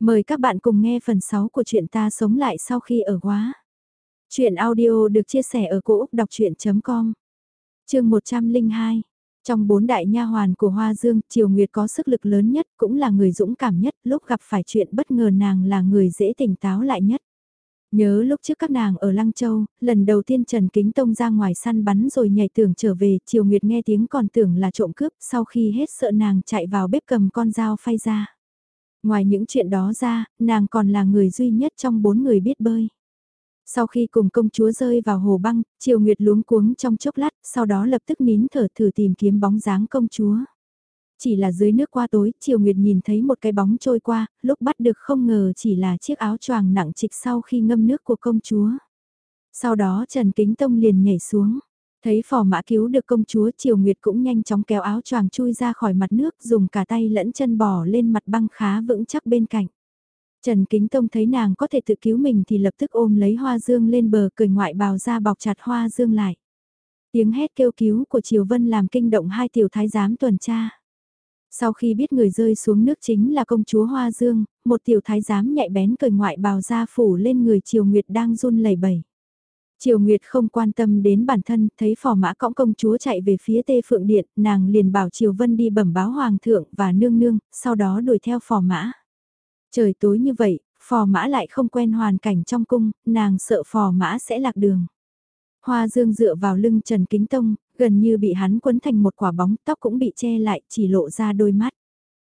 Mời các bạn cùng nghe phần 6 của truyện ta sống lại sau khi ở quá. Chuyện audio được chia sẻ ở cỗ đọc chuyện.com Trường 102 Trong bốn đại nha hoàn của Hoa Dương, Triều Nguyệt có sức lực lớn nhất, cũng là người dũng cảm nhất, lúc gặp phải chuyện bất ngờ nàng là người dễ tỉnh táo lại nhất. Nhớ lúc trước các nàng ở Lăng Châu, lần đầu tiên Trần Kính Tông ra ngoài săn bắn rồi nhảy tưởng trở về, Triều Nguyệt nghe tiếng còn tưởng là trộm cướp, sau khi hết sợ nàng chạy vào bếp cầm con dao phay ra. Ngoài những chuyện đó ra, nàng còn là người duy nhất trong bốn người biết bơi. Sau khi cùng công chúa rơi vào hồ băng, Triều Nguyệt luống cuống trong chốc lát, sau đó lập tức nín thở thử tìm kiếm bóng dáng công chúa. Chỉ là dưới nước qua tối, Triều Nguyệt nhìn thấy một cái bóng trôi qua, lúc bắt được không ngờ chỉ là chiếc áo choàng nặng trịch sau khi ngâm nước của công chúa. Sau đó Trần Kính Tông liền nhảy xuống. Thấy phò mã cứu được công chúa Triều Nguyệt cũng nhanh chóng kéo áo choàng chui ra khỏi mặt nước dùng cả tay lẫn chân bò lên mặt băng khá vững chắc bên cạnh. Trần Kính Tông thấy nàng có thể tự cứu mình thì lập tức ôm lấy hoa dương lên bờ cười ngoại bào ra bọc chặt hoa dương lại. Tiếng hét kêu cứu của Triều Vân làm kinh động hai tiểu thái giám tuần tra. Sau khi biết người rơi xuống nước chính là công chúa Hoa Dương, một tiểu thái giám nhạy bén cười ngoại bào ra phủ lên người Triều Nguyệt đang run lẩy bẩy. Triều Nguyệt không quan tâm đến bản thân, thấy phò mã cõng công chúa chạy về phía tê phượng điện, nàng liền bảo Triều Vân đi bẩm báo hoàng thượng và nương nương, sau đó đuổi theo phò mã. Trời tối như vậy, phò mã lại không quen hoàn cảnh trong cung, nàng sợ phò mã sẽ lạc đường. Hoa dương dựa vào lưng Trần Kính Tông, gần như bị hắn quấn thành một quả bóng, tóc cũng bị che lại, chỉ lộ ra đôi mắt.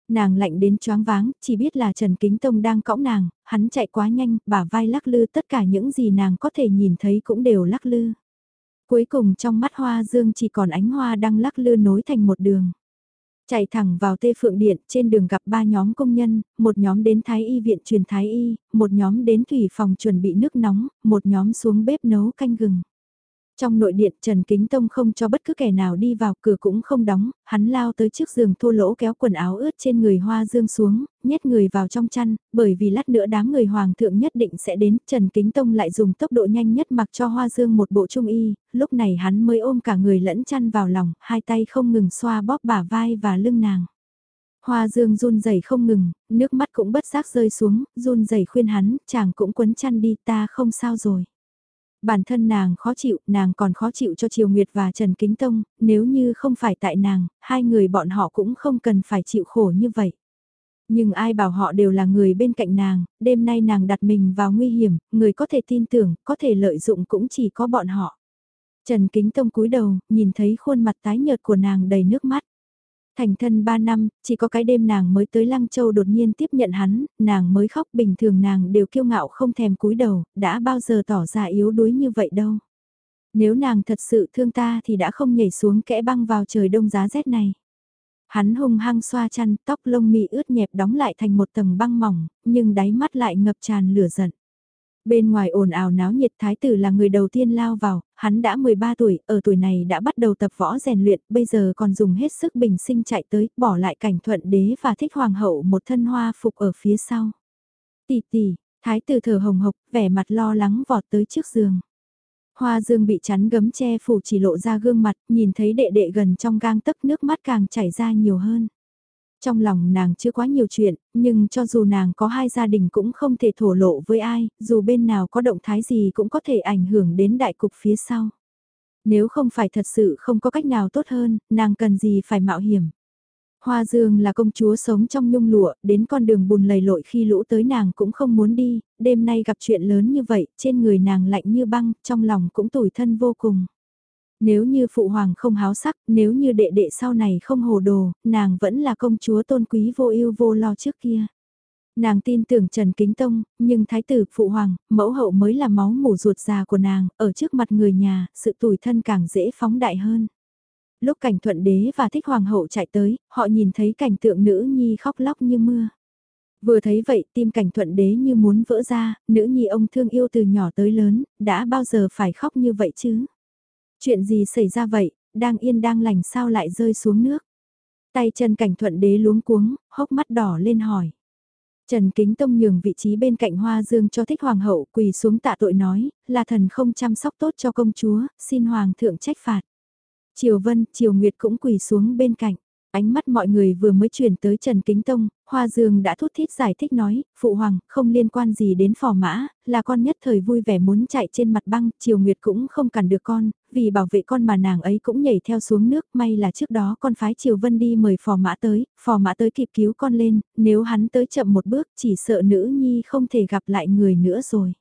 Nàng lạnh đến choáng váng, chỉ biết là Trần Kính Tông đang cõng nàng, hắn chạy quá nhanh, bả vai lắc lư tất cả những gì nàng có thể nhìn thấy cũng đều lắc lư. Cuối cùng trong mắt hoa dương chỉ còn ánh hoa đang lắc lư nối thành một đường. Chạy thẳng vào tê phượng điện, trên đường gặp ba nhóm công nhân, một nhóm đến thái y viện truyền thái y, một nhóm đến thủy phòng chuẩn bị nước nóng, một nhóm xuống bếp nấu canh gừng. Trong nội điện Trần Kính Tông không cho bất cứ kẻ nào đi vào cửa cũng không đóng, hắn lao tới trước giường thô lỗ kéo quần áo ướt trên người hoa dương xuống, nhét người vào trong chăn, bởi vì lát nữa đám người hoàng thượng nhất định sẽ đến, Trần Kính Tông lại dùng tốc độ nhanh nhất mặc cho hoa dương một bộ trung y, lúc này hắn mới ôm cả người lẫn chăn vào lòng, hai tay không ngừng xoa bóp bả vai và lưng nàng. Hoa dương run rẩy không ngừng, nước mắt cũng bất giác rơi xuống, run rẩy khuyên hắn, chàng cũng quấn chăn đi ta không sao rồi. Bản thân nàng khó chịu, nàng còn khó chịu cho Triều Nguyệt và Trần Kính Tông, nếu như không phải tại nàng, hai người bọn họ cũng không cần phải chịu khổ như vậy. Nhưng ai bảo họ đều là người bên cạnh nàng, đêm nay nàng đặt mình vào nguy hiểm, người có thể tin tưởng, có thể lợi dụng cũng chỉ có bọn họ. Trần Kính Tông cúi đầu, nhìn thấy khuôn mặt tái nhợt của nàng đầy nước mắt. Thành thân 3 năm, chỉ có cái đêm nàng mới tới Lăng Châu đột nhiên tiếp nhận hắn, nàng mới khóc bình thường nàng đều kiêu ngạo không thèm cúi đầu, đã bao giờ tỏ ra yếu đuối như vậy đâu. Nếu nàng thật sự thương ta thì đã không nhảy xuống kẽ băng vào trời đông giá rét này. Hắn hung hăng xoa chăn, tóc lông mị ướt nhẹp đóng lại thành một tầng băng mỏng, nhưng đáy mắt lại ngập tràn lửa giận. Bên ngoài ồn ào náo nhiệt thái tử là người đầu tiên lao vào, hắn đã 13 tuổi, ở tuổi này đã bắt đầu tập võ rèn luyện, bây giờ còn dùng hết sức bình sinh chạy tới, bỏ lại cảnh thuận đế và thích hoàng hậu một thân hoa phục ở phía sau. Tỷ tỷ, thái tử thở hồng hộc, vẻ mặt lo lắng vọt tới trước giường. Hoa dương bị chắn gấm che phủ chỉ lộ ra gương mặt, nhìn thấy đệ đệ gần trong gang tấc nước mắt càng chảy ra nhiều hơn. Trong lòng nàng chưa quá nhiều chuyện, nhưng cho dù nàng có hai gia đình cũng không thể thổ lộ với ai, dù bên nào có động thái gì cũng có thể ảnh hưởng đến đại cục phía sau. Nếu không phải thật sự không có cách nào tốt hơn, nàng cần gì phải mạo hiểm. Hoa Dương là công chúa sống trong nhung lụa, đến con đường bùn lầy lội khi lũ tới nàng cũng không muốn đi, đêm nay gặp chuyện lớn như vậy, trên người nàng lạnh như băng, trong lòng cũng tủi thân vô cùng. Nếu như phụ hoàng không háo sắc, nếu như đệ đệ sau này không hồ đồ, nàng vẫn là công chúa tôn quý vô ưu vô lo trước kia. Nàng tin tưởng Trần Kính Tông, nhưng thái tử, phụ hoàng, mẫu hậu mới là máu mủ ruột già của nàng, ở trước mặt người nhà, sự tủi thân càng dễ phóng đại hơn. Lúc cảnh thuận đế và thích hoàng hậu chạy tới, họ nhìn thấy cảnh tượng nữ nhi khóc lóc như mưa. Vừa thấy vậy tim cảnh thuận đế như muốn vỡ ra, nữ nhi ông thương yêu từ nhỏ tới lớn, đã bao giờ phải khóc như vậy chứ? Chuyện gì xảy ra vậy, đang yên đang lành sao lại rơi xuống nước. Tay chân cảnh thuận đế luống cuống, hốc mắt đỏ lên hỏi. Trần Kính Tông nhường vị trí bên cạnh Hoa Dương cho thích hoàng hậu quỳ xuống tạ tội nói, là thần không chăm sóc tốt cho công chúa, xin hoàng thượng trách phạt. Triều Vân, Triều Nguyệt cũng quỳ xuống bên cạnh. Ánh mắt mọi người vừa mới chuyển tới Trần Kính Tông, Hoa Dương đã thút thít giải thích nói, Phụ Hoàng, không liên quan gì đến phò mã, là con nhất thời vui vẻ muốn chạy trên mặt băng, Triều Nguyệt cũng không cản được con, vì bảo vệ con mà nàng ấy cũng nhảy theo xuống nước, may là trước đó con phái Triều Vân đi mời phò mã tới, phò mã tới kịp cứu con lên, nếu hắn tới chậm một bước chỉ sợ nữ nhi không thể gặp lại người nữa rồi.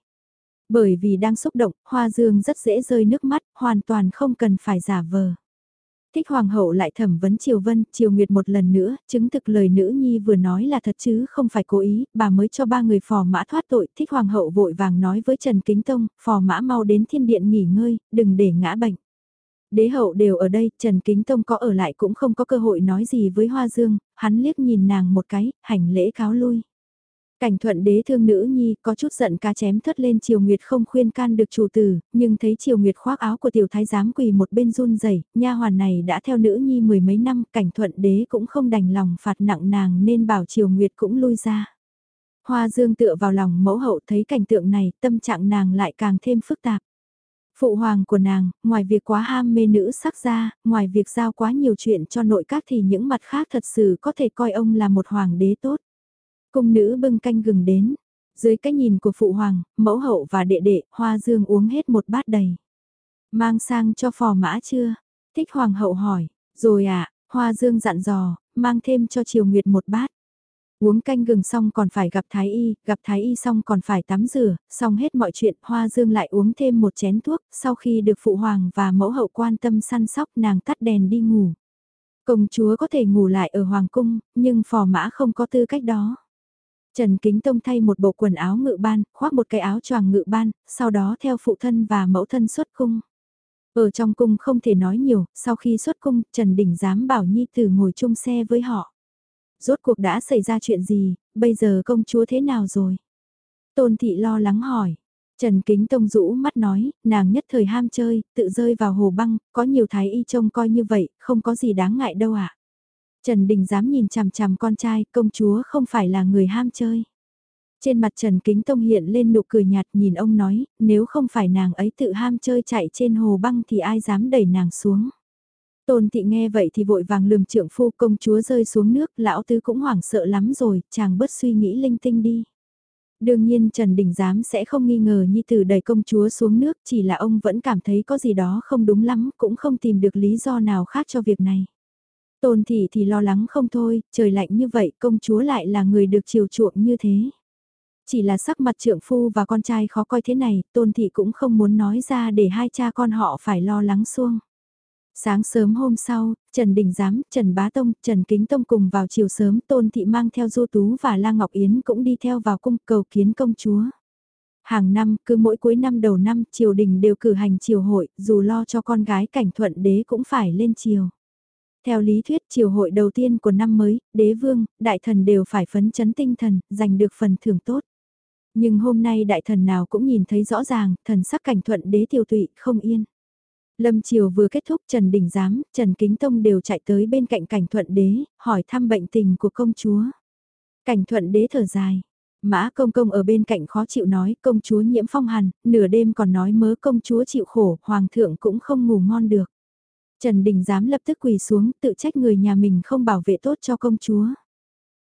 Bởi vì đang xúc động, Hoa Dương rất dễ rơi nước mắt, hoàn toàn không cần phải giả vờ. Thích Hoàng hậu lại thẩm vấn Triều Vân, Triều Nguyệt một lần nữa, chứng thực lời nữ nhi vừa nói là thật chứ không phải cố ý, bà mới cho ba người phò mã thoát tội. Thích Hoàng hậu vội vàng nói với Trần Kính Tông, phò mã mau đến thiên điện nghỉ ngơi, đừng để ngã bệnh. Đế hậu đều ở đây, Trần Kính Tông có ở lại cũng không có cơ hội nói gì với Hoa Dương, hắn liếc nhìn nàng một cái, hành lễ cáo lui. Cảnh thuận đế thương nữ nhi có chút giận cá chém thất lên Triều Nguyệt không khuyên can được chủ tử, nhưng thấy Triều Nguyệt khoác áo của tiểu thái giám quỳ một bên run rẩy nha hoàn này đã theo nữ nhi mười mấy năm, cảnh thuận đế cũng không đành lòng phạt nặng nàng nên bảo Triều Nguyệt cũng lui ra. Hoa dương tựa vào lòng mẫu hậu thấy cảnh tượng này, tâm trạng nàng lại càng thêm phức tạp. Phụ hoàng của nàng, ngoài việc quá ham mê nữ sắc ra, ngoài việc giao quá nhiều chuyện cho nội các thì những mặt khác thật sự có thể coi ông là một hoàng đế tốt. Cung nữ bưng canh gừng đến. Dưới cái nhìn của phụ hoàng, mẫu hậu và đệ đệ, hoa dương uống hết một bát đầy. Mang sang cho phò mã chưa? Thích hoàng hậu hỏi. Rồi ạ, à, hoa dương dặn dò, mang thêm cho triều nguyệt một bát. Uống canh gừng xong còn phải gặp thái y, gặp thái y xong còn phải tắm rửa, xong hết mọi chuyện, hoa dương lại uống thêm một chén thuốc, sau khi được phụ hoàng và mẫu hậu quan tâm săn sóc nàng tắt đèn đi ngủ. Công chúa có thể ngủ lại ở hoàng cung, nhưng phò mã không có tư cách đó. Trần Kính Tông thay một bộ quần áo ngự ban, khoác một cái áo choàng ngự ban, sau đó theo phụ thân và mẫu thân xuất cung. Ở trong cung không thể nói nhiều, sau khi xuất cung, Trần Đình dám bảo Nhi Tử ngồi chung xe với họ. Rốt cuộc đã xảy ra chuyện gì, bây giờ công chúa thế nào rồi? Tôn Thị lo lắng hỏi. Trần Kính Tông rũ mắt nói, nàng nhất thời ham chơi, tự rơi vào hồ băng, có nhiều thái y trông coi như vậy, không có gì đáng ngại đâu ạ. À? Trần Đình dám nhìn chằm chằm con trai, công chúa không phải là người ham chơi. Trên mặt Trần Kính Tông hiện lên nụ cười nhạt nhìn ông nói, nếu không phải nàng ấy tự ham chơi chạy trên hồ băng thì ai dám đẩy nàng xuống. Tôn thị nghe vậy thì vội vàng lườm trượng phu công chúa rơi xuống nước, lão tứ cũng hoảng sợ lắm rồi, chàng bớt suy nghĩ linh tinh đi. Đương nhiên Trần Đình Giám sẽ không nghi ngờ Nhi Tử đẩy công chúa xuống nước, chỉ là ông vẫn cảm thấy có gì đó không đúng lắm, cũng không tìm được lý do nào khác cho việc này. Tôn thị thì lo lắng không thôi, trời lạnh như vậy công chúa lại là người được chiều chuộng như thế. Chỉ là sắc mặt trượng phu và con trai khó coi thế này, tôn thị cũng không muốn nói ra để hai cha con họ phải lo lắng xuông. Sáng sớm hôm sau, Trần Đình Giám, Trần Bá Tông, Trần Kính Tông cùng vào chiều sớm Tôn Thị mang theo Du Tú và La Ngọc Yến cũng đi theo vào cung cầu kiến công chúa. Hàng năm, cứ mỗi cuối năm đầu năm, triều đình đều cử hành triều hội, dù lo cho con gái cảnh thuận đế cũng phải lên triều. Theo lý thuyết chiều hội đầu tiên của năm mới, đế vương, đại thần đều phải phấn chấn tinh thần, giành được phần thưởng tốt. Nhưng hôm nay đại thần nào cũng nhìn thấy rõ ràng, thần sắc cảnh thuận đế tiêu tụy, không yên. Lâm triều vừa kết thúc Trần Đình Giám, Trần Kính Tông đều chạy tới bên cạnh cảnh thuận đế, hỏi thăm bệnh tình của công chúa. Cảnh thuận đế thở dài. Mã công công ở bên cạnh khó chịu nói công chúa nhiễm phong hàn, nửa đêm còn nói mớ công chúa chịu khổ, hoàng thượng cũng không ngủ ngon được. Trần Đình dám lập tức quỳ xuống tự trách người nhà mình không bảo vệ tốt cho công chúa.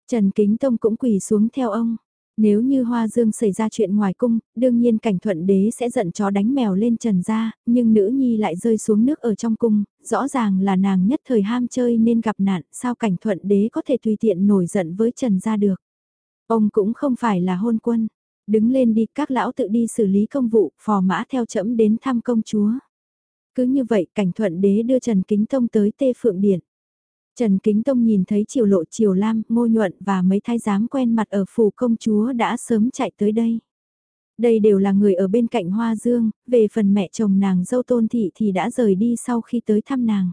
Trần Kính Tông cũng quỳ xuống theo ông. Nếu như Hoa Dương xảy ra chuyện ngoài cung, đương nhiên cảnh thuận đế sẽ giận chó đánh mèo lên trần gia, nhưng nữ nhi lại rơi xuống nước ở trong cung, rõ ràng là nàng nhất thời ham chơi nên gặp nạn, sao cảnh thuận đế có thể tùy tiện nổi giận với trần gia được. Ông cũng không phải là hôn quân, đứng lên đi các lão tự đi xử lý công vụ, phò mã theo chẫm đến thăm công chúa. Cứ như vậy cảnh thuận đế đưa Trần Kính Tông tới Tê Phượng Điện. Trần Kính Tông nhìn thấy Triều Lộ Triều Lam, Ngô Nhuận và mấy thái giám quen mặt ở phủ công chúa đã sớm chạy tới đây. Đây đều là người ở bên cạnh Hoa Dương, về phần mẹ chồng nàng dâu tôn thị thì đã rời đi sau khi tới thăm nàng.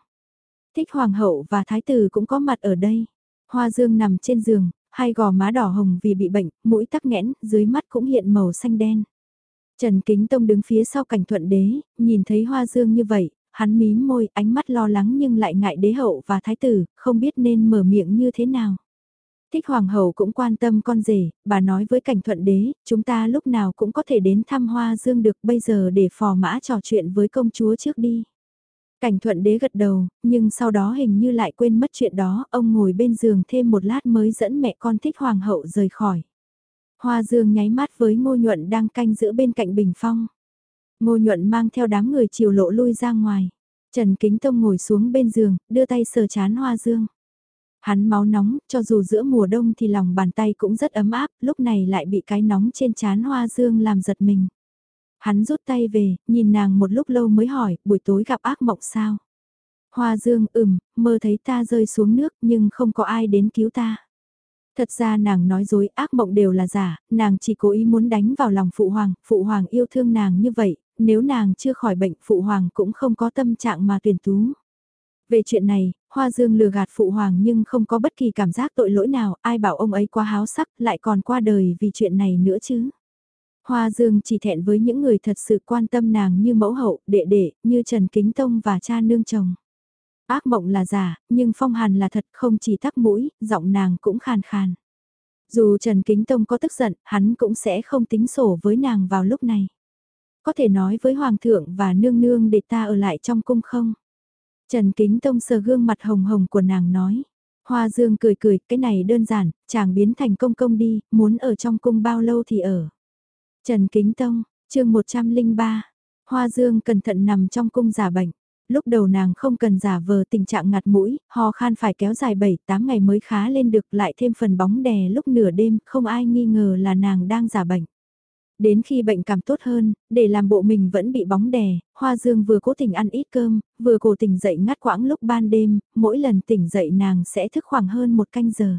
Thích Hoàng hậu và Thái tử cũng có mặt ở đây. Hoa Dương nằm trên giường, hai gò má đỏ hồng vì bị bệnh, mũi tắc nghẽn, dưới mắt cũng hiện màu xanh đen. Trần Kính Tông đứng phía sau cảnh thuận đế, nhìn thấy Hoa Dương như vậy, hắn mím môi, ánh mắt lo lắng nhưng lại ngại đế hậu và thái tử, không biết nên mở miệng như thế nào. Thích hoàng hậu cũng quan tâm con rể, bà nói với cảnh thuận đế, chúng ta lúc nào cũng có thể đến thăm hoa dương được bây giờ để phò mã trò chuyện với công chúa trước đi. Cảnh thuận đế gật đầu, nhưng sau đó hình như lại quên mất chuyện đó, ông ngồi bên giường thêm một lát mới dẫn mẹ con thích hoàng hậu rời khỏi. Hoa dương nháy mắt với ngô nhuận đang canh giữa bên cạnh bình phong. Ngô nhuận mang theo đám người chiều lộ lui ra ngoài. Trần Kính Tông ngồi xuống bên giường, đưa tay sờ chán hoa dương. Hắn máu nóng, cho dù giữa mùa đông thì lòng bàn tay cũng rất ấm áp, lúc này lại bị cái nóng trên chán hoa dương làm giật mình. Hắn rút tay về, nhìn nàng một lúc lâu mới hỏi, buổi tối gặp ác mộng sao? Hoa dương ừm, mơ thấy ta rơi xuống nước nhưng không có ai đến cứu ta. Thật ra nàng nói dối ác mộng đều là giả, nàng chỉ cố ý muốn đánh vào lòng phụ hoàng, phụ hoàng yêu thương nàng như vậy, nếu nàng chưa khỏi bệnh phụ hoàng cũng không có tâm trạng mà tuyển tú. Về chuyện này, Hoa Dương lừa gạt phụ hoàng nhưng không có bất kỳ cảm giác tội lỗi nào, ai bảo ông ấy quá háo sắc lại còn qua đời vì chuyện này nữa chứ. Hoa Dương chỉ thẹn với những người thật sự quan tâm nàng như mẫu hậu, đệ đệ, như Trần Kính Tông và cha nương chồng. Ác mộng là giả, nhưng phong hàn là thật không chỉ tắc mũi, giọng nàng cũng khàn khàn. Dù Trần Kính Tông có tức giận, hắn cũng sẽ không tính sổ với nàng vào lúc này. Có thể nói với Hoàng thượng và nương nương để ta ở lại trong cung không? Trần Kính Tông sờ gương mặt hồng hồng của nàng nói. Hoa Dương cười cười, cái này đơn giản, chàng biến thành công công đi, muốn ở trong cung bao lâu thì ở. Trần Kính Tông, chương 103, Hoa Dương cẩn thận nằm trong cung giả bệnh. Lúc đầu nàng không cần giả vờ tình trạng ngặt mũi, ho khan phải kéo dài 7-8 ngày mới khá lên được lại thêm phần bóng đè lúc nửa đêm, không ai nghi ngờ là nàng đang giả bệnh. Đến khi bệnh cảm tốt hơn, để làm bộ mình vẫn bị bóng đè, Hoa Dương vừa cố tình ăn ít cơm, vừa cố tình dậy ngắt quãng lúc ban đêm, mỗi lần tỉnh dậy nàng sẽ thức khoảng hơn một canh giờ.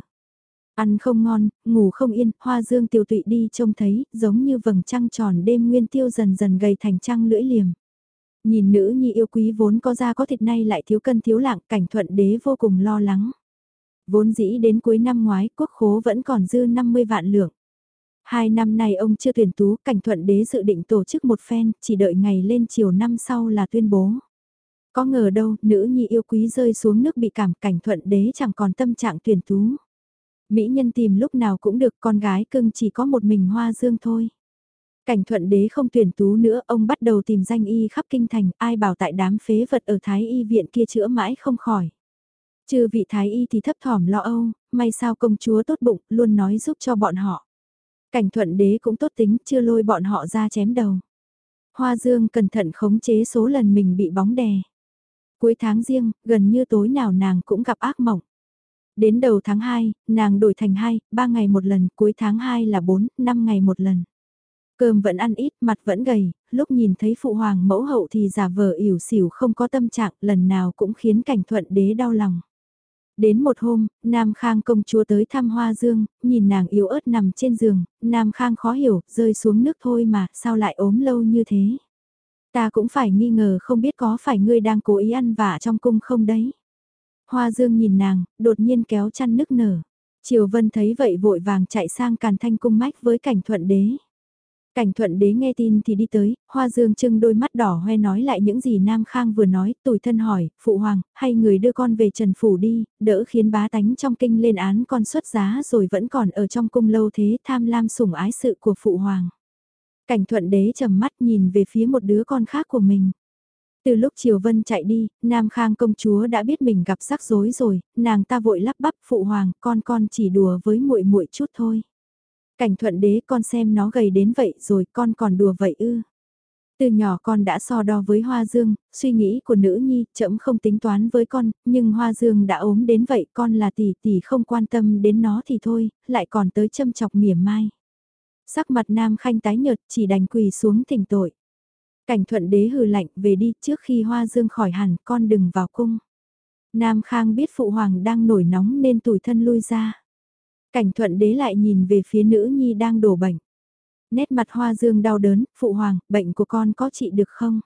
Ăn không ngon, ngủ không yên, Hoa Dương tiêu tụy đi trông thấy, giống như vầng trăng tròn đêm nguyên tiêu dần dần gầy thành trăng lưỡi liềm. Nhìn nữ nhi yêu quý vốn có da có thịt nay lại thiếu cân thiếu lạng, cảnh thuận đế vô cùng lo lắng. Vốn dĩ đến cuối năm ngoái, quốc khố vẫn còn dư 50 vạn lượng. Hai năm nay ông chưa tuyển tú, cảnh thuận đế dự định tổ chức một phen, chỉ đợi ngày lên chiều năm sau là tuyên bố. Có ngờ đâu, nữ nhi yêu quý rơi xuống nước bị cảm cảnh thuận đế chẳng còn tâm trạng tuyển tú. Mỹ nhân tìm lúc nào cũng được con gái cưng chỉ có một mình hoa dương thôi. Cảnh thuận đế không tuyển tú nữa, ông bắt đầu tìm danh y khắp kinh thành, ai bảo tại đám phế vật ở Thái y viện kia chữa mãi không khỏi. Trừ vị Thái y thì thấp thỏm lo âu, may sao công chúa tốt bụng, luôn nói giúp cho bọn họ. Cảnh thuận đế cũng tốt tính, chưa lôi bọn họ ra chém đầu. Hoa Dương cẩn thận khống chế số lần mình bị bóng đè. Cuối tháng riêng, gần như tối nào nàng cũng gặp ác mộng. Đến đầu tháng 2, nàng đổi thành 2, 3 ngày một lần, cuối tháng 2 là 4, 5 ngày một lần. Cơm vẫn ăn ít, mặt vẫn gầy, lúc nhìn thấy phụ hoàng mẫu hậu thì giả vờ ỉu xỉu không có tâm trạng, lần nào cũng khiến cảnh thuận đế đau lòng. Đến một hôm, Nam Khang công chúa tới thăm Hoa Dương, nhìn nàng yếu ớt nằm trên giường, Nam Khang khó hiểu, rơi xuống nước thôi mà, sao lại ốm lâu như thế. Ta cũng phải nghi ngờ không biết có phải ngươi đang cố ý ăn vả trong cung không đấy. Hoa Dương nhìn nàng, đột nhiên kéo chăn nức nở. Triều Vân thấy vậy vội vàng chạy sang càn thanh cung mách với cảnh thuận đế. Cảnh thuận đế nghe tin thì đi tới, hoa dương trưng đôi mắt đỏ hoe nói lại những gì Nam Khang vừa nói, tủi thân hỏi, phụ hoàng, hay người đưa con về Trần Phủ đi, đỡ khiến bá tánh trong kinh lên án con xuất giá rồi vẫn còn ở trong cung lâu thế tham lam sủng ái sự của phụ hoàng. Cảnh thuận đế trầm mắt nhìn về phía một đứa con khác của mình. Từ lúc Triều Vân chạy đi, Nam Khang công chúa đã biết mình gặp rắc rối rồi, nàng ta vội lắp bắp phụ hoàng, con con chỉ đùa với muội muội chút thôi. Cảnh thuận đế con xem nó gầy đến vậy rồi con còn đùa vậy ư. Từ nhỏ con đã so đo với Hoa Dương, suy nghĩ của nữ nhi, chậm không tính toán với con, nhưng Hoa Dương đã ốm đến vậy con là tỷ tỷ không quan tâm đến nó thì thôi, lại còn tới châm chọc mỉa mai. Sắc mặt Nam Khanh tái nhợt chỉ đành quỳ xuống thỉnh tội. Cảnh thuận đế hừ lạnh về đi trước khi Hoa Dương khỏi hẳn con đừng vào cung. Nam Khang biết phụ hoàng đang nổi nóng nên tủi thân lui ra. Cảnh thuận đế lại nhìn về phía nữ nhi đang đổ bệnh. Nét mặt hoa dương đau đớn, phụ hoàng, bệnh của con có trị được không?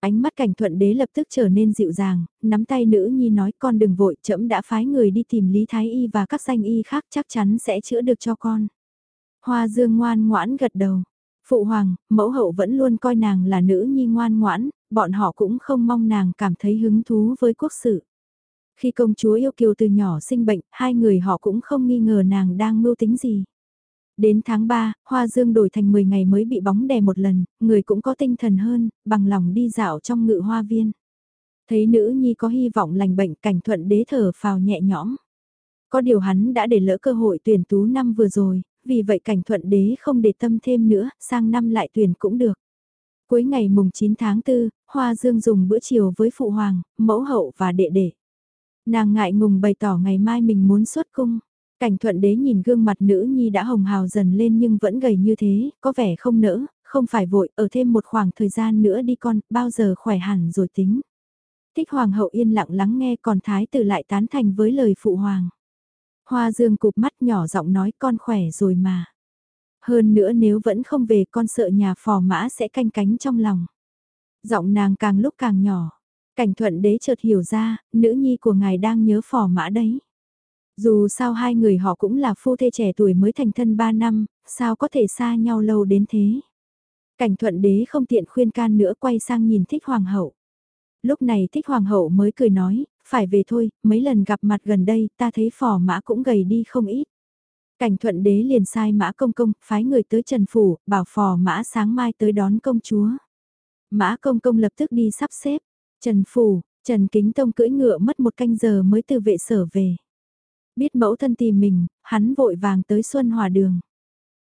Ánh mắt cảnh thuận đế lập tức trở nên dịu dàng, nắm tay nữ nhi nói con đừng vội, trẫm đã phái người đi tìm Lý Thái Y và các danh y khác chắc chắn sẽ chữa được cho con. Hoa dương ngoan ngoãn gật đầu. Phụ hoàng, mẫu hậu vẫn luôn coi nàng là nữ nhi ngoan ngoãn, bọn họ cũng không mong nàng cảm thấy hứng thú với quốc sự. Khi công chúa yêu kiều từ nhỏ sinh bệnh, hai người họ cũng không nghi ngờ nàng đang mưu tính gì. Đến tháng 3, Hoa Dương đổi thành 10 ngày mới bị bóng đè một lần, người cũng có tinh thần hơn, bằng lòng đi dạo trong ngự hoa viên. Thấy nữ nhi có hy vọng lành bệnh cảnh thuận đế thở phào nhẹ nhõm. Có điều hắn đã để lỡ cơ hội tuyển tú năm vừa rồi, vì vậy cảnh thuận đế không để tâm thêm nữa, sang năm lại tuyển cũng được. Cuối ngày mùng 9 tháng 4, Hoa Dương dùng bữa chiều với Phụ Hoàng, mẫu hậu và đệ đệ. Nàng ngại ngùng bày tỏ ngày mai mình muốn xuất cung. Cảnh thuận đế nhìn gương mặt nữ nhi đã hồng hào dần lên nhưng vẫn gầy như thế, có vẻ không nỡ, không phải vội, ở thêm một khoảng thời gian nữa đi con, bao giờ khỏe hẳn rồi tính. Thích hoàng hậu yên lặng lắng nghe còn thái tử lại tán thành với lời phụ hoàng. Hoa dương cụp mắt nhỏ giọng nói con khỏe rồi mà. Hơn nữa nếu vẫn không về con sợ nhà phò mã sẽ canh cánh trong lòng. Giọng nàng càng lúc càng nhỏ. Cảnh thuận đế chợt hiểu ra, nữ nhi của ngài đang nhớ phò mã đấy. Dù sao hai người họ cũng là phu thê trẻ tuổi mới thành thân ba năm, sao có thể xa nhau lâu đến thế. Cảnh thuận đế không tiện khuyên can nữa quay sang nhìn thích hoàng hậu. Lúc này thích hoàng hậu mới cười nói, phải về thôi, mấy lần gặp mặt gần đây ta thấy phò mã cũng gầy đi không ít. Cảnh thuận đế liền sai mã công công, phái người tới Trần Phủ, bảo phò mã sáng mai tới đón công chúa. Mã công công lập tức đi sắp xếp. Trần Phủ, Trần Kính Tông cưỡi ngựa mất một canh giờ mới từ vệ sở về. Biết mẫu thân tìm mình, hắn vội vàng tới Xuân Hòa Đường.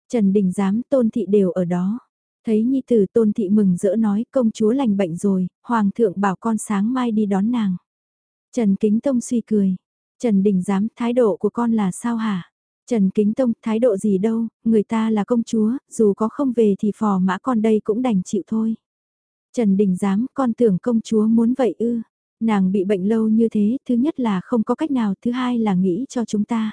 Trần Đình Giám tôn thị đều ở đó. Thấy Nhi Tử tôn thị mừng rỡ nói công chúa lành bệnh rồi, Hoàng thượng bảo con sáng mai đi đón nàng. Trần Kính Tông suy cười. Trần Đình Giám thái độ của con là sao hả? Trần Kính Tông thái độ gì đâu, người ta là công chúa, dù có không về thì phò mã con đây cũng đành chịu thôi. Trần Đình Giám con tưởng công chúa muốn vậy ư. Nàng bị bệnh lâu như thế, thứ nhất là không có cách nào, thứ hai là nghĩ cho chúng ta.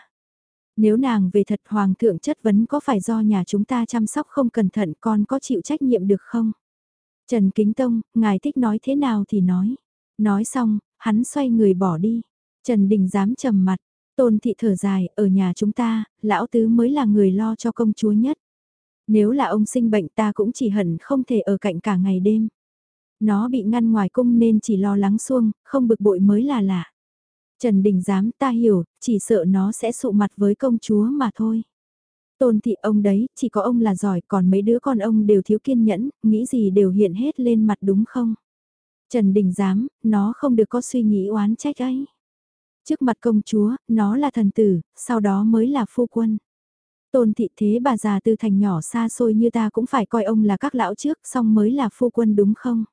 Nếu nàng về thật hoàng thượng chất vấn có phải do nhà chúng ta chăm sóc không cẩn thận con có chịu trách nhiệm được không? Trần Kính Tông, ngài thích nói thế nào thì nói. Nói xong, hắn xoay người bỏ đi. Trần Đình dám trầm mặt, tôn thị thở dài, ở nhà chúng ta, lão tứ mới là người lo cho công chúa nhất. Nếu là ông sinh bệnh ta cũng chỉ hận không thể ở cạnh cả ngày đêm. Nó bị ngăn ngoài cung nên chỉ lo lắng xuông, không bực bội mới là lạ. Trần Đình dám ta hiểu, chỉ sợ nó sẽ sụ mặt với công chúa mà thôi. Tôn thị ông đấy, chỉ có ông là giỏi còn mấy đứa con ông đều thiếu kiên nhẫn, nghĩ gì đều hiện hết lên mặt đúng không? Trần Đình dám, nó không được có suy nghĩ oán trách ấy. Trước mặt công chúa, nó là thần tử, sau đó mới là phu quân. Tôn thị thế bà già từ thành nhỏ xa xôi như ta cũng phải coi ông là các lão trước, xong mới là phu quân đúng không?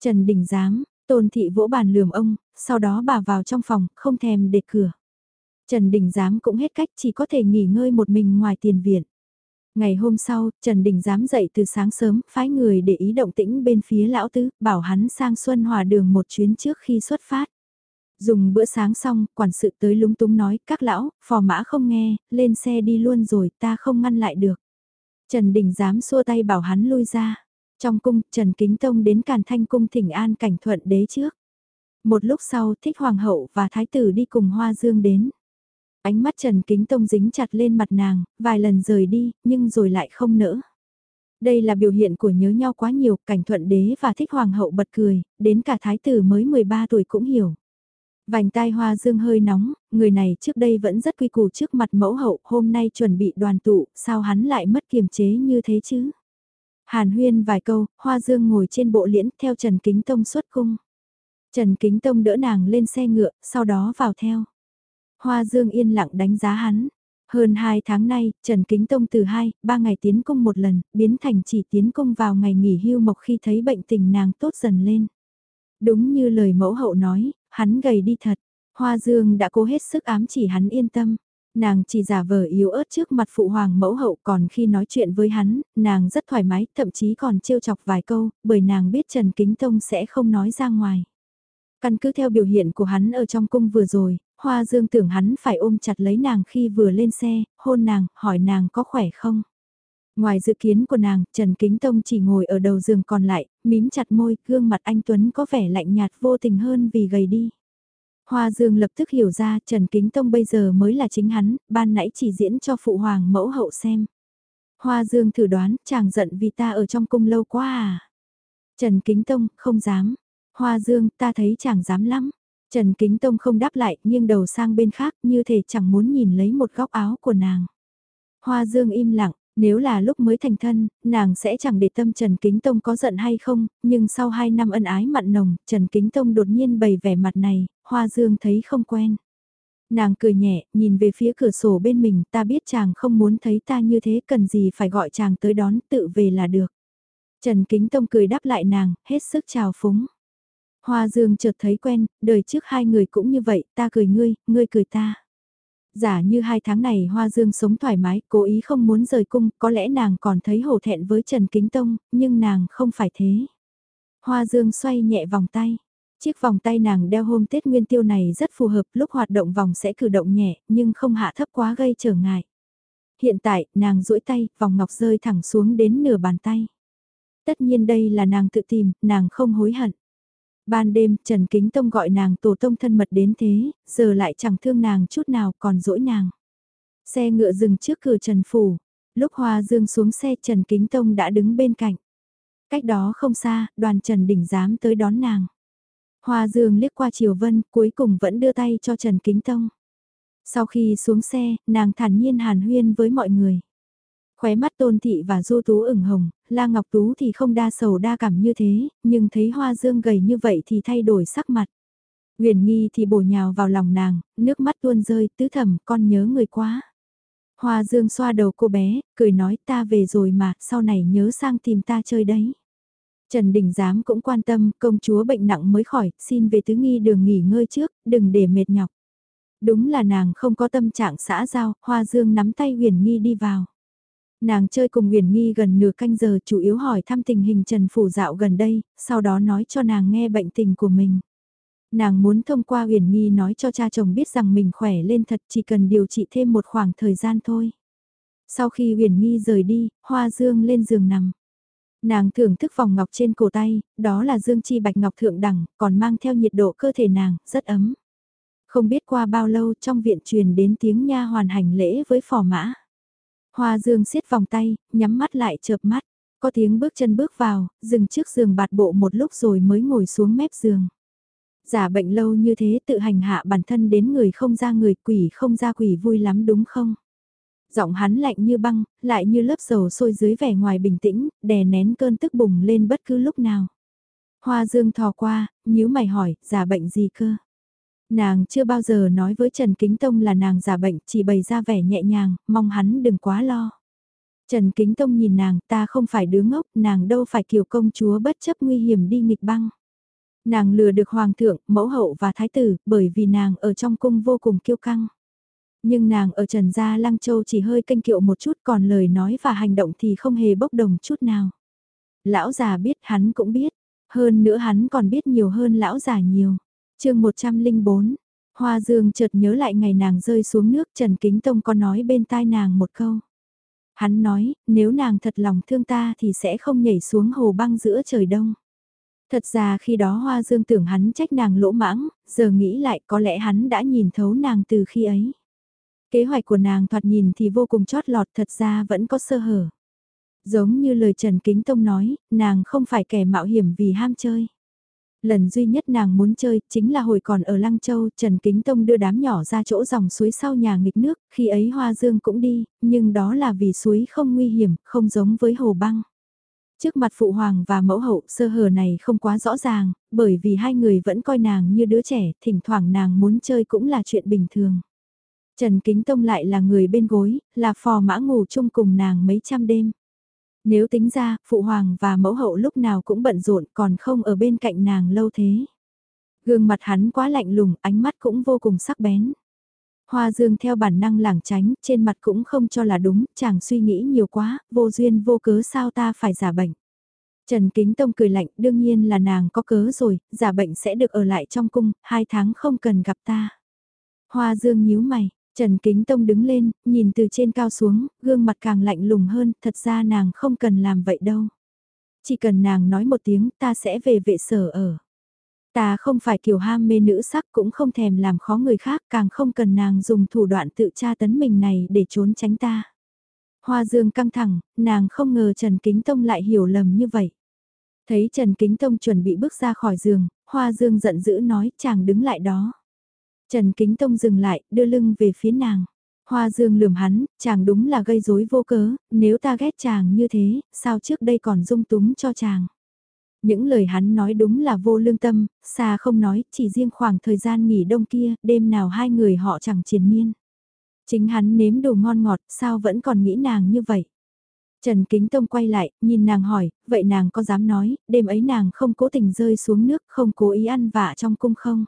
Trần Đình Giám Tôn thị vỗ bàn lườm ông, sau đó bà vào trong phòng, không thèm để cửa. Trần Đình Giám cũng hết cách chỉ có thể nghỉ ngơi một mình ngoài tiền viện. Ngày hôm sau, Trần Đình Giám dậy từ sáng sớm, phái người để ý động tĩnh bên phía lão tứ, bảo hắn sang Xuân Hòa đường một chuyến trước khi xuất phát. Dùng bữa sáng xong, quản sự tới lúng túng nói, các lão, phò mã không nghe, lên xe đi luôn rồi, ta không ngăn lại được. Trần Đình Giám xua tay bảo hắn lui ra. Trong cung, Trần Kính Tông đến Càn Thanh Cung thỉnh an cảnh thuận đế trước. Một lúc sau, thích hoàng hậu và thái tử đi cùng Hoa Dương đến. Ánh mắt Trần Kính Tông dính chặt lên mặt nàng, vài lần rời đi, nhưng rồi lại không nỡ. Đây là biểu hiện của nhớ nhau quá nhiều, cảnh thuận đế và thích hoàng hậu bật cười, đến cả thái tử mới 13 tuổi cũng hiểu. Vành tai hoa dương hơi nóng, người này trước đây vẫn rất quy củ trước mặt mẫu hậu, hôm nay chuẩn bị đoàn tụ, sao hắn lại mất kiềm chế như thế chứ? Hàn huyên vài câu, Hoa Dương ngồi trên bộ liễn theo Trần Kính Tông xuất cung. Trần Kính Tông đỡ nàng lên xe ngựa, sau đó vào theo. Hoa Dương yên lặng đánh giá hắn. Hơn 2 tháng nay, Trần Kính Tông từ 2, 3 ngày tiến cung một lần, biến thành chỉ tiến cung vào ngày nghỉ hưu mộc khi thấy bệnh tình nàng tốt dần lên. Đúng như lời mẫu hậu nói, hắn gầy đi thật. Hoa Dương đã cố hết sức ám chỉ hắn yên tâm. Nàng chỉ giả vờ yếu ớt trước mặt phụ hoàng mẫu hậu còn khi nói chuyện với hắn, nàng rất thoải mái, thậm chí còn trêu chọc vài câu, bởi nàng biết Trần Kính Tông sẽ không nói ra ngoài. Căn cứ theo biểu hiện của hắn ở trong cung vừa rồi, Hoa Dương tưởng hắn phải ôm chặt lấy nàng khi vừa lên xe, hôn nàng, hỏi nàng có khỏe không. Ngoài dự kiến của nàng, Trần Kính Tông chỉ ngồi ở đầu giường còn lại, mím chặt môi, gương mặt anh Tuấn có vẻ lạnh nhạt vô tình hơn vì gầy đi. Hoa Dương lập tức hiểu ra Trần Kính Tông bây giờ mới là chính hắn, ban nãy chỉ diễn cho phụ hoàng mẫu hậu xem. Hoa Dương thử đoán, chàng giận vì ta ở trong cung lâu quá à. Trần Kính Tông, không dám. Hoa Dương, ta thấy chàng dám lắm. Trần Kính Tông không đáp lại, nghiêng đầu sang bên khác như thể chẳng muốn nhìn lấy một góc áo của nàng. Hoa Dương im lặng, nếu là lúc mới thành thân, nàng sẽ chẳng để tâm Trần Kính Tông có giận hay không, nhưng sau 2 năm ân ái mặn nồng, Trần Kính Tông đột nhiên bày vẻ mặt này, Hoa Dương thấy không quen. Nàng cười nhẹ, nhìn về phía cửa sổ bên mình, ta biết chàng không muốn thấy ta như thế, cần gì phải gọi chàng tới đón, tự về là được. Trần Kính Tông cười đáp lại nàng, hết sức chào phúng. Hoa Dương chợt thấy quen, đời trước hai người cũng như vậy, ta cười ngươi, ngươi cười ta. Giả như hai tháng này Hoa Dương sống thoải mái, cố ý không muốn rời cung, có lẽ nàng còn thấy hổ thẹn với Trần Kính Tông, nhưng nàng không phải thế. Hoa Dương xoay nhẹ vòng tay. Chiếc vòng tay nàng đeo hôm Tết Nguyên Tiêu này rất phù hợp, lúc hoạt động vòng sẽ cử động nhẹ, nhưng không hạ thấp quá gây trở ngại. Hiện tại, nàng duỗi tay, vòng ngọc rơi thẳng xuống đến nửa bàn tay. Tất nhiên đây là nàng tự tìm, nàng không hối hận. Ban đêm, Trần Kính Tông gọi nàng tổ tông thân mật đến thế, giờ lại chẳng thương nàng chút nào còn dỗi nàng. Xe ngựa dừng trước cửa Trần Phủ. Lúc Hoa Dương xuống xe Trần Kính Tông đã đứng bên cạnh. Cách đó không xa, đoàn Trần Đỉnh dám tới đón nàng. Hoa Dương liếc qua Triều Vân, cuối cùng vẫn đưa tay cho Trần Kính Tông. Sau khi xuống xe, nàng thản nhiên hàn huyên với mọi người. Khóe mắt tôn thị và du tú ửng hồng, la ngọc tú thì không đa sầu đa cảm như thế, nhưng thấy hoa dương gầy như vậy thì thay đổi sắc mặt. Huyền nghi thì bổ nhào vào lòng nàng, nước mắt tuôn rơi, tứ thầm, con nhớ người quá. Hoa dương xoa đầu cô bé, cười nói ta về rồi mà, sau này nhớ sang tìm ta chơi đấy. Trần Đình Giám cũng quan tâm, công chúa bệnh nặng mới khỏi, xin về tứ nghi đường nghỉ ngơi trước, đừng để mệt nhọc. Đúng là nàng không có tâm trạng xã giao, Hoa Dương nắm tay huyền nghi đi vào. Nàng chơi cùng Nguyễn Nghi gần nửa canh giờ chủ yếu hỏi thăm tình hình Trần Phủ dạo gần đây, sau đó nói cho nàng nghe bệnh tình của mình. Nàng muốn thông qua Nguyễn Nghi nói cho cha chồng biết rằng mình khỏe lên thật chỉ cần điều trị thêm một khoảng thời gian thôi. Sau khi Nguyễn Nghi rời đi, Hoa Dương lên giường nằm. Nàng thưởng thức vòng ngọc trên cổ tay, đó là dương chi bạch ngọc thượng đẳng, còn mang theo nhiệt độ cơ thể nàng, rất ấm. Không biết qua bao lâu trong viện truyền đến tiếng nha hoàn hành lễ với phò mã. Hoa Dương siết vòng tay, nhắm mắt lại chợp mắt. Có tiếng bước chân bước vào, dừng trước giường bạt bộ một lúc rồi mới ngồi xuống mép giường. Giả bệnh lâu như thế tự hành hạ bản thân đến người không ra người quỷ không ra quỷ vui lắm đúng không? Giọng hắn lạnh như băng, lại như lớp dầu sôi dưới vẻ ngoài bình tĩnh, đè nén cơn tức bùng lên bất cứ lúc nào. Hoa Dương thò qua, nhíu mày hỏi, giả bệnh gì cơ? Nàng chưa bao giờ nói với Trần Kính Tông là nàng giả bệnh, chỉ bày ra vẻ nhẹ nhàng, mong hắn đừng quá lo. Trần Kính Tông nhìn nàng, ta không phải đứa ngốc, nàng đâu phải kiều công chúa bất chấp nguy hiểm đi nghịch băng. Nàng lừa được hoàng thượng, mẫu hậu và thái tử, bởi vì nàng ở trong cung vô cùng kiêu căng. Nhưng nàng ở Trần Gia Lăng Châu chỉ hơi kênh kiệu một chút còn lời nói và hành động thì không hề bốc đồng chút nào. Lão già biết hắn cũng biết, hơn nữa hắn còn biết nhiều hơn lão già nhiều chương 104, Hoa Dương chợt nhớ lại ngày nàng rơi xuống nước Trần Kính Tông có nói bên tai nàng một câu. Hắn nói, nếu nàng thật lòng thương ta thì sẽ không nhảy xuống hồ băng giữa trời đông. Thật ra khi đó Hoa Dương tưởng hắn trách nàng lỗ mãng, giờ nghĩ lại có lẽ hắn đã nhìn thấu nàng từ khi ấy. Kế hoạch của nàng thoạt nhìn thì vô cùng chót lọt thật ra vẫn có sơ hở. Giống như lời Trần Kính Tông nói, nàng không phải kẻ mạo hiểm vì ham chơi. Lần duy nhất nàng muốn chơi chính là hồi còn ở Lăng Châu, Trần Kính Tông đưa đám nhỏ ra chỗ dòng suối sau nhà nghịch nước, khi ấy Hoa Dương cũng đi, nhưng đó là vì suối không nguy hiểm, không giống với hồ băng. Trước mặt phụ hoàng và mẫu hậu sơ hở này không quá rõ ràng, bởi vì hai người vẫn coi nàng như đứa trẻ, thỉnh thoảng nàng muốn chơi cũng là chuyện bình thường. Trần Kính Tông lại là người bên gối, là phò mã ngủ chung cùng nàng mấy trăm đêm. Nếu tính ra, phụ hoàng và mẫu hậu lúc nào cũng bận rộn còn không ở bên cạnh nàng lâu thế. Gương mặt hắn quá lạnh lùng, ánh mắt cũng vô cùng sắc bén. Hoa dương theo bản năng lảng tránh, trên mặt cũng không cho là đúng, chàng suy nghĩ nhiều quá, vô duyên vô cớ sao ta phải giả bệnh. Trần Kính Tông cười lạnh, đương nhiên là nàng có cớ rồi, giả bệnh sẽ được ở lại trong cung, hai tháng không cần gặp ta. Hoa dương nhíu mày, Trần Kính Tông đứng lên, nhìn từ trên cao xuống, gương mặt càng lạnh lùng hơn, thật ra nàng không cần làm vậy đâu. Chỉ cần nàng nói một tiếng ta sẽ về vệ sở ở. Ta không phải kiểu ham mê nữ sắc cũng không thèm làm khó người khác càng không cần nàng dùng thủ đoạn tự tra tấn mình này để trốn tránh ta. Hoa dương căng thẳng, nàng không ngờ Trần Kính Tông lại hiểu lầm như vậy. Thấy Trần Kính Tông chuẩn bị bước ra khỏi giường, Hoa dương giận dữ nói chàng đứng lại đó. Trần Kính Tông dừng lại, đưa lưng về phía nàng. Hoa dương lườm hắn, chàng đúng là gây rối vô cớ, nếu ta ghét chàng như thế, sao trước đây còn dung túng cho chàng. Những lời hắn nói đúng là vô lương tâm, xa không nói, chỉ riêng khoảng thời gian nghỉ đông kia, đêm nào hai người họ chẳng triền miên. Chính hắn nếm đồ ngon ngọt, sao vẫn còn nghĩ nàng như vậy. Trần Kính Tông quay lại, nhìn nàng hỏi, vậy nàng có dám nói, đêm ấy nàng không cố tình rơi xuống nước, không cố ý ăn vạ trong cung không?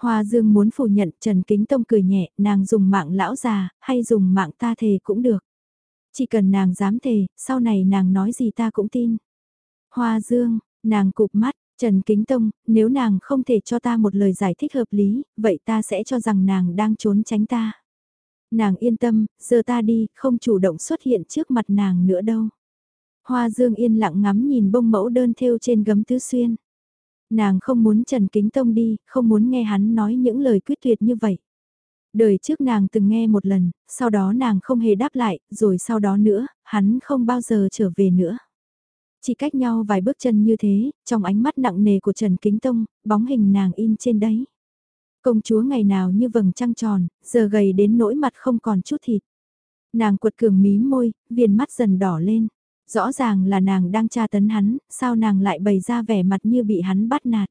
Hoa Dương muốn phủ nhận, Trần Kính Tông cười nhẹ, nàng dùng mạng lão già, hay dùng mạng ta thề cũng được. Chỉ cần nàng dám thề, sau này nàng nói gì ta cũng tin. Hoa Dương, nàng cụp mắt, Trần Kính Tông, nếu nàng không thể cho ta một lời giải thích hợp lý, vậy ta sẽ cho rằng nàng đang trốn tránh ta. Nàng yên tâm, giờ ta đi, không chủ động xuất hiện trước mặt nàng nữa đâu. Hoa Dương yên lặng ngắm nhìn bông mẫu đơn thêu trên gấm tứ xuyên. Nàng không muốn Trần Kính Tông đi, không muốn nghe hắn nói những lời quyết tuyệt như vậy. Đời trước nàng từng nghe một lần, sau đó nàng không hề đáp lại, rồi sau đó nữa, hắn không bao giờ trở về nữa. Chỉ cách nhau vài bước chân như thế, trong ánh mắt nặng nề của Trần Kính Tông, bóng hình nàng in trên đấy. Công chúa ngày nào như vầng trăng tròn, giờ gầy đến nỗi mặt không còn chút thịt. Nàng quật cường mí môi, viền mắt dần đỏ lên. Rõ ràng là nàng đang tra tấn hắn, sao nàng lại bày ra vẻ mặt như bị hắn bắt nạt.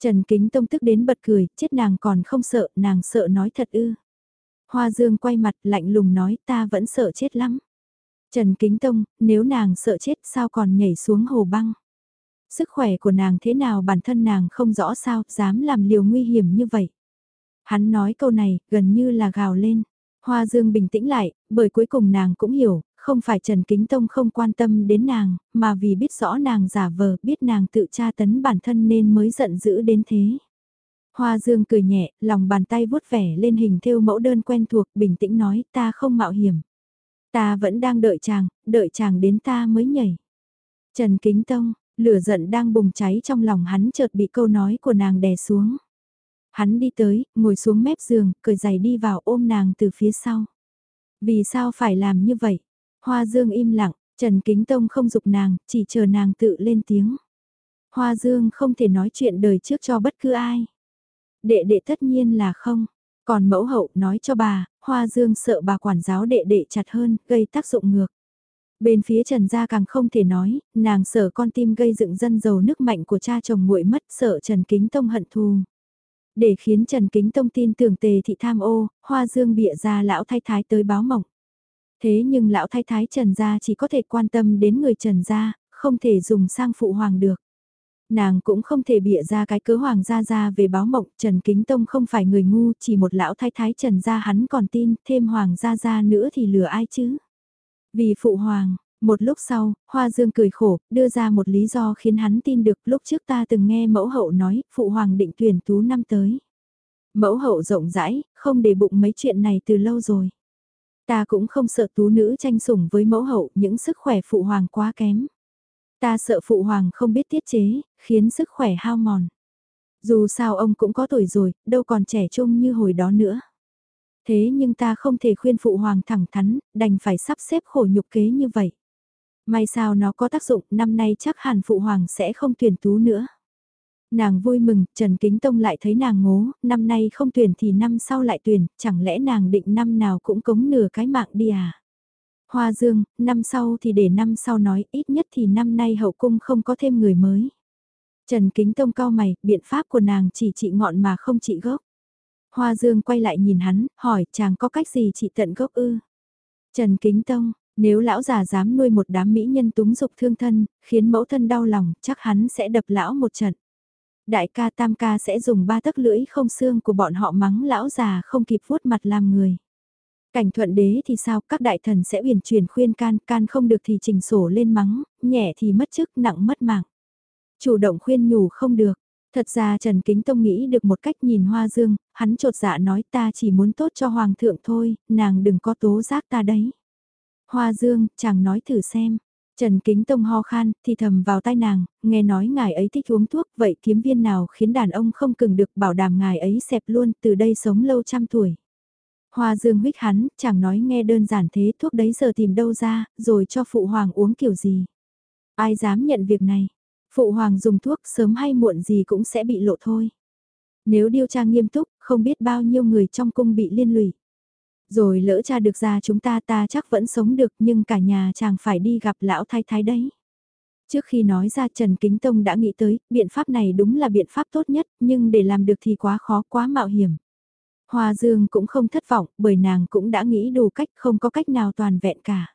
Trần Kính Tông tức đến bật cười, chết nàng còn không sợ, nàng sợ nói thật ư. Hoa Dương quay mặt lạnh lùng nói ta vẫn sợ chết lắm. Trần Kính Tông, nếu nàng sợ chết sao còn nhảy xuống hồ băng. Sức khỏe của nàng thế nào bản thân nàng không rõ sao, dám làm liều nguy hiểm như vậy. Hắn nói câu này, gần như là gào lên. Hoa Dương bình tĩnh lại, bởi cuối cùng nàng cũng hiểu, không phải Trần Kính Tông không quan tâm đến nàng, mà vì biết rõ nàng giả vờ, biết nàng tự tra tấn bản thân nên mới giận dữ đến thế. Hoa Dương cười nhẹ, lòng bàn tay vuốt vẻ lên hình thêu mẫu đơn quen thuộc, bình tĩnh nói ta không mạo hiểm. Ta vẫn đang đợi chàng, đợi chàng đến ta mới nhảy. Trần Kính Tông, lửa giận đang bùng cháy trong lòng hắn chợt bị câu nói của nàng đè xuống. Hắn đi tới, ngồi xuống mép giường, cười giày đi vào ôm nàng từ phía sau. Vì sao phải làm như vậy? Hoa Dương im lặng, Trần Kính Tông không dục nàng, chỉ chờ nàng tự lên tiếng. Hoa Dương không thể nói chuyện đời trước cho bất cứ ai. Đệ đệ tất nhiên là không. Còn mẫu hậu nói cho bà, Hoa Dương sợ bà quản giáo đệ đệ chặt hơn, gây tác dụng ngược. Bên phía Trần Gia càng không thể nói, nàng sợ con tim gây dựng dân giàu nước mạnh của cha chồng nguội mất sợ Trần Kính Tông hận thù. Để khiến Trần Kính Tông tin tưởng tề thị tham ô, Hoa Dương bịa ra lão thay thái tới báo mộng. Thế nhưng lão thái thái Trần Gia chỉ có thể quan tâm đến người Trần Gia, không thể dùng sang phụ hoàng được. Nàng cũng không thể bịa ra cái cớ hoàng gia gia về báo mộng, Trần Kính Tông không phải người ngu, chỉ một lão thái thái Trần Gia hắn còn tin, thêm hoàng gia gia nữa thì lừa ai chứ. Vì phụ hoàng, một lúc sau, Hoa Dương cười khổ, đưa ra một lý do khiến hắn tin được lúc trước ta từng nghe mẫu hậu nói, phụ hoàng định tuyển tú năm tới. Mẫu hậu rộng rãi, không để bụng mấy chuyện này từ lâu rồi. Ta cũng không sợ tú nữ tranh sủng với mẫu hậu những sức khỏe phụ hoàng quá kém. Ta sợ phụ hoàng không biết tiết chế, khiến sức khỏe hao mòn. Dù sao ông cũng có tuổi rồi, đâu còn trẻ trung như hồi đó nữa. Thế nhưng ta không thể khuyên phụ hoàng thẳng thắn, đành phải sắp xếp khổ nhục kế như vậy. May sao nó có tác dụng, năm nay chắc hẳn phụ hoàng sẽ không tuyển tú nữa. Nàng vui mừng, Trần Kính Tông lại thấy nàng ngố, năm nay không tuyển thì năm sau lại tuyển, chẳng lẽ nàng định năm nào cũng cống nửa cái mạng đi à? Hoa Dương, năm sau thì để năm sau nói, ít nhất thì năm nay hậu cung không có thêm người mới. Trần Kính Tông cao mày, biện pháp của nàng chỉ trị ngọn mà không trị gốc. Hoa Dương quay lại nhìn hắn, hỏi chàng có cách gì trị tận gốc ư? Trần Kính Tông, nếu lão già dám nuôi một đám mỹ nhân túng dục thương thân, khiến mẫu thân đau lòng, chắc hắn sẽ đập lão một trận. Đại ca tam ca sẽ dùng ba tấc lưỡi không xương của bọn họ mắng lão già không kịp vuốt mặt làm người. Cảnh thuận đế thì sao, các đại thần sẽ uyển chuyển khuyên can, can không được thì trình sổ lên mắng, nhẹ thì mất chức, nặng mất mạng. Chủ động khuyên nhủ không được. Thật ra Trần Kính Tông nghĩ được một cách nhìn Hoa Dương, hắn trột dạ nói ta chỉ muốn tốt cho Hoàng thượng thôi, nàng đừng có tố giác ta đấy. Hoa Dương, chàng nói thử xem. Trần Kính Tông ho khan, thì thầm vào tai nàng, nghe nói ngài ấy thích uống thuốc, vậy kiếm viên nào khiến đàn ông không cừng được bảo đảm ngài ấy xẹp luôn, từ đây sống lâu trăm tuổi. Hoa Dương huyết hắn, chẳng nói nghe đơn giản thế thuốc đấy giờ tìm đâu ra, rồi cho phụ hoàng uống kiểu gì. Ai dám nhận việc này, phụ hoàng dùng thuốc sớm hay muộn gì cũng sẽ bị lộ thôi. Nếu điều tra nghiêm túc, không biết bao nhiêu người trong cung bị liên lụy. Rồi lỡ cha được ra chúng ta ta chắc vẫn sống được nhưng cả nhà chàng phải đi gặp lão thái thái đấy. Trước khi nói ra Trần Kính Tông đã nghĩ tới, biện pháp này đúng là biện pháp tốt nhất, nhưng để làm được thì quá khó, quá mạo hiểm. Hoa Dương cũng không thất vọng, bởi nàng cũng đã nghĩ đủ cách, không có cách nào toàn vẹn cả.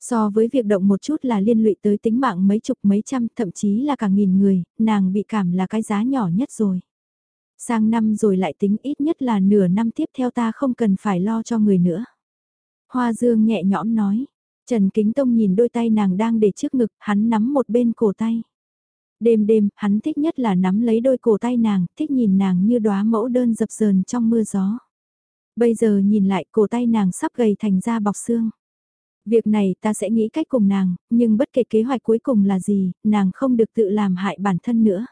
So với việc động một chút là liên lụy tới tính mạng mấy chục mấy trăm, thậm chí là cả nghìn người, nàng bị cảm là cái giá nhỏ nhất rồi. Sang năm rồi lại tính ít nhất là nửa năm tiếp theo ta không cần phải lo cho người nữa. Hoa Dương nhẹ nhõm nói, Trần Kính Tông nhìn đôi tay nàng đang để trước ngực, hắn nắm một bên cổ tay. Đêm đêm, hắn thích nhất là nắm lấy đôi cổ tay nàng, thích nhìn nàng như đóa mẫu đơn dập dờn trong mưa gió. Bây giờ nhìn lại cổ tay nàng sắp gầy thành ra bọc xương. Việc này ta sẽ nghĩ cách cùng nàng, nhưng bất kể kế hoạch cuối cùng là gì, nàng không được tự làm hại bản thân nữa.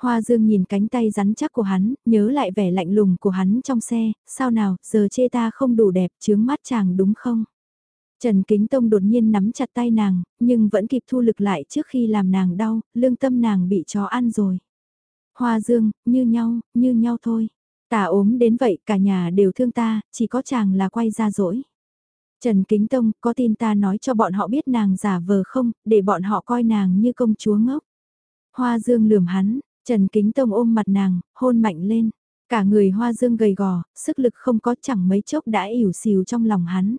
Hoa Dương nhìn cánh tay rắn chắc của hắn, nhớ lại vẻ lạnh lùng của hắn trong xe, sao nào, giờ chê ta không đủ đẹp, chướng mắt chàng đúng không? Trần Kính Tông đột nhiên nắm chặt tay nàng, nhưng vẫn kịp thu lực lại trước khi làm nàng đau, lương tâm nàng bị chó ăn rồi. Hoa Dương, như nhau, như nhau thôi. Ta ốm đến vậy cả nhà đều thương ta, chỉ có chàng là quay ra dỗi. Trần Kính Tông, có tin ta nói cho bọn họ biết nàng giả vờ không, để bọn họ coi nàng như công chúa ngốc. Hoa Dương lườm hắn, Trần Kính Tông ôm mặt nàng, hôn mạnh lên. Cả người Hoa Dương gầy gò, sức lực không có chẳng mấy chốc đã ỉu xìu trong lòng hắn.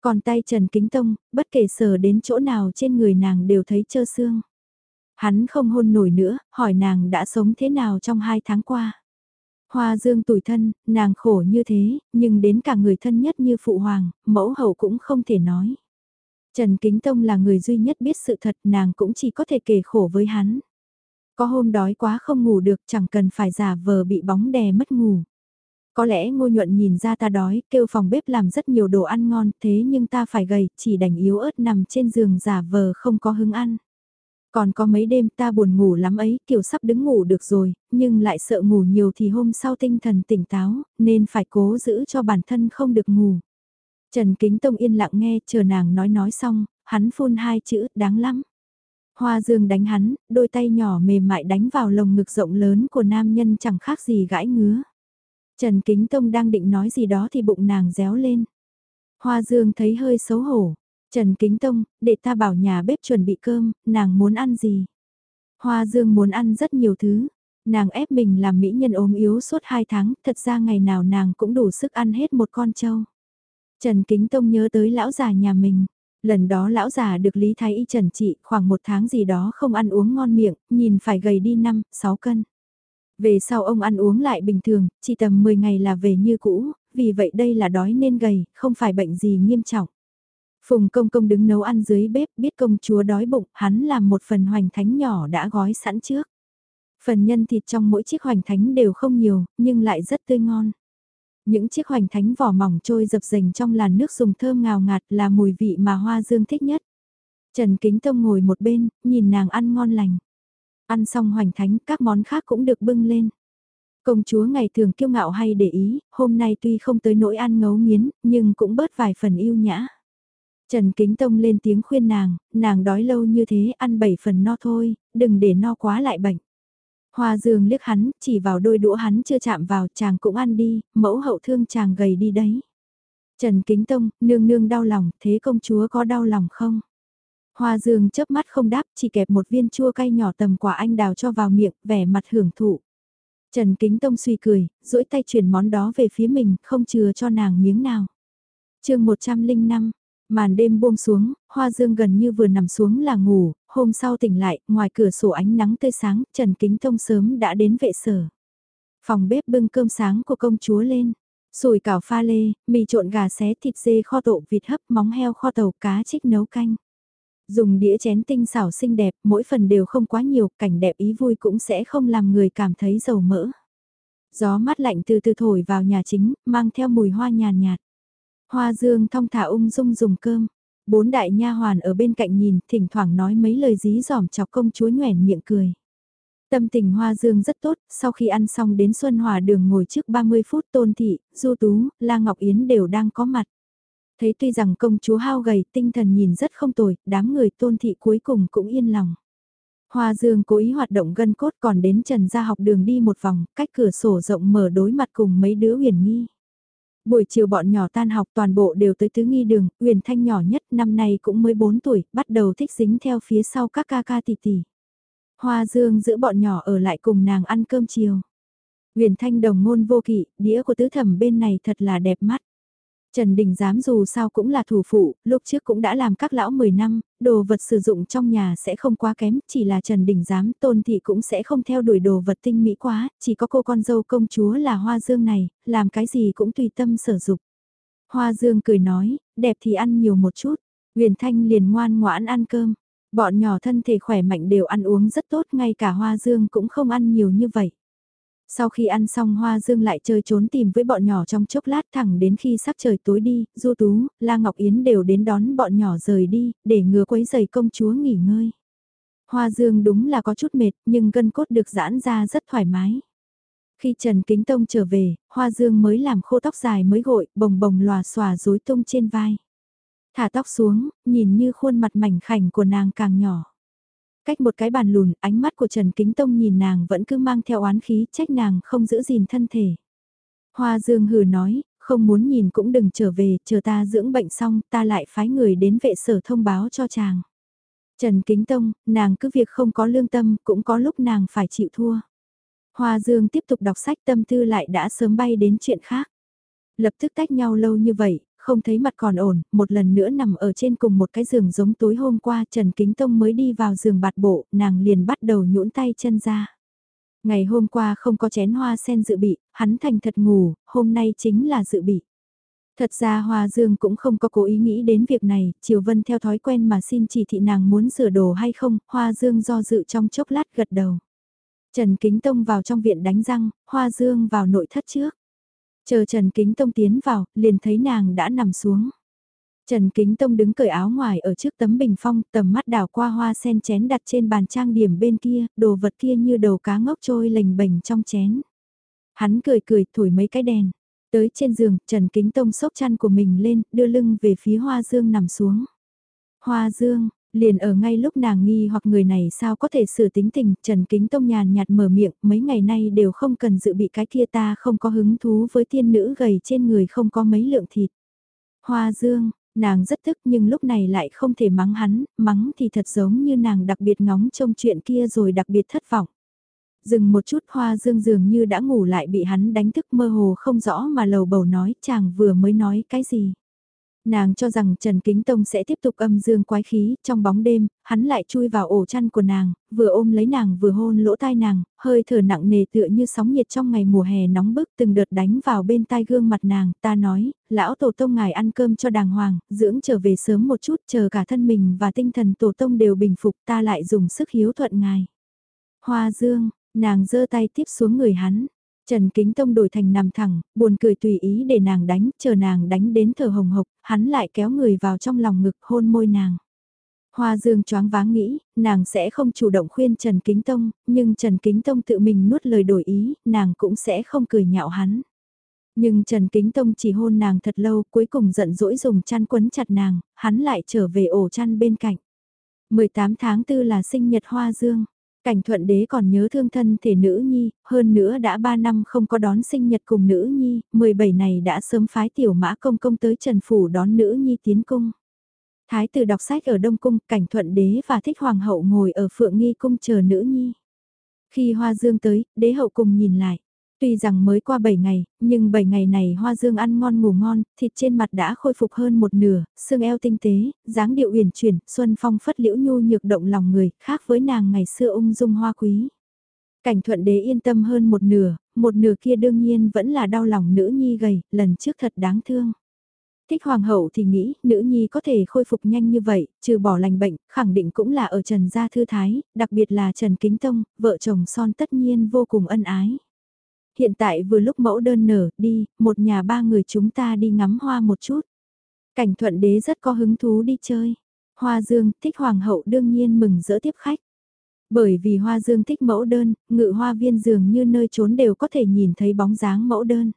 Còn tay Trần Kính Tông, bất kể sờ đến chỗ nào trên người nàng đều thấy trơ xương. Hắn không hôn nổi nữa, hỏi nàng đã sống thế nào trong hai tháng qua. Hoa dương tủi thân, nàng khổ như thế, nhưng đến cả người thân nhất như phụ hoàng, mẫu hậu cũng không thể nói. Trần Kính Tông là người duy nhất biết sự thật nàng cũng chỉ có thể kể khổ với hắn. Có hôm đói quá không ngủ được chẳng cần phải giả vờ bị bóng đè mất ngủ. Có lẽ ngô nhuận nhìn ra ta đói, kêu phòng bếp làm rất nhiều đồ ăn ngon, thế nhưng ta phải gầy, chỉ đành yếu ớt nằm trên giường giả vờ không có hứng ăn. Còn có mấy đêm ta buồn ngủ lắm ấy, kiểu sắp đứng ngủ được rồi, nhưng lại sợ ngủ nhiều thì hôm sau tinh thần tỉnh táo, nên phải cố giữ cho bản thân không được ngủ. Trần Kính Tông yên lặng nghe, chờ nàng nói nói xong, hắn phun hai chữ, đáng lắm. Hoa dương đánh hắn, đôi tay nhỏ mềm mại đánh vào lồng ngực rộng lớn của nam nhân chẳng khác gì gãi ngứa. Trần Kính Tông đang định nói gì đó thì bụng nàng réo lên. Hoa Dương thấy hơi xấu hổ. Trần Kính Tông, để ta bảo nhà bếp chuẩn bị cơm, nàng muốn ăn gì? Hoa Dương muốn ăn rất nhiều thứ. Nàng ép mình làm mỹ nhân ốm yếu suốt 2 tháng, thật ra ngày nào nàng cũng đủ sức ăn hết một con trâu. Trần Kính Tông nhớ tới lão già nhà mình. Lần đó lão già được Lý Thái Y trần trị khoảng một tháng gì đó không ăn uống ngon miệng, nhìn phải gầy đi 5, 6 cân. Về sau ông ăn uống lại bình thường, chỉ tầm 10 ngày là về như cũ, vì vậy đây là đói nên gầy, không phải bệnh gì nghiêm trọng. Phùng công công đứng nấu ăn dưới bếp, biết công chúa đói bụng, hắn làm một phần hoành thánh nhỏ đã gói sẵn trước. Phần nhân thịt trong mỗi chiếc hoành thánh đều không nhiều, nhưng lại rất tươi ngon. Những chiếc hoành thánh vỏ mỏng trôi dập dềnh trong làn nước dùng thơm ngào ngạt là mùi vị mà Hoa Dương thích nhất. Trần Kính Tông ngồi một bên, nhìn nàng ăn ngon lành. Ăn xong hoành thánh, các món khác cũng được bưng lên. Công chúa ngày thường kiêu ngạo hay để ý, hôm nay tuy không tới nỗi ăn ngấu nghiến, nhưng cũng bớt vài phần yêu nhã. Trần Kính Tông lên tiếng khuyên nàng, nàng đói lâu như thế ăn bảy phần no thôi, đừng để no quá lại bệnh. Hoa Dương liếc hắn, chỉ vào đôi đũa hắn chưa chạm vào chàng cũng ăn đi, mẫu hậu thương chàng gầy đi đấy. Trần Kính Tông, nương nương đau lòng, thế công chúa có đau lòng không? Hoa Dương chớp mắt không đáp, chỉ kẹp một viên chua cay nhỏ tầm quả anh đào cho vào miệng, vẻ mặt hưởng thụ. Trần Kính Tông suy cười, duỗi tay chuyển món đó về phía mình, không chừa cho nàng miếng nào. chương 105, màn đêm buông xuống, Hoa Dương gần như vừa nằm xuống là ngủ, hôm sau tỉnh lại, ngoài cửa sổ ánh nắng tươi sáng, Trần Kính Tông sớm đã đến vệ sở. Phòng bếp bưng cơm sáng của công chúa lên, sủi cảo pha lê, mì trộn gà xé thịt dê kho tộ vịt hấp móng heo kho tàu cá chích nấu canh. Dùng đĩa chén tinh xảo xinh đẹp, mỗi phần đều không quá nhiều, cảnh đẹp ý vui cũng sẽ không làm người cảm thấy dầu mỡ. Gió mát lạnh từ từ thổi vào nhà chính, mang theo mùi hoa nhàn nhạt. Hoa dương thong thả ung dung dùng cơm. Bốn đại nha hoàn ở bên cạnh nhìn, thỉnh thoảng nói mấy lời dí dỏm chọc công chúa nhoẻn miệng cười. Tâm tình Hoa Dương rất tốt, sau khi ăn xong đến Xuân Hòa đường ngồi trước 30 phút Tôn Thị, Du Tú, La Ngọc Yến đều đang có mặt. Thấy tuy rằng công chúa hao gầy tinh thần nhìn rất không tồi, đám người tôn thị cuối cùng cũng yên lòng. Hoa Dương cố ý hoạt động gân cốt còn đến trần ra học đường đi một vòng, cách cửa sổ rộng mở đối mặt cùng mấy đứa huyền nghi. Buổi chiều bọn nhỏ tan học toàn bộ đều tới tứ nghi đường, Uyển Thanh nhỏ nhất năm nay cũng mới 4 tuổi, bắt đầu thích dính theo phía sau các ca ca tỷ tỷ. Hoa Dương giữ bọn nhỏ ở lại cùng nàng ăn cơm chiều. Uyển Thanh đồng ngôn vô kỵ, đĩa của tứ thẩm bên này thật là đẹp mắt. Trần Đình Giám dù sao cũng là thủ phụ, lúc trước cũng đã làm các lão 10 năm, đồ vật sử dụng trong nhà sẽ không quá kém, chỉ là Trần Đình Giám tôn thị cũng sẽ không theo đuổi đồ vật tinh mỹ quá, chỉ có cô con dâu công chúa là Hoa Dương này, làm cái gì cũng tùy tâm sở dục. Hoa Dương cười nói, đẹp thì ăn nhiều một chút, Huyền Thanh liền ngoan ngoãn ăn cơm, bọn nhỏ thân thể khỏe mạnh đều ăn uống rất tốt, ngay cả Hoa Dương cũng không ăn nhiều như vậy. Sau khi ăn xong Hoa Dương lại chơi trốn tìm với bọn nhỏ trong chốc lát thẳng đến khi sắc trời tối đi, Du Tú, La Ngọc Yến đều đến đón bọn nhỏ rời đi, để ngừa quấy giày công chúa nghỉ ngơi. Hoa Dương đúng là có chút mệt, nhưng gân cốt được giãn ra rất thoải mái. Khi Trần Kính Tông trở về, Hoa Dương mới làm khô tóc dài mới gội, bồng bồng lòa xòa rối tung trên vai. Thả tóc xuống, nhìn như khuôn mặt mảnh khảnh của nàng càng nhỏ. Cách một cái bàn lùn, ánh mắt của Trần Kính Tông nhìn nàng vẫn cứ mang theo oán khí, trách nàng không giữ gìn thân thể. Hoa Dương hừ nói, không muốn nhìn cũng đừng trở về, chờ ta dưỡng bệnh xong, ta lại phái người đến vệ sở thông báo cho chàng. Trần Kính Tông, nàng cứ việc không có lương tâm, cũng có lúc nàng phải chịu thua. Hoa Dương tiếp tục đọc sách tâm tư lại đã sớm bay đến chuyện khác. Lập tức tách nhau lâu như vậy, không thấy mặt còn ổn, một lần nữa nằm ở trên cùng một cái giường giống tối hôm qua Trần Kính Tông mới đi vào giường bạt bộ, nàng liền bắt đầu nhũn tay chân ra. Ngày hôm qua không có chén hoa sen dự bị, hắn thành thật ngủ, hôm nay chính là dự bị. Thật ra Hoa Dương cũng không có cố ý nghĩ đến việc này, Triều Vân theo thói quen mà xin chỉ thị nàng muốn sửa đồ hay không, Hoa Dương do dự trong chốc lát gật đầu. Trần Kính Tông vào trong viện đánh răng, Hoa Dương vào nội thất trước. Chờ Trần Kính Tông tiến vào, liền thấy nàng đã nằm xuống. Trần Kính Tông đứng cởi áo ngoài ở trước tấm bình phong, tầm mắt đảo qua hoa sen chén đặt trên bàn trang điểm bên kia, đồ vật kia như đầu cá ngốc trôi lềnh bềnh trong chén. Hắn cười cười thổi mấy cái đèn. Tới trên giường, Trần Kính Tông xốc chăn của mình lên, đưa lưng về phía Hoa Dương nằm xuống. Hoa Dương, Liền ở ngay lúc nàng nghi hoặc người này sao có thể xử tính tình, Trần Kính Tông nhàn nhạt mở miệng, mấy ngày nay đều không cần dự bị cái kia ta không có hứng thú với tiên nữ gầy trên người không có mấy lượng thịt. Hoa Dương, nàng rất tức nhưng lúc này lại không thể mắng hắn, mắng thì thật giống như nàng đặc biệt ngóng trông chuyện kia rồi đặc biệt thất vọng. Dừng một chút hoa dương dường như đã ngủ lại bị hắn đánh thức mơ hồ không rõ mà lầu bầu nói chàng vừa mới nói cái gì. Nàng cho rằng Trần Kính Tông sẽ tiếp tục âm dương quái khí, trong bóng đêm, hắn lại chui vào ổ chăn của nàng, vừa ôm lấy nàng vừa hôn lỗ tai nàng, hơi thở nặng nề tựa như sóng nhiệt trong ngày mùa hè nóng bức từng đợt đánh vào bên tai gương mặt nàng, ta nói, lão tổ tông ngài ăn cơm cho đàng hoàng, dưỡng trở về sớm một chút chờ cả thân mình và tinh thần tổ tông đều bình phục ta lại dùng sức hiếu thuận ngài. Hoa dương, nàng giơ tay tiếp xuống người hắn, Trần Kính Tông đổi thành nằm thẳng, buồn cười tùy ý để nàng đánh, chờ nàng đánh đến thở hồng hộc, hắn lại kéo người vào trong lòng ngực hôn môi nàng. Hoa Dương choáng váng nghĩ, nàng sẽ không chủ động khuyên Trần Kính Tông, nhưng Trần Kính Tông tự mình nuốt lời đổi ý, nàng cũng sẽ không cười nhạo hắn. Nhưng Trần Kính Tông chỉ hôn nàng thật lâu, cuối cùng giận dỗi dùng chăn quấn chặt nàng, hắn lại trở về ổ chăn bên cạnh. 18 tháng 4 là sinh nhật Hoa Dương. Cảnh thuận đế còn nhớ thương thân thể nữ nhi, hơn nữa đã 3 năm không có đón sinh nhật cùng nữ nhi, 17 này đã sớm phái tiểu mã công công tới Trần Phủ đón nữ nhi tiến cung. Thái tử đọc sách ở Đông Cung, cảnh thuận đế và thích hoàng hậu ngồi ở phượng nghi cung chờ nữ nhi. Khi hoa dương tới, đế hậu cùng nhìn lại. Tuy rằng mới qua 7 ngày, nhưng 7 ngày này hoa dương ăn ngon ngủ ngon, thịt trên mặt đã khôi phục hơn một nửa, xương eo tinh tế, dáng điệu uyển chuyển, xuân phong phất liễu nhu nhược động lòng người, khác với nàng ngày xưa ung dung hoa quý. Cảnh thuận đế yên tâm hơn một nửa, một nửa kia đương nhiên vẫn là đau lòng nữ nhi gầy, lần trước thật đáng thương. Thích hoàng hậu thì nghĩ nữ nhi có thể khôi phục nhanh như vậy, trừ bỏ lành bệnh, khẳng định cũng là ở Trần Gia Thư Thái, đặc biệt là Trần Kính Tông, vợ chồng son tất nhiên vô cùng ân ái. Hiện tại vừa lúc mẫu đơn nở, đi, một nhà ba người chúng ta đi ngắm hoa một chút. Cảnh thuận đế rất có hứng thú đi chơi. Hoa dương, thích hoàng hậu đương nhiên mừng rỡ tiếp khách. Bởi vì hoa dương thích mẫu đơn, ngự hoa viên dường như nơi trốn đều có thể nhìn thấy bóng dáng mẫu đơn.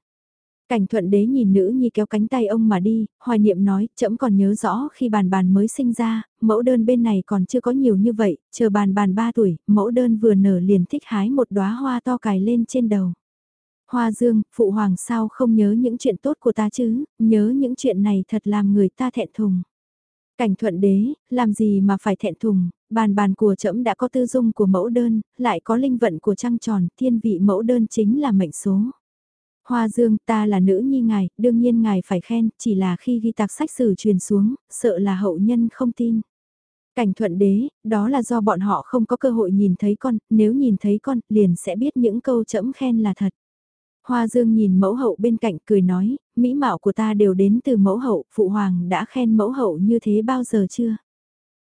Cảnh thuận đế nhìn nữ nhi kéo cánh tay ông mà đi, hoài niệm nói, chậm còn nhớ rõ khi bàn bàn mới sinh ra, mẫu đơn bên này còn chưa có nhiều như vậy, chờ bàn bàn 3 tuổi, mẫu đơn vừa nở liền thích hái một đóa hoa to cài lên trên đầu. Hoa Dương, Phụ Hoàng sao không nhớ những chuyện tốt của ta chứ, nhớ những chuyện này thật làm người ta thẹn thùng. Cảnh thuận đế, làm gì mà phải thẹn thùng, bàn bàn của trẫm đã có tư dung của mẫu đơn, lại có linh vận của trăng tròn, thiên vị mẫu đơn chính là mệnh số. Hoa Dương, ta là nữ nhi ngài, đương nhiên ngài phải khen, chỉ là khi ghi tạc sách sử truyền xuống, sợ là hậu nhân không tin. Cảnh thuận đế, đó là do bọn họ không có cơ hội nhìn thấy con, nếu nhìn thấy con, liền sẽ biết những câu chẫm khen là thật. Hoa Dương nhìn mẫu hậu bên cạnh cười nói, mỹ mạo của ta đều đến từ mẫu hậu, phụ hoàng đã khen mẫu hậu như thế bao giờ chưa?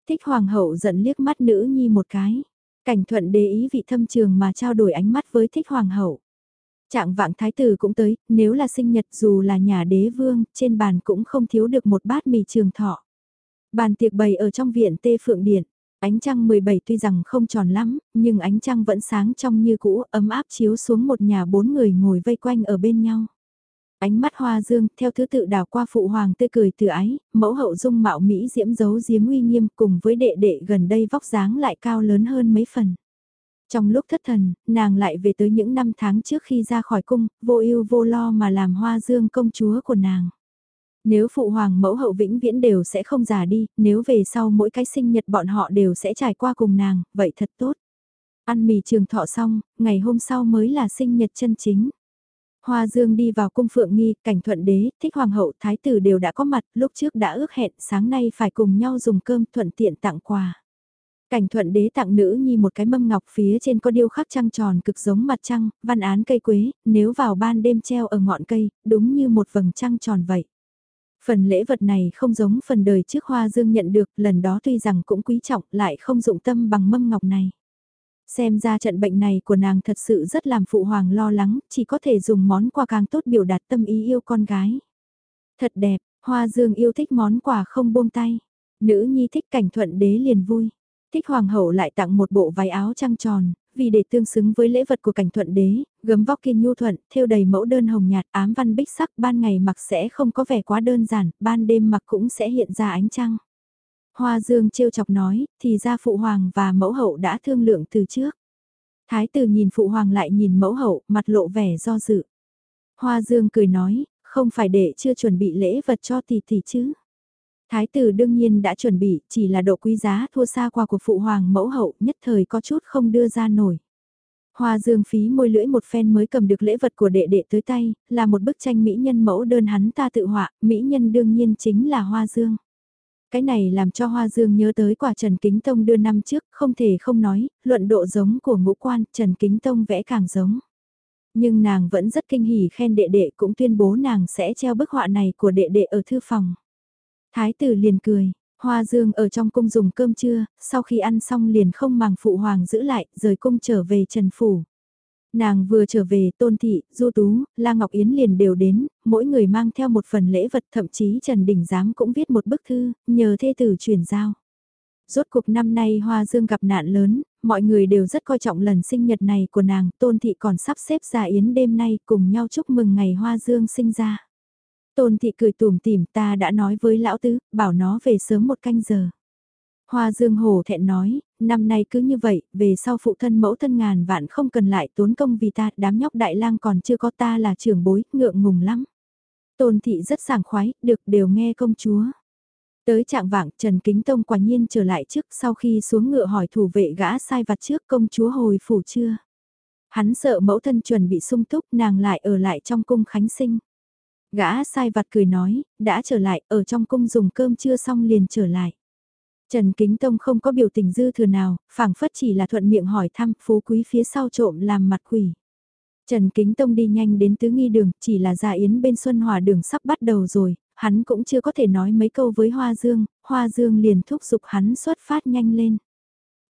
Thích hoàng hậu giận liếc mắt nữ nhi một cái. Cảnh thuận đế ý vị thâm trường mà trao đổi ánh mắt với thích hoàng hậu. Trạng vạng thái tử cũng tới, nếu là sinh nhật dù là nhà đế vương, trên bàn cũng không thiếu được một bát mì trường thọ. Bàn tiệc bày ở trong viện tê phượng điện, ánh trăng 17 tuy rằng không tròn lắm, nhưng ánh trăng vẫn sáng trong như cũ, ấm áp chiếu xuống một nhà bốn người ngồi vây quanh ở bên nhau. Ánh mắt hoa dương, theo thứ tự đảo qua phụ hoàng tươi cười từ ái, mẫu hậu dung mạo Mỹ diễm giấu diếm uy nghiêm cùng với đệ đệ gần đây vóc dáng lại cao lớn hơn mấy phần. Trong lúc thất thần, nàng lại về tới những năm tháng trước khi ra khỏi cung, vô ưu vô lo mà làm hoa dương công chúa của nàng. Nếu phụ hoàng mẫu hậu vĩnh viễn đều sẽ không già đi, nếu về sau mỗi cái sinh nhật bọn họ đều sẽ trải qua cùng nàng, vậy thật tốt. Ăn mì trường thọ xong, ngày hôm sau mới là sinh nhật chân chính. Hoa Dương đi vào cung phượng nghi, cảnh thuận đế, thích hoàng hậu, thái tử đều đã có mặt, lúc trước đã ước hẹn sáng nay phải cùng nhau dùng cơm thuận tiện tặng quà. Cảnh thuận đế tặng nữ nhi một cái mâm ngọc phía trên có điêu khắc trăng tròn cực giống mặt trăng, văn án cây quế, nếu vào ban đêm treo ở ngọn cây, đúng như một vầng trăng tròn vậy. Phần lễ vật này không giống phần đời trước Hoa Dương nhận được, lần đó tuy rằng cũng quý trọng lại không dụng tâm bằng mâm ngọc này. Xem ra trận bệnh này của nàng thật sự rất làm phụ hoàng lo lắng, chỉ có thể dùng món quà càng tốt biểu đạt tâm ý yêu con gái. Thật đẹp, Hoa Dương yêu thích món quà không buông tay. Nữ nhi thích cảnh thuận đế liền vui. Thích hoàng hậu lại tặng một bộ váy áo trăng tròn, vì để tương xứng với lễ vật của cảnh thuận đế, gấm vóc kiên nhu thuận, thêu đầy mẫu đơn hồng nhạt ám văn bích sắc, ban ngày mặc sẽ không có vẻ quá đơn giản, ban đêm mặc cũng sẽ hiện ra ánh trăng. Hoa Dương trêu chọc nói, thì ra phụ hoàng và mẫu hậu đã thương lượng từ trước. Thái tử nhìn phụ hoàng lại nhìn mẫu hậu, mặt lộ vẻ do dự. Hoa Dương cười nói, không phải để chưa chuẩn bị lễ vật cho tỷ tỷ chứ. Thái tử đương nhiên đã chuẩn bị, chỉ là độ quý giá thua xa qua của phụ hoàng mẫu hậu nhất thời có chút không đưa ra nổi. Hoa dương phí môi lưỡi một phen mới cầm được lễ vật của đệ đệ tới tay, là một bức tranh mỹ nhân mẫu đơn hắn ta tự họa, mỹ nhân đương nhiên chính là hoa dương. Cái này làm cho Hoa Dương nhớ tới quả Trần Kính Tông đưa năm trước, không thể không nói, luận độ giống của ngũ quan, Trần Kính Tông vẽ càng giống. Nhưng nàng vẫn rất kinh hỉ khen đệ đệ cũng tuyên bố nàng sẽ treo bức họa này của đệ đệ ở thư phòng. Thái tử liền cười, Hoa Dương ở trong cung dùng cơm trưa, sau khi ăn xong liền không màng phụ hoàng giữ lại, rời cung trở về Trần Phủ. Nàng vừa trở về, Tôn Thị, Du Tú, La Ngọc Yến liền đều đến, mỗi người mang theo một phần lễ vật thậm chí Trần Đình Giám cũng viết một bức thư, nhờ thê tử chuyển giao. Rốt cuộc năm nay Hoa Dương gặp nạn lớn, mọi người đều rất coi trọng lần sinh nhật này của nàng, Tôn Thị còn sắp xếp ra Yến đêm nay cùng nhau chúc mừng ngày Hoa Dương sinh ra. Tôn thị cười tủm tỉm ta đã nói với lão tứ, bảo nó về sớm một canh giờ. Hoa dương hồ thẹn nói, năm nay cứ như vậy, về sau phụ thân mẫu thân ngàn vạn không cần lại tốn công vì ta, đám nhóc đại lang còn chưa có ta là trưởng bối, ngượng ngùng lắm. Tôn thị rất sảng khoái, được đều nghe công chúa. Tới trạng vạng Trần Kính Tông quả nhiên trở lại trước sau khi xuống ngựa hỏi thủ vệ gã sai vặt trước công chúa hồi phủ chưa. Hắn sợ mẫu thân chuẩn bị sung túc nàng lại ở lại trong cung khánh sinh. Gã sai vặt cười nói, đã trở lại, ở trong cung dùng cơm chưa xong liền trở lại. Trần Kính Tông không có biểu tình dư thừa nào, phảng phất chỉ là thuận miệng hỏi thăm phú quý phía sau trộm làm mặt quỷ. Trần Kính Tông đi nhanh đến tứ nghi đường, chỉ là gia yến bên Xuân Hòa đường sắp bắt đầu rồi, hắn cũng chưa có thể nói mấy câu với Hoa Dương, Hoa Dương liền thúc giục hắn xuất phát nhanh lên.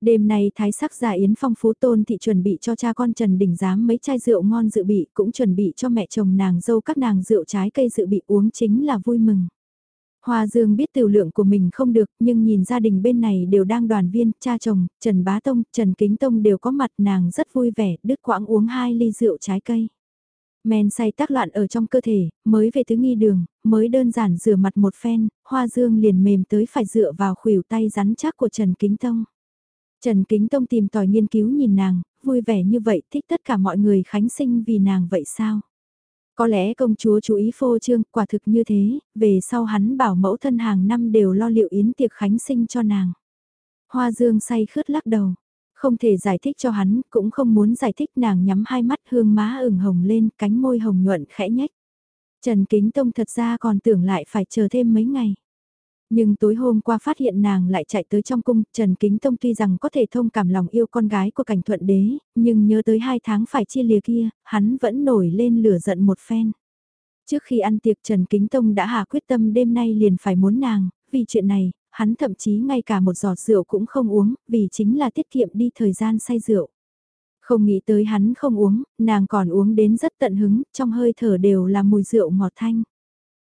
Đêm nay thái sắc giả yến phong phú tôn thị chuẩn bị cho cha con Trần Đình Giám mấy chai rượu ngon dự bị cũng chuẩn bị cho mẹ chồng nàng dâu các nàng rượu trái cây dự bị uống chính là vui mừng. Hoa Dương biết tiểu lượng của mình không được nhưng nhìn gia đình bên này đều đang đoàn viên, cha chồng, Trần Bá Tông, Trần Kính Tông đều có mặt nàng rất vui vẻ, đứt quãng uống hai ly rượu trái cây. Men say tác loạn ở trong cơ thể, mới về tứ nghi đường, mới đơn giản rửa mặt một phen, Hoa Dương liền mềm tới phải dựa vào khuỷu tay rắn chắc của Trần Kính Tông. Trần Kính Tông tìm tòi nghiên cứu nhìn nàng, vui vẻ như vậy thích tất cả mọi người khánh sinh vì nàng vậy sao? Có lẽ công chúa chú ý phô trương, quả thực như thế, về sau hắn bảo mẫu thân hàng năm đều lo liệu yến tiệc khánh sinh cho nàng. Hoa dương say khướt lắc đầu, không thể giải thích cho hắn, cũng không muốn giải thích nàng nhắm hai mắt hương má ửng hồng lên, cánh môi hồng nhuận khẽ nhách. Trần Kính Tông thật ra còn tưởng lại phải chờ thêm mấy ngày. Nhưng tối hôm qua phát hiện nàng lại chạy tới trong cung, Trần Kính Tông tuy rằng có thể thông cảm lòng yêu con gái của cảnh thuận đế, nhưng nhớ tới hai tháng phải chia lìa kia, hắn vẫn nổi lên lửa giận một phen. Trước khi ăn tiệc Trần Kính Tông đã hạ quyết tâm đêm nay liền phải muốn nàng, vì chuyện này, hắn thậm chí ngay cả một giọt rượu cũng không uống, vì chính là tiết kiệm đi thời gian say rượu. Không nghĩ tới hắn không uống, nàng còn uống đến rất tận hứng, trong hơi thở đều là mùi rượu ngọt thanh.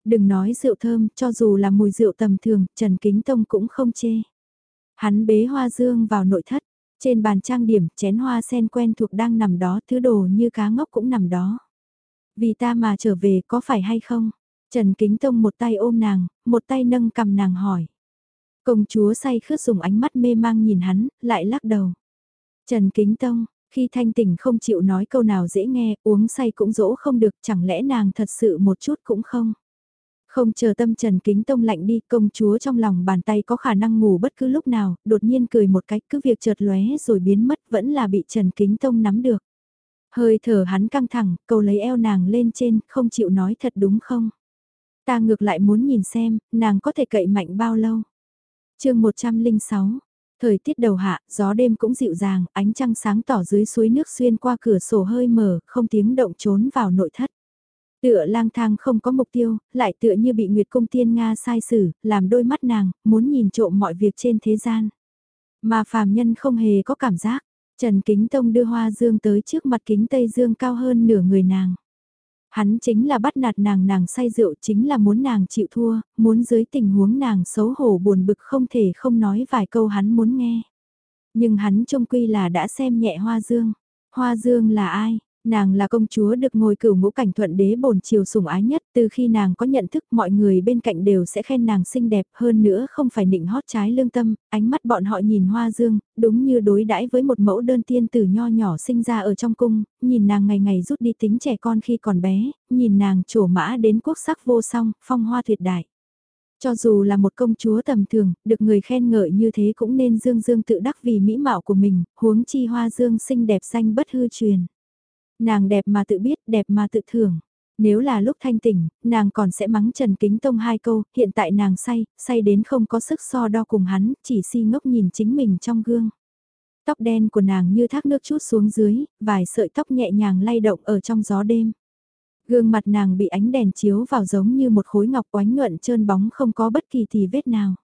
Đừng nói rượu thơm, cho dù là mùi rượu tầm thường, Trần Kính Tông cũng không chê. Hắn bế hoa dương vào nội thất, trên bàn trang điểm, chén hoa sen quen thuộc đang nằm đó, thứ đồ như cá ngốc cũng nằm đó. Vì ta mà trở về có phải hay không? Trần Kính Tông một tay ôm nàng, một tay nâng cầm nàng hỏi. Công chúa say khướt dùng ánh mắt mê mang nhìn hắn, lại lắc đầu. Trần Kính Tông, khi thanh tỉnh không chịu nói câu nào dễ nghe, uống say cũng dỗ không được, chẳng lẽ nàng thật sự một chút cũng không? Không chờ tâm Trần Kính Tông lạnh đi, công chúa trong lòng bàn tay có khả năng ngủ bất cứ lúc nào, đột nhiên cười một cách cứ việc chợt lóe rồi biến mất vẫn là bị Trần Kính Tông nắm được. Hơi thở hắn căng thẳng, cầu lấy eo nàng lên trên, không chịu nói thật đúng không? Ta ngược lại muốn nhìn xem, nàng có thể cậy mạnh bao lâu? chương 106 Thời tiết đầu hạ, gió đêm cũng dịu dàng, ánh trăng sáng tỏ dưới suối nước xuyên qua cửa sổ hơi mở, không tiếng động trốn vào nội thất. Tựa lang thang không có mục tiêu, lại tựa như bị Nguyệt Cung Tiên Nga sai xử, làm đôi mắt nàng, muốn nhìn trộm mọi việc trên thế gian. Mà phàm nhân không hề có cảm giác, Trần Kính Tông đưa hoa dương tới trước mặt kính Tây Dương cao hơn nửa người nàng. Hắn chính là bắt nạt nàng nàng say rượu chính là muốn nàng chịu thua, muốn dưới tình huống nàng xấu hổ buồn bực không thể không nói vài câu hắn muốn nghe. Nhưng hắn trông quy là đã xem nhẹ Hoa Dương. Hoa Dương là ai? Nàng là công chúa được ngồi cửu ngũ cảnh thuận đế bổn chiều sủng ái nhất, từ khi nàng có nhận thức mọi người bên cạnh đều sẽ khen nàng xinh đẹp hơn nữa không phải nịnh hót trái lương tâm, ánh mắt bọn họ nhìn hoa dương, đúng như đối đãi với một mẫu đơn tiên tử nho nhỏ sinh ra ở trong cung, nhìn nàng ngày ngày rút đi tính trẻ con khi còn bé, nhìn nàng trổ mã đến quốc sắc vô song, phong hoa tuyệt đại. Cho dù là một công chúa tầm thường, được người khen ngợi như thế cũng nên dương dương tự đắc vì mỹ mạo của mình, huống chi hoa dương xinh đẹp xanh bất hư truyền. Nàng đẹp mà tự biết, đẹp mà tự thưởng. Nếu là lúc thanh tỉnh, nàng còn sẽ mắng Trần Kính Tông hai câu, hiện tại nàng say, say đến không có sức so đo cùng hắn, chỉ si ngốc nhìn chính mình trong gương. Tóc đen của nàng như thác nước chút xuống dưới, vài sợi tóc nhẹ nhàng lay động ở trong gió đêm. Gương mặt nàng bị ánh đèn chiếu vào giống như một khối ngọc oánh nhuận trơn bóng không có bất kỳ thì vết nào.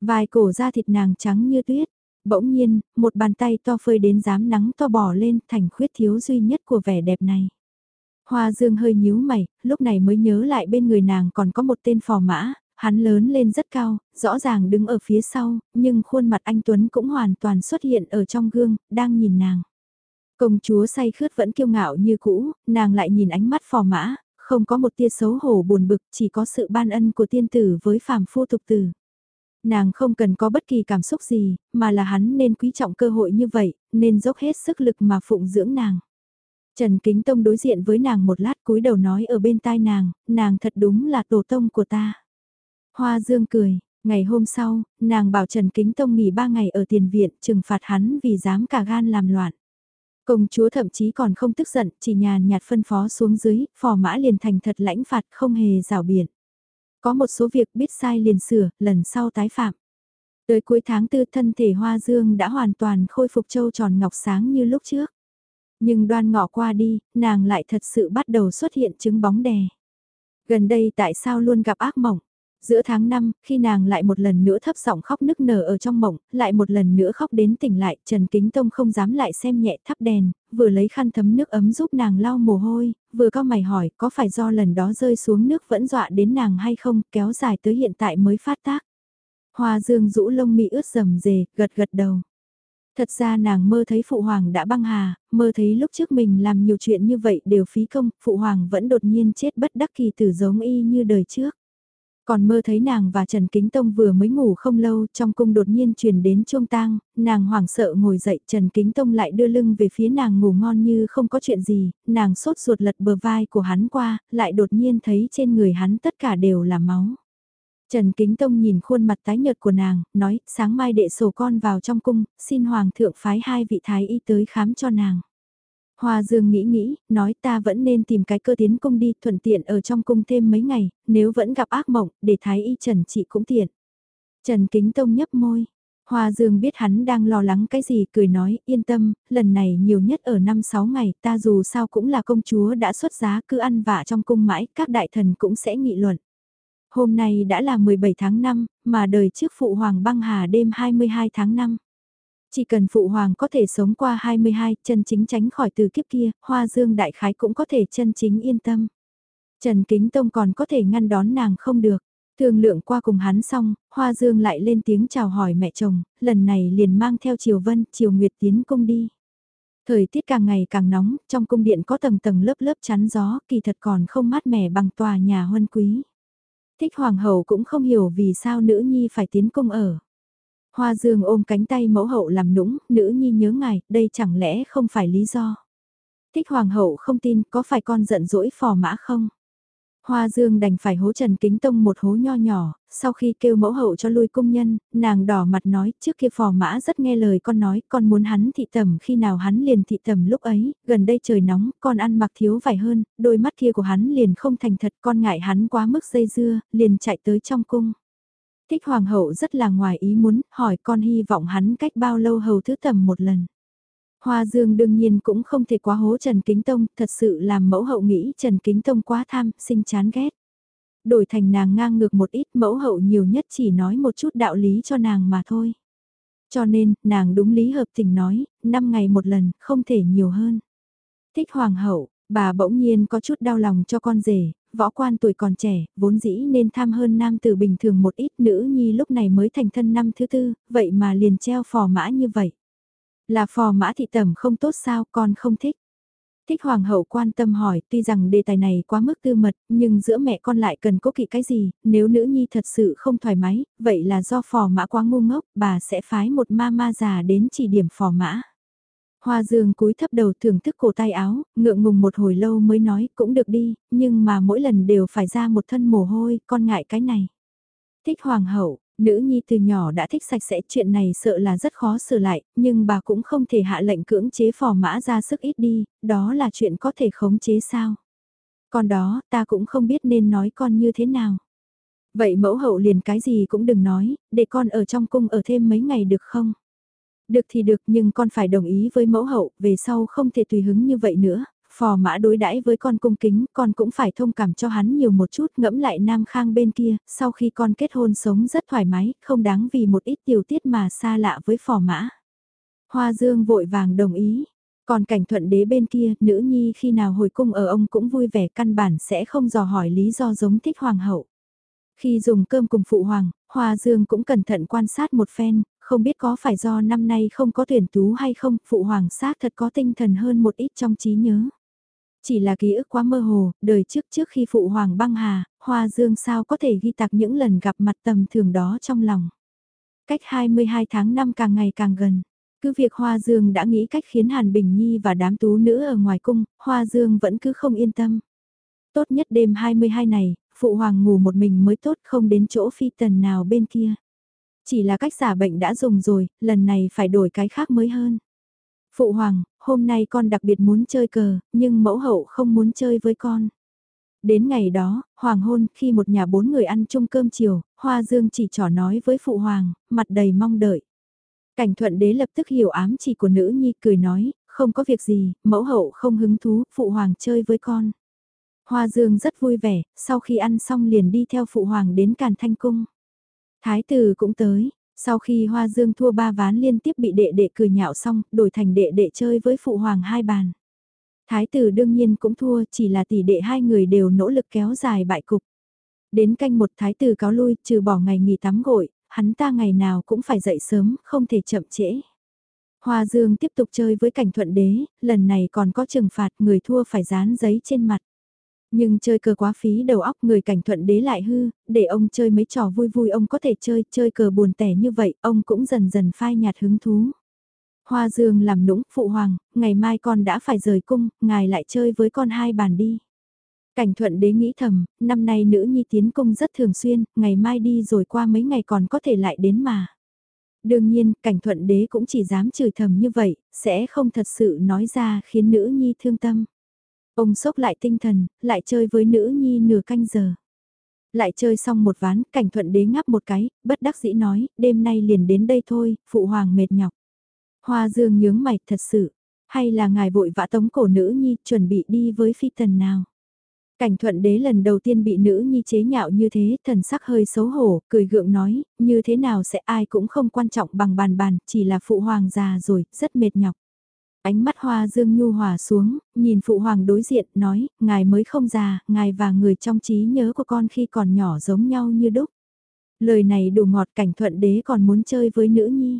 Vài cổ da thịt nàng trắng như tuyết, Bỗng nhiên, một bàn tay to phơi đến dám nắng to bỏ lên thành khuyết thiếu duy nhất của vẻ đẹp này. Hoa dương hơi nhíu mày, lúc này mới nhớ lại bên người nàng còn có một tên phò mã, hắn lớn lên rất cao, rõ ràng đứng ở phía sau, nhưng khuôn mặt anh Tuấn cũng hoàn toàn xuất hiện ở trong gương, đang nhìn nàng. Công chúa say khướt vẫn kiêu ngạo như cũ, nàng lại nhìn ánh mắt phò mã, không có một tia xấu hổ buồn bực, chỉ có sự ban ân của tiên tử với phàm phu tục tử. Nàng không cần có bất kỳ cảm xúc gì, mà là hắn nên quý trọng cơ hội như vậy, nên dốc hết sức lực mà phụng dưỡng nàng. Trần Kính Tông đối diện với nàng một lát cúi đầu nói ở bên tai nàng, nàng thật đúng là tổ tông của ta. Hoa Dương cười, ngày hôm sau, nàng bảo Trần Kính Tông nghỉ ba ngày ở tiền viện trừng phạt hắn vì dám cả gan làm loạn. Công chúa thậm chí còn không tức giận, chỉ nhàn nhạt phân phó xuống dưới, phò mã liền thành thật lãnh phạt không hề rào biển. Có một số việc biết sai liền sửa, lần sau tái phạm. Tới cuối tháng tư thân thể hoa dương đã hoàn toàn khôi phục châu tròn ngọc sáng như lúc trước. Nhưng đoan ngọ qua đi, nàng lại thật sự bắt đầu xuất hiện chứng bóng đè. Gần đây tại sao luôn gặp ác mộng? Giữa tháng 5, khi nàng lại một lần nữa thấp giọng khóc nức nở ở trong mộng, lại một lần nữa khóc đến tỉnh lại, Trần Kính Tông không dám lại xem nhẹ thắp đèn, vừa lấy khăn thấm nước ấm giúp nàng lau mồ hôi, vừa cao mày hỏi có phải do lần đó rơi xuống nước vẫn dọa đến nàng hay không, kéo dài tới hiện tại mới phát tác. Hoa dương rũ lông mi ướt rầm rề, gật gật đầu. Thật ra nàng mơ thấy Phụ Hoàng đã băng hà, mơ thấy lúc trước mình làm nhiều chuyện như vậy đều phí công, Phụ Hoàng vẫn đột nhiên chết bất đắc kỳ tử giống y như đời trước. Còn mơ thấy nàng và Trần Kính Tông vừa mới ngủ không lâu trong cung đột nhiên truyền đến chuông tang, nàng hoảng sợ ngồi dậy Trần Kính Tông lại đưa lưng về phía nàng ngủ ngon như không có chuyện gì, nàng sốt ruột lật bờ vai của hắn qua, lại đột nhiên thấy trên người hắn tất cả đều là máu. Trần Kính Tông nhìn khuôn mặt tái nhợt của nàng, nói sáng mai đệ sổ con vào trong cung, xin Hoàng thượng phái hai vị thái y tới khám cho nàng. Hoa Dương nghĩ nghĩ, nói ta vẫn nên tìm cái cơ tiến cung đi, thuận tiện ở trong cung thêm mấy ngày, nếu vẫn gặp ác mộng, để thái y Trần trị cũng tiện. Trần Kính Tông nhấp môi. Hoa Dương biết hắn đang lo lắng cái gì, cười nói, yên tâm, lần này nhiều nhất ở năm sáu ngày, ta dù sao cũng là công chúa đã xuất giá cứ ăn vạ trong cung mãi, các đại thần cũng sẽ nghị luận. Hôm nay đã là 17 tháng 5, mà đời trước phụ hoàng băng hà đêm 22 tháng 5. Chỉ cần phụ hoàng có thể sống qua 22, chân chính tránh khỏi từ kiếp kia, hoa dương đại khái cũng có thể chân chính yên tâm. Trần Kính Tông còn có thể ngăn đón nàng không được. Thương lượng qua cùng hắn xong, Hoa Dương lại lên tiếng chào hỏi mẹ chồng, lần này liền mang theo Triều Vân, Triều Nguyệt tiến cung đi. Thời tiết càng ngày càng nóng, trong cung điện có tầng tầng lớp lớp chắn gió, kỳ thật còn không mát mẻ bằng tòa nhà huân quý. Thích Hoàng hậu cũng không hiểu vì sao nữ nhi phải tiến cung ở. Hoa Dương ôm cánh tay mẫu hậu làm nũng, nữ nhi nhớ ngài, đây chẳng lẽ không phải lý do. Thích hoàng hậu không tin, có phải con giận dỗi phò mã không? Hoa Dương đành phải hố Trần Kính Tông một hố nho nhỏ, sau khi kêu mẫu hậu cho lui công nhân, nàng đỏ mặt nói trước kia phò mã rất nghe lời con nói con muốn hắn thị tầm khi nào hắn liền thị tầm lúc ấy, gần đây trời nóng, con ăn mặc thiếu vải hơn, đôi mắt kia của hắn liền không thành thật con ngại hắn quá mức dây dưa, liền chạy tới trong cung. Thích hoàng hậu rất là ngoài ý muốn, hỏi con hy vọng hắn cách bao lâu hầu thứ tầm một lần. Hoa Dương đương nhiên cũng không thể quá hố Trần Kính Tông, thật sự làm mẫu hậu nghĩ Trần Kính Tông quá tham, sinh chán ghét. Đổi thành nàng ngang ngược một ít mẫu hậu nhiều nhất chỉ nói một chút đạo lý cho nàng mà thôi. Cho nên, nàng đúng lý hợp tình nói, 5 ngày một lần, không thể nhiều hơn. Thích hoàng hậu, bà bỗng nhiên có chút đau lòng cho con rể, võ quan tuổi còn trẻ, vốn dĩ nên tham hơn nam tử bình thường một ít nữ nhi lúc này mới thành thân năm thứ tư, vậy mà liền treo phò mã như vậy. Là phò mã thị tẩm không tốt sao con không thích. Thích hoàng hậu quan tâm hỏi tuy rằng đề tài này quá mức tư mật nhưng giữa mẹ con lại cần cố kỵ cái gì, nếu nữ nhi thật sự không thoải mái, vậy là do phò mã quá ngu ngốc, bà sẽ phái một ma ma già đến chỉ điểm phò mã. Hoa Dương cúi thấp đầu thưởng thức cổ tay áo, ngượng ngùng một hồi lâu mới nói cũng được đi, nhưng mà mỗi lần đều phải ra một thân mồ hôi, con ngại cái này. Thích hoàng hậu, nữ nhi từ nhỏ đã thích sạch sẽ chuyện này sợ là rất khó sửa lại, nhưng bà cũng không thể hạ lệnh cưỡng chế phò mã ra sức ít đi, đó là chuyện có thể khống chế sao. Còn đó, ta cũng không biết nên nói con như thế nào. Vậy mẫu hậu liền cái gì cũng đừng nói, để con ở trong cung ở thêm mấy ngày được không? Được thì được nhưng con phải đồng ý với mẫu hậu, về sau không thể tùy hứng như vậy nữa. Phò mã đối đãi với con cung kính, con cũng phải thông cảm cho hắn nhiều một chút ngẫm lại Nam Khang bên kia, sau khi con kết hôn sống rất thoải mái, không đáng vì một ít tiểu tiết mà xa lạ với phò mã. Hoa Dương vội vàng đồng ý, còn cảnh thuận đế bên kia, nữ nhi khi nào hồi cung ở ông cũng vui vẻ căn bản sẽ không dò hỏi lý do giống thích hoàng hậu. Khi dùng cơm cùng phụ hoàng, Hoa Dương cũng cẩn thận quan sát một phen, không biết có phải do năm nay không có tuyển tú hay không, phụ hoàng xác thật có tinh thần hơn một ít trong trí nhớ. Chỉ là ký ức quá mơ hồ, đời trước trước khi phụ hoàng băng hà, Hoa Dương sao có thể ghi tạc những lần gặp mặt tầm thường đó trong lòng. Cách 22 tháng 5 càng ngày càng gần. Cứ việc Hoa Dương đã nghĩ cách khiến Hàn Bình Nhi và đám tú nữ ở ngoài cung, Hoa Dương vẫn cứ không yên tâm. Tốt nhất đêm 22 này, Phụ Hoàng ngủ một mình mới tốt không đến chỗ phi tần nào bên kia. Chỉ là cách giả bệnh đã dùng rồi, lần này phải đổi cái khác mới hơn. Phụ hoàng, hôm nay con đặc biệt muốn chơi cờ, nhưng mẫu hậu không muốn chơi với con. Đến ngày đó, hoàng hôn, khi một nhà bốn người ăn chung cơm chiều, Hoa Dương chỉ trò nói với phụ hoàng, mặt đầy mong đợi. Cảnh thuận đế lập tức hiểu ám chỉ của nữ nhi cười nói, không có việc gì, mẫu hậu không hứng thú, phụ hoàng chơi với con. Hoa Dương rất vui vẻ, sau khi ăn xong liền đi theo phụ hoàng đến Càn Thanh Cung. Thái tử cũng tới, sau khi Hoa Dương thua ba ván liên tiếp bị đệ đệ cười nhạo xong, đổi thành đệ đệ chơi với phụ hoàng hai bàn. Thái tử đương nhiên cũng thua, chỉ là tỷ đệ hai người đều nỗ lực kéo dài bại cục. Đến canh một thái tử cáo lui, trừ bỏ ngày nghỉ tắm gội, hắn ta ngày nào cũng phải dậy sớm, không thể chậm trễ. Hoa Dương tiếp tục chơi với cảnh thuận đế, lần này còn có trừng phạt người thua phải dán giấy trên mặt. Nhưng chơi cờ quá phí đầu óc người cảnh thuận đế lại hư, để ông chơi mấy trò vui vui ông có thể chơi, chơi cờ buồn tẻ như vậy, ông cũng dần dần phai nhạt hứng thú. Hoa dương làm nũng, phụ hoàng, ngày mai con đã phải rời cung, ngài lại chơi với con hai bàn đi. Cảnh thuận đế nghĩ thầm, năm nay nữ nhi tiến cung rất thường xuyên, ngày mai đi rồi qua mấy ngày còn có thể lại đến mà. Đương nhiên, cảnh thuận đế cũng chỉ dám chửi thầm như vậy, sẽ không thật sự nói ra khiến nữ nhi thương tâm. Ông sốc lại tinh thần, lại chơi với nữ nhi nửa canh giờ. Lại chơi xong một ván, cảnh thuận đế ngáp một cái, bất đắc dĩ nói, đêm nay liền đến đây thôi, phụ hoàng mệt nhọc. Hoa dương nhướng mày thật sự, hay là ngài vội vã tống cổ nữ nhi chuẩn bị đi với phi tần nào. Cảnh thuận đế lần đầu tiên bị nữ nhi chế nhạo như thế, thần sắc hơi xấu hổ, cười gượng nói, như thế nào sẽ ai cũng không quan trọng bằng bàn bàn, chỉ là phụ hoàng già rồi, rất mệt nhọc. Ánh mắt hoa dương nhu hòa xuống, nhìn phụ hoàng đối diện, nói, ngài mới không già, ngài và người trong trí nhớ của con khi còn nhỏ giống nhau như đúc. Lời này đủ ngọt cảnh thuận đế còn muốn chơi với nữ nhi.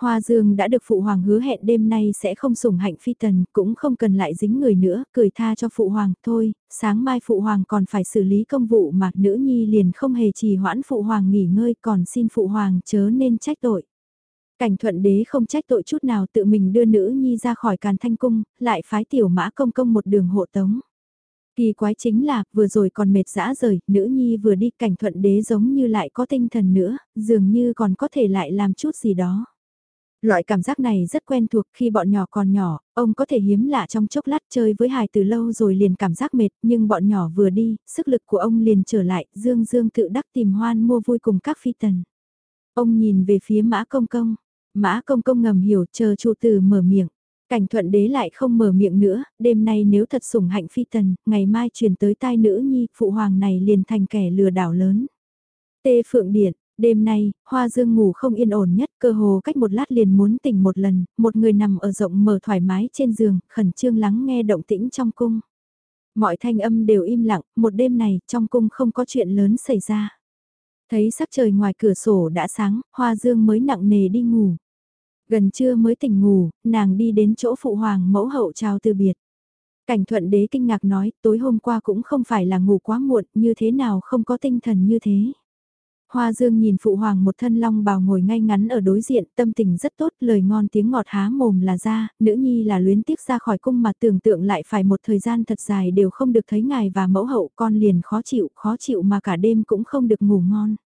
Hoa Dương đã được Phụ Hoàng hứa hẹn đêm nay sẽ không sủng hạnh phi tần, cũng không cần lại dính người nữa, cười tha cho Phụ Hoàng, thôi, sáng mai Phụ Hoàng còn phải xử lý công vụ mà nữ nhi liền không hề trì hoãn Phụ Hoàng nghỉ ngơi còn xin Phụ Hoàng chớ nên trách tội. Cảnh thuận đế không trách tội chút nào tự mình đưa nữ nhi ra khỏi càn thanh cung, lại phái tiểu mã công công một đường hộ tống. Kỳ quái chính là, vừa rồi còn mệt dã rời, nữ nhi vừa đi cảnh thuận đế giống như lại có tinh thần nữa, dường như còn có thể lại làm chút gì đó. Loại cảm giác này rất quen thuộc khi bọn nhỏ còn nhỏ, ông có thể hiếm lạ trong chốc lát chơi với hài từ lâu rồi liền cảm giác mệt, nhưng bọn nhỏ vừa đi, sức lực của ông liền trở lại, dương dương tự đắc tìm hoan mua vui cùng các phi tần. Ông nhìn về phía mã công công, mã công công ngầm hiểu chờ chủ tử mở miệng. Cảnh thuận đế lại không mở miệng nữa, đêm nay nếu thật sủng hạnh phi tần, ngày mai truyền tới tai nữ nhi, phụ hoàng này liền thành kẻ lừa đảo lớn. Tê Phượng Điện, Đêm nay, Hoa Dương ngủ không yên ổn nhất, cơ hồ cách một lát liền muốn tỉnh một lần, một người nằm ở rộng mở thoải mái trên giường, khẩn trương lắng nghe động tĩnh trong cung. Mọi thanh âm đều im lặng, một đêm này, trong cung không có chuyện lớn xảy ra. Thấy sắc trời ngoài cửa sổ đã sáng, Hoa Dương mới nặng nề đi ngủ. Gần trưa mới tỉnh ngủ, nàng đi đến chỗ phụ hoàng mẫu hậu chào từ biệt. Cảnh thuận đế kinh ngạc nói, tối hôm qua cũng không phải là ngủ quá muộn, như thế nào không có tinh thần như thế. Hoa Dương nhìn phụ hoàng một thân long bào ngồi ngay ngắn ở đối diện, tâm tình rất tốt, lời ngon tiếng ngọt há mồm là ra, nữ nhi là luyến tiếc ra khỏi cung mà tưởng tượng lại phải một thời gian thật dài đều không được thấy ngài và mẫu hậu con liền khó chịu, khó chịu mà cả đêm cũng không được ngủ ngon.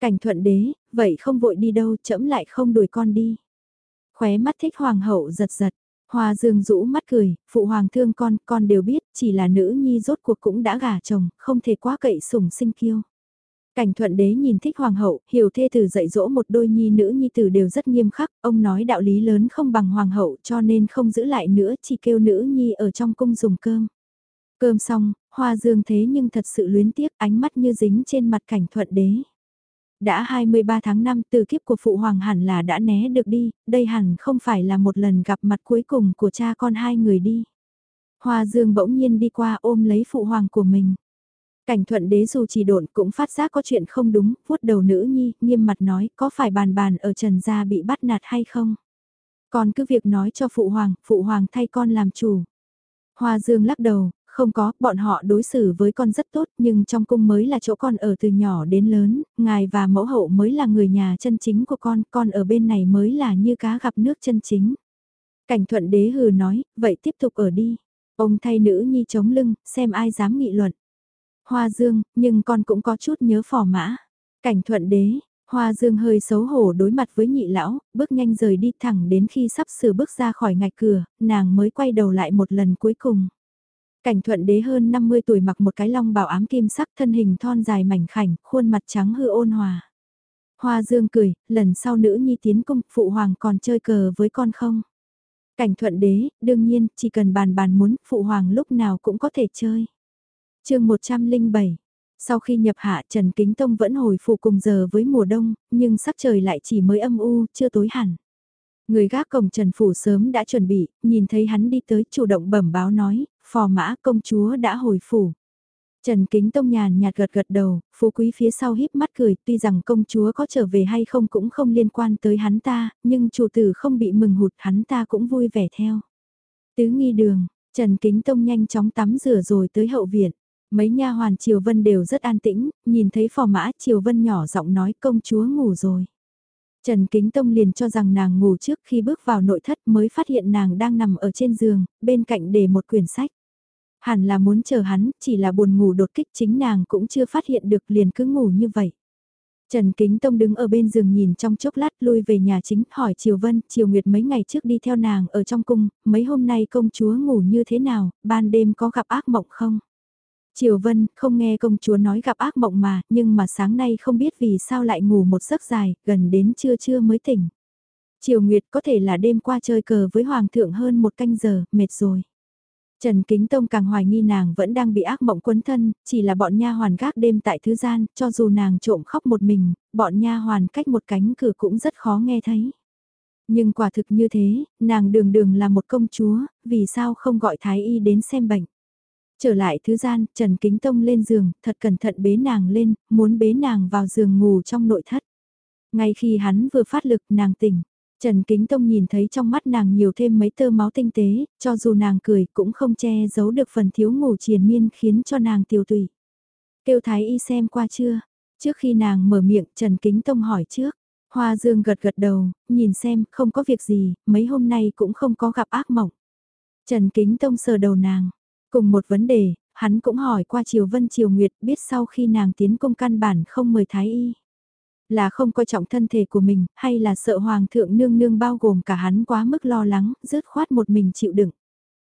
Cảnh thuận đế, vậy không vội đi đâu, chẫm lại không đuổi con đi. Khóe mắt thích hoàng hậu giật giật, Hoa Dương rũ mắt cười, phụ hoàng thương con, con đều biết, chỉ là nữ nhi rốt cuộc cũng đã gả chồng, không thể quá cậy sủng sinh kiêu. Cảnh thuận đế nhìn thích hoàng hậu, hiểu thê tử dạy dỗ một đôi nhi nữ nhi tử đều rất nghiêm khắc, ông nói đạo lý lớn không bằng hoàng hậu cho nên không giữ lại nữa chỉ kêu nữ nhi ở trong cung dùng cơm. Cơm xong, hoa dương thế nhưng thật sự luyến tiếc ánh mắt như dính trên mặt cảnh thuận đế. Đã 23 tháng 5 từ kiếp của phụ hoàng hẳn là đã né được đi, đây hẳn không phải là một lần gặp mặt cuối cùng của cha con hai người đi. Hoa dương bỗng nhiên đi qua ôm lấy phụ hoàng của mình. Cảnh thuận đế dù chỉ độn cũng phát giác có chuyện không đúng, vuốt đầu nữ nhi, nghiêm mặt nói, có phải bàn bàn ở trần gia bị bắt nạt hay không? Còn cứ việc nói cho phụ hoàng, phụ hoàng thay con làm chủ. Hoa dương lắc đầu, không có, bọn họ đối xử với con rất tốt nhưng trong cung mới là chỗ con ở từ nhỏ đến lớn, ngài và mẫu hậu mới là người nhà chân chính của con, con ở bên này mới là như cá gặp nước chân chính. Cảnh thuận đế hừ nói, vậy tiếp tục ở đi. Ông thay nữ nhi chống lưng, xem ai dám nghị luận. Hoa Dương, nhưng con cũng có chút nhớ phò mã. Cảnh thuận đế, Hoa Dương hơi xấu hổ đối mặt với nhị lão, bước nhanh rời đi thẳng đến khi sắp sửa bước ra khỏi ngạch cửa, nàng mới quay đầu lại một lần cuối cùng. Cảnh thuận đế hơn 50 tuổi mặc một cái long bào ám kim sắc thân hình thon dài mảnh khảnh, khuôn mặt trắng hư ôn hòa. Hoa Dương cười, lần sau nữ nhi tiến cung, phụ hoàng còn chơi cờ với con không? Cảnh thuận đế, đương nhiên, chỉ cần bàn bàn muốn, phụ hoàng lúc nào cũng có thể chơi chương 107 Sau khi nhập hạ Trần Kính Tông vẫn hồi phục cùng giờ với mùa đông, nhưng sắc trời lại chỉ mới âm u, chưa tối hẳn. Người gác cổng Trần Phủ sớm đã chuẩn bị, nhìn thấy hắn đi tới chủ động bẩm báo nói, phò mã công chúa đã hồi phủ. Trần Kính Tông nhàn nhạt gật gật đầu, phú quý phía sau híp mắt cười, tuy rằng công chúa có trở về hay không cũng không liên quan tới hắn ta, nhưng chủ tử không bị mừng hụt hắn ta cũng vui vẻ theo. Tứ nghi đường, Trần Kính Tông nhanh chóng tắm rửa rồi tới hậu viện. Mấy nha hoàn Triều Vân đều rất an tĩnh, nhìn thấy phò mã Triều Vân nhỏ giọng nói công chúa ngủ rồi. Trần Kính Tông liền cho rằng nàng ngủ trước khi bước vào nội thất mới phát hiện nàng đang nằm ở trên giường, bên cạnh để một quyển sách. Hẳn là muốn chờ hắn, chỉ là buồn ngủ đột kích chính nàng cũng chưa phát hiện được liền cứ ngủ như vậy. Trần Kính Tông đứng ở bên giường nhìn trong chốc lát lui về nhà chính hỏi Triều Vân, Triều Nguyệt mấy ngày trước đi theo nàng ở trong cung, mấy hôm nay công chúa ngủ như thế nào, ban đêm có gặp ác mộng không? Triều Vân không nghe công chúa nói gặp ác mộng mà, nhưng mà sáng nay không biết vì sao lại ngủ một giấc dài, gần đến trưa trưa mới tỉnh. Triều Nguyệt có thể là đêm qua chơi cờ với Hoàng thượng hơn một canh giờ, mệt rồi. Trần Kính Tông càng hoài nghi nàng vẫn đang bị ác mộng quấn thân, chỉ là bọn nha hoàn gác đêm tại thứ gian, cho dù nàng trộm khóc một mình, bọn nha hoàn cách một cánh cửa cũng rất khó nghe thấy. Nhưng quả thực như thế, nàng đường đường là một công chúa, vì sao không gọi thái y đến xem bệnh. Trở lại thứ gian, Trần Kính Tông lên giường, thật cẩn thận bế nàng lên, muốn bế nàng vào giường ngủ trong nội thất. Ngay khi hắn vừa phát lực nàng tỉnh, Trần Kính Tông nhìn thấy trong mắt nàng nhiều thêm mấy tơ máu tinh tế, cho dù nàng cười cũng không che giấu được phần thiếu ngủ triền miên khiến cho nàng tiêu tùy. Kêu Thái Y xem qua chưa? Trước khi nàng mở miệng Trần Kính Tông hỏi trước. Hoa Dương gật gật đầu, nhìn xem, không có việc gì, mấy hôm nay cũng không có gặp ác mộng. Trần Kính Tông sờ đầu nàng. Cùng một vấn đề, hắn cũng hỏi qua Triều Vân Triều Nguyệt biết sau khi nàng tiến công căn bản không mời Thái Y. Là không coi trọng thân thể của mình, hay là sợ Hoàng thượng nương nương bao gồm cả hắn quá mức lo lắng, rớt khoát một mình chịu đựng.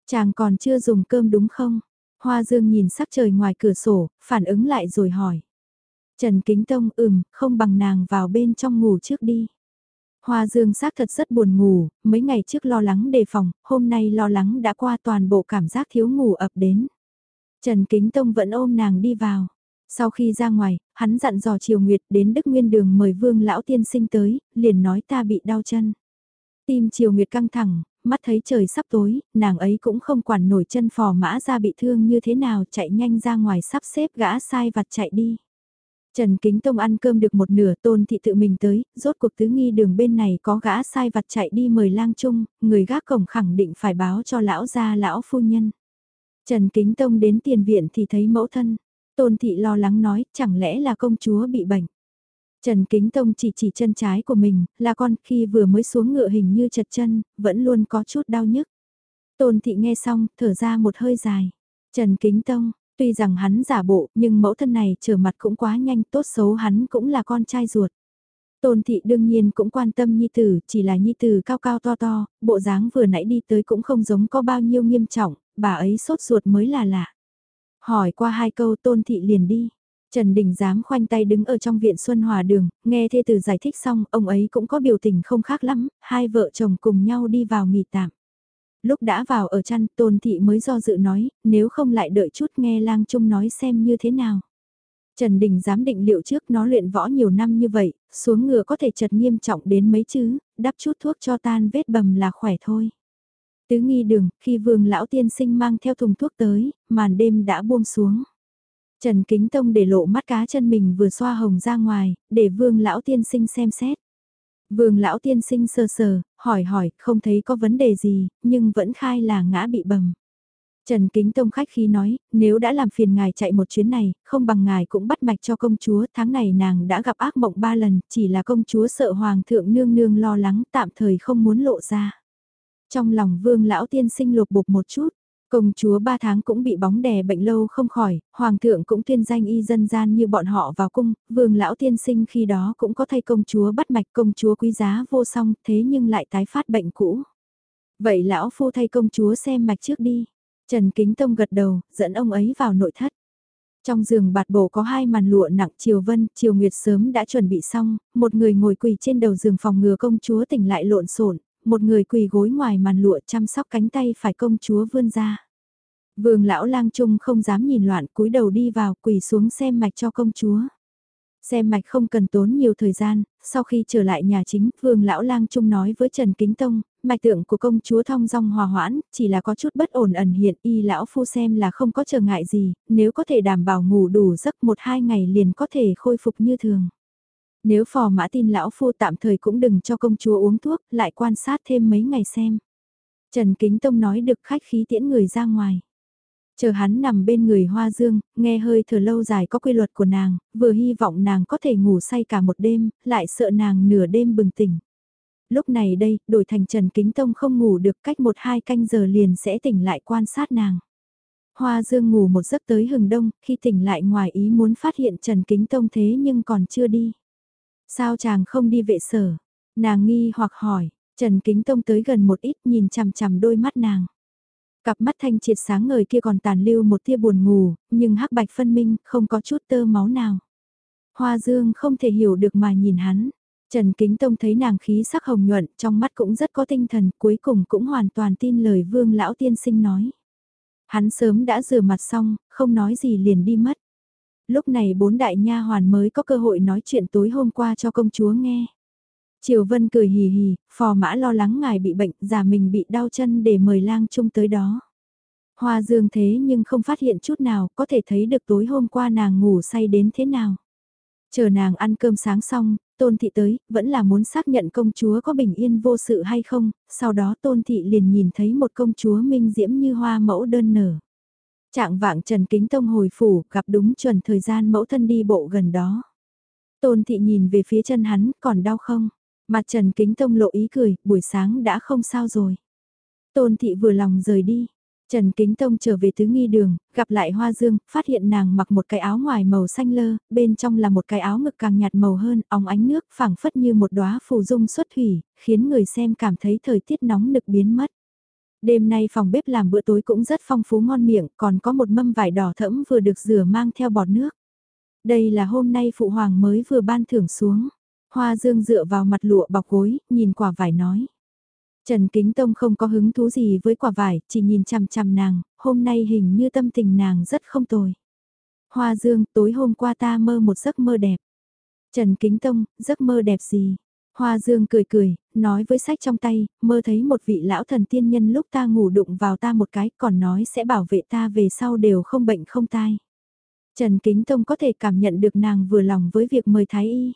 Chàng còn chưa dùng cơm đúng không? Hoa Dương nhìn sắc trời ngoài cửa sổ, phản ứng lại rồi hỏi. Trần Kính Tông ừm, không bằng nàng vào bên trong ngủ trước đi. Hoa Dương xác thật rất buồn ngủ, mấy ngày trước lo lắng đề phòng, hôm nay lo lắng đã qua toàn bộ cảm giác thiếu ngủ ập đến. Trần Kính Tông vẫn ôm nàng đi vào. Sau khi ra ngoài, hắn dặn dò Triều Nguyệt đến Đức Nguyên Đường mời Vương Lão Tiên Sinh tới, liền nói ta bị đau chân. Tim Triều Nguyệt căng thẳng, mắt thấy trời sắp tối, nàng ấy cũng không quản nổi chân phò mã ra bị thương như thế nào chạy nhanh ra ngoài sắp xếp gã sai vặt chạy đi. Trần Kính Tông ăn cơm được một nửa tôn thị tự mình tới, rốt cuộc tứ nghi đường bên này có gã sai vặt chạy đi mời lang trung, người gác cổng khẳng định phải báo cho lão gia lão phu nhân. Trần Kính Tông đến tiền viện thì thấy mẫu thân, tôn thị lo lắng nói chẳng lẽ là công chúa bị bệnh. Trần Kính Tông chỉ chỉ chân trái của mình, là con khi vừa mới xuống ngựa hình như chật chân, vẫn luôn có chút đau nhức. Tôn thị nghe xong, thở ra một hơi dài. Trần Kính Tông, Tuy rằng hắn giả bộ, nhưng mẫu thân này trở mặt cũng quá nhanh, tốt xấu hắn cũng là con trai ruột. Tôn thị đương nhiên cũng quan tâm nhi tử, chỉ là nhi tử cao cao to to, bộ dáng vừa nãy đi tới cũng không giống có bao nhiêu nghiêm trọng, bà ấy sốt ruột mới là lạ. Hỏi qua hai câu tôn thị liền đi. Trần Đình dám khoanh tay đứng ở trong viện Xuân Hòa Đường, nghe thê tử giải thích xong, ông ấy cũng có biểu tình không khác lắm, hai vợ chồng cùng nhau đi vào nghỉ tạm. Lúc đã vào ở chăn, Tôn Thị mới do dự nói, nếu không lại đợi chút nghe lang trung nói xem như thế nào. Trần Đình dám định liệu trước nó luyện võ nhiều năm như vậy, xuống ngựa có thể chật nghiêm trọng đến mấy chứ, đắp chút thuốc cho tan vết bầm là khỏe thôi. Tứ nghi đường, khi vương lão tiên sinh mang theo thùng thuốc tới, màn đêm đã buông xuống. Trần Kính Tông để lộ mắt cá chân mình vừa xoa hồng ra ngoài, để vương lão tiên sinh xem xét. Vương lão tiên sinh sơ sờ, hỏi hỏi, không thấy có vấn đề gì, nhưng vẫn khai là ngã bị bầm. Trần Kính Tông khách khí nói, nếu đã làm phiền ngài chạy một chuyến này, không bằng ngài cũng bắt mạch cho công chúa, tháng này nàng đã gặp ác mộng ba lần, chỉ là công chúa sợ hoàng thượng nương nương lo lắng tạm thời không muốn lộ ra. Trong lòng vương lão tiên sinh lột bột một chút, Công chúa ba tháng cũng bị bóng đè bệnh lâu không khỏi, hoàng thượng cũng tuyên danh y dân gian như bọn họ vào cung, vương lão tiên sinh khi đó cũng có thay công chúa bắt mạch công chúa quý giá vô song thế nhưng lại tái phát bệnh cũ. Vậy lão phu thay công chúa xem mạch trước đi. Trần Kính Tông gật đầu, dẫn ông ấy vào nội thất. Trong giường bạt bổ có hai màn lụa nặng Triều Vân, Triều Nguyệt sớm đã chuẩn bị xong, một người ngồi quỳ trên đầu giường phòng ngừa công chúa tỉnh lại lộn xộn một người quỳ gối ngoài màn lụa chăm sóc cánh tay phải công chúa vươn ra. Vương lão lang trung không dám nhìn loạn cúi đầu đi vào quỳ xuống xem mạch cho công chúa. Xem mạch không cần tốn nhiều thời gian, sau khi trở lại nhà chính, vương lão lang trung nói với Trần Kính Tông, mạch tượng của công chúa thong dong hòa hoãn, chỉ là có chút bất ổn ẩn hiện y lão phu xem là không có trở ngại gì, nếu có thể đảm bảo ngủ đủ giấc một hai ngày liền có thể khôi phục như thường. Nếu phò mã tin lão phu tạm thời cũng đừng cho công chúa uống thuốc, lại quan sát thêm mấy ngày xem. Trần Kính Tông nói được khách khí tiễn người ra ngoài. Chờ hắn nằm bên người Hoa Dương, nghe hơi thở lâu dài có quy luật của nàng, vừa hy vọng nàng có thể ngủ say cả một đêm, lại sợ nàng nửa đêm bừng tỉnh. Lúc này đây, đổi thành Trần Kính Tông không ngủ được cách một hai canh giờ liền sẽ tỉnh lại quan sát nàng. Hoa Dương ngủ một giấc tới hừng đông, khi tỉnh lại ngoài ý muốn phát hiện Trần Kính Tông thế nhưng còn chưa đi. Sao chàng không đi vệ sở? Nàng nghi hoặc hỏi, Trần Kính Tông tới gần một ít nhìn chằm chằm đôi mắt nàng. Cặp mắt thanh triệt sáng ngời kia còn tàn lưu một tia buồn ngủ, nhưng hắc bạch phân minh, không có chút tơ máu nào. Hoa Dương không thể hiểu được mà nhìn hắn. Trần Kính Tông thấy nàng khí sắc hồng nhuận, trong mắt cũng rất có tinh thần, cuối cùng cũng hoàn toàn tin lời vương lão tiên sinh nói. Hắn sớm đã rửa mặt xong, không nói gì liền đi mất. Lúc này bốn đại nha hoàn mới có cơ hội nói chuyện tối hôm qua cho công chúa nghe. Triều Vân cười hì hì, phò mã lo lắng ngài bị bệnh, giả mình bị đau chân để mời lang chung tới đó. Hoa dương thế nhưng không phát hiện chút nào, có thể thấy được tối hôm qua nàng ngủ say đến thế nào. Chờ nàng ăn cơm sáng xong, tôn thị tới, vẫn là muốn xác nhận công chúa có bình yên vô sự hay không, sau đó tôn thị liền nhìn thấy một công chúa minh diễm như hoa mẫu đơn nở. Trạng vạng Trần Kính Tông hồi phủ, gặp đúng chuẩn thời gian mẫu thân đi bộ gần đó. Tôn thị nhìn về phía chân hắn, còn đau không? Mặt Trần Kính Tông lộ ý cười, buổi sáng đã không sao rồi. Tôn thị vừa lòng rời đi. Trần Kính Tông trở về tứ nghi đường, gặp lại Hoa Dương, phát hiện nàng mặc một cái áo ngoài màu xanh lơ, bên trong là một cái áo ngực càng nhạt màu hơn, óng ánh nước phảng phất như một đóa phù dung xuất thủy, khiến người xem cảm thấy thời tiết nóng nực biến mất. Đêm nay phòng bếp làm bữa tối cũng rất phong phú ngon miệng, còn có một mâm vải đỏ thẫm vừa được rửa mang theo bọt nước. Đây là hôm nay phụ hoàng mới vừa ban thưởng xuống. Hoa Dương dựa vào mặt lụa bọc gối, nhìn quả vải nói. Trần Kính Tông không có hứng thú gì với quả vải, chỉ nhìn chằm chằm nàng, hôm nay hình như tâm tình nàng rất không tồi. Hoa Dương, tối hôm qua ta mơ một giấc mơ đẹp. Trần Kính Tông, giấc mơ đẹp gì? Hoa Dương cười cười, nói với sách trong tay, mơ thấy một vị lão thần tiên nhân lúc ta ngủ đụng vào ta một cái, còn nói sẽ bảo vệ ta về sau đều không bệnh không tai. Trần Kính Tông có thể cảm nhận được nàng vừa lòng với việc mời Thái Y.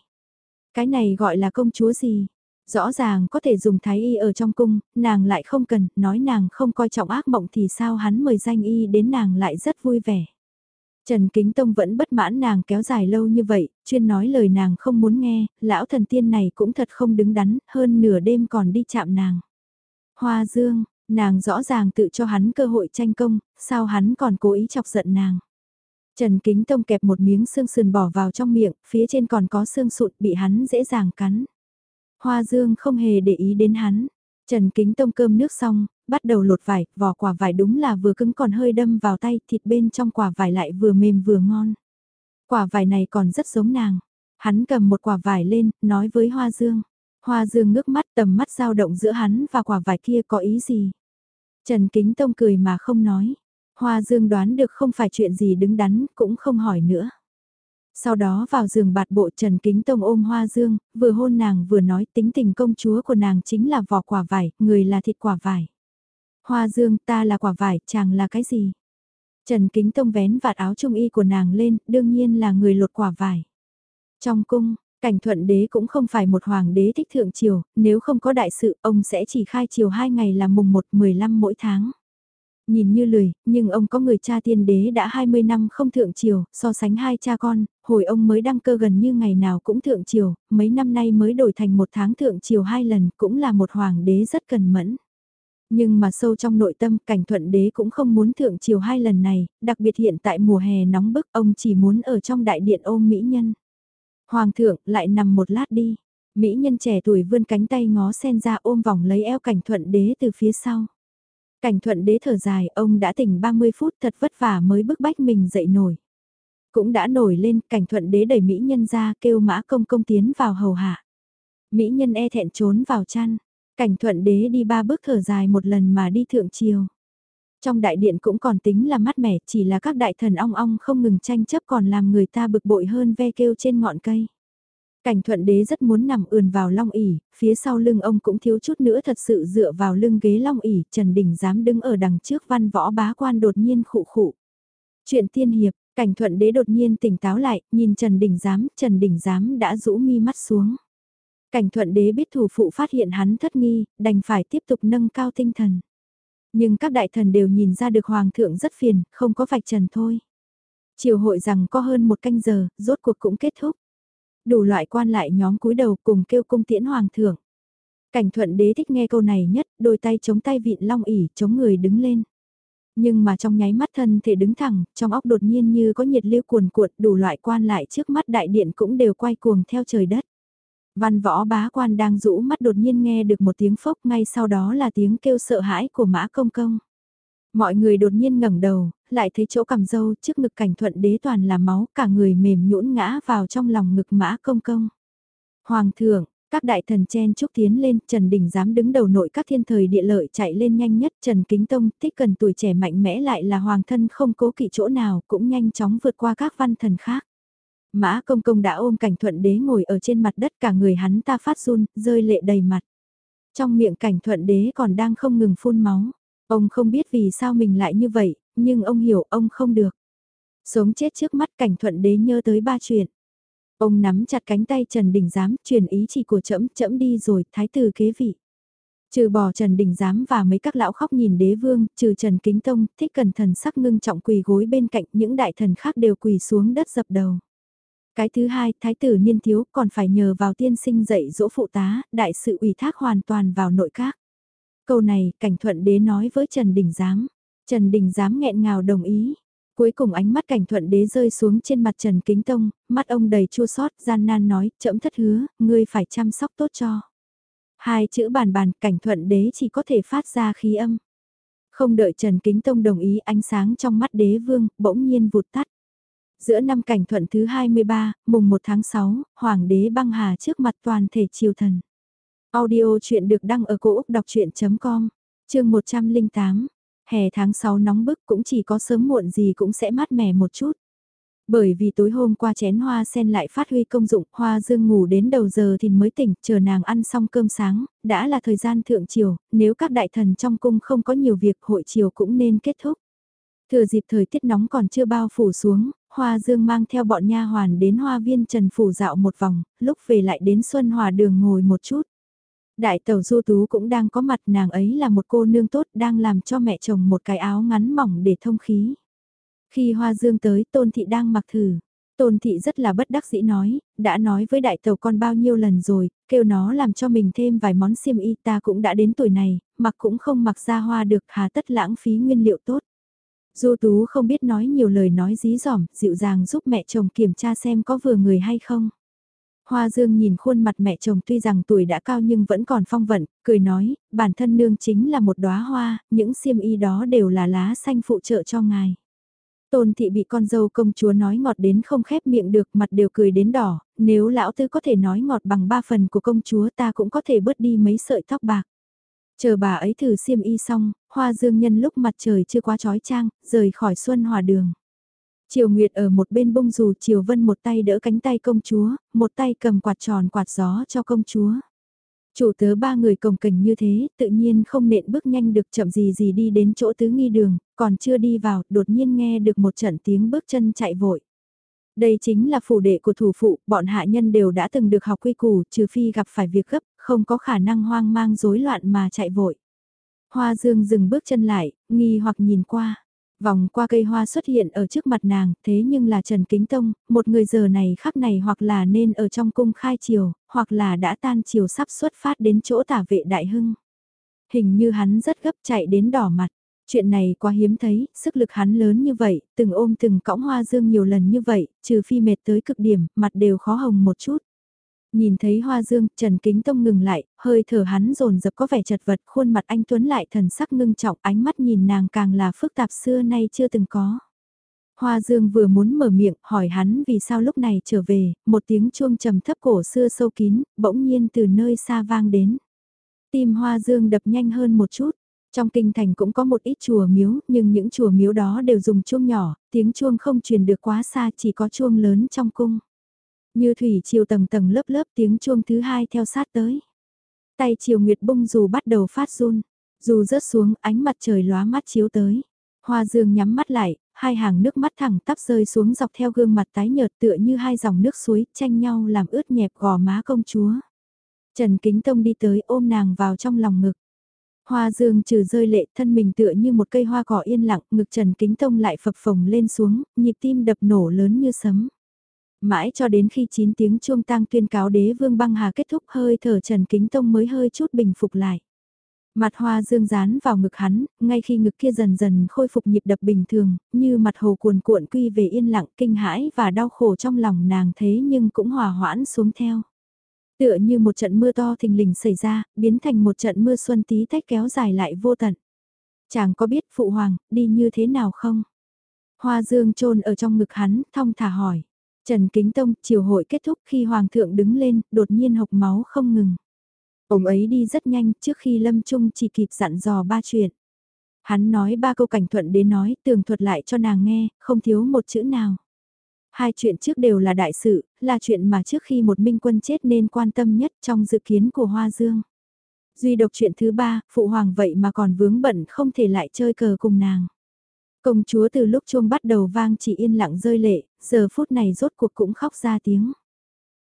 Cái này gọi là công chúa gì? Rõ ràng có thể dùng thái y ở trong cung, nàng lại không cần, nói nàng không coi trọng ác mộng thì sao hắn mời danh y đến nàng lại rất vui vẻ. Trần Kính Tông vẫn bất mãn nàng kéo dài lâu như vậy, chuyên nói lời nàng không muốn nghe, lão thần tiên này cũng thật không đứng đắn, hơn nửa đêm còn đi chạm nàng. Hoa Dương, nàng rõ ràng tự cho hắn cơ hội tranh công, sao hắn còn cố ý chọc giận nàng. Trần Kính Tông kẹp một miếng xương sườn bỏ vào trong miệng, phía trên còn có xương sụn bị hắn dễ dàng cắn. Hoa Dương không hề để ý đến hắn. Trần Kính Tông cơm nước xong, bắt đầu lột vải, vỏ quả vải đúng là vừa cứng còn hơi đâm vào tay, thịt bên trong quả vải lại vừa mềm vừa ngon. Quả vải này còn rất giống nàng. Hắn cầm một quả vải lên, nói với Hoa Dương. Hoa Dương ngước mắt tầm mắt dao động giữa hắn và quả vải kia có ý gì. Trần Kính Tông cười mà không nói. Hoa Dương đoán được không phải chuyện gì đứng đắn, cũng không hỏi nữa. Sau đó vào giường bạt bộ Trần Kính Tông ôm Hoa Dương, vừa hôn nàng vừa nói tính tình công chúa của nàng chính là vỏ quả vải, người là thịt quả vải. Hoa Dương ta là quả vải, chàng là cái gì? Trần Kính Tông vén vạt áo trung y của nàng lên, đương nhiên là người lột quả vải. Trong cung, cảnh thuận đế cũng không phải một hoàng đế thích thượng triều, nếu không có đại sự ông sẽ chỉ khai triều hai ngày là mùng 1 15 mỗi tháng. Nhìn như lười, nhưng ông có người cha tiên đế đã 20 năm không thượng triều, so sánh hai cha con, hồi ông mới đăng cơ gần như ngày nào cũng thượng triều, mấy năm nay mới đổi thành một tháng thượng triều hai lần, cũng là một hoàng đế rất cần mẫn. Nhưng mà sâu trong nội tâm cảnh thuận đế cũng không muốn thượng triều hai lần này, đặc biệt hiện tại mùa hè nóng bức ông chỉ muốn ở trong đại điện ôm mỹ nhân. Hoàng thượng lại nằm một lát đi, mỹ nhân trẻ tuổi vươn cánh tay ngó sen ra ôm vòng lấy eo cảnh thuận đế từ phía sau. Cảnh thuận đế thở dài, ông đã tỉnh 30 phút thật vất vả mới bức bách mình dậy nổi. Cũng đã nổi lên, cảnh thuận đế đẩy Mỹ nhân ra kêu mã công công tiến vào hầu hạ. Mỹ nhân e thẹn trốn vào chăn, cảnh thuận đế đi ba bước thở dài một lần mà đi thượng chiều. Trong đại điện cũng còn tính là mát mẻ, chỉ là các đại thần ong ong không ngừng tranh chấp còn làm người ta bực bội hơn ve kêu trên ngọn cây. Cảnh thuận đế rất muốn nằm ườn vào long ỉ, phía sau lưng ông cũng thiếu chút nữa thật sự dựa vào lưng ghế long ỉ, Trần Đình dám đứng ở đằng trước văn võ bá quan đột nhiên khụ khụ. Chuyện tiên hiệp, cảnh thuận đế đột nhiên tỉnh táo lại, nhìn Trần Đình giám, Trần Đình giám đã rũ mi mắt xuống. Cảnh thuận đế biết thủ phụ phát hiện hắn thất nghi, đành phải tiếp tục nâng cao tinh thần. Nhưng các đại thần đều nhìn ra được hoàng thượng rất phiền, không có vạch trần thôi. chiều hội rằng có hơn một canh giờ, rốt cuộc cũng kết thúc. Đủ loại quan lại nhóm cúi đầu cùng kêu cung tiễn hoàng thượng. Cảnh thuận đế thích nghe câu này nhất, đôi tay chống tay vịn long ỉ, chống người đứng lên. Nhưng mà trong nháy mắt thân thể đứng thẳng, trong óc đột nhiên như có nhiệt lưu cuồn cuộn đủ loại quan lại trước mắt đại điện cũng đều quay cuồng theo trời đất. Văn võ bá quan đang rũ mắt đột nhiên nghe được một tiếng phốc ngay sau đó là tiếng kêu sợ hãi của mã công công. Mọi người đột nhiên ngẩng đầu, lại thấy chỗ cầm dâu trước ngực cảnh thuận đế toàn là máu, cả người mềm nhũn ngã vào trong lòng ngực mã công công. Hoàng thượng, các đại thần chen chúc tiến lên, Trần Đình dám đứng đầu nội các thiên thời địa lợi chạy lên nhanh nhất, Trần Kính Tông, thích cần tuổi trẻ mạnh mẽ lại là hoàng thân không cố kỵ chỗ nào, cũng nhanh chóng vượt qua các văn thần khác. Mã công công đã ôm cảnh thuận đế ngồi ở trên mặt đất cả người hắn ta phát run, rơi lệ đầy mặt. Trong miệng cảnh thuận đế còn đang không ngừng phun máu. Ông không biết vì sao mình lại như vậy, nhưng ông hiểu ông không được. Sống chết trước mắt cảnh thuận đế nhớ tới ba chuyện. Ông nắm chặt cánh tay Trần Đình Giám, truyền ý chỉ của trẫm trẫm đi rồi, thái tử kế vị. Trừ bỏ Trần Đình Giám và mấy các lão khóc nhìn đế vương, trừ Trần Kính Tông, thích cần thần sắc ngưng trọng quỳ gối bên cạnh những đại thần khác đều quỳ xuống đất dập đầu. Cái thứ hai, thái tử niên thiếu còn phải nhờ vào tiên sinh dạy dỗ phụ tá, đại sự ủy thác hoàn toàn vào nội các. Câu này, cảnh thuận đế nói với Trần Đình Giám. Trần Đình Giám nghẹn ngào đồng ý. Cuối cùng ánh mắt cảnh thuận đế rơi xuống trên mặt Trần Kính Tông, mắt ông đầy chua xót gian nan nói, chậm thất hứa, ngươi phải chăm sóc tốt cho. Hai chữ bàn bàn cảnh thuận đế chỉ có thể phát ra khí âm. Không đợi Trần Kính Tông đồng ý ánh sáng trong mắt đế vương, bỗng nhiên vụt tắt. Giữa năm cảnh thuận thứ 23, mùng 1 tháng 6, Hoàng đế băng hà trước mặt toàn thể triều thần. Audio chuyện được đăng ở cổ Úc đọc chuyện.com, chương 108. Hè tháng 6 nóng bức cũng chỉ có sớm muộn gì cũng sẽ mát mẻ một chút. Bởi vì tối hôm qua chén hoa sen lại phát huy công dụng, hoa dương ngủ đến đầu giờ thì mới tỉnh, chờ nàng ăn xong cơm sáng, đã là thời gian thượng triều, nếu các đại thần trong cung không có nhiều việc hội triều cũng nên kết thúc. Thừa dịp thời tiết nóng còn chưa bao phủ xuống, Hoa Dương mang theo bọn nha hoàn đến hoa viên Trần Phủ dạo một vòng, lúc về lại đến Xuân Hòa đường ngồi một chút. Đại tàu du tú cũng đang có mặt nàng ấy là một cô nương tốt đang làm cho mẹ chồng một cái áo ngắn mỏng để thông khí. Khi Hoa Dương tới Tôn Thị đang mặc thử. Tôn Thị rất là bất đắc dĩ nói, đã nói với đại tàu con bao nhiêu lần rồi, kêu nó làm cho mình thêm vài món xiêm y ta cũng đã đến tuổi này, mặc cũng không mặc ra hoa được hà tất lãng phí nguyên liệu tốt. Du Tú không biết nói nhiều lời nói dí dỏm, dịu dàng giúp mẹ chồng kiểm tra xem có vừa người hay không. Hoa Dương nhìn khuôn mặt mẹ chồng tuy rằng tuổi đã cao nhưng vẫn còn phong vận, cười nói, bản thân nương chính là một đóa hoa, những xiêm y đó đều là lá xanh phụ trợ cho ngài. Tôn thị bị con dâu công chúa nói ngọt đến không khép miệng được mặt đều cười đến đỏ, nếu lão tư có thể nói ngọt bằng ba phần của công chúa ta cũng có thể bớt đi mấy sợi tóc bạc. Chờ bà ấy thử xiêm y xong, hoa dương nhân lúc mặt trời chưa quá trói trang, rời khỏi xuân hòa đường. Triều Nguyệt ở một bên bông dù Triều Vân một tay đỡ cánh tay công chúa, một tay cầm quạt tròn quạt gió cho công chúa. Chủ tớ ba người cồng cành như thế, tự nhiên không nện bước nhanh được chậm gì gì đi đến chỗ tứ nghi đường, còn chưa đi vào, đột nhiên nghe được một trận tiếng bước chân chạy vội. Đây chính là phủ đệ của thủ phụ, bọn hạ nhân đều đã từng được học quy củ, trừ phi gặp phải việc gấp, không có khả năng hoang mang rối loạn mà chạy vội. Hoa dương dừng bước chân lại, nghi hoặc nhìn qua. Vòng qua cây hoa xuất hiện ở trước mặt nàng, thế nhưng là Trần Kính Tông, một người giờ này khắc này hoặc là nên ở trong cung khai chiều, hoặc là đã tan chiều sắp xuất phát đến chỗ tả vệ đại hưng. Hình như hắn rất gấp chạy đến đỏ mặt. Chuyện này quá hiếm thấy, sức lực hắn lớn như vậy, từng ôm từng cõng hoa dương nhiều lần như vậy, trừ phi mệt tới cực điểm, mặt đều khó hồng một chút. Nhìn thấy hoa dương, Trần Kính Tông ngừng lại, hơi thở hắn rồn dập có vẻ chật vật, khuôn mặt anh Tuấn lại thần sắc ngưng trọng, ánh mắt nhìn nàng càng là phức tạp xưa nay chưa từng có. Hoa Dương vừa muốn mở miệng hỏi hắn vì sao lúc này trở về, một tiếng chuông trầm thấp cổ xưa sâu kín, bỗng nhiên từ nơi xa vang đến. Tim Hoa Dương đập nhanh hơn một chút, trong kinh thành cũng có một ít chùa miếu, nhưng những chùa miếu đó đều dùng chuông nhỏ, tiếng chuông không truyền được quá xa chỉ có chuông lớn trong cung. Như thủy chiều tầng tầng lớp lớp tiếng chuông thứ hai theo sát tới. Tay chiều nguyệt bung dù bắt đầu phát run, dù rớt xuống ánh mặt trời lóa mắt chiếu tới. Hoa dương nhắm mắt lại, hai hàng nước mắt thẳng tắp rơi xuống dọc theo gương mặt tái nhợt tựa như hai dòng nước suối tranh nhau làm ướt nhẹp gò má công chúa. Trần Kính Tông đi tới ôm nàng vào trong lòng ngực. Hoa dương trừ rơi lệ thân mình tựa như một cây hoa cỏ yên lặng, ngực Trần Kính Tông lại phập phồng lên xuống, nhịp tim đập nổ lớn như sấm. Mãi cho đến khi 9 tiếng chuông tang tuyên cáo đế vương băng hà kết thúc hơi thở Trần Kính Tông mới hơi chút bình phục lại. Mặt hoa dương dán vào ngực hắn, ngay khi ngực kia dần dần khôi phục nhịp đập bình thường, như mặt hồ cuồn cuộn quy về yên lặng kinh hãi và đau khổ trong lòng nàng thế nhưng cũng hòa hoãn xuống theo. Tựa như một trận mưa to thình lình xảy ra, biến thành một trận mưa xuân tí tách kéo dài lại vô tận. Chàng có biết phụ hoàng, đi như thế nào không? Hoa dương trôn ở trong ngực hắn, thong thả hỏi. Trần Kính Tông, chiều hội kết thúc khi hoàng thượng đứng lên, đột nhiên hộc máu không ngừng. Ông ấy đi rất nhanh trước khi Lâm Trung chỉ kịp dặn dò ba chuyện. Hắn nói ba câu cảnh thuận đến nói, tường thuật lại cho nàng nghe, không thiếu một chữ nào. Hai chuyện trước đều là đại sự, là chuyện mà trước khi một minh quân chết nên quan tâm nhất trong dự kiến của Hoa Dương. Duy độc chuyện thứ ba, phụ hoàng vậy mà còn vướng bận không thể lại chơi cờ cùng nàng. Công chúa từ lúc chuông bắt đầu vang chỉ yên lặng rơi lệ, giờ phút này rốt cuộc cũng khóc ra tiếng.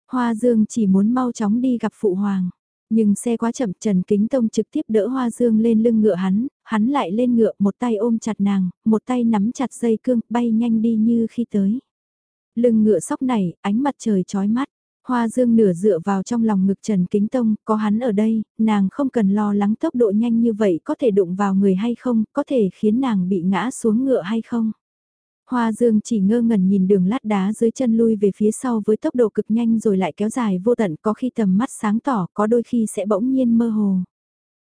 Hoa Dương chỉ muốn mau chóng đi gặp phụ hoàng. Nhưng xe quá chậm Trần Kính Tông trực tiếp đỡ Hoa Dương lên lưng ngựa hắn, hắn lại lên ngựa một tay ôm chặt nàng, một tay nắm chặt dây cương, bay nhanh đi như khi tới. Lưng ngựa sóc này, ánh mặt trời chói mắt. Hoa dương nửa dựa vào trong lòng ngực Trần Kính Tông, có hắn ở đây, nàng không cần lo lắng tốc độ nhanh như vậy có thể đụng vào người hay không, có thể khiến nàng bị ngã xuống ngựa hay không. Hoa dương chỉ ngơ ngẩn nhìn đường lát đá dưới chân lui về phía sau với tốc độ cực nhanh rồi lại kéo dài vô tận có khi tầm mắt sáng tỏ, có đôi khi sẽ bỗng nhiên mơ hồ.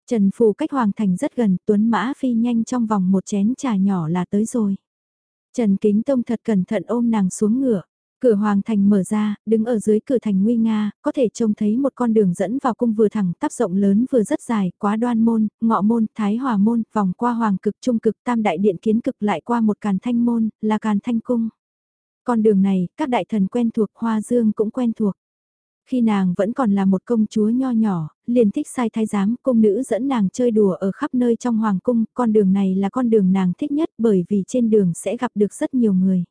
Trần Phù cách Hoàng Thành rất gần, Tuấn Mã phi nhanh trong vòng một chén trà nhỏ là tới rồi. Trần Kính Tông thật cẩn thận ôm nàng xuống ngựa. Cửa hoàng thành mở ra, đứng ở dưới cửa thành nguy nga, có thể trông thấy một con đường dẫn vào cung vừa thẳng tắp rộng lớn vừa rất dài, quá đoan môn, ngọ môn, thái hòa môn, vòng qua hoàng cực trung cực tam đại điện kiến cực lại qua một càn thanh môn, là càn thanh cung. Con đường này, các đại thần quen thuộc, hoa dương cũng quen thuộc. Khi nàng vẫn còn là một công chúa nho nhỏ, liền thích sai thái giám, cung nữ dẫn nàng chơi đùa ở khắp nơi trong hoàng cung, con đường này là con đường nàng thích nhất bởi vì trên đường sẽ gặp được rất nhiều người.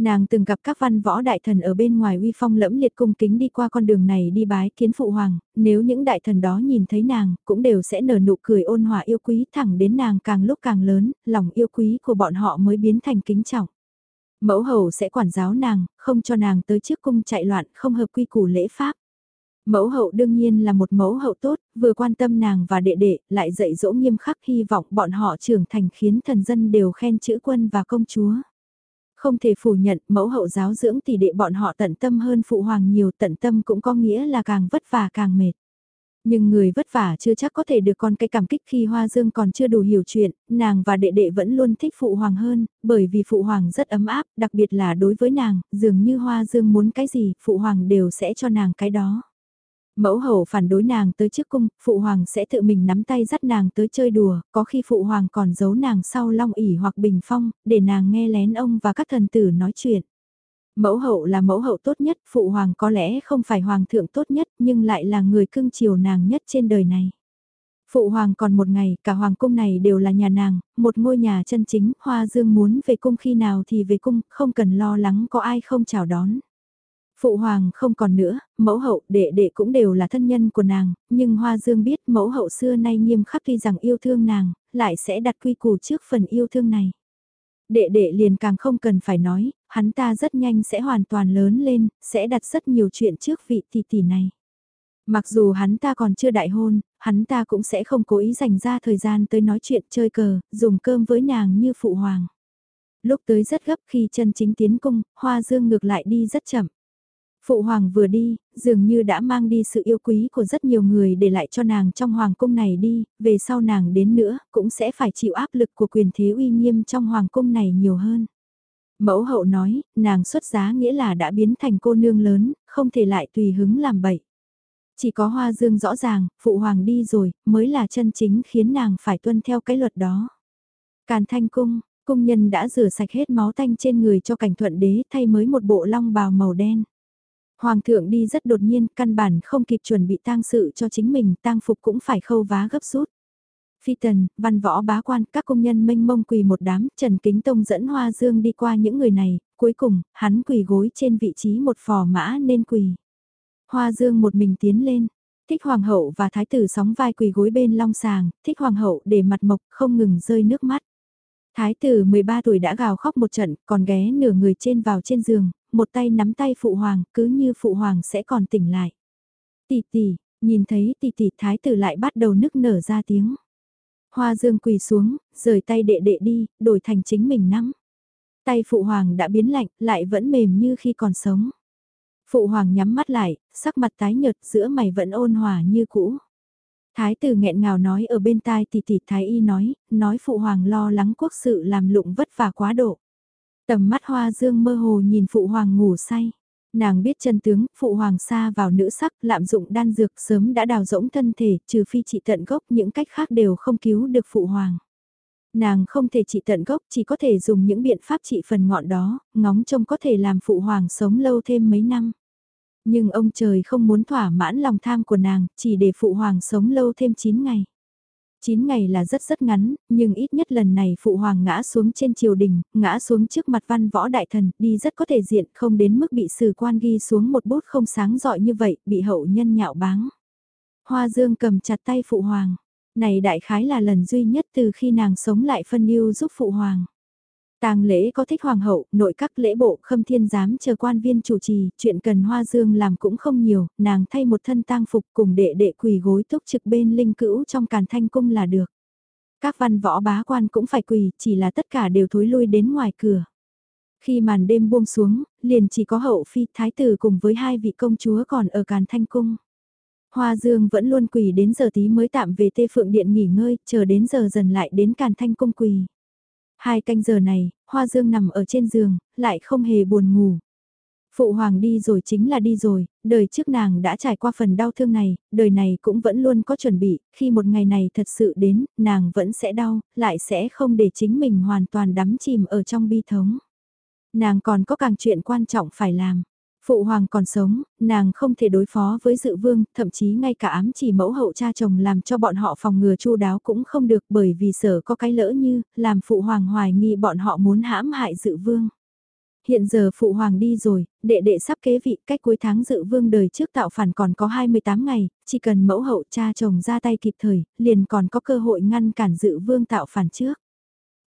Nàng từng gặp các văn võ đại thần ở bên ngoài uy phong lẫm liệt cung kính đi qua con đường này đi bái kiến phụ hoàng, nếu những đại thần đó nhìn thấy nàng, cũng đều sẽ nở nụ cười ôn hòa yêu quý thẳng đến nàng càng lúc càng lớn, lòng yêu quý của bọn họ mới biến thành kính trọng. Mẫu hầu sẽ quản giáo nàng, không cho nàng tới trước cung chạy loạn, không hợp quy củ lễ pháp. Mẫu hậu đương nhiên là một mẫu hậu tốt, vừa quan tâm nàng và đệ đệ, lại dạy dỗ nghiêm khắc hy vọng bọn họ trưởng thành khiến thần dân đều khen chữ quân và công chúa. Không thể phủ nhận mẫu hậu giáo dưỡng tỷ đệ bọn họ tận tâm hơn phụ hoàng nhiều tận tâm cũng có nghĩa là càng vất vả càng mệt. Nhưng người vất vả chưa chắc có thể được con cái cảm kích khi Hoa Dương còn chưa đủ hiểu chuyện, nàng và đệ đệ vẫn luôn thích Phụ Hoàng hơn, bởi vì Phụ Hoàng rất ấm áp, đặc biệt là đối với nàng, dường như Hoa Dương muốn cái gì, Phụ Hoàng đều sẽ cho nàng cái đó. Mẫu hậu phản đối nàng tới trước cung, Phụ Hoàng sẽ tự mình nắm tay dắt nàng tới chơi đùa, có khi Phụ Hoàng còn giấu nàng sau long ỉ hoặc bình phong, để nàng nghe lén ông và các thần tử nói chuyện. Mẫu hậu là mẫu hậu tốt nhất, phụ hoàng có lẽ không phải hoàng thượng tốt nhất nhưng lại là người cưng chiều nàng nhất trên đời này. Phụ hoàng còn một ngày, cả hoàng cung này đều là nhà nàng, một ngôi nhà chân chính, hoa dương muốn về cung khi nào thì về cung, không cần lo lắng có ai không chào đón. Phụ hoàng không còn nữa, mẫu hậu, đệ đệ cũng đều là thân nhân của nàng, nhưng Hoa Dương biết mẫu hậu xưa nay nghiêm khắc tuy rằng yêu thương nàng, lại sẽ đặt quy củ trước phần yêu thương này. Đệ đệ liền càng không cần phải nói, hắn ta rất nhanh sẽ hoàn toàn lớn lên, sẽ đặt rất nhiều chuyện trước vị tỷ tỷ này. Mặc dù hắn ta còn chưa đại hôn, hắn ta cũng sẽ không cố ý dành ra thời gian tới nói chuyện chơi cờ, dùng cơm với nàng như phụ hoàng. Lúc tới rất gấp khi chân chính tiến cung, hoa dương ngược lại đi rất chậm. Phụ hoàng vừa đi, dường như đã mang đi sự yêu quý của rất nhiều người để lại cho nàng trong hoàng cung này đi, về sau nàng đến nữa, cũng sẽ phải chịu áp lực của quyền thế uy nghiêm trong hoàng cung này nhiều hơn. Mẫu hậu nói, nàng xuất giá nghĩa là đã biến thành cô nương lớn, không thể lại tùy hứng làm bậy. Chỉ có hoa dương rõ ràng, phụ hoàng đi rồi, mới là chân chính khiến nàng phải tuân theo cái luật đó. Càn thanh cung, cung nhân đã rửa sạch hết máu tanh trên người cho cảnh thuận đế thay mới một bộ long bào màu đen. Hoàng thượng đi rất đột nhiên, căn bản không kịp chuẩn bị tang sự cho chính mình, tang phục cũng phải khâu vá gấp rút. Phi tần, văn võ bá quan, các công nhân mênh mông quỳ một đám, Trần Kính Tông dẫn Hoa Dương đi qua những người này, cuối cùng, hắn quỳ gối trên vị trí một phò mã nên quỳ. Hoa Dương một mình tiến lên, Thích hoàng hậu và thái tử sóng vai quỳ gối bên long sàng, thích hoàng hậu để mặt mộc không ngừng rơi nước mắt. Thái tử 13 tuổi đã gào khóc một trận, còn ghé nửa người trên vào trên giường, một tay nắm tay phụ hoàng, cứ như phụ hoàng sẽ còn tỉnh lại. Tỷ tỷ, nhìn thấy tỷ tỷ thái tử lại bắt đầu nức nở ra tiếng. Hoa dương quỳ xuống, rời tay đệ đệ đi, đổi thành chính mình nắm. Tay phụ hoàng đã biến lạnh, lại vẫn mềm như khi còn sống. Phụ hoàng nhắm mắt lại, sắc mặt tái nhợt giữa mày vẫn ôn hòa như cũ. Thái tử nghẹn ngào nói ở bên tai tỷ tỷ thái y nói, nói phụ hoàng lo lắng quốc sự làm lụng vất vả quá độ. Tầm mắt hoa dương mơ hồ nhìn phụ hoàng ngủ say. Nàng biết chân tướng, phụ hoàng xa vào nữ sắc, lạm dụng đan dược sớm đã đào rỗng thân thể, trừ phi trị tận gốc những cách khác đều không cứu được phụ hoàng. Nàng không thể trị tận gốc, chỉ có thể dùng những biện pháp trị phần ngọn đó, ngóng trông có thể làm phụ hoàng sống lâu thêm mấy năm. Nhưng ông trời không muốn thỏa mãn lòng tham của nàng, chỉ để phụ hoàng sống lâu thêm 9 ngày. 9 ngày là rất rất ngắn, nhưng ít nhất lần này phụ hoàng ngã xuống trên triều đình, ngã xuống trước mặt văn võ đại thần, đi rất có thể diện, không đến mức bị sử quan ghi xuống một bút không sáng dọi như vậy, bị hậu nhân nhạo báng. Hoa dương cầm chặt tay phụ hoàng, này đại khái là lần duy nhất từ khi nàng sống lại phân yêu giúp phụ hoàng. Tàng lễ có thích hoàng hậu, nội các lễ bộ khâm thiên giám chờ quan viên chủ trì, chuyện cần hoa dương làm cũng không nhiều, nàng thay một thân tang phục cùng đệ đệ quỳ gối túc trực bên linh cữu trong càn thanh cung là được. Các văn võ bá quan cũng phải quỳ, chỉ là tất cả đều thối lui đến ngoài cửa. Khi màn đêm buông xuống, liền chỉ có hậu phi thái tử cùng với hai vị công chúa còn ở càn thanh cung. Hoa Dương vẫn luôn quỳ đến giờ tí mới tạm về tê phượng điện nghỉ ngơi, chờ đến giờ dần lại đến càn thanh cung quỳ. Hai canh giờ này, Hoa Dương nằm ở trên giường, lại không hề buồn ngủ. Phụ hoàng đi rồi chính là đi rồi, đời trước nàng đã trải qua phần đau thương này, đời này cũng vẫn luôn có chuẩn bị, khi một ngày này thật sự đến, nàng vẫn sẽ đau, lại sẽ không để chính mình hoàn toàn đắm chìm ở trong bi thống. Nàng còn có càng chuyện quan trọng phải làm. Phụ hoàng còn sống, nàng không thể đối phó với dự vương, thậm chí ngay cả ám chỉ mẫu hậu cha chồng làm cho bọn họ phòng ngừa chu đáo cũng không được bởi vì sở có cái lỡ như, làm phụ hoàng hoài nghi bọn họ muốn hãm hại dự vương. Hiện giờ phụ hoàng đi rồi, đệ đệ sắp kế vị cách cuối tháng dự vương đời trước tạo phản còn có 28 ngày, chỉ cần mẫu hậu cha chồng ra tay kịp thời, liền còn có cơ hội ngăn cản dự vương tạo phản trước.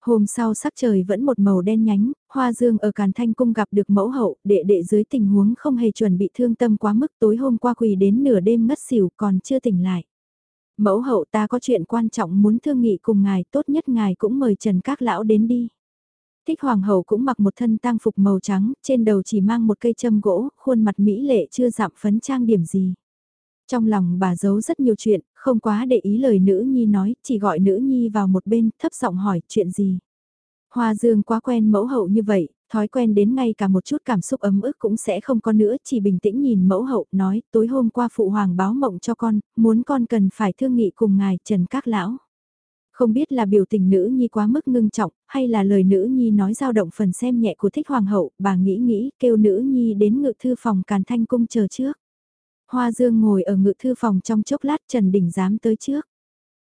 Hôm sau sắc trời vẫn một màu đen nhánh, Hoa Dương ở Càn Thanh Cung gặp được mẫu hậu, đệ đệ dưới tình huống không hề chuẩn bị thương tâm quá mức tối hôm qua quỳ đến nửa đêm ngất xỉu còn chưa tỉnh lại. Mẫu hậu ta có chuyện quan trọng muốn thương nghị cùng ngài, tốt nhất ngài cũng mời Trần Các Lão đến đi. Thích Hoàng hậu cũng mặc một thân tang phục màu trắng, trên đầu chỉ mang một cây châm gỗ, khuôn mặt mỹ lệ chưa dặm phấn trang điểm gì. Trong lòng bà giấu rất nhiều chuyện, không quá để ý lời nữ nhi nói, chỉ gọi nữ nhi vào một bên, thấp giọng hỏi chuyện gì. Hoa Dương quá quen mẫu hậu như vậy, thói quen đến ngay cả một chút cảm xúc ấm ức cũng sẽ không có nữa, chỉ bình tĩnh nhìn mẫu hậu, nói, tối hôm qua phụ hoàng báo mộng cho con, muốn con cần phải thương nghị cùng ngài Trần Các Lão. Không biết là biểu tình nữ nhi quá mức ngưng trọng, hay là lời nữ nhi nói dao động phần xem nhẹ của thích hoàng hậu, bà nghĩ nghĩ, kêu nữ nhi đến ngự thư phòng càn thanh cung chờ trước. Hoa Dương ngồi ở ngự thư phòng trong chốc lát Trần Đình Giám tới trước.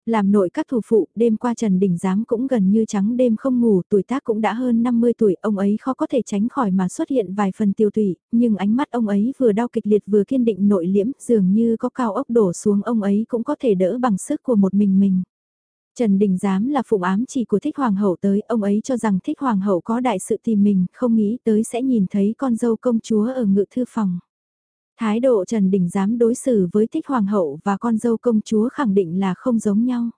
Làm nội các thủ phụ, đêm qua Trần Đình Giám cũng gần như trắng đêm không ngủ, tuổi tác cũng đã hơn 50 tuổi, ông ấy khó có thể tránh khỏi mà xuất hiện vài phần tiêu tụy, nhưng ánh mắt ông ấy vừa đau kịch liệt vừa kiên định nội liễm, dường như có cao ốc đổ xuống ông ấy cũng có thể đỡ bằng sức của một mình mình. Trần Đình Giám là phụng ám chỉ của thích hoàng hậu tới, ông ấy cho rằng thích hoàng hậu có đại sự tìm mình, không nghĩ tới sẽ nhìn thấy con dâu công chúa ở ngự thư phòng. Thái độ Trần Đình dám đối xử với thích hoàng hậu và con dâu công chúa khẳng định là không giống nhau.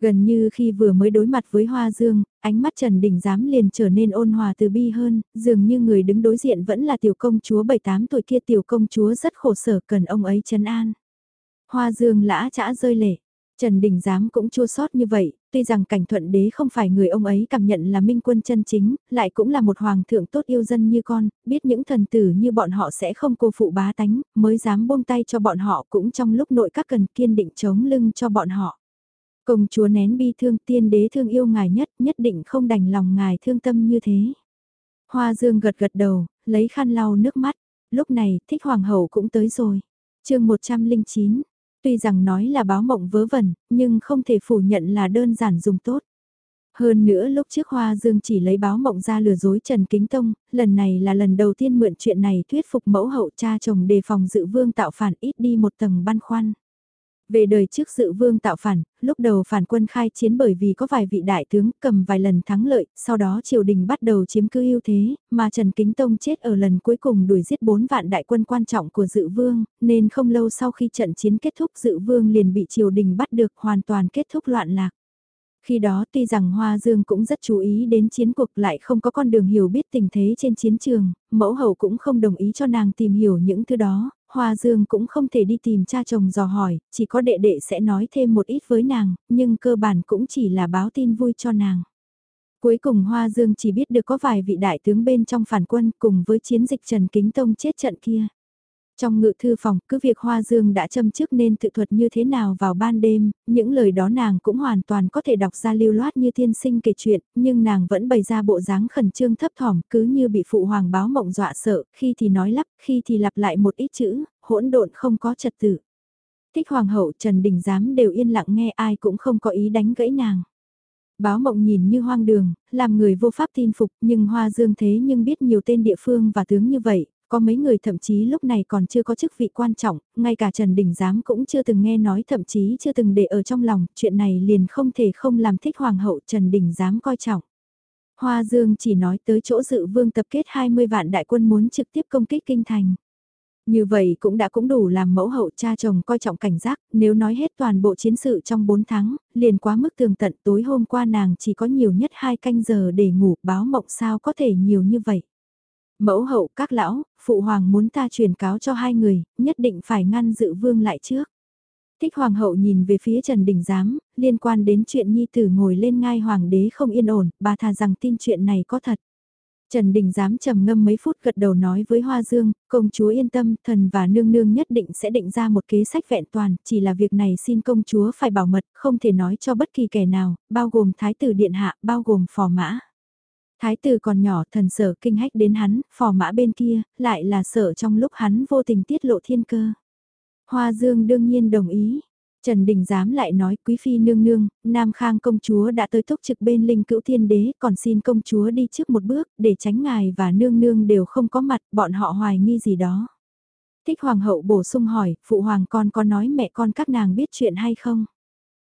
Gần như khi vừa mới đối mặt với Hoa Dương, ánh mắt Trần Đình Giám liền trở nên ôn hòa từ bi hơn, dường như người đứng đối diện vẫn là tiểu công chúa 7-8 tuổi kia tiểu công chúa rất khổ sở cần ông ấy chấn an. Hoa Dương lã chả rơi lệ, Trần Đình Giám cũng chua sót như vậy, tuy rằng cảnh thuận đế không phải người ông ấy cảm nhận là minh quân chân chính, lại cũng là một hoàng thượng tốt yêu dân như con, biết những thần tử như bọn họ sẽ không cô phụ bá tánh, mới dám buông tay cho bọn họ cũng trong lúc nội các cần kiên định chống lưng cho bọn họ. Công chúa nén bi thương tiên đế thương yêu ngài nhất, nhất định không đành lòng ngài thương tâm như thế. Hoa dương gật gật đầu, lấy khăn lau nước mắt, lúc này thích hoàng hậu cũng tới rồi. chương 109 Tuy rằng nói là báo mộng vớ vẩn, nhưng không thể phủ nhận là đơn giản dùng tốt. Hơn nữa lúc trước Hoa Dương chỉ lấy báo mộng ra lừa dối Trần Kính Tông, lần này là lần đầu tiên mượn chuyện này thuyết phục mẫu hậu cha chồng đề phòng dự vương tạo phản ít đi một tầng băn khoăn. Về đời trước sự vương tạo phản, lúc đầu phản quân khai chiến bởi vì có vài vị đại tướng cầm vài lần thắng lợi, sau đó triều đình bắt đầu chiếm cứ ưu thế, mà Trần Kính Tông chết ở lần cuối cùng đuổi giết 4 vạn đại quân quan trọng của dự vương, nên không lâu sau khi trận chiến kết thúc dự vương liền bị triều đình bắt được hoàn toàn kết thúc loạn lạc. Khi đó tuy rằng Hoa Dương cũng rất chú ý đến chiến cuộc lại không có con đường hiểu biết tình thế trên chiến trường, mẫu hậu cũng không đồng ý cho nàng tìm hiểu những thứ đó, Hoa Dương cũng không thể đi tìm cha chồng dò hỏi, chỉ có đệ đệ sẽ nói thêm một ít với nàng, nhưng cơ bản cũng chỉ là báo tin vui cho nàng. Cuối cùng Hoa Dương chỉ biết được có vài vị đại tướng bên trong phản quân cùng với chiến dịch Trần Kính Tông chết trận kia. Trong ngự thư phòng, cứ việc Hoa Dương đã châm trước nên tự thuật như thế nào vào ban đêm, những lời đó nàng cũng hoàn toàn có thể đọc ra lưu loát như thiên sinh kể chuyện, nhưng nàng vẫn bày ra bộ dáng khẩn trương thấp thỏm cứ như bị phụ hoàng báo mộng dọa sợ, khi thì nói lắp, khi thì lặp lại một ít chữ, hỗn độn không có trật tự. Thích hoàng hậu Trần Đình Giám đều yên lặng nghe ai cũng không có ý đánh gãy nàng. Báo mộng nhìn như hoang đường, làm người vô pháp tin phục nhưng Hoa Dương thế nhưng biết nhiều tên địa phương và tướng như vậy, có mấy người thậm chí lúc này còn chưa có chức vị quan trọng, ngay cả Trần Đình Giám cũng chưa từng nghe nói thậm chí chưa từng để ở trong lòng, chuyện này liền không thể không làm thích Hoàng hậu Trần Đình Giám coi trọng. Hoa Dương chỉ nói tới chỗ dự vương tập kết 20 vạn đại quân muốn trực tiếp công kích kinh thành. Như vậy cũng đã cũng đủ làm mẫu hậu cha chồng coi trọng cảnh giác, nếu nói hết toàn bộ chiến sự trong 4 tháng, liền quá mức tường tận tối hôm qua nàng chỉ có nhiều nhất 2 canh giờ để ngủ báo mộng sao có thể nhiều như vậy. Mẫu hậu các lão, phụ hoàng muốn ta truyền cáo cho hai người, nhất định phải ngăn dự vương lại trước. Thích hoàng hậu nhìn về phía Trần Đình Giám, liên quan đến chuyện nhi tử ngồi lên ngai hoàng đế không yên ổn, bà thà rằng tin chuyện này có thật. Trần Đình Giám trầm ngâm mấy phút gật đầu nói với Hoa Dương, công chúa yên tâm, thần và nương nương nhất định sẽ định ra một kế sách vẹn toàn, chỉ là việc này xin công chúa phải bảo mật, không thể nói cho bất kỳ kẻ nào, bao gồm thái tử điện hạ, bao gồm phò mã. Thái tử còn nhỏ thần sở kinh hách đến hắn, phò mã bên kia, lại là sợ trong lúc hắn vô tình tiết lộ thiên cơ. Hoa Dương đương nhiên đồng ý. Trần Đình dám lại nói quý phi nương nương, Nam Khang công chúa đã tới thúc trực bên linh cữu thiên đế, còn xin công chúa đi trước một bước, để tránh ngài và nương nương đều không có mặt, bọn họ hoài nghi gì đó. Thích hoàng hậu bổ sung hỏi, phụ hoàng con có nói mẹ con các nàng biết chuyện hay không?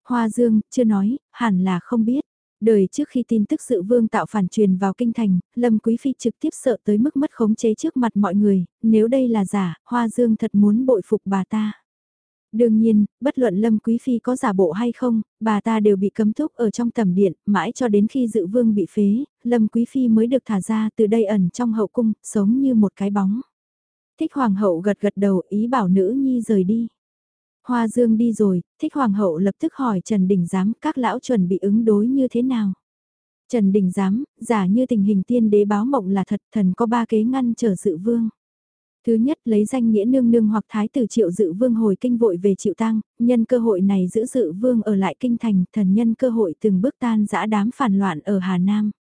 Hoa Dương, chưa nói, hẳn là không biết. Đời trước khi tin tức sự vương tạo phản truyền vào kinh thành, Lâm Quý Phi trực tiếp sợ tới mức mất khống chế trước mặt mọi người, nếu đây là giả, Hoa Dương thật muốn bội phục bà ta. Đương nhiên, bất luận Lâm Quý Phi có giả bộ hay không, bà ta đều bị cấm thúc ở trong tầm điện, mãi cho đến khi dự vương bị phế, Lâm Quý Phi mới được thả ra từ đây ẩn trong hậu cung, sống như một cái bóng. Thích Hoàng hậu gật gật đầu ý bảo nữ nhi rời đi. Hoa Dương đi rồi, thích hoàng hậu lập tức hỏi Trần Đình Giám các lão chuẩn bị ứng đối như thế nào. Trần Đình Giám, giả như tình hình tiên đế báo mộng là thật thần có ba kế ngăn trở sự vương. Thứ nhất lấy danh nghĩa nương nương hoặc thái tử triệu dự vương hồi kinh vội về triệu tang, nhân cơ hội này giữ dự vương ở lại kinh thành, thần nhân cơ hội từng bước tan giã đám phản loạn ở Hà Nam.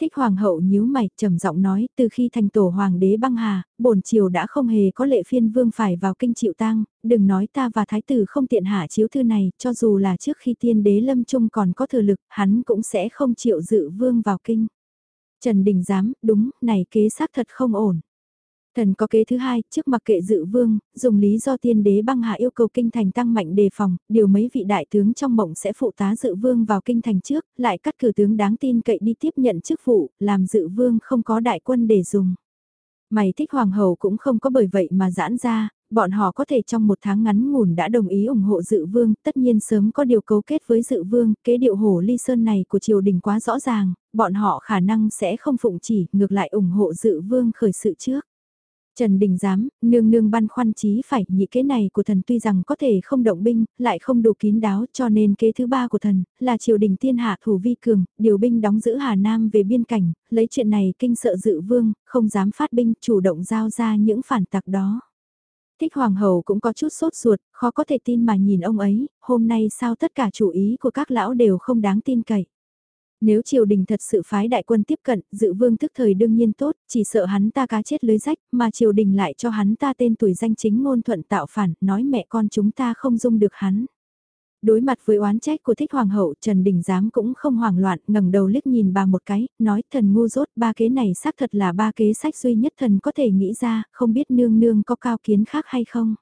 Thích hoàng hậu nhíu mày, trầm giọng nói, từ khi thành tổ hoàng đế băng hà, bổn triều đã không hề có lệ phiên vương phải vào kinh chịu tang, đừng nói ta và thái tử không tiện hạ chiếu thư này, cho dù là trước khi tiên đế lâm trung còn có thừa lực, hắn cũng sẽ không chịu dự vương vào kinh. Trần Đình giám, đúng, này kế xác thật không ổn. Thần có kế thứ hai, trước mặc kệ dự vương, dùng lý do tiên đế băng hạ yêu cầu kinh thành tăng mạnh đề phòng, điều mấy vị đại tướng trong mộng sẽ phụ tá dự vương vào kinh thành trước, lại cắt cử tướng đáng tin cậy đi tiếp nhận chức vụ, làm dự vương không có đại quân để dùng. Mày thích hoàng hậu cũng không có bởi vậy mà giãn ra, bọn họ có thể trong một tháng ngắn ngủn đã đồng ý ủng hộ dự vương, tất nhiên sớm có điều cấu kết với dự vương, kế điệu hổ ly sơn này của triều đình quá rõ ràng, bọn họ khả năng sẽ không phụng chỉ, ngược lại ủng hộ dự vương khởi sự trước. Trần Đình Giám, nương nương băn khoăn chí phải, nhị kế này của thần tuy rằng có thể không động binh, lại không đủ kín đáo cho nên kế thứ ba của thần, là triều đình thiên hạ thủ vi cường, điều binh đóng giữ Hà Nam về biên cảnh, lấy chuyện này kinh sợ dự vương, không dám phát binh, chủ động giao ra những phản tặc đó. Thích Hoàng hậu cũng có chút sốt ruột, khó có thể tin mà nhìn ông ấy, hôm nay sao tất cả chủ ý của các lão đều không đáng tin cậy. Nếu triều đình thật sự phái đại quân tiếp cận, dự vương tức thời đương nhiên tốt, chỉ sợ hắn ta cá chết lưới rách, mà triều đình lại cho hắn ta tên tuổi danh chính ngôn thuận tạo phản, nói mẹ con chúng ta không dung được hắn. Đối mặt với oán trách của thích hoàng hậu, Trần Đình Giám cũng không hoảng loạn, ngẩng đầu liếc nhìn bà một cái, nói thần ngu dốt, ba kế này xác thật là ba kế sách duy nhất thần có thể nghĩ ra, không biết nương nương có cao kiến khác hay không.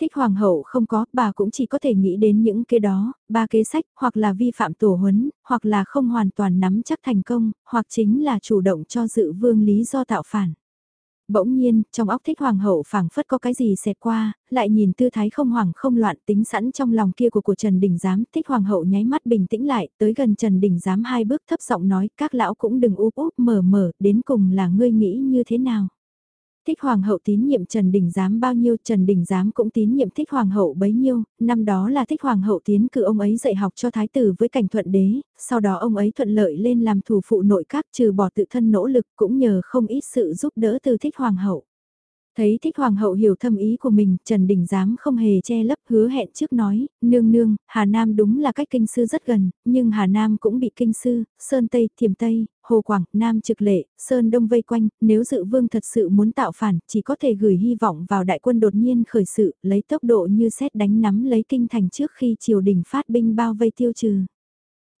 Thích hoàng hậu không có, bà cũng chỉ có thể nghĩ đến những cái đó, ba kế sách, hoặc là vi phạm tổ huấn, hoặc là không hoàn toàn nắm chắc thành công, hoặc chính là chủ động cho dự vương lý do tạo phản. Bỗng nhiên, trong óc thích hoàng hậu phảng phất có cái gì xẹt qua, lại nhìn tư thái không hoảng không loạn tính sẵn trong lòng kia của của Trần Đình Giám, thích hoàng hậu nháy mắt bình tĩnh lại, tới gần Trần Đình Giám hai bước thấp giọng nói, các lão cũng đừng úp úp mở mở, đến cùng là ngươi nghĩ như thế nào. Thích Hoàng hậu tín nhiệm Trần Đình Giám bao nhiêu, Trần Đình Giám cũng tín nhiệm Thích Hoàng hậu bấy nhiêu, năm đó là Thích Hoàng hậu tiến cử ông ấy dạy học cho Thái tử với cảnh thuận đế, sau đó ông ấy thuận lợi lên làm thủ phụ nội các trừ bỏ tự thân nỗ lực cũng nhờ không ít sự giúp đỡ từ Thích Hoàng hậu. Thấy thích hoàng hậu hiểu thâm ý của mình, Trần Đình Giám không hề che lấp hứa hẹn trước nói, nương nương, Hà Nam đúng là cách kinh sư rất gần, nhưng Hà Nam cũng bị kinh sư, Sơn Tây, Thiểm Tây, Hồ Quảng, Nam trực lệ, Sơn Đông vây quanh, nếu dự vương thật sự muốn tạo phản, chỉ có thể gửi hy vọng vào đại quân đột nhiên khởi sự, lấy tốc độ như xét đánh nắm lấy kinh thành trước khi triều đình phát binh bao vây tiêu trừ.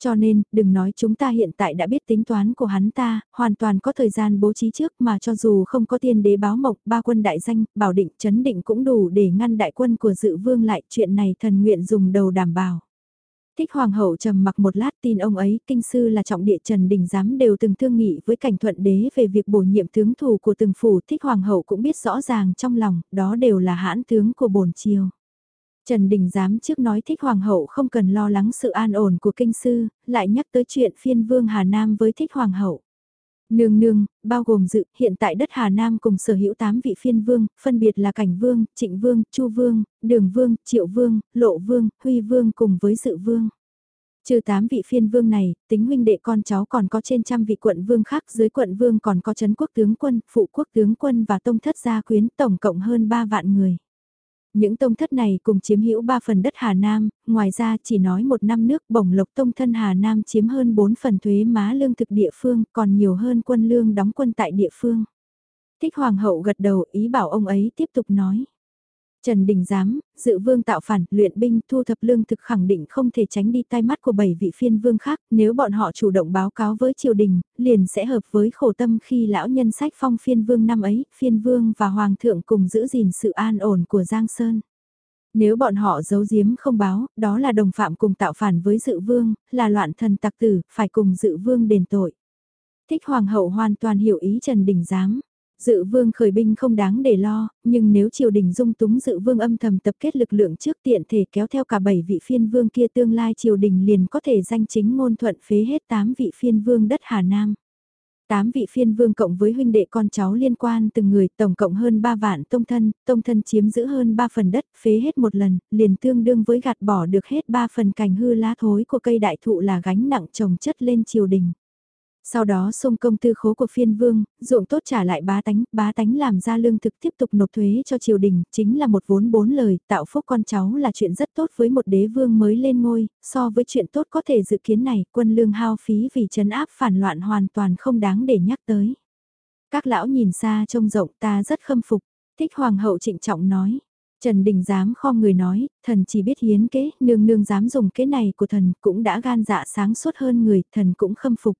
Cho nên, đừng nói chúng ta hiện tại đã biết tính toán của hắn ta, hoàn toàn có thời gian bố trí trước mà cho dù không có tiên đế báo mộc, ba quân đại danh, bảo định, chấn định cũng đủ để ngăn đại quân của dự vương lại, chuyện này thần nguyện dùng đầu đảm bảo. Thích Hoàng hậu trầm mặc một lát tin ông ấy, kinh sư là trọng địa Trần Đình Giám đều từng thương nghị với cảnh thuận đế về việc bổ nhiệm tướng thủ của từng phủ. Thích Hoàng hậu cũng biết rõ ràng trong lòng, đó đều là hãn tướng của bổn triều. Trần Đình Giám trước nói thích Hoàng hậu không cần lo lắng sự an ổn của kinh sư, lại nhắc tới chuyện phiên vương Hà Nam với thích Hoàng hậu. Nương nương, bao gồm dự, hiện tại đất Hà Nam cùng sở hữu 8 vị phiên vương, phân biệt là Cảnh Vương, Trịnh Vương, Chu Vương, Đường Vương, Triệu Vương, Lộ Vương, Huy Vương cùng với dự vương. Trừ 8 vị phiên vương này, tính huynh đệ con cháu còn có trên trăm vị quận vương khác, dưới quận vương còn có chấn quốc tướng quân, phụ quốc tướng quân và tông thất gia quyến tổng cộng hơn 3 vạn người. Những tông thất này cùng chiếm hữu 3 phần đất Hà Nam, ngoài ra chỉ nói một năm nước bổng lộc tông thân Hà Nam chiếm hơn 4 phần thuế má lương thực địa phương còn nhiều hơn quân lương đóng quân tại địa phương. Thích Hoàng hậu gật đầu ý bảo ông ấy tiếp tục nói. Trần Đình Giám, dự vương tạo phản, luyện binh, thu thập lương thực khẳng định không thể tránh đi tai mắt của bảy vị phiên vương khác, nếu bọn họ chủ động báo cáo với triều đình, liền sẽ hợp với khổ tâm khi lão nhân sách phong phiên vương năm ấy, phiên vương và hoàng thượng cùng giữ gìn sự an ổn của Giang Sơn. Nếu bọn họ giấu giếm không báo, đó là đồng phạm cùng tạo phản với dự vương, là loạn thần tặc tử, phải cùng dự vương đền tội. Thích hoàng hậu hoàn toàn hiểu ý Trần Đình Giám. Dự vương khởi binh không đáng để lo, nhưng nếu triều đình dung túng dự vương âm thầm tập kết lực lượng trước tiện thể kéo theo cả bảy vị phiên vương kia tương lai triều đình liền có thể danh chính ngôn thuận phế hết tám vị phiên vương đất Hà Nam. Tám vị phiên vương cộng với huynh đệ con cháu liên quan từng người tổng cộng hơn 3 vạn tông thân, tông thân chiếm giữ hơn 3 phần đất, phế hết một lần, liền tương đương với gạt bỏ được hết 3 phần cành hư lá thối của cây đại thụ là gánh nặng trồng chất lên triều đình. Sau đó xung công tư khố của phiên vương, ruộng tốt trả lại bá tánh, bá tánh làm ra lương thực tiếp tục nộp thuế cho triều đình, chính là một vốn bốn lời, tạo phúc con cháu là chuyện rất tốt với một đế vương mới lên ngôi, so với chuyện tốt có thể dự kiến này, quân lương hao phí vì chấn áp phản loạn hoàn toàn không đáng để nhắc tới. Các lão nhìn xa trông rộng ta rất khâm phục, thích hoàng hậu trịnh trọng nói. Trần Đình dám kho người nói, thần chỉ biết hiến kế, nương nương dám dùng kế này của thần cũng đã gan dạ sáng suốt hơn người, thần cũng khâm phục.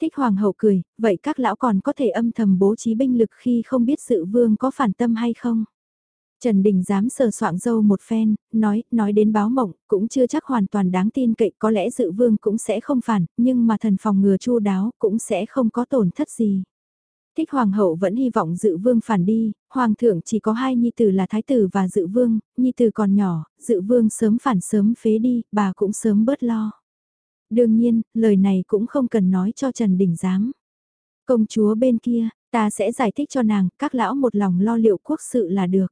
Thích hoàng hậu cười, vậy các lão còn có thể âm thầm bố trí binh lực khi không biết sự vương có phản tâm hay không? Trần Đình dám sờ soạng dâu một phen, nói, nói đến báo mộng, cũng chưa chắc hoàn toàn đáng tin cậy, có lẽ dự vương cũng sẽ không phản, nhưng mà thần phòng ngừa chu đáo cũng sẽ không có tổn thất gì. Thích hoàng hậu vẫn hy vọng dự vương phản đi, hoàng thượng chỉ có hai nhi tử là thái tử và dự vương, nhi tử còn nhỏ, dự vương sớm phản sớm phế đi, bà cũng sớm bớt lo. Đương nhiên, lời này cũng không cần nói cho Trần Đình Giám. Công chúa bên kia, ta sẽ giải thích cho nàng, các lão một lòng lo liệu quốc sự là được.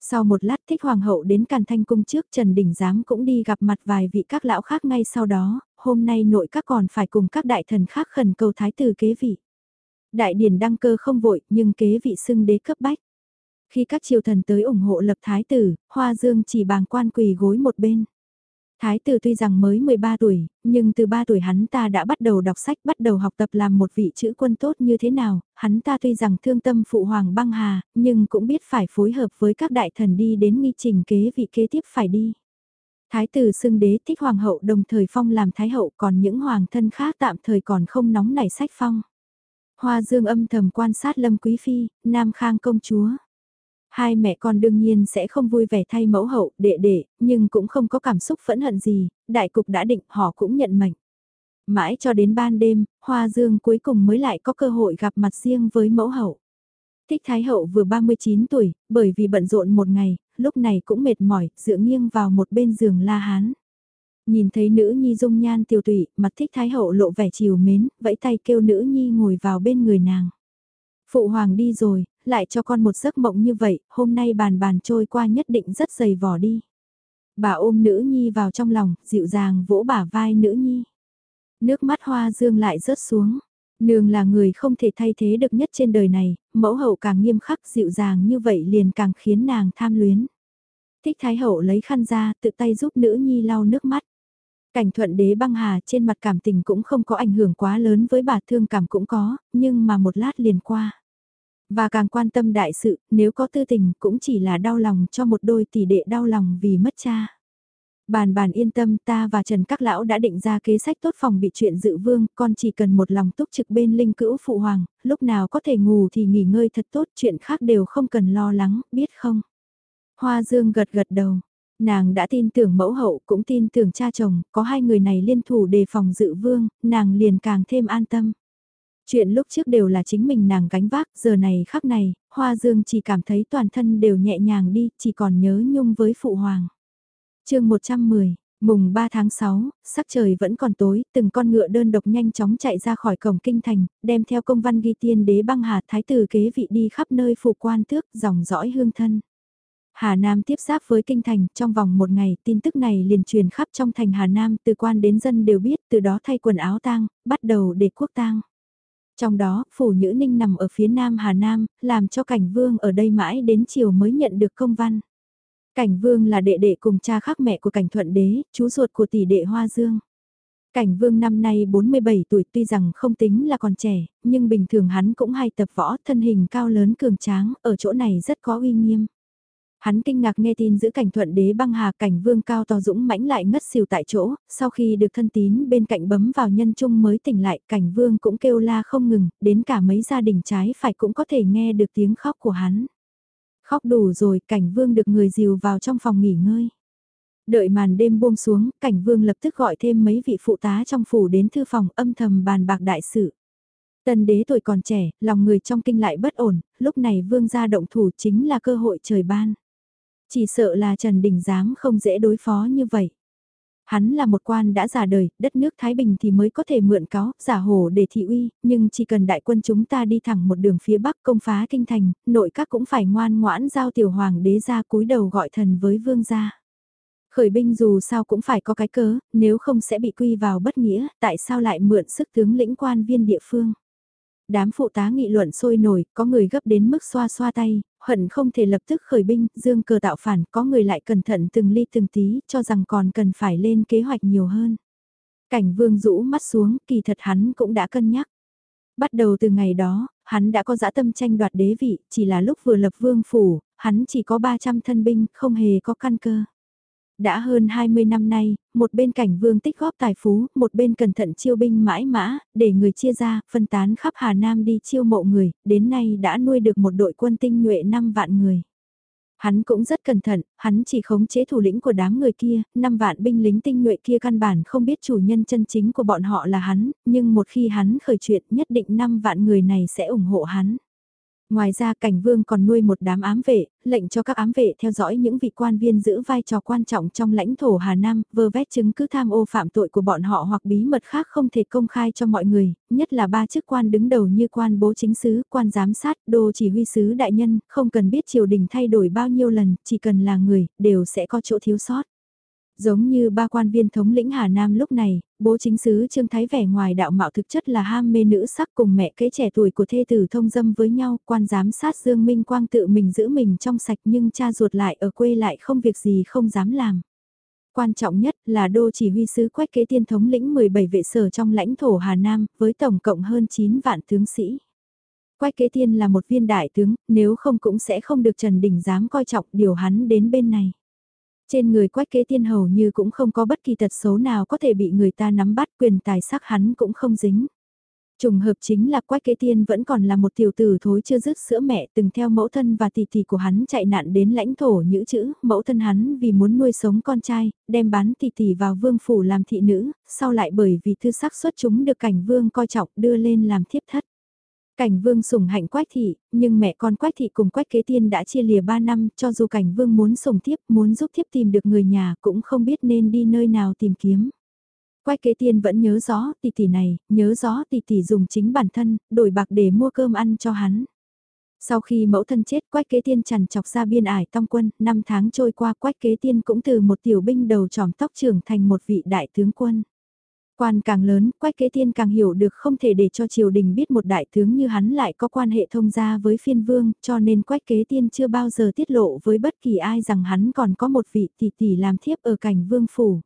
Sau một lát thích hoàng hậu đến Càn Thanh Cung trước Trần Đình Giám cũng đi gặp mặt vài vị các lão khác ngay sau đó, hôm nay nội các còn phải cùng các đại thần khác khẩn cầu thái tử kế vị. Đại điển đăng cơ không vội nhưng kế vị xưng đế cấp bách. Khi các triều thần tới ủng hộ lập thái tử, Hoa Dương chỉ bàng quan quỳ gối một bên. Thái tử tuy rằng mới 13 tuổi, nhưng từ 3 tuổi hắn ta đã bắt đầu đọc sách, bắt đầu học tập làm một vị chữ quân tốt như thế nào, hắn ta tuy rằng thương tâm phụ hoàng băng hà, nhưng cũng biết phải phối hợp với các đại thần đi đến nghi trình kế vị kế tiếp phải đi. Thái tử xưng đế thích hoàng hậu đồng thời phong làm thái hậu còn những hoàng thân khác tạm thời còn không nóng nảy sách phong. Hoa dương âm thầm quan sát lâm quý phi, nam khang công chúa. Hai mẹ con đương nhiên sẽ không vui vẻ thay mẫu hậu, đệ đệ, nhưng cũng không có cảm xúc phẫn hận gì, đại cục đã định họ cũng nhận mệnh. Mãi cho đến ban đêm, Hoa Dương cuối cùng mới lại có cơ hội gặp mặt riêng với mẫu hậu. Thích Thái Hậu vừa 39 tuổi, bởi vì bận rộn một ngày, lúc này cũng mệt mỏi, dựa nghiêng vào một bên giường La Hán. Nhìn thấy nữ nhi dung nhan tiêu tụy, mặt thích Thái Hậu lộ vẻ chiều mến, vẫy tay kêu nữ nhi ngồi vào bên người nàng. Phụ hoàng đi rồi, lại cho con một giấc mộng như vậy, hôm nay bàn bàn trôi qua nhất định rất dày vỏ đi. Bà ôm nữ nhi vào trong lòng, dịu dàng vỗ bả vai nữ nhi. Nước mắt hoa dương lại rớt xuống. Nương là người không thể thay thế được nhất trên đời này, mẫu hậu càng nghiêm khắc dịu dàng như vậy liền càng khiến nàng tham luyến. Thích Thái Hậu lấy khăn ra tự tay giúp nữ nhi lau nước mắt. Cảnh thuận đế băng hà trên mặt cảm tình cũng không có ảnh hưởng quá lớn với bà thương cảm cũng có, nhưng mà một lát liền qua. Và càng quan tâm đại sự, nếu có tư tình cũng chỉ là đau lòng cho một đôi tỷ đệ đau lòng vì mất cha. Bàn bàn yên tâm ta và Trần Các Lão đã định ra kế sách tốt phòng bị chuyện dự vương, con chỉ cần một lòng túc trực bên linh cữu phụ hoàng, lúc nào có thể ngủ thì nghỉ ngơi thật tốt, chuyện khác đều không cần lo lắng, biết không? Hoa Dương gật gật đầu, nàng đã tin tưởng mẫu hậu cũng tin tưởng cha chồng, có hai người này liên thủ đề phòng dự vương, nàng liền càng thêm an tâm. Chuyện lúc trước đều là chính mình nàng gánh vác, giờ này khắc này, Hoa Dương chỉ cảm thấy toàn thân đều nhẹ nhàng đi, chỉ còn nhớ nhung với Phụ Hoàng. chương 110, mùng 3 tháng 6, sắc trời vẫn còn tối, từng con ngựa đơn độc nhanh chóng chạy ra khỏi cổng kinh thành, đem theo công văn ghi tiên đế băng hà thái tử kế vị đi khắp nơi phụ quan tước, dòng dõi hương thân. Hà Nam tiếp giáp với kinh thành, trong vòng một ngày, tin tức này liền truyền khắp trong thành Hà Nam, từ quan đến dân đều biết, từ đó thay quần áo tang, bắt đầu để quốc tang. Trong đó, phủ Nhữ Ninh nằm ở phía nam Hà Nam, làm cho cảnh vương ở đây mãi đến chiều mới nhận được công văn. Cảnh vương là đệ đệ cùng cha khác mẹ của cảnh thuận đế, chú ruột của tỷ đệ Hoa Dương. Cảnh vương năm nay 47 tuổi tuy rằng không tính là còn trẻ, nhưng bình thường hắn cũng hay tập võ thân hình cao lớn cường tráng, ở chỗ này rất có uy nghiêm. Hắn kinh ngạc nghe tin giữ cảnh thuận đế băng hà cảnh vương cao to dũng mãnh lại ngất xỉu tại chỗ, sau khi được thân tín bên cạnh bấm vào nhân trung mới tỉnh lại, cảnh vương cũng kêu la không ngừng, đến cả mấy gia đình trái phải cũng có thể nghe được tiếng khóc của hắn. Khóc đủ rồi, cảnh vương được người dìu vào trong phòng nghỉ ngơi. Đợi màn đêm buông xuống, cảnh vương lập tức gọi thêm mấy vị phụ tá trong phủ đến thư phòng âm thầm bàn bạc đại sự. Tần đế tuổi còn trẻ, lòng người trong kinh lại bất ổn, lúc này vương gia động thủ chính là cơ hội trời ban. Chỉ sợ là Trần Đình Giám không dễ đối phó như vậy. Hắn là một quan đã già đời, đất nước Thái Bình thì mới có thể mượn cáo, giả hồ để thị uy, nhưng chỉ cần đại quân chúng ta đi thẳng một đường phía bắc công phá kinh thành, nội các cũng phải ngoan ngoãn giao tiểu hoàng đế ra cúi đầu gọi thần với vương gia. Khởi binh dù sao cũng phải có cái cớ, nếu không sẽ bị quy vào bất nghĩa, tại sao lại mượn sức tướng lĩnh quan viên địa phương. Đám phụ tá nghị luận sôi nổi, có người gấp đến mức xoa xoa tay, hận không thể lập tức khởi binh, dương cờ tạo phản, có người lại cẩn thận từng ly từng tí, cho rằng còn cần phải lên kế hoạch nhiều hơn. Cảnh vương rũ mắt xuống, kỳ thật hắn cũng đã cân nhắc. Bắt đầu từ ngày đó, hắn đã có dã tâm tranh đoạt đế vị, chỉ là lúc vừa lập vương phủ, hắn chỉ có 300 thân binh, không hề có căn cơ. Đã hơn 20 năm nay, một bên cảnh vương tích góp tài phú, một bên cẩn thận chiêu binh mãi mã, để người chia ra, phân tán khắp Hà Nam đi chiêu mộ người, đến nay đã nuôi được một đội quân tinh nhuệ 5 vạn người. Hắn cũng rất cẩn thận, hắn chỉ khống chế thủ lĩnh của đám người kia, 5 vạn binh lính tinh nhuệ kia căn bản không biết chủ nhân chân chính của bọn họ là hắn, nhưng một khi hắn khởi chuyện nhất định 5 vạn người này sẽ ủng hộ hắn. Ngoài ra cảnh vương còn nuôi một đám ám vệ, lệnh cho các ám vệ theo dõi những vị quan viên giữ vai trò quan trọng trong lãnh thổ Hà Nam, vơ vét chứng cứ tham ô phạm tội của bọn họ hoặc bí mật khác không thể công khai cho mọi người, nhất là ba chức quan đứng đầu như quan bố chính sứ, quan giám sát, đô chỉ huy sứ đại nhân, không cần biết triều đình thay đổi bao nhiêu lần, chỉ cần là người, đều sẽ có chỗ thiếu sót. Giống như ba quan viên thống lĩnh Hà Nam lúc này, bố chính sứ Trương Thái vẻ ngoài đạo mạo thực chất là ham mê nữ sắc cùng mẹ kế trẻ tuổi của thê tử thông dâm với nhau, quan giám sát Dương Minh Quang tự mình giữ mình trong sạch nhưng cha ruột lại ở quê lại không việc gì không dám làm. Quan trọng nhất là đô chỉ huy sứ quách kế tiên thống lĩnh 17 vệ sở trong lãnh thổ Hà Nam với tổng cộng hơn 9 vạn tướng sĩ. Quách kế tiên là một viên đại tướng, nếu không cũng sẽ không được Trần Đình dám coi trọng điều hắn đến bên này. Trên người quách kế tiên hầu như cũng không có bất kỳ tật xấu nào có thể bị người ta nắm bắt quyền tài sắc hắn cũng không dính. Trùng hợp chính là quách kế tiên vẫn còn là một tiểu tử thối chưa dứt sữa mẹ từng theo mẫu thân và tỷ tỷ của hắn chạy nạn đến lãnh thổ nhữ chữ, mẫu thân hắn vì muốn nuôi sống con trai, đem bán tỷ tỷ vào vương phủ làm thị nữ, sau lại bởi vì thư sắc xuất chúng được cảnh vương coi trọng đưa lên làm thiếp thất. Cảnh vương sủng hạnh quách thị, nhưng mẹ con quách thị cùng quách kế tiên đã chia lìa 3 năm, cho dù cảnh vương muốn sủng thiếp, muốn giúp thiếp tìm được người nhà cũng không biết nên đi nơi nào tìm kiếm. Quách kế tiên vẫn nhớ rõ tỷ tỷ này, nhớ rõ tỷ tỷ dùng chính bản thân, đổi bạc để mua cơm ăn cho hắn. Sau khi mẫu thân chết quách kế tiên chằn chọc ra biên ải tông quân, năm tháng trôi qua quách kế tiên cũng từ một tiểu binh đầu tròm tóc trưởng thành một vị đại tướng quân. Quan càng lớn, quách kế tiên càng hiểu được không thể để cho triều đình biết một đại tướng như hắn lại có quan hệ thông gia với phiên vương, cho nên quách kế tiên chưa bao giờ tiết lộ với bất kỳ ai rằng hắn còn có một vị tỷ tỷ làm thiếp ở cảnh vương phủ.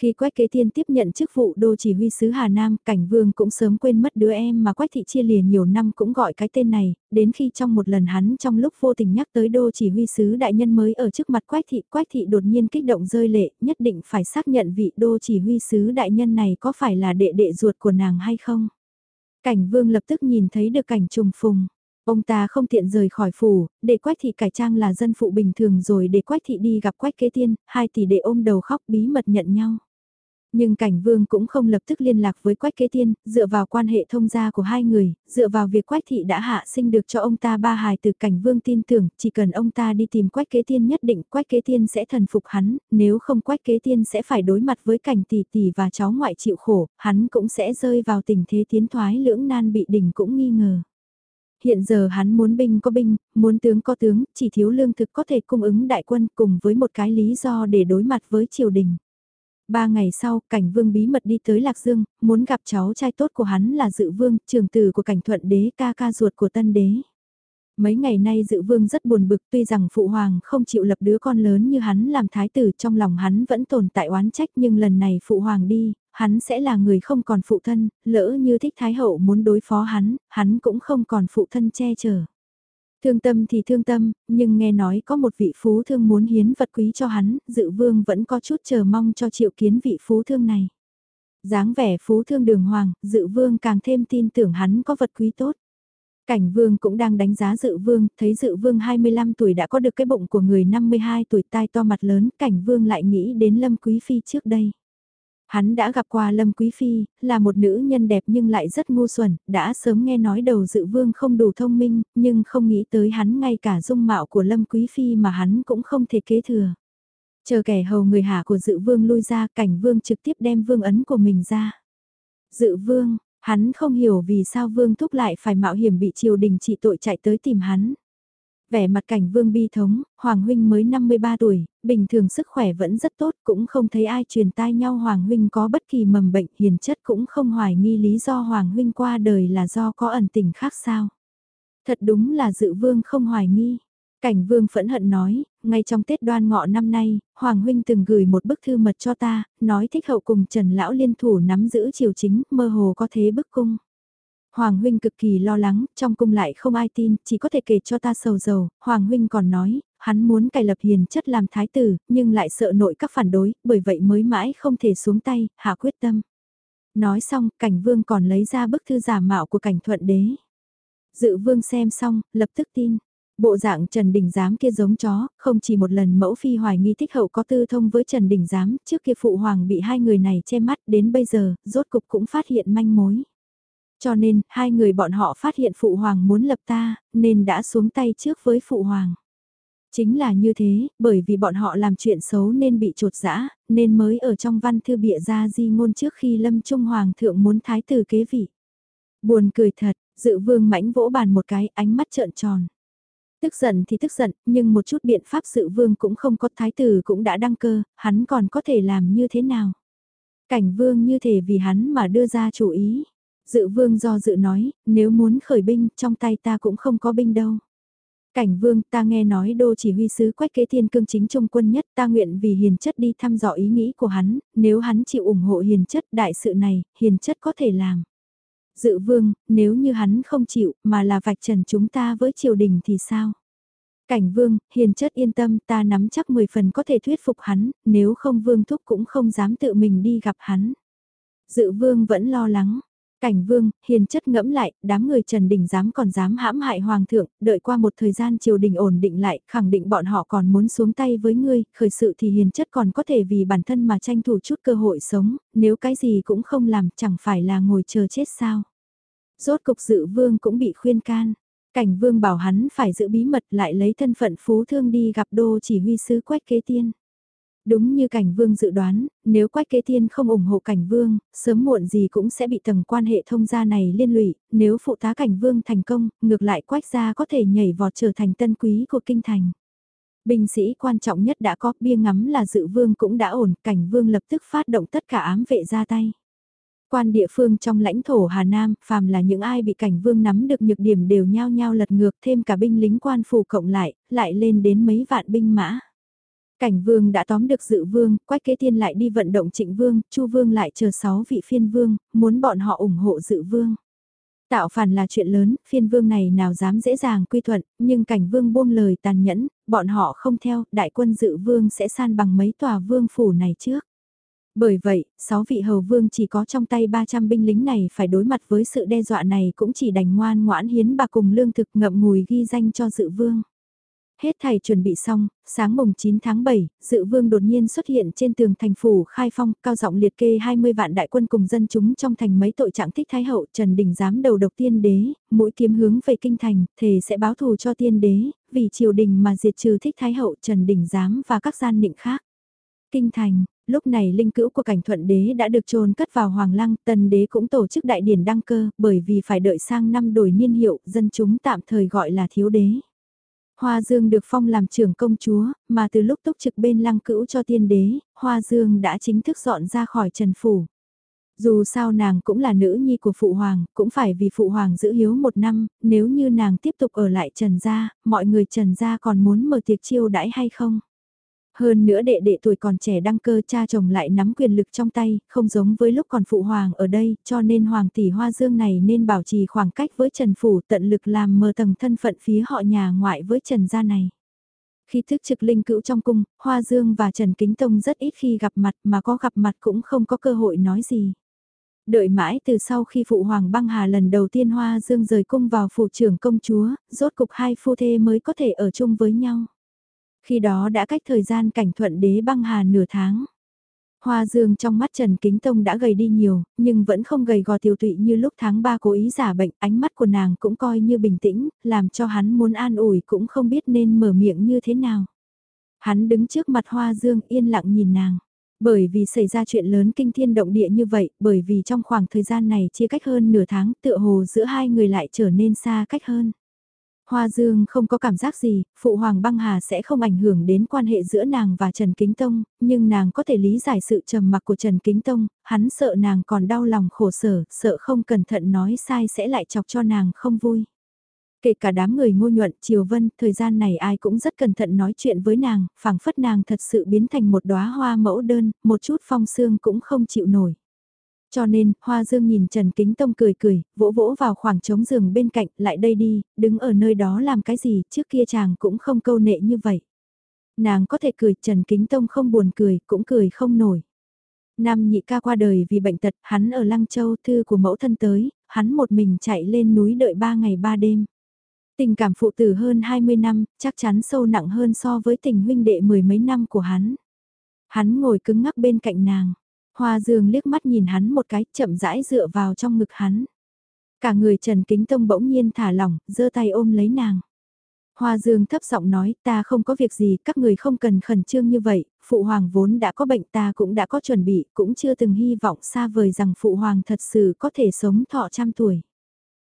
Khi Quách Kế Tiên tiếp nhận chức vụ đô chỉ huy sứ Hà Nam, Cảnh Vương cũng sớm quên mất đứa em mà Quách Thị chia lìa nhiều năm cũng gọi cái tên này, đến khi trong một lần hắn trong lúc vô tình nhắc tới đô chỉ huy sứ đại nhân mới ở trước mặt Quách Thị, Quách Thị đột nhiên kích động rơi lệ, nhất định phải xác nhận vị đô chỉ huy sứ đại nhân này có phải là đệ đệ ruột của nàng hay không. Cảnh Vương lập tức nhìn thấy được cảnh trùng phùng. Ông ta không tiện rời khỏi phủ, để Quách Thị cải trang là dân phụ bình thường rồi để Quách Thị đi gặp Quách Kế Tiên, hai tỷ đệ ôm đầu khóc bí mật nhận nhau. Nhưng cảnh vương cũng không lập tức liên lạc với Quách Kế Tiên, dựa vào quan hệ thông gia của hai người, dựa vào việc Quách Thị đã hạ sinh được cho ông ta ba hài từ cảnh vương tin tưởng, chỉ cần ông ta đi tìm Quách Kế Tiên nhất định Quách Kế Tiên sẽ thần phục hắn, nếu không Quách Kế Tiên sẽ phải đối mặt với cảnh tỷ tỷ và cháu ngoại chịu khổ, hắn cũng sẽ rơi vào tình thế tiến thoái lưỡng nan bị đỉnh cũng nghi ngờ. Hiện giờ hắn muốn binh có binh, muốn tướng có tướng, chỉ thiếu lương thực có thể cung ứng đại quân cùng với một cái lý do để đối mặt với triều đình. Ba ngày sau, cảnh vương bí mật đi tới Lạc Dương, muốn gặp cháu trai tốt của hắn là dự vương, trường tử của cảnh thuận đế ca ca ruột của tân đế. Mấy ngày nay dự vương rất buồn bực tuy rằng phụ hoàng không chịu lập đứa con lớn như hắn làm thái tử trong lòng hắn vẫn tồn tại oán trách nhưng lần này phụ hoàng đi, hắn sẽ là người không còn phụ thân, lỡ như thích thái hậu muốn đối phó hắn, hắn cũng không còn phụ thân che chở. Thương tâm thì thương tâm, nhưng nghe nói có một vị phú thương muốn hiến vật quý cho hắn, dự vương vẫn có chút chờ mong cho triệu kiến vị phú thương này. dáng vẻ phú thương đường hoàng, dự vương càng thêm tin tưởng hắn có vật quý tốt. Cảnh vương cũng đang đánh giá dự vương, thấy dự vương 25 tuổi đã có được cái bụng của người 52 tuổi tai to mặt lớn, cảnh vương lại nghĩ đến lâm quý phi trước đây. Hắn đã gặp qua Lâm Quý Phi, là một nữ nhân đẹp nhưng lại rất ngu xuẩn, đã sớm nghe nói đầu dự vương không đủ thông minh, nhưng không nghĩ tới hắn ngay cả dung mạo của Lâm Quý Phi mà hắn cũng không thể kế thừa. Chờ kẻ hầu người hạ của dự vương lui ra, cảnh vương trực tiếp đem vương ấn của mình ra. Dự vương, hắn không hiểu vì sao vương thúc lại phải mạo hiểm bị triều đình trị tội chạy tới tìm hắn. Vẻ mặt cảnh vương bi thống, Hoàng Huynh mới 53 tuổi, bình thường sức khỏe vẫn rất tốt, cũng không thấy ai truyền tai nhau Hoàng Huynh có bất kỳ mầm bệnh hiền chất cũng không hoài nghi lý do Hoàng Huynh qua đời là do có ẩn tình khác sao. Thật đúng là dự vương không hoài nghi. Cảnh vương phẫn hận nói, ngay trong Tết đoan ngọ năm nay, Hoàng Huynh từng gửi một bức thư mật cho ta, nói thích hậu cùng Trần Lão liên thủ nắm giữ triều chính, mơ hồ có thế bức cung. Hoàng huynh cực kỳ lo lắng, trong cung lại không ai tin, chỉ có thể kể cho ta sầu dầu, Hoàng huynh còn nói, hắn muốn cài lập hiền chất làm thái tử, nhưng lại sợ nội các phản đối, bởi vậy mới mãi không thể xuống tay, hạ quyết tâm. Nói xong, cảnh vương còn lấy ra bức thư giả mạo của cảnh thuận đế. Dự vương xem xong, lập tức tin. Bộ dạng Trần Đình Giám kia giống chó, không chỉ một lần mẫu phi hoài nghi thích hậu có tư thông với Trần Đình Giám, trước kia phụ hoàng bị hai người này che mắt đến bây giờ, rốt cục cũng phát hiện manh mối. Cho nên, hai người bọn họ phát hiện Phụ Hoàng muốn lập ta, nên đã xuống tay trước với Phụ Hoàng. Chính là như thế, bởi vì bọn họ làm chuyện xấu nên bị trột dã nên mới ở trong văn thư bịa ra di ngôn trước khi Lâm Trung Hoàng thượng muốn thái tử kế vị. Buồn cười thật, dự vương mãnh vỗ bàn một cái, ánh mắt trợn tròn. Tức giận thì tức giận, nhưng một chút biện pháp dự vương cũng không có thái tử cũng đã đăng cơ, hắn còn có thể làm như thế nào? Cảnh vương như thể vì hắn mà đưa ra chủ ý. Dự vương do dự nói, nếu muốn khởi binh, trong tay ta cũng không có binh đâu. Cảnh vương ta nghe nói đô chỉ huy sứ quách kế thiên cương chính trung quân nhất ta nguyện vì hiền chất đi thăm dò ý nghĩ của hắn, nếu hắn chịu ủng hộ hiền chất đại sự này, hiền chất có thể làm. Dự vương, nếu như hắn không chịu mà là vạch trần chúng ta với triều đình thì sao? Cảnh vương, hiền chất yên tâm ta nắm chắc 10 phần có thể thuyết phục hắn, nếu không vương thúc cũng không dám tự mình đi gặp hắn. Dự vương vẫn lo lắng, Cảnh vương, hiền chất ngẫm lại, đám người Trần Đình dám còn dám hãm hại hoàng thượng, đợi qua một thời gian triều đình ổn định lại, khẳng định bọn họ còn muốn xuống tay với ngươi, khởi sự thì hiền chất còn có thể vì bản thân mà tranh thủ chút cơ hội sống, nếu cái gì cũng không làm chẳng phải là ngồi chờ chết sao. Rốt cục dự vương cũng bị khuyên can, cảnh vương bảo hắn phải giữ bí mật lại lấy thân phận phú thương đi gặp đô chỉ huy sứ quách kế tiên. Đúng như cảnh vương dự đoán, nếu quách kế thiên không ủng hộ cảnh vương, sớm muộn gì cũng sẽ bị tầng quan hệ thông gia này liên lụy, nếu phụ tá cảnh vương thành công, ngược lại quách gia có thể nhảy vọt trở thành tân quý của kinh thành. Binh sĩ quan trọng nhất đã có, bia ngắm là dự vương cũng đã ổn, cảnh vương lập tức phát động tất cả ám vệ ra tay. Quan địa phương trong lãnh thổ Hà Nam, phàm là những ai bị cảnh vương nắm được nhược điểm đều nhao nhao lật ngược thêm cả binh lính quan phủ cộng lại, lại lên đến mấy vạn binh mã. Cảnh vương đã tóm được dự vương, quách kế tiên lại đi vận động trịnh vương, chu vương lại chờ 6 vị phiên vương, muốn bọn họ ủng hộ dự vương. Tạo phản là chuyện lớn, phiên vương này nào dám dễ dàng quy thuận, nhưng cảnh vương buông lời tàn nhẫn, bọn họ không theo, đại quân dự vương sẽ san bằng mấy tòa vương phủ này trước. Bởi vậy, 6 vị hầu vương chỉ có trong tay 300 binh lính này phải đối mặt với sự đe dọa này cũng chỉ đành ngoan ngoãn hiến bà cùng lương thực ngậm ngùi ghi danh cho dự vương. Hết thầy chuẩn bị xong, sáng mùng 9 tháng 7, dự vương đột nhiên xuất hiện trên tường thành phủ khai phong, cao giọng liệt kê 20 vạn đại quân cùng dân chúng trong thành mấy tội trạng thích thái hậu Trần Đình giám đầu độc tiên đế, mũi kiếm hướng về kinh thành, thề sẽ báo thù cho tiên đế, vì triều đình mà diệt trừ thích thái hậu Trần Đình giám và các gian định khác. Kinh thành, lúc này linh cữu của cảnh thuận đế đã được trôn cất vào hoàng lăng, tần đế cũng tổ chức đại điển đăng cơ, bởi vì phải đợi sang năm đổi niên hiệu, dân chúng tạm thời gọi là thiếu đế. Hoa Dương được phong làm trưởng công chúa, mà từ lúc túc trực bên lăng cữu cho tiên đế, Hoa Dương đã chính thức dọn ra khỏi Trần Phủ. Dù sao nàng cũng là nữ nhi của Phụ Hoàng, cũng phải vì Phụ Hoàng giữ hiếu một năm, nếu như nàng tiếp tục ở lại Trần Gia, mọi người Trần Gia còn muốn mở tiệc chiêu đãi hay không? Hơn nữa đệ đệ tuổi còn trẻ đăng cơ cha chồng lại nắm quyền lực trong tay, không giống với lúc còn phụ hoàng ở đây, cho nên hoàng tỷ hoa dương này nên bảo trì khoảng cách với Trần Phủ tận lực làm mờ tầng thân phận phía họ nhà ngoại với Trần gia này. Khi thức trực linh cữu trong cung, Hoa Dương và Trần Kính Tông rất ít khi gặp mặt mà có gặp mặt cũng không có cơ hội nói gì. Đợi mãi từ sau khi Phụ Hoàng băng hà lần đầu tiên Hoa Dương rời cung vào phủ trưởng công chúa, rốt cục hai phu thê mới có thể ở chung với nhau. Khi đó đã cách thời gian cảnh thuận đế băng hà nửa tháng. Hoa Dương trong mắt Trần Kính Tông đã gầy đi nhiều, nhưng vẫn không gầy gò tiêu tụy như lúc tháng 3 cố ý giả bệnh, ánh mắt của nàng cũng coi như bình tĩnh, làm cho hắn muốn an ủi cũng không biết nên mở miệng như thế nào. Hắn đứng trước mặt Hoa Dương yên lặng nhìn nàng. Bởi vì xảy ra chuyện lớn kinh thiên động địa như vậy, bởi vì trong khoảng thời gian này chia cách hơn nửa tháng tựa hồ giữa hai người lại trở nên xa cách hơn. Hoa Dương không có cảm giác gì, Phụ Hoàng băng hà sẽ không ảnh hưởng đến quan hệ giữa nàng và Trần Kính Tông, nhưng nàng có thể lý giải sự trầm mặc của Trần Kính Tông, hắn sợ nàng còn đau lòng khổ sở, sợ không cẩn thận nói sai sẽ lại chọc cho nàng không vui. Kể cả đám người ngô nhuận, Triều Vân, thời gian này ai cũng rất cẩn thận nói chuyện với nàng, phảng phất nàng thật sự biến thành một đóa hoa mẫu đơn, một chút phong sương cũng không chịu nổi. Cho nên, Hoa Dương nhìn Trần Kính Tông cười cười, vỗ vỗ vào khoảng trống giường bên cạnh, lại đây đi, đứng ở nơi đó làm cái gì, trước kia chàng cũng không câu nệ như vậy. Nàng có thể cười, Trần Kính Tông không buồn cười, cũng cười không nổi. Nam nhị ca qua đời vì bệnh tật, hắn ở Lăng Châu thư của mẫu thân tới, hắn một mình chạy lên núi đợi ba ngày ba đêm. Tình cảm phụ tử hơn 20 năm, chắc chắn sâu nặng hơn so với tình huynh đệ mười mấy năm của hắn. Hắn ngồi cứng ngắc bên cạnh nàng. Hoa Dương liếc mắt nhìn hắn một cái, chậm rãi dựa vào trong ngực hắn. Cả người Trần Kính Tông bỗng nhiên thả lỏng, giơ tay ôm lấy nàng. Hoa Dương thấp giọng nói, ta không có việc gì, các người không cần khẩn trương như vậy, Phụ Hoàng vốn đã có bệnh ta cũng đã có chuẩn bị, cũng chưa từng hy vọng xa vời rằng Phụ Hoàng thật sự có thể sống thọ trăm tuổi.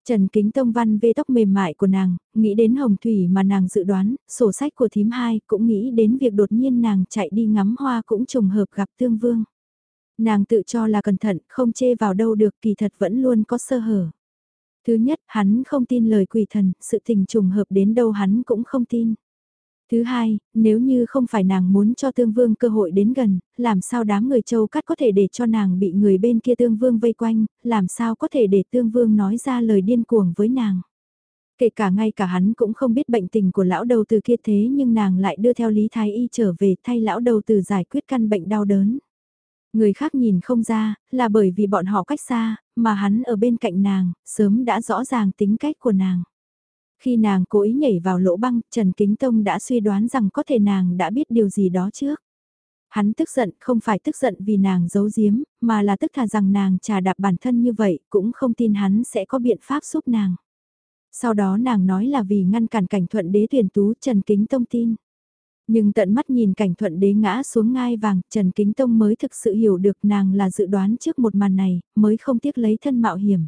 Trần Kính Tông văn vê tóc mềm mại của nàng, nghĩ đến hồng thủy mà nàng dự đoán, sổ sách của thím hai cũng nghĩ đến việc đột nhiên nàng chạy đi ngắm hoa cũng trùng hợp gặp tương vương. Nàng tự cho là cẩn thận, không chê vào đâu được kỳ thật vẫn luôn có sơ hở. Thứ nhất, hắn không tin lời quỷ thần, sự tình trùng hợp đến đâu hắn cũng không tin. Thứ hai, nếu như không phải nàng muốn cho tương vương cơ hội đến gần, làm sao đám người châu cắt có thể để cho nàng bị người bên kia tương vương vây quanh, làm sao có thể để tương vương nói ra lời điên cuồng với nàng. Kể cả ngay cả hắn cũng không biết bệnh tình của lão đầu từ kia thế nhưng nàng lại đưa theo Lý Thái Y trở về thay lão đầu từ giải quyết căn bệnh đau đớn. Người khác nhìn không ra, là bởi vì bọn họ cách xa, mà hắn ở bên cạnh nàng, sớm đã rõ ràng tính cách của nàng. Khi nàng cố ý nhảy vào lỗ băng, Trần Kính Tông đã suy đoán rằng có thể nàng đã biết điều gì đó trước. Hắn tức giận, không phải tức giận vì nàng giấu giếm, mà là tức thà rằng nàng trà đạp bản thân như vậy, cũng không tin hắn sẽ có biện pháp giúp nàng. Sau đó nàng nói là vì ngăn cản cảnh thuận đế tuyển tú Trần Kính Tông tin. Nhưng tận mắt nhìn cảnh thuận đế ngã xuống ngai vàng, Trần Kính Tông mới thực sự hiểu được nàng là dự đoán trước một màn này, mới không tiếc lấy thân mạo hiểm.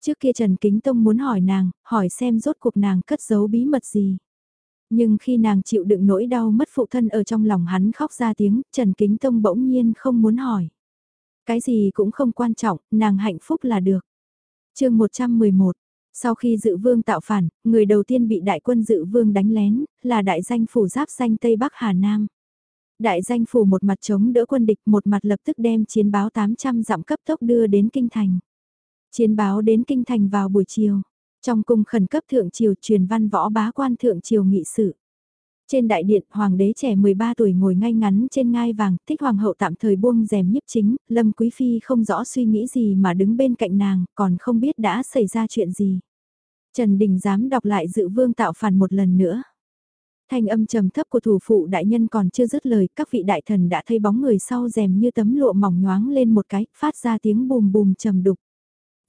Trước kia Trần Kính Tông muốn hỏi nàng, hỏi xem rốt cuộc nàng cất giấu bí mật gì. Nhưng khi nàng chịu đựng nỗi đau mất phụ thân ở trong lòng hắn khóc ra tiếng, Trần Kính Tông bỗng nhiên không muốn hỏi. Cái gì cũng không quan trọng, nàng hạnh phúc là được. chương 111 sau khi dự vương tạo phản, người đầu tiên bị đại quân dự vương đánh lén, là đại danh phủ giáp danh Tây Bắc Hà Nam. Đại danh phủ một mặt chống đỡ quân địch, một mặt lập tức đem chiến báo 800 dặm cấp tốc đưa đến Kinh Thành. Chiến báo đến Kinh Thành vào buổi chiều. Trong cung khẩn cấp thượng triều truyền văn võ bá quan thượng triều nghị sự. Trên đại điện, hoàng đế trẻ 13 tuổi ngồi ngay ngắn trên ngai vàng, thích hoàng hậu tạm thời buông rèm nhiếp chính, lâm quý phi không rõ suy nghĩ gì mà đứng bên cạnh nàng, còn không biết đã xảy ra chuyện gì. Trần Đình dám đọc lại dự vương tạo phản một lần nữa. Thanh âm trầm thấp của thủ phụ đại nhân còn chưa dứt lời, các vị đại thần đã thấy bóng người sau rèm như tấm lụa mỏng nhoáng lên một cái, phát ra tiếng bùm bùm trầm đục.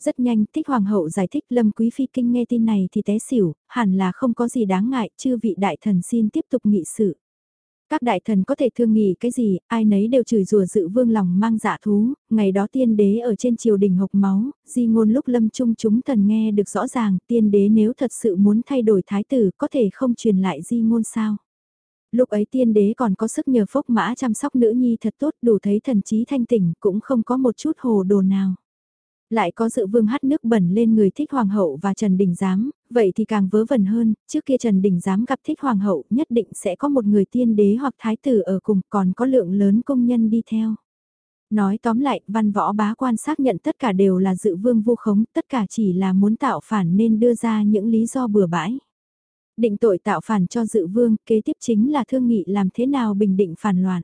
Rất nhanh, thích hoàng hậu giải thích Lâm Quý Phi kinh nghe tin này thì té xỉu, hẳn là không có gì đáng ngại, chư vị đại thần xin tiếp tục nghị sự. Các đại thần có thể thương nghị cái gì, ai nấy đều chửi rủa dự vương lòng mang dạ thú, ngày đó tiên đế ở trên triều đình hộc máu, di ngôn lúc lâm trung chúng thần nghe được rõ ràng, tiên đế nếu thật sự muốn thay đổi thái tử có thể không truyền lại di ngôn sao. Lúc ấy tiên đế còn có sức nhờ phốc mã chăm sóc nữ nhi thật tốt đủ thấy thần trí thanh tỉnh cũng không có một chút hồ đồ nào. Lại có dự vương hắt nước bẩn lên người thích hoàng hậu và Trần Đình Giám, vậy thì càng vớ vẩn hơn, trước kia Trần Đình Giám gặp thích hoàng hậu nhất định sẽ có một người tiên đế hoặc thái tử ở cùng còn có lượng lớn công nhân đi theo. Nói tóm lại, văn võ bá quan xác nhận tất cả đều là dự vương vu khống, tất cả chỉ là muốn tạo phản nên đưa ra những lý do bừa bãi. Định tội tạo phản cho dự vương, kế tiếp chính là thương nghị làm thế nào bình định phản loạn.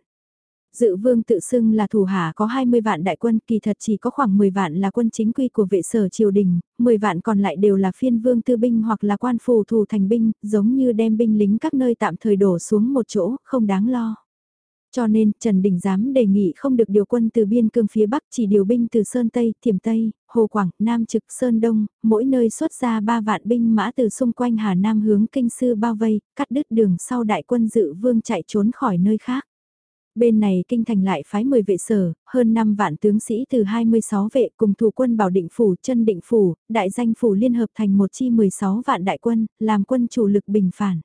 Dự vương tự xưng là thủ hạ có 20 vạn đại quân, kỳ thật chỉ có khoảng 10 vạn là quân chính quy của vệ sở triều đình, 10 vạn còn lại đều là phiên vương tư binh hoặc là quan phù thủ thành binh, giống như đem binh lính các nơi tạm thời đổ xuống một chỗ, không đáng lo. Cho nên, Trần Đình dám đề nghị không được điều quân từ biên cương phía Bắc chỉ điều binh từ Sơn Tây, Thiểm Tây, Hồ Quảng, Nam Trực, Sơn Đông, mỗi nơi xuất ra 3 vạn binh mã từ xung quanh Hà Nam hướng kinh sư bao vây, cắt đứt đường sau đại quân dự vương chạy trốn khỏi nơi khác. Bên này kinh thành lại phái 10 vệ sở, hơn 5 vạn tướng sĩ từ 26 vệ cùng thủ quân bảo định phủ, chân định phủ, đại danh phủ liên hợp thành một chi 16 vạn đại quân, làm quân chủ lực bình phản.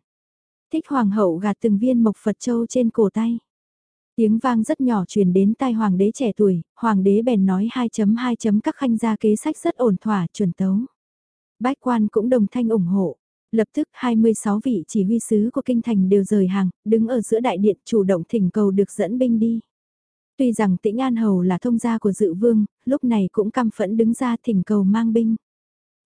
Thích hoàng hậu gạt từng viên mộc Phật châu trên cổ tay. Tiếng vang rất nhỏ truyền đến tai hoàng đế trẻ tuổi, hoàng đế bèn nói 2.2. các khanh gia kế sách rất ổn thỏa, chuẩn tấu. Bách quan cũng đồng thanh ủng hộ. Lập tức 26 vị chỉ huy sứ của kinh thành đều rời hàng, đứng ở giữa đại điện chủ động thỉnh cầu được dẫn binh đi. Tuy rằng tĩnh An Hầu là thông gia của dự vương, lúc này cũng căm phẫn đứng ra thỉnh cầu mang binh.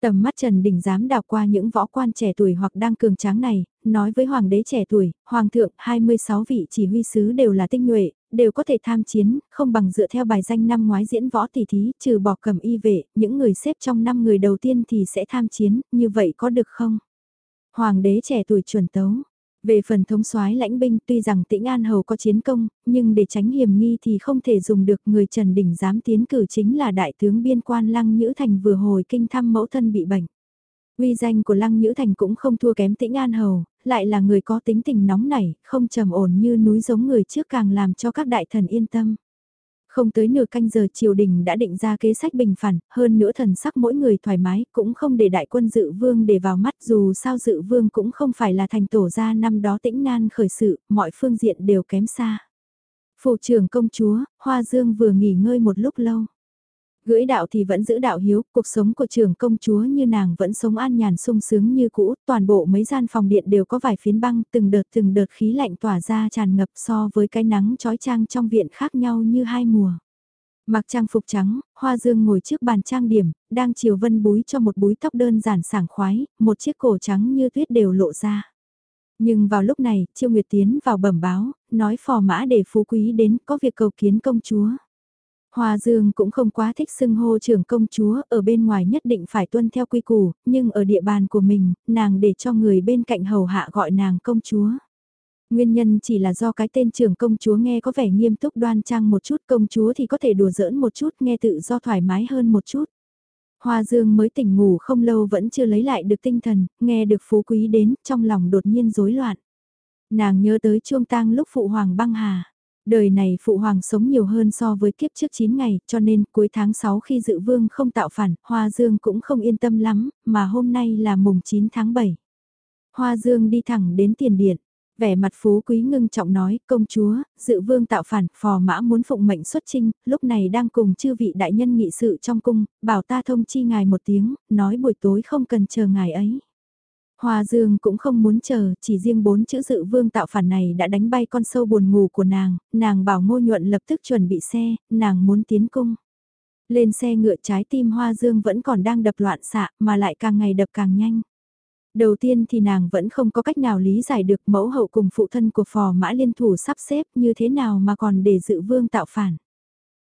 Tầm mắt Trần Đình dám đào qua những võ quan trẻ tuổi hoặc đang cường tráng này, nói với hoàng đế trẻ tuổi, hoàng thượng 26 vị chỉ huy sứ đều là tinh nhuệ, đều có thể tham chiến, không bằng dựa theo bài danh năm ngoái diễn võ tỷ thí, trừ bỏ cầm y vệ, những người xếp trong năm người đầu tiên thì sẽ tham chiến, như vậy có được không? Hoàng đế trẻ tuổi chuẩn tấu. Về phần thống soái lãnh binh tuy rằng tĩnh An Hầu có chiến công, nhưng để tránh hiểm nghi thì không thể dùng được người Trần Đình dám tiến cử chính là đại tướng biên quan Lăng Nhữ Thành vừa hồi kinh thăm mẫu thân bị bệnh. Uy danh của Lăng Nhữ Thành cũng không thua kém tĩnh An Hầu, lại là người có tính tình nóng nảy, không trầm ổn như núi giống người trước càng làm cho các đại thần yên tâm. Không tới nửa canh giờ triều đình đã định ra kế sách bình phản, hơn nữa thần sắc mỗi người thoải mái, cũng không để đại quân dự vương để vào mắt dù sao dự vương cũng không phải là thành tổ gia năm đó tĩnh nan khởi sự, mọi phương diện đều kém xa. Phụ trưởng công chúa, Hoa Dương vừa nghỉ ngơi một lúc lâu. Gửi đạo thì vẫn giữ đạo hiếu, cuộc sống của trưởng công chúa như nàng vẫn sống an nhàn sung sướng như cũ, toàn bộ mấy gian phòng điện đều có vài phiến băng, từng đợt từng đợt khí lạnh tỏa ra tràn ngập so với cái nắng trói trang trong viện khác nhau như hai mùa. Mặc trang phục trắng, Hoa Dương ngồi trước bàn trang điểm, đang chiều vân búi cho một búi tóc đơn giản sảng khoái, một chiếc cổ trắng như tuyết đều lộ ra. Nhưng vào lúc này, Chiêu Nguyệt tiến vào bẩm báo, nói phò mã để phú quý đến có việc cầu kiến công chúa. Hoa Dương cũng không quá thích xưng hô trưởng công chúa, ở bên ngoài nhất định phải tuân theo quy củ, nhưng ở địa bàn của mình, nàng để cho người bên cạnh hầu hạ gọi nàng công chúa. Nguyên nhân chỉ là do cái tên trưởng công chúa nghe có vẻ nghiêm túc đoan trang một chút, công chúa thì có thể đùa giỡn một chút, nghe tự do thoải mái hơn một chút. Hoa Dương mới tỉnh ngủ không lâu vẫn chưa lấy lại được tinh thần, nghe được phú quý đến, trong lòng đột nhiên rối loạn. Nàng nhớ tới chuông tang lúc phụ hoàng băng hà. Đời này phụ hoàng sống nhiều hơn so với kiếp trước 9 ngày, cho nên cuối tháng 6 khi dự vương không tạo phản, Hoa Dương cũng không yên tâm lắm, mà hôm nay là mùng 9 tháng 7. Hoa Dương đi thẳng đến tiền điện, vẻ mặt phú quý ngưng trọng nói, công chúa, dự vương tạo phản, phò mã muốn phụng mệnh xuất trinh, lúc này đang cùng chư vị đại nhân nghị sự trong cung, bảo ta thông chi ngài một tiếng, nói buổi tối không cần chờ ngài ấy. Hoa Dương cũng không muốn chờ, chỉ riêng bốn chữ dự vương tạo phản này đã đánh bay con sâu buồn ngủ của nàng, nàng bảo ngô nhuận lập tức chuẩn bị xe, nàng muốn tiến cung. Lên xe ngựa trái tim Hoa Dương vẫn còn đang đập loạn xạ mà lại càng ngày đập càng nhanh. Đầu tiên thì nàng vẫn không có cách nào lý giải được mẫu hậu cùng phụ thân của phò mã liên thủ sắp xếp như thế nào mà còn để dự vương tạo phản.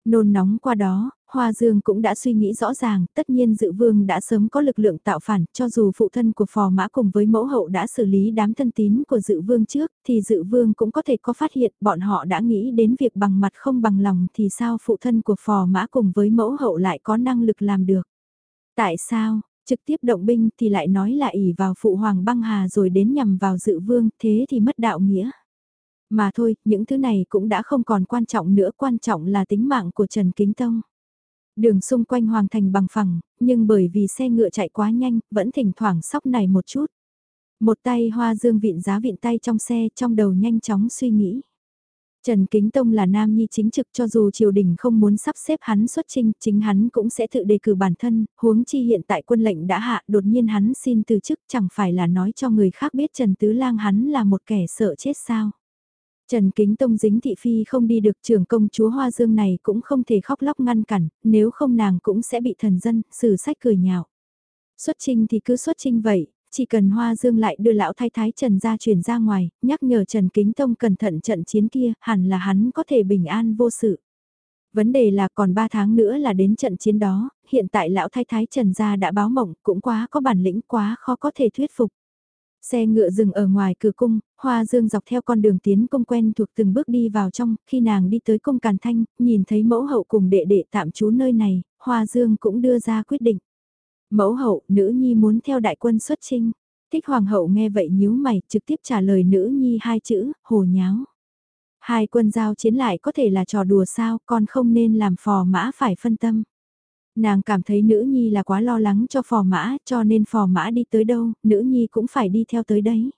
Nôn nóng qua đó, Hoa Dương cũng đã suy nghĩ rõ ràng, tất nhiên dự vương đã sớm có lực lượng tạo phản, cho dù phụ thân của phò mã cùng với mẫu hậu đã xử lý đám thân tín của dự vương trước, thì dự vương cũng có thể có phát hiện bọn họ đã nghĩ đến việc bằng mặt không bằng lòng thì sao phụ thân của phò mã cùng với mẫu hậu lại có năng lực làm được. Tại sao, trực tiếp động binh thì lại nói là ỉ vào phụ hoàng băng hà rồi đến nhằm vào dự vương, thế thì mất đạo nghĩa. Mà thôi, những thứ này cũng đã không còn quan trọng nữa, quan trọng là tính mạng của Trần Kính Tông. Đường xung quanh hoàng thành bằng phẳng, nhưng bởi vì xe ngựa chạy quá nhanh, vẫn thỉnh thoảng sóc này một chút. Một tay hoa dương vịn giá vịn tay trong xe, trong đầu nhanh chóng suy nghĩ. Trần Kính Tông là nam nhi chính trực cho dù triều đình không muốn sắp xếp hắn xuất trinh, chính hắn cũng sẽ tự đề cử bản thân, huống chi hiện tại quân lệnh đã hạ, đột nhiên hắn xin từ chức chẳng phải là nói cho người khác biết Trần Tứ Lang hắn là một kẻ sợ chết sao. Trần Kính Tông dính thị phi không đi được trưởng công chúa Hoa Dương này cũng không thể khóc lóc ngăn cản, nếu không nàng cũng sẽ bị thần dân, xử sách cười nhạo. Xuất trinh thì cứ xuất trinh vậy, chỉ cần Hoa Dương lại đưa lão thái thái Trần ra chuyển ra ngoài, nhắc nhở Trần Kính Tông cẩn thận trận chiến kia, hẳn là hắn có thể bình an vô sự. Vấn đề là còn 3 tháng nữa là đến trận chiến đó, hiện tại lão thái thái Trần gia đã báo mộng, cũng quá có bản lĩnh quá khó có thể thuyết phục. Xe ngựa dừng ở ngoài cửa cung, Hoa Dương dọc theo con đường tiến cung quen thuộc từng bước đi vào trong, khi nàng đi tới cung Càn Thanh, nhìn thấy mẫu hậu cùng đệ đệ tạm trú nơi này, Hoa Dương cũng đưa ra quyết định. Mẫu hậu, nữ nhi muốn theo đại quân xuất chinh. Thích hoàng hậu nghe vậy nhíu mày, trực tiếp trả lời nữ nhi hai chữ, hồ nháo. Hai quân giao chiến lại có thể là trò đùa sao, con không nên làm phò mã phải phân tâm. Nàng cảm thấy nữ nhi là quá lo lắng cho phò mã, cho nên phò mã đi tới đâu, nữ nhi cũng phải đi theo tới đấy.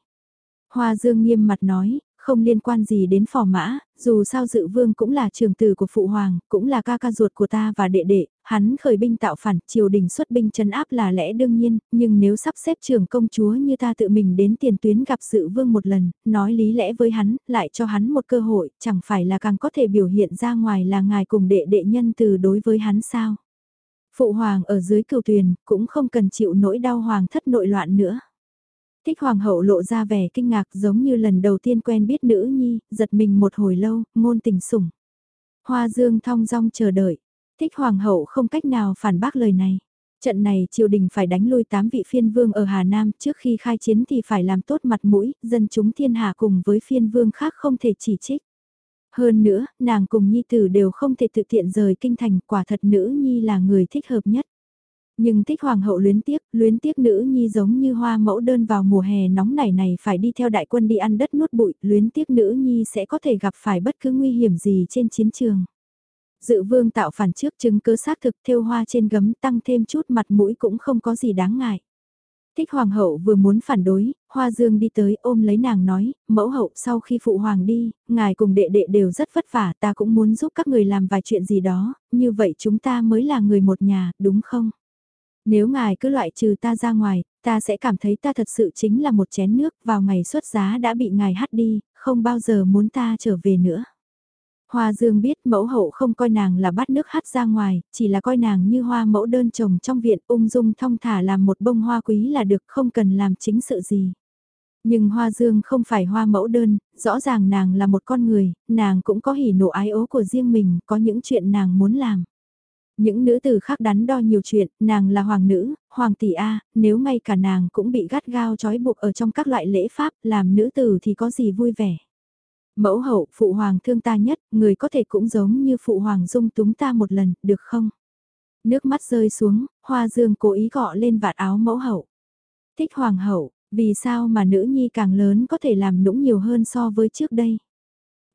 Hoa Dương nghiêm mặt nói, không liên quan gì đến phò mã, dù sao dự vương cũng là trường tử của phụ hoàng, cũng là ca ca ruột của ta và đệ đệ, hắn khởi binh tạo phản, triều đình xuất binh chấn áp là lẽ đương nhiên, nhưng nếu sắp xếp trường công chúa như ta tự mình đến tiền tuyến gặp dự vương một lần, nói lý lẽ với hắn, lại cho hắn một cơ hội, chẳng phải là càng có thể biểu hiện ra ngoài là ngài cùng đệ đệ nhân từ đối với hắn sao. Phụ hoàng ở dưới cửu tuyền, cũng không cần chịu nỗi đau hoàng thất nội loạn nữa. Thích hoàng hậu lộ ra vẻ kinh ngạc giống như lần đầu tiên quen biết nữ nhi, giật mình một hồi lâu, ngôn tình sủng. Hoa dương thong dong chờ đợi, thích hoàng hậu không cách nào phản bác lời này. Trận này triều đình phải đánh lui 8 vị phiên vương ở Hà Nam trước khi khai chiến thì phải làm tốt mặt mũi, dân chúng thiên hạ cùng với phiên vương khác không thể chỉ trích. Hơn nữa, nàng cùng nhi tử đều không thể tự tiện rời kinh thành, quả thật nữ nhi là người thích hợp nhất. Nhưng thích hoàng hậu luyến tiếc, luyến tiếc nữ nhi giống như hoa mẫu đơn vào mùa hè nóng nảy này phải đi theo đại quân đi ăn đất nuốt bụi, luyến tiếc nữ nhi sẽ có thể gặp phải bất cứ nguy hiểm gì trên chiến trường. Dự vương tạo phản trước chứng cứ xác thực theo hoa trên gấm tăng thêm chút mặt mũi cũng không có gì đáng ngại. Thích hoàng hậu vừa muốn phản đối, hoa dương đi tới ôm lấy nàng nói, mẫu hậu sau khi phụ hoàng đi, ngài cùng đệ đệ đều rất vất vả ta cũng muốn giúp các người làm vài chuyện gì đó, như vậy chúng ta mới là người một nhà, đúng không? Nếu ngài cứ loại trừ ta ra ngoài, ta sẽ cảm thấy ta thật sự chính là một chén nước vào ngày xuất giá đã bị ngài hắt đi, không bao giờ muốn ta trở về nữa. Hoa Dương biết mẫu hậu không coi nàng là bắt nước hắt ra ngoài, chỉ là coi nàng như hoa mẫu đơn trồng trong viện ung dung thong thả làm một bông hoa quý là được không cần làm chính sự gì. Nhưng Hoa Dương không phải hoa mẫu đơn, rõ ràng nàng là một con người, nàng cũng có hỉ nộ ái ố của riêng mình, có những chuyện nàng muốn làm. Những nữ tử khác đắn đo nhiều chuyện, nàng là hoàng nữ, hoàng tỷ A, nếu ngay cả nàng cũng bị gắt gao trói buộc ở trong các loại lễ pháp, làm nữ tử thì có gì vui vẻ. Mẫu hậu, phụ hoàng thương ta nhất, người có thể cũng giống như phụ hoàng dung túng ta một lần, được không? Nước mắt rơi xuống, hoa dương cố ý gọ lên vạt áo mẫu hậu. Thích hoàng hậu, vì sao mà nữ nhi càng lớn có thể làm nũng nhiều hơn so với trước đây?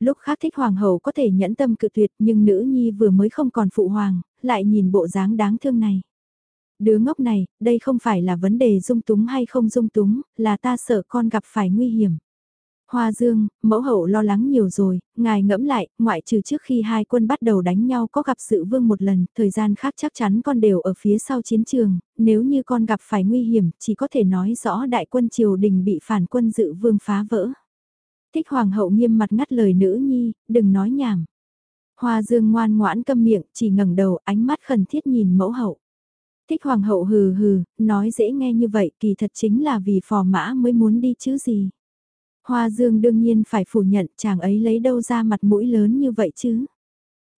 Lúc khác thích hoàng hậu có thể nhẫn tâm cự tuyệt nhưng nữ nhi vừa mới không còn phụ hoàng, lại nhìn bộ dáng đáng thương này. Đứa ngốc này, đây không phải là vấn đề dung túng hay không dung túng, là ta sợ con gặp phải nguy hiểm. Hoa Dương, mẫu hậu lo lắng nhiều rồi, ngài ngẫm lại, ngoại trừ trước khi hai quân bắt đầu đánh nhau có gặp sự vương một lần, thời gian khác chắc chắn con đều ở phía sau chiến trường, nếu như con gặp phải nguy hiểm, chỉ có thể nói rõ đại quân triều đình bị phản quân dự vương phá vỡ. Thích hoàng hậu nghiêm mặt ngắt lời nữ nhi, đừng nói nhảm. Hoa Dương ngoan ngoãn câm miệng, chỉ ngẩng đầu, ánh mắt khẩn thiết nhìn mẫu hậu. Thích hoàng hậu hừ hừ, nói dễ nghe như vậy, kỳ thật chính là vì phò mã mới muốn đi chứ gì. Hoa Dương đương nhiên phải phủ nhận chàng ấy lấy đâu ra mặt mũi lớn như vậy chứ.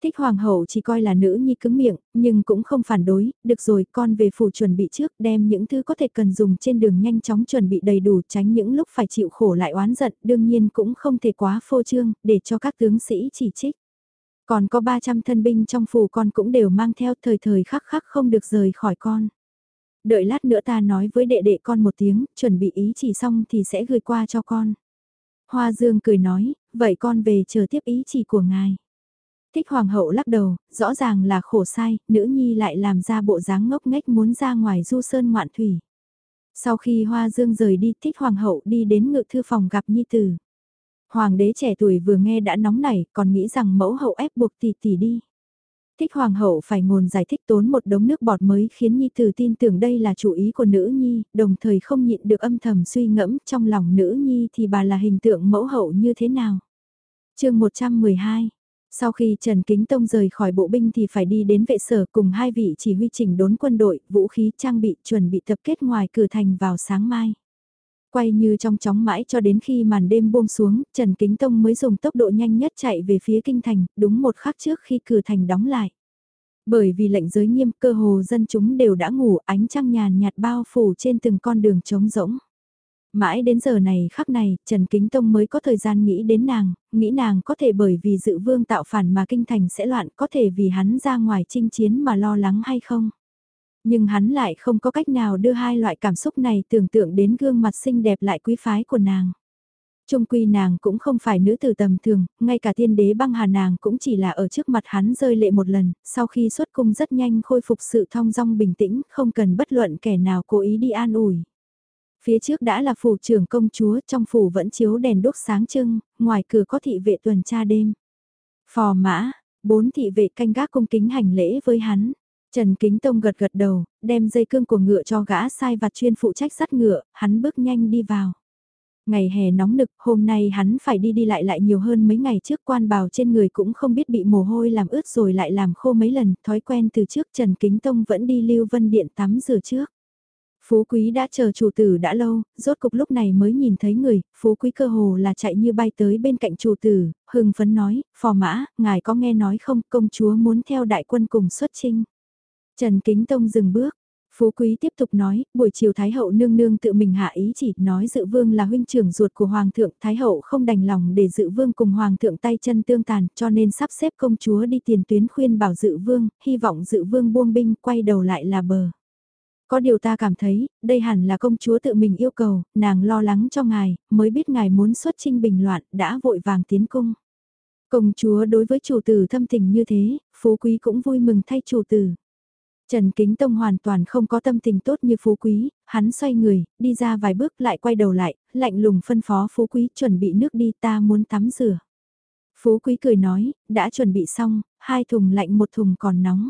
Thích hoàng hậu chỉ coi là nữ nhi cứng miệng, nhưng cũng không phản đối, được rồi con về phủ chuẩn bị trước đem những thứ có thể cần dùng trên đường nhanh chóng chuẩn bị đầy đủ tránh những lúc phải chịu khổ lại oán giận, đương nhiên cũng không thể quá phô trương, để cho các tướng sĩ chỉ trích. Còn có 300 thân binh trong phủ con cũng đều mang theo thời thời khắc khắc không được rời khỏi con. Đợi lát nữa ta nói với đệ đệ con một tiếng, chuẩn bị ý chỉ xong thì sẽ gửi qua cho con. Hoa Dương cười nói, vậy con về chờ tiếp ý chỉ của ngài. Thích hoàng hậu lắc đầu, rõ ràng là khổ sai, nữ nhi lại làm ra bộ dáng ngốc nghếch muốn ra ngoài du sơn ngoạn thủy. Sau khi Hoa Dương rời đi, thích hoàng hậu đi đến ngự thư phòng gặp Nhi Tử. Hoàng đế trẻ tuổi vừa nghe đã nóng nảy, còn nghĩ rằng mẫu hậu ép buộc tỷ tỷ đi. Thích hoàng hậu phải ngồn giải thích tốn một đống nước bọt mới khiến Nhi Tử tin tưởng đây là chủ ý của nữ Nhi, đồng thời không nhịn được âm thầm suy ngẫm trong lòng nữ Nhi thì bà là hình tượng mẫu hậu như thế nào. chương 112 sau khi Trần Kính Tông rời khỏi bộ binh thì phải đi đến vệ sở cùng hai vị chỉ huy chỉnh đốn quân đội, vũ khí trang bị chuẩn bị tập kết ngoài cửa thành vào sáng mai. Quay như trong chóng mãi cho đến khi màn đêm buông xuống, Trần Kính Tông mới dùng tốc độ nhanh nhất chạy về phía kinh thành, đúng một khắc trước khi cửa thành đóng lại. Bởi vì lệnh giới nghiêm cơ hồ dân chúng đều đã ngủ ánh trăng nhàn nhạt bao phủ trên từng con đường trống rỗng. Mãi đến giờ này khắc này, Trần Kính Tông mới có thời gian nghĩ đến nàng, nghĩ nàng có thể bởi vì dự vương tạo phản mà kinh thành sẽ loạn, có thể vì hắn ra ngoài chinh chiến mà lo lắng hay không. Nhưng hắn lại không có cách nào đưa hai loại cảm xúc này tưởng tượng đến gương mặt xinh đẹp lại quý phái của nàng. Trung quy nàng cũng không phải nữ tử tầm thường, ngay cả tiên đế băng hà nàng cũng chỉ là ở trước mặt hắn rơi lệ một lần, sau khi xuất cung rất nhanh khôi phục sự thong dong bình tĩnh, không cần bất luận kẻ nào cố ý đi an ủi. Phía trước đã là phủ trưởng công chúa, trong phủ vẫn chiếu đèn đốt sáng trưng, ngoài cửa có thị vệ tuần tra đêm. Phò mã, bốn thị vệ canh gác cung kính hành lễ với hắn. Trần Kính Tông gật gật đầu, đem dây cương của ngựa cho gã sai vặt chuyên phụ trách sắt ngựa, hắn bước nhanh đi vào. Ngày hè nóng nực, hôm nay hắn phải đi đi lại lại nhiều hơn mấy ngày trước quan bào trên người cũng không biết bị mồ hôi làm ướt rồi lại làm khô mấy lần, thói quen từ trước Trần Kính Tông vẫn đi lưu vân điện tắm rửa trước. Phú Quý đã chờ chủ tử đã lâu, rốt cục lúc này mới nhìn thấy người, Phú Quý cơ hồ là chạy như bay tới bên cạnh chủ tử, hưng phấn nói, phò mã, ngài có nghe nói không, công chúa muốn theo đại quân cùng xuất chinh. Trần Kính Tông dừng bước. Phú Quý tiếp tục nói, buổi chiều Thái Hậu nương nương tự mình hạ ý chỉ nói dự vương là huynh trưởng ruột của Hoàng thượng. Thái Hậu không đành lòng để dự vương cùng Hoàng thượng tay chân tương tàn cho nên sắp xếp công chúa đi tiền tuyến khuyên bảo dự vương, hy vọng dự vương buông binh quay đầu lại là bờ. Có điều ta cảm thấy, đây hẳn là công chúa tự mình yêu cầu, nàng lo lắng cho ngài, mới biết ngài muốn xuất trinh bình loạn, đã vội vàng tiến cung. Công chúa đối với chủ tử thâm tình như thế, phú quý cũng vui mừng thay chủ tử. Trần Kính Tông hoàn toàn không có tâm tình tốt như phú quý, hắn xoay người, đi ra vài bước lại quay đầu lại, lạnh lùng phân phó phú quý chuẩn bị nước đi ta muốn tắm rửa. Phú quý cười nói, đã chuẩn bị xong, hai thùng lạnh một thùng còn nóng.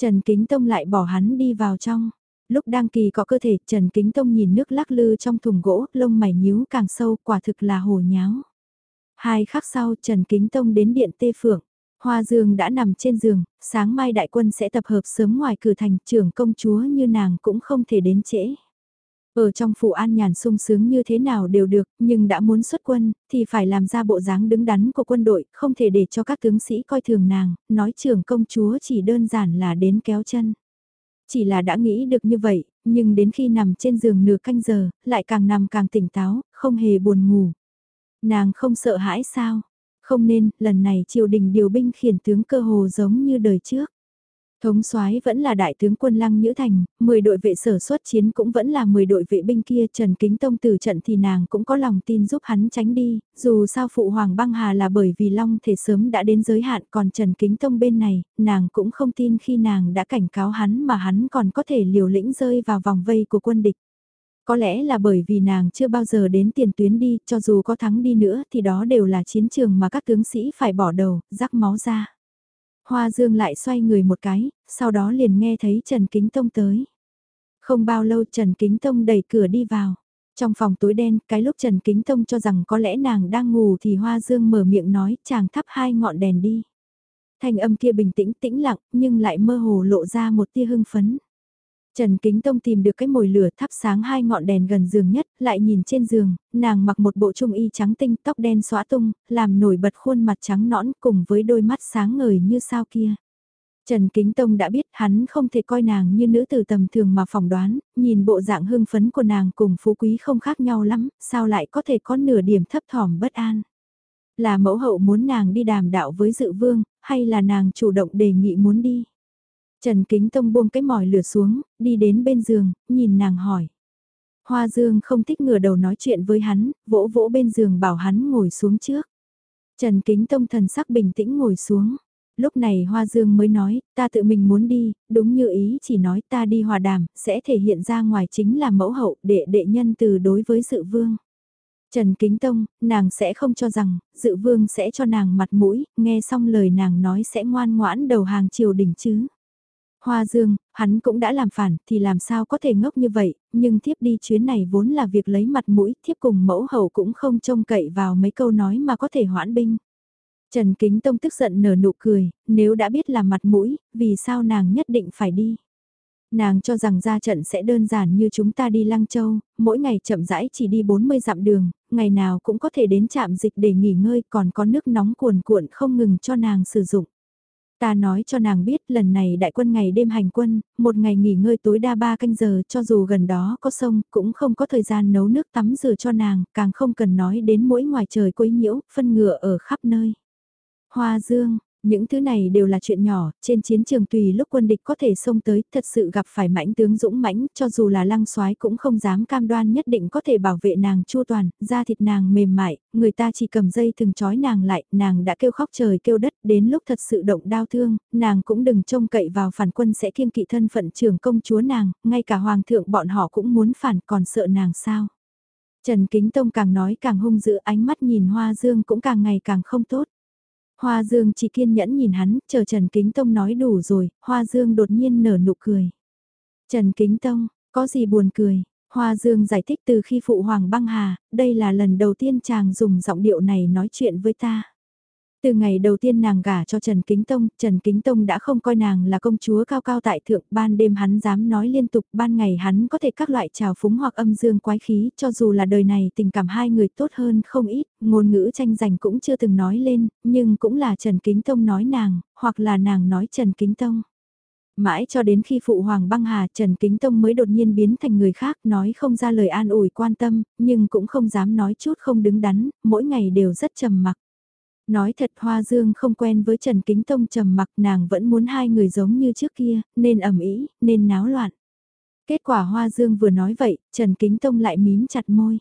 Trần Kính Tông lại bỏ hắn đi vào trong. Lúc đang kỳ có cơ thể, Trần Kính Tông nhìn nước lắc lư trong thùng gỗ, lông mày nhíu càng sâu, quả thực là hồ nháo. Hai khắc sau, Trần Kính Tông đến điện Tê Phượng. Hoa Dương đã nằm trên giường, sáng mai đại quân sẽ tập hợp sớm ngoài cửa thành trưởng công chúa như nàng cũng không thể đến trễ. Ở trong phủ an nhàn sung sướng như thế nào đều được, nhưng đã muốn xuất quân, thì phải làm ra bộ dáng đứng đắn của quân đội, không thể để cho các tướng sĩ coi thường nàng, nói trưởng công chúa chỉ đơn giản là đến kéo chân. Chỉ là đã nghĩ được như vậy, nhưng đến khi nằm trên giường nửa canh giờ, lại càng nằm càng tỉnh táo, không hề buồn ngủ. Nàng không sợ hãi sao? Không nên, lần này triều đình điều binh khiển tướng cơ hồ giống như đời trước. Thống soái vẫn là đại tướng quân Lăng Nhữ Thành, 10 đội vệ sở xuất chiến cũng vẫn là 10 đội vệ binh kia Trần Kính Tông từ trận thì nàng cũng có lòng tin giúp hắn tránh đi, dù sao phụ Hoàng băng hà là bởi vì Long thể sớm đã đến giới hạn còn Trần Kính Tông bên này, nàng cũng không tin khi nàng đã cảnh cáo hắn mà hắn còn có thể liều lĩnh rơi vào vòng vây của quân địch. Có lẽ là bởi vì nàng chưa bao giờ đến tiền tuyến đi, cho dù có thắng đi nữa thì đó đều là chiến trường mà các tướng sĩ phải bỏ đầu, rắc máu ra. Hoa Dương lại xoay người một cái, sau đó liền nghe thấy Trần Kính Tông tới. Không bao lâu Trần Kính Tông đẩy cửa đi vào. Trong phòng tối đen, cái lúc Trần Kính Tông cho rằng có lẽ nàng đang ngủ thì Hoa Dương mở miệng nói chàng thắp hai ngọn đèn đi. Thanh âm kia bình tĩnh tĩnh lặng nhưng lại mơ hồ lộ ra một tia hưng phấn. Trần Kính Tông tìm được cái mồi lửa thắp sáng hai ngọn đèn gần giường nhất, lại nhìn trên giường, nàng mặc một bộ trung y trắng tinh tóc đen xóa tung, làm nổi bật khuôn mặt trắng nõn cùng với đôi mắt sáng ngời như sao kia. Trần Kính Tông đã biết hắn không thể coi nàng như nữ tử tầm thường mà phỏng đoán, nhìn bộ dạng hưng phấn của nàng cùng phú quý không khác nhau lắm, sao lại có thể có nửa điểm thấp thỏm bất an. Là mẫu hậu muốn nàng đi đàm đạo với dự vương, hay là nàng chủ động đề nghị muốn đi? Trần Kính Tông buông cái mỏi lửa xuống, đi đến bên giường, nhìn nàng hỏi. Hoa Dương không thích ngửa đầu nói chuyện với hắn, vỗ vỗ bên giường bảo hắn ngồi xuống trước. Trần Kính Tông thần sắc bình tĩnh ngồi xuống. Lúc này Hoa Dương mới nói, ta tự mình muốn đi, đúng như ý chỉ nói ta đi hòa đàm, sẽ thể hiện ra ngoài chính là mẫu hậu đệ đệ nhân từ đối với sự vương. Trần Kính Tông, nàng sẽ không cho rằng, dự vương sẽ cho nàng mặt mũi, nghe xong lời nàng nói sẽ ngoan ngoãn đầu hàng triều đình chứ. Hoa Dương, hắn cũng đã làm phản thì làm sao có thể ngốc như vậy, nhưng thiếp đi chuyến này vốn là việc lấy mặt mũi, thiếp cùng mẫu hậu cũng không trông cậy vào mấy câu nói mà có thể hoãn binh. Trần Kính Tông tức giận nở nụ cười, nếu đã biết là mặt mũi, vì sao nàng nhất định phải đi. Nàng cho rằng ra trận sẽ đơn giản như chúng ta đi Lăng Châu, mỗi ngày chậm rãi chỉ đi 40 dặm đường, ngày nào cũng có thể đến trạm dịch để nghỉ ngơi còn có nước nóng cuồn cuộn không ngừng cho nàng sử dụng. Ta nói cho nàng biết lần này đại quân ngày đêm hành quân, một ngày nghỉ ngơi tối đa 3 canh giờ cho dù gần đó có sông cũng không có thời gian nấu nước tắm rửa cho nàng, càng không cần nói đến mỗi ngoài trời quấy nhiễu, phân ngựa ở khắp nơi. Hoa dương, những thứ này đều là chuyện nhỏ, trên chiến trường tùy lúc quân địch có thể xông tới, thật sự gặp phải mãnh tướng dũng mãnh, cho dù là lăng soái cũng không dám cam đoan nhất định có thể bảo vệ nàng chu toàn, da thịt nàng mềm mại, người ta chỉ cầm dây thừng trói nàng lại, nàng đã kêu khóc trời kêu đất, đến lúc thật sự động đau thương, nàng cũng đừng trông cậy vào phản quân sẽ kiêng kỵ thân phận trưởng công chúa nàng, ngay cả hoàng thượng bọn họ cũng muốn phản còn sợ nàng sao. Trần Kính Tông càng nói càng hung dữ ánh mắt nhìn Hoa Dương cũng càng ngày càng không tốt. Hoa Dương chỉ kiên nhẫn nhìn hắn, chờ Trần Kính Tông nói đủ rồi, Hoa Dương đột nhiên nở nụ cười. Trần Kính Tông, có gì buồn cười? Hoa Dương giải thích từ khi phụ hoàng băng hà, đây là lần đầu tiên chàng dùng giọng điệu này nói chuyện với ta. Từ ngày đầu tiên nàng gả cho Trần Kính Tông, Trần Kính Tông đã không coi nàng là công chúa cao cao tại thượng, ban đêm hắn dám nói liên tục, ban ngày hắn có thể các loại trào phúng hoặc âm dương quái khí, cho dù là đời này tình cảm hai người tốt hơn không ít, ngôn ngữ tranh giành cũng chưa từng nói lên, nhưng cũng là Trần Kính Tông nói nàng, hoặc là nàng nói Trần Kính Tông. Mãi cho đến khi phụ hoàng băng hà Trần Kính Tông mới đột nhiên biến thành người khác nói không ra lời an ủi quan tâm, nhưng cũng không dám nói chút không đứng đắn, mỗi ngày đều rất trầm mặc. Nói thật Hoa Dương không quen với Trần Kính Tông trầm mặc nàng vẫn muốn hai người giống như trước kia, nên ẩm ý, nên náo loạn. Kết quả Hoa Dương vừa nói vậy, Trần Kính Tông lại mím chặt môi.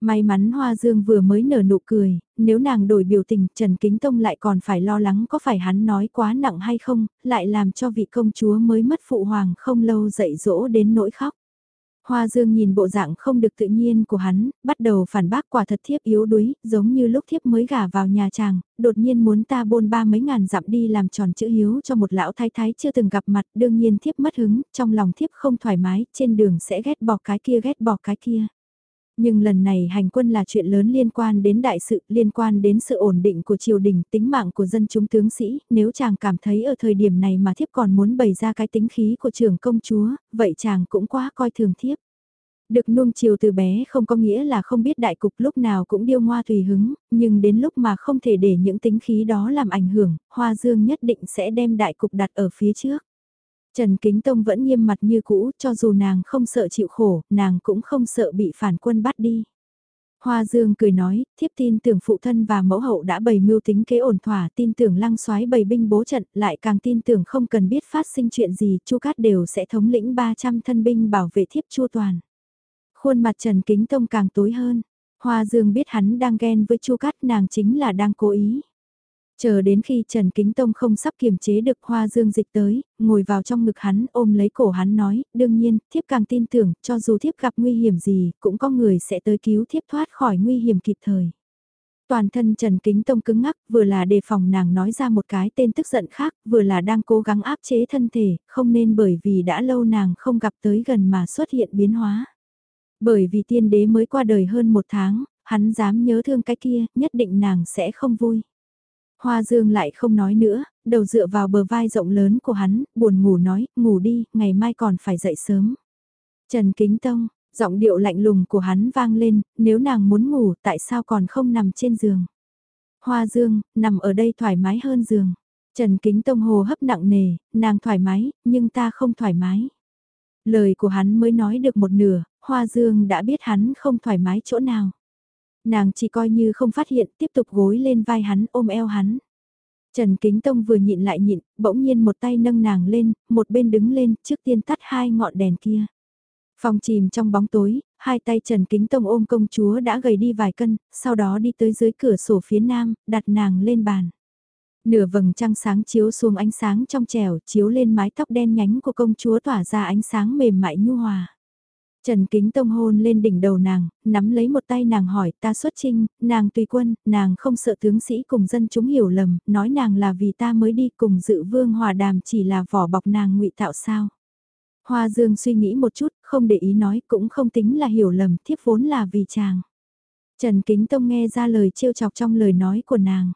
May mắn Hoa Dương vừa mới nở nụ cười, nếu nàng đổi biểu tình Trần Kính Tông lại còn phải lo lắng có phải hắn nói quá nặng hay không, lại làm cho vị công chúa mới mất phụ hoàng không lâu dậy dỗ đến nỗi khóc. Hoa Dương nhìn bộ dạng không được tự nhiên của hắn, bắt đầu phản bác quả thật thiếp yếu đuối, giống như lúc thiếp mới gả vào nhà chàng, đột nhiên muốn ta bôn ba mấy ngàn dặm đi làm tròn chữ hiếu cho một lão thái thái chưa từng gặp mặt, đương nhiên thiếp mất hứng, trong lòng thiếp không thoải mái, trên đường sẽ ghét bỏ cái kia ghét bỏ cái kia. Nhưng lần này hành quân là chuyện lớn liên quan đến đại sự, liên quan đến sự ổn định của triều đình, tính mạng của dân chúng tướng sĩ, nếu chàng cảm thấy ở thời điểm này mà thiếp còn muốn bày ra cái tính khí của trưởng công chúa, vậy chàng cũng quá coi thường thiếp. Được nuông chiều từ bé không có nghĩa là không biết đại cục lúc nào cũng điêu ngoa tùy hứng, nhưng đến lúc mà không thể để những tính khí đó làm ảnh hưởng, Hoa Dương nhất định sẽ đem đại cục đặt ở phía trước. Trần Kính Tông vẫn nghiêm mặt như cũ, cho dù nàng không sợ chịu khổ, nàng cũng không sợ bị phản quân bắt đi. Hoa Dương cười nói, thiếp tin tưởng phụ thân và mẫu hậu đã bày mưu tính kế ổn thỏa, tin tưởng lăng soái bày binh bố trận, lại càng tin tưởng không cần biết phát sinh chuyện gì, Chu Cát đều sẽ thống lĩnh 300 thân binh bảo vệ thiếp Chu toàn. Khuôn mặt Trần Kính Tông càng tối hơn. Hoa Dương biết hắn đang ghen với Chu Cát nàng chính là đang cố ý. Chờ đến khi Trần Kính Tông không sắp kiềm chế được Hoa Dương dịch tới, ngồi vào trong ngực hắn ôm lấy cổ hắn nói, đương nhiên, thiếp càng tin tưởng, cho dù thiếp gặp nguy hiểm gì, cũng có người sẽ tới cứu thiếp thoát khỏi nguy hiểm kịp thời. Toàn thân Trần Kính Tông cứng ngắc, vừa là đề phòng nàng nói ra một cái tên tức giận khác, vừa là đang cố gắng áp chế thân thể, không nên bởi vì đã lâu nàng không gặp tới gần mà xuất hiện biến hóa. Bởi vì tiên đế mới qua đời hơn một tháng, hắn dám nhớ thương cái kia, nhất định nàng sẽ không vui. Hoa Dương lại không nói nữa, đầu dựa vào bờ vai rộng lớn của hắn, buồn ngủ nói, ngủ đi, ngày mai còn phải dậy sớm. Trần Kính Tông, giọng điệu lạnh lùng của hắn vang lên, nếu nàng muốn ngủ tại sao còn không nằm trên giường. Hoa Dương, nằm ở đây thoải mái hơn giường. Trần Kính Tông hồ hấp nặng nề, nàng thoải mái, nhưng ta không thoải mái. Lời của hắn mới nói được một nửa, Hoa Dương đã biết hắn không thoải mái chỗ nào. Nàng chỉ coi như không phát hiện tiếp tục gối lên vai hắn ôm eo hắn. Trần Kính Tông vừa nhịn lại nhịn, bỗng nhiên một tay nâng nàng lên, một bên đứng lên, trước tiên tắt hai ngọn đèn kia. Phòng chìm trong bóng tối, hai tay Trần Kính Tông ôm công chúa đã gầy đi vài cân, sau đó đi tới dưới cửa sổ phía nam, đặt nàng lên bàn. Nửa vầng trăng sáng chiếu xuống ánh sáng trong trẻo, chiếu lên mái tóc đen nhánh của công chúa tỏa ra ánh sáng mềm mại nhu hòa. Trần Kính Tông hôn lên đỉnh đầu nàng, nắm lấy một tay nàng hỏi ta xuất trinh, nàng tùy quân, nàng không sợ tướng sĩ cùng dân chúng hiểu lầm, nói nàng là vì ta mới đi cùng dự vương hòa đàm chỉ là vỏ bọc nàng ngụy tạo sao. Hoa Dương suy nghĩ một chút, không để ý nói cũng không tính là hiểu lầm, thiếp vốn là vì chàng. Trần Kính Tông nghe ra lời trêu chọc trong lời nói của nàng.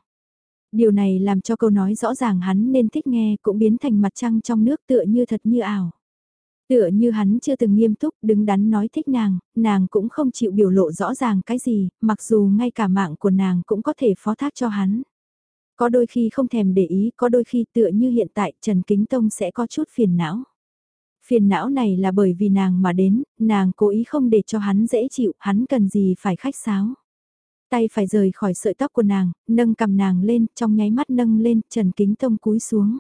Điều này làm cho câu nói rõ ràng hắn nên thích nghe cũng biến thành mặt trăng trong nước tựa như thật như ảo. Tựa như hắn chưa từng nghiêm túc đứng đắn nói thích nàng, nàng cũng không chịu biểu lộ rõ ràng cái gì, mặc dù ngay cả mạng của nàng cũng có thể phó thác cho hắn. Có đôi khi không thèm để ý, có đôi khi tựa như hiện tại Trần Kính Tông sẽ có chút phiền não. Phiền não này là bởi vì nàng mà đến, nàng cố ý không để cho hắn dễ chịu, hắn cần gì phải khách sáo. Tay phải rời khỏi sợi tóc của nàng, nâng cầm nàng lên, trong nháy mắt nâng lên, Trần Kính Tông cúi xuống.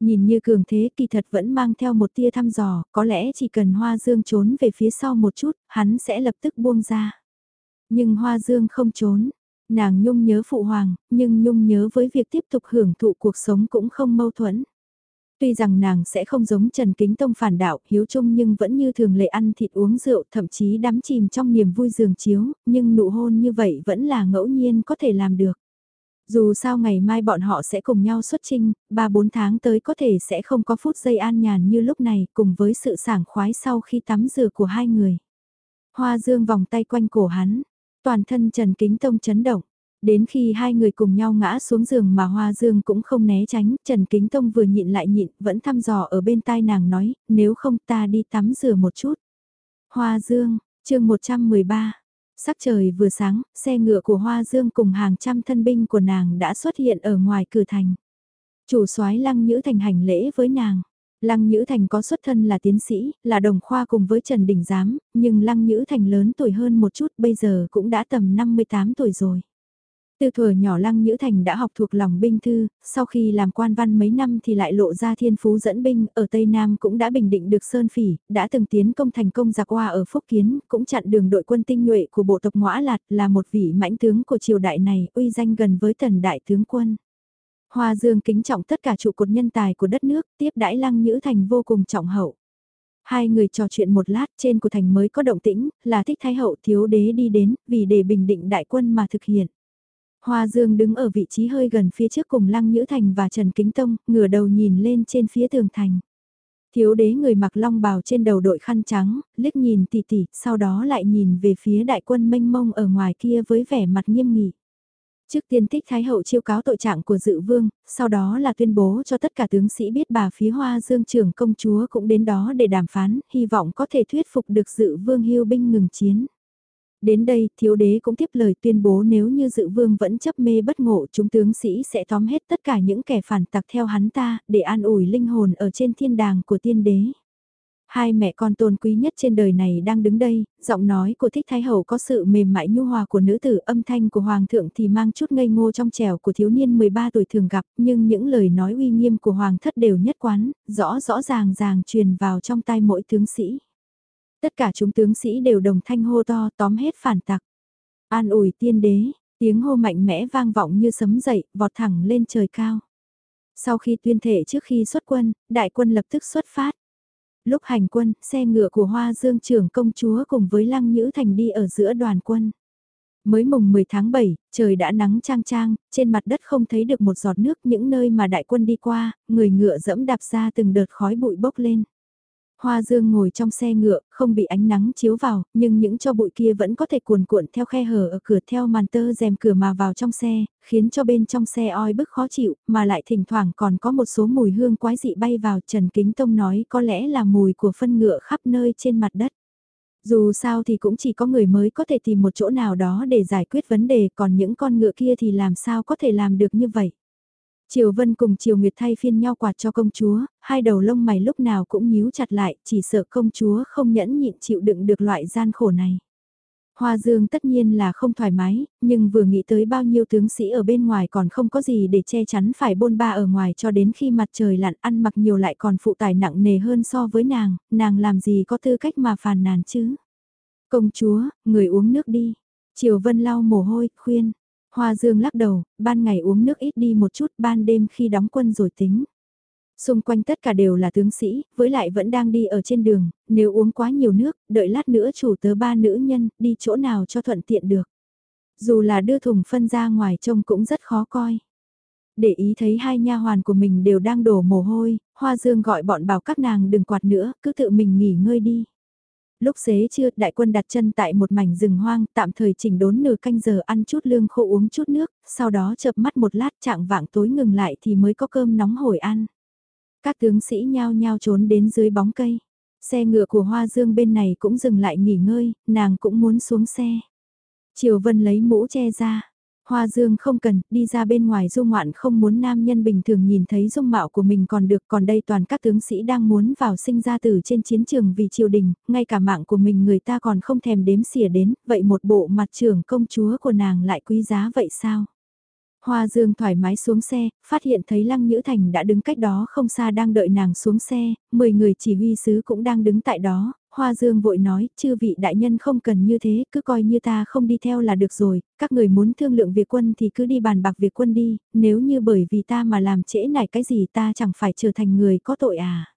Nhìn như cường thế kỳ thật vẫn mang theo một tia thăm dò, có lẽ chỉ cần Hoa Dương trốn về phía sau một chút, hắn sẽ lập tức buông ra. Nhưng Hoa Dương không trốn, nàng nhung nhớ phụ hoàng, nhưng nhung nhớ với việc tiếp tục hưởng thụ cuộc sống cũng không mâu thuẫn. Tuy rằng nàng sẽ không giống Trần Kính Tông phản đạo hiếu trung nhưng vẫn như thường lệ ăn thịt uống rượu thậm chí đắm chìm trong niềm vui giường chiếu, nhưng nụ hôn như vậy vẫn là ngẫu nhiên có thể làm được. Dù sao ngày mai bọn họ sẽ cùng nhau xuất trinh, 3-4 tháng tới có thể sẽ không có phút giây an nhàn như lúc này cùng với sự sảng khoái sau khi tắm rửa của hai người. Hoa dương vòng tay quanh cổ hắn, toàn thân Trần Kính Tông chấn động. Đến khi hai người cùng nhau ngã xuống giường mà Hoa Dương cũng không né tránh, Trần Kính Tông vừa nhịn lại nhịn, vẫn thăm dò ở bên tai nàng nói, nếu không ta đi tắm rửa một chút. Hoa Dương, chương 113, Sắc trời vừa sáng, xe ngựa của Hoa Dương cùng hàng trăm thân binh của nàng đã xuất hiện ở ngoài cửa thành. Chủ soái Lăng Nhữ Thành hành lễ với nàng. Lăng Nhữ Thành có xuất thân là tiến sĩ, là đồng khoa cùng với Trần Đình Giám, nhưng Lăng Nhữ Thành lớn tuổi hơn một chút bây giờ cũng đã tầm 58 tuổi rồi. Từ thuở nhỏ Lăng Nhữ Thành đã học thuộc lòng binh thư, sau khi làm quan văn mấy năm thì lại lộ ra thiên phú dẫn binh, ở Tây Nam cũng đã bình định được Sơn Phỉ, đã từng tiến công thành công giặc hoa ở Phúc Kiến, cũng chặn đường đội quân tinh nhuệ của bộ tộc Ngõa Lạt là một vị mãnh tướng của triều đại này, uy danh gần với tần đại tướng quân. Hoa Dương kính trọng tất cả trụ cột nhân tài của đất nước, tiếp đãi Lăng Nhữ Thành vô cùng trọng hậu. Hai người trò chuyện một lát trên của thành mới có động tĩnh, là thích thái hậu thiếu đế đi đến, vì để bình định đại quân mà thực hiện. Hoa Dương đứng ở vị trí hơi gần phía trước cùng Lăng Nhữ Thành và Trần Kính Tông, ngửa đầu nhìn lên trên phía tường thành. Thiếu đế người mặc long bào trên đầu đội khăn trắng, liếc nhìn tỉ tỉ, sau đó lại nhìn về phía đại quân mênh mông ở ngoài kia với vẻ mặt nghiêm nghị. Trước tiên tích Thái Hậu chiêu cáo tội trạng của dự vương, sau đó là tuyên bố cho tất cả tướng sĩ biết bà phía hoa dương trưởng công chúa cũng đến đó để đàm phán, hy vọng có thể thuyết phục được dự vương hưu binh ngừng chiến. Đến đây, thiếu đế cũng tiếp lời tuyên bố nếu như dự vương vẫn chấp mê bất ngộ chúng tướng sĩ sẽ tóm hết tất cả những kẻ phản tặc theo hắn ta, để an ủi linh hồn ở trên thiên đàng của tiên đế. Hai mẹ con tôn quý nhất trên đời này đang đứng đây, giọng nói của thích thái hậu có sự mềm mại nhu hòa của nữ tử âm thanh của hoàng thượng thì mang chút ngây ngô trong trẻo của thiếu niên 13 tuổi thường gặp, nhưng những lời nói uy nghiêm của hoàng thất đều nhất quán, rõ rõ ràng ràng truyền vào trong tai mỗi tướng sĩ. Tất cả chúng tướng sĩ đều đồng thanh hô to tóm hết phản tặc. An ủi tiên đế, tiếng hô mạnh mẽ vang vọng như sấm dậy, vọt thẳng lên trời cao. Sau khi tuyên thể trước khi xuất quân, đại quân lập tức xuất phát. Lúc hành quân, xe ngựa của Hoa Dương trưởng công chúa cùng với Lăng Nhữ Thành đi ở giữa đoàn quân. Mới mùng 10 tháng 7, trời đã nắng trang trang, trên mặt đất không thấy được một giọt nước những nơi mà đại quân đi qua, người ngựa dẫm đạp ra từng đợt khói bụi bốc lên. Hoa Dương ngồi trong xe ngựa, không bị ánh nắng chiếu vào, nhưng những cho bụi kia vẫn có thể cuồn cuộn theo khe hở ở cửa theo màn tơ rèm cửa mà vào trong xe, khiến cho bên trong xe oi bức khó chịu, mà lại thỉnh thoảng còn có một số mùi hương quái dị bay vào. Trần Kính Tông nói có lẽ là mùi của phân ngựa khắp nơi trên mặt đất. Dù sao thì cũng chỉ có người mới có thể tìm một chỗ nào đó để giải quyết vấn đề, còn những con ngựa kia thì làm sao có thể làm được như vậy. Triều Vân cùng Triều Nguyệt thay phiên nhau quạt cho công chúa, hai đầu lông mày lúc nào cũng nhíu chặt lại, chỉ sợ công chúa không nhẫn nhịn chịu đựng được loại gian khổ này. Hoa Dương tất nhiên là không thoải mái, nhưng vừa nghĩ tới bao nhiêu tướng sĩ ở bên ngoài còn không có gì để che chắn phải bôn ba ở ngoài cho đến khi mặt trời lặn ăn mặc nhiều lại còn phụ tải nặng nề hơn so với nàng, nàng làm gì có tư cách mà phàn nàn chứ. Công chúa, người uống nước đi. Triều Vân lau mồ hôi, khuyên. Hoa Dương lắc đầu, ban ngày uống nước ít đi một chút, ban đêm khi đóng quân rồi tính. Xung quanh tất cả đều là tướng sĩ, với lại vẫn đang đi ở trên đường, nếu uống quá nhiều nước, đợi lát nữa chủ tớ ba nữ nhân, đi chỗ nào cho thuận tiện được. Dù là đưa thùng phân ra ngoài trông cũng rất khó coi. Để ý thấy hai nha hoàn của mình đều đang đổ mồ hôi, Hoa Dương gọi bọn bảo các nàng đừng quạt nữa, cứ tự mình nghỉ ngơi đi lúc xế trưa đại quân đặt chân tại một mảnh rừng hoang, tạm thời chỉnh đốn nửa canh giờ ăn chút lương khô uống chút nước, sau đó chợp mắt một lát trạng vạng tối ngừng lại thì mới có cơm nóng hổi ăn. Các tướng sĩ nhao nhao trốn đến dưới bóng cây. Xe ngựa của Hoa Dương bên này cũng dừng lại nghỉ ngơi, nàng cũng muốn xuống xe. Triều Vân lấy mũ che ra, Hoa Dương không cần, đi ra bên ngoài du ngoạn không muốn nam nhân bình thường nhìn thấy dung mạo của mình còn được còn đây toàn các tướng sĩ đang muốn vào sinh ra tử trên chiến trường vì triều đình, ngay cả mạng của mình người ta còn không thèm đếm xỉa đến, vậy một bộ mặt trưởng công chúa của nàng lại quý giá vậy sao? Hoa Dương thoải mái xuống xe, phát hiện thấy Lăng Nhữ Thành đã đứng cách đó không xa đang đợi nàng xuống xe, 10 người chỉ huy sứ cũng đang đứng tại đó, Hoa Dương vội nói, chư vị đại nhân không cần như thế, cứ coi như ta không đi theo là được rồi, các người muốn thương lượng việc quân thì cứ đi bàn bạc việc quân đi, nếu như bởi vì ta mà làm trễ nải cái gì ta chẳng phải trở thành người có tội à.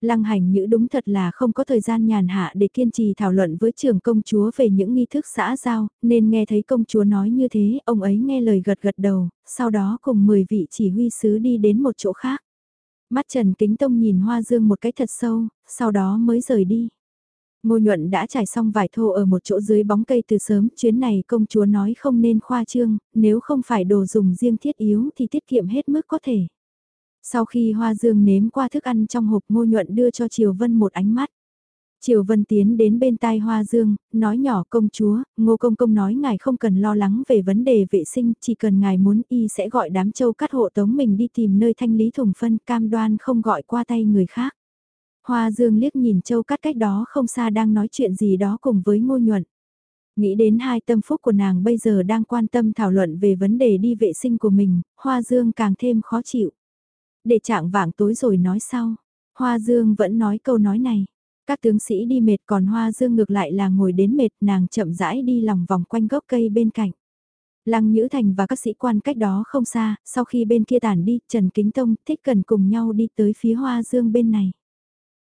Lăng hành nhữ đúng thật là không có thời gian nhàn hạ để kiên trì thảo luận với trưởng công chúa về những nghi thức xã giao, nên nghe thấy công chúa nói như thế, ông ấy nghe lời gật gật đầu, sau đó cùng 10 vị chỉ huy sứ đi đến một chỗ khác. Mắt Trần Kính Tông nhìn Hoa Dương một cái thật sâu, sau đó mới rời đi. Ngô nhuận đã trải xong vải thô ở một chỗ dưới bóng cây từ sớm, chuyến này công chúa nói không nên khoa trương, nếu không phải đồ dùng riêng thiết yếu thì tiết kiệm hết mức có thể. Sau khi Hoa Dương nếm qua thức ăn trong hộp ngô nhuận đưa cho Triều Vân một ánh mắt. Triều Vân tiến đến bên tai Hoa Dương, nói nhỏ công chúa, ngô công công nói ngài không cần lo lắng về vấn đề vệ sinh, chỉ cần ngài muốn y sẽ gọi đám châu cắt hộ tống mình đi tìm nơi thanh lý thùng phân cam đoan không gọi qua tay người khác. Hoa Dương liếc nhìn Châu Cát cách đó không xa đang nói chuyện gì đó cùng với ngô nhuận. Nghĩ đến hai tâm phúc của nàng bây giờ đang quan tâm thảo luận về vấn đề đi vệ sinh của mình, Hoa Dương càng thêm khó chịu. Để trạng vạng tối rồi nói sau. Hoa Dương vẫn nói câu nói này. Các tướng sĩ đi mệt còn Hoa Dương ngược lại là ngồi đến mệt nàng chậm rãi đi lòng vòng quanh gốc cây bên cạnh. Lăng Nhữ Thành và các sĩ quan cách đó không xa, sau khi bên kia tản đi, Trần Kính Tông thích cần cùng nhau đi tới phía Hoa Dương bên này.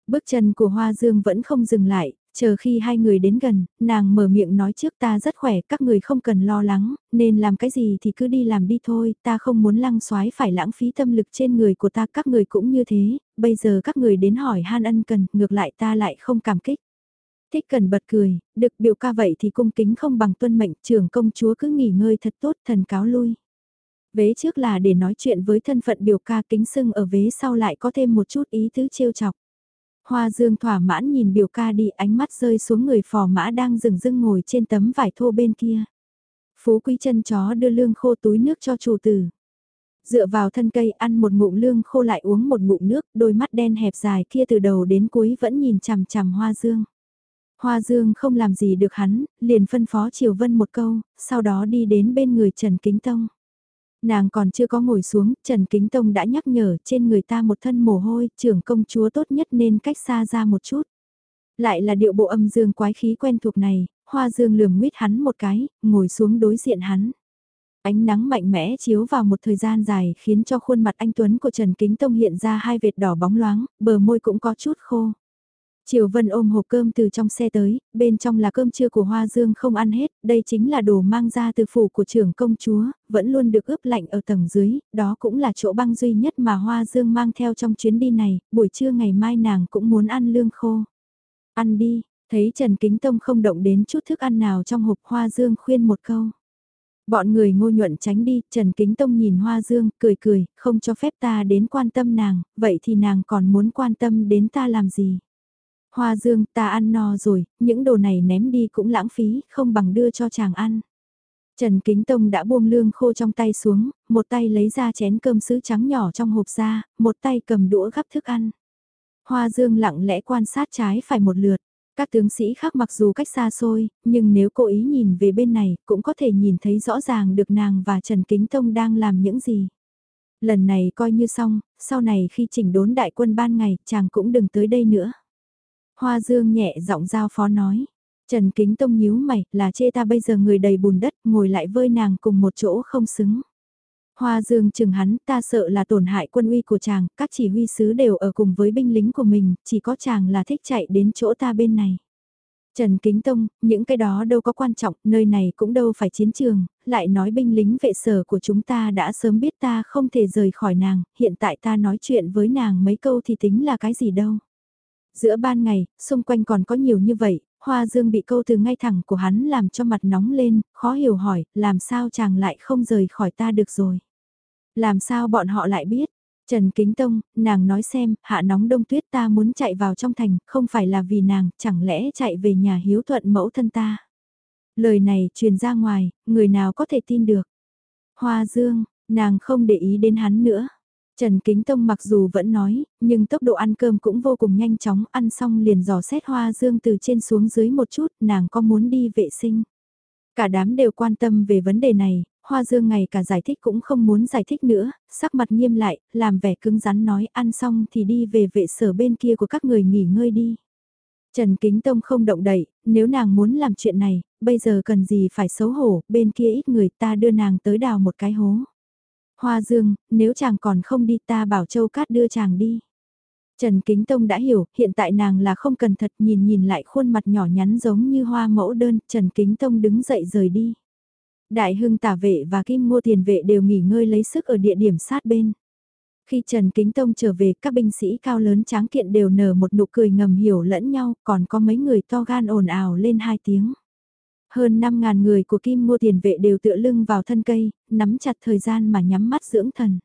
Bước chân của Hoa Dương vẫn không dừng lại, chờ khi hai người đến gần, nàng mở miệng nói trước ta rất khỏe, các người không cần lo lắng, nên làm cái gì thì cứ đi làm đi thôi, ta không muốn lăng xoái phải lãng phí tâm lực trên người của ta, các người cũng như thế, bây giờ các người đến hỏi han ân cần, ngược lại ta lại không cảm kích. Thích cần bật cười, được biểu ca vậy thì cung kính không bằng tuân mệnh trưởng công chúa cứ nghỉ ngơi thật tốt thần cáo lui. Vế trước là để nói chuyện với thân phận biểu ca kính sưng ở vế sau lại có thêm một chút ý tứ trêu chọc. Hoa dương thỏa mãn nhìn biểu ca đi ánh mắt rơi xuống người phò mã đang rừng rưng ngồi trên tấm vải thô bên kia. Phú quý chân chó đưa lương khô túi nước cho chủ tử. Dựa vào thân cây ăn một ngụm lương khô lại uống một ngụm nước, đôi mắt đen hẹp dài kia từ đầu đến cuối vẫn nhìn chằm chằm hoa dương. Hoa Dương không làm gì được hắn, liền phân phó Triều Vân một câu, sau đó đi đến bên người Trần Kính Tông. Nàng còn chưa có ngồi xuống, Trần Kính Tông đã nhắc nhở trên người ta một thân mồ hôi, trưởng công chúa tốt nhất nên cách xa ra một chút. Lại là điệu bộ âm dương quái khí quen thuộc này, Hoa Dương lườm nguyết hắn một cái, ngồi xuống đối diện hắn. Ánh nắng mạnh mẽ chiếu vào một thời gian dài khiến cho khuôn mặt anh Tuấn của Trần Kính Tông hiện ra hai vệt đỏ bóng loáng, bờ môi cũng có chút khô. Triều Vân ôm hộp cơm từ trong xe tới, bên trong là cơm trưa của Hoa Dương không ăn hết, đây chính là đồ mang ra từ phủ của trưởng công chúa, vẫn luôn được ướp lạnh ở tầng dưới, đó cũng là chỗ băng duy nhất mà Hoa Dương mang theo trong chuyến đi này, buổi trưa ngày mai nàng cũng muốn ăn lương khô. Ăn đi, thấy Trần Kính Tông không động đến chút thức ăn nào trong hộp Hoa Dương khuyên một câu. Bọn người ngô nhuận tránh đi, Trần Kính Tông nhìn Hoa Dương, cười cười, không cho phép ta đến quan tâm nàng, vậy thì nàng còn muốn quan tâm đến ta làm gì? Hoa dương ta ăn no rồi, những đồ này ném đi cũng lãng phí, không bằng đưa cho chàng ăn. Trần Kính Tông đã buông lương khô trong tay xuống, một tay lấy ra chén cơm sứ trắng nhỏ trong hộp ra, một tay cầm đũa gắp thức ăn. Hoa dương lặng lẽ quan sát trái phải một lượt. Các tướng sĩ khác mặc dù cách xa xôi, nhưng nếu cố ý nhìn về bên này, cũng có thể nhìn thấy rõ ràng được nàng và Trần Kính Tông đang làm những gì. Lần này coi như xong, sau này khi chỉnh đốn đại quân ban ngày, chàng cũng đừng tới đây nữa. Hoa Dương nhẹ giọng giao phó nói. Trần Kính Tông nhíu mày, là chê ta bây giờ người đầy bùn đất, ngồi lại vơi nàng cùng một chỗ không xứng. Hoa Dương chừng hắn, ta sợ là tổn hại quân uy của chàng, các chỉ huy sứ đều ở cùng với binh lính của mình, chỉ có chàng là thích chạy đến chỗ ta bên này. Trần Kính Tông, những cái đó đâu có quan trọng, nơi này cũng đâu phải chiến trường, lại nói binh lính vệ sở của chúng ta đã sớm biết ta không thể rời khỏi nàng, hiện tại ta nói chuyện với nàng mấy câu thì tính là cái gì đâu. Giữa ban ngày, xung quanh còn có nhiều như vậy, Hoa Dương bị câu từ ngay thẳng của hắn làm cho mặt nóng lên, khó hiểu hỏi, làm sao chàng lại không rời khỏi ta được rồi. Làm sao bọn họ lại biết? Trần Kính Tông, nàng nói xem, hạ nóng đông tuyết ta muốn chạy vào trong thành, không phải là vì nàng, chẳng lẽ chạy về nhà hiếu thuận mẫu thân ta. Lời này truyền ra ngoài, người nào có thể tin được. Hoa Dương, nàng không để ý đến hắn nữa. Trần Kính Tông mặc dù vẫn nói, nhưng tốc độ ăn cơm cũng vô cùng nhanh chóng, ăn xong liền dò xét hoa dương từ trên xuống dưới một chút, nàng có muốn đi vệ sinh. Cả đám đều quan tâm về vấn đề này, hoa dương ngày cả giải thích cũng không muốn giải thích nữa, sắc mặt nghiêm lại, làm vẻ cứng rắn nói ăn xong thì đi về vệ sở bên kia của các người nghỉ ngơi đi. Trần Kính Tông không động đậy, nếu nàng muốn làm chuyện này, bây giờ cần gì phải xấu hổ, bên kia ít người ta đưa nàng tới đào một cái hố. Hoa Dương, nếu chàng còn không đi ta bảo Châu Cát đưa chàng đi. Trần Kính Tông đã hiểu, hiện tại nàng là không cần thật nhìn nhìn lại khuôn mặt nhỏ nhắn giống như hoa mẫu đơn, Trần Kính Tông đứng dậy rời đi. Đại hưng tả vệ và kim ngô tiền vệ đều nghỉ ngơi lấy sức ở địa điểm sát bên. Khi Trần Kính Tông trở về, các binh sĩ cao lớn tráng kiện đều nở một nụ cười ngầm hiểu lẫn nhau, còn có mấy người to gan ồn ào lên hai tiếng. Hơn 5.000 người của Kim mua Tiền Vệ đều tựa lưng vào thân cây, nắm chặt thời gian mà nhắm mắt dưỡng thần.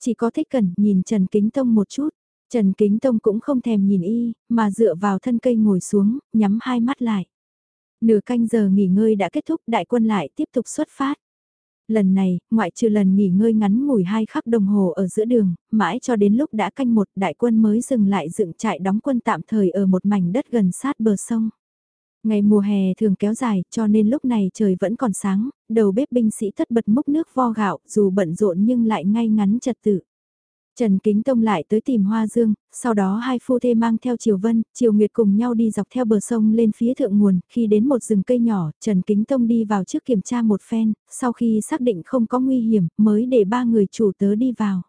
Chỉ có thích cẩn nhìn Trần Kính Tông một chút, Trần Kính Tông cũng không thèm nhìn y, mà dựa vào thân cây ngồi xuống, nhắm hai mắt lại. Nửa canh giờ nghỉ ngơi đã kết thúc đại quân lại tiếp tục xuất phát. Lần này, ngoại trừ lần nghỉ ngơi ngắn ngủi hai khắc đồng hồ ở giữa đường, mãi cho đến lúc đã canh một đại quân mới dừng lại dựng trại đóng quân tạm thời ở một mảnh đất gần sát bờ sông. Ngày mùa hè thường kéo dài cho nên lúc này trời vẫn còn sáng, đầu bếp binh sĩ thất bật múc nước vo gạo dù bận rộn nhưng lại ngay ngắn trật tự. Trần Kính Tông lại tới tìm Hoa Dương, sau đó hai phu thê mang theo Triều Vân, Triều Nguyệt cùng nhau đi dọc theo bờ sông lên phía thượng nguồn, khi đến một rừng cây nhỏ, Trần Kính Tông đi vào trước kiểm tra một phen, sau khi xác định không có nguy hiểm, mới để ba người chủ tớ đi vào.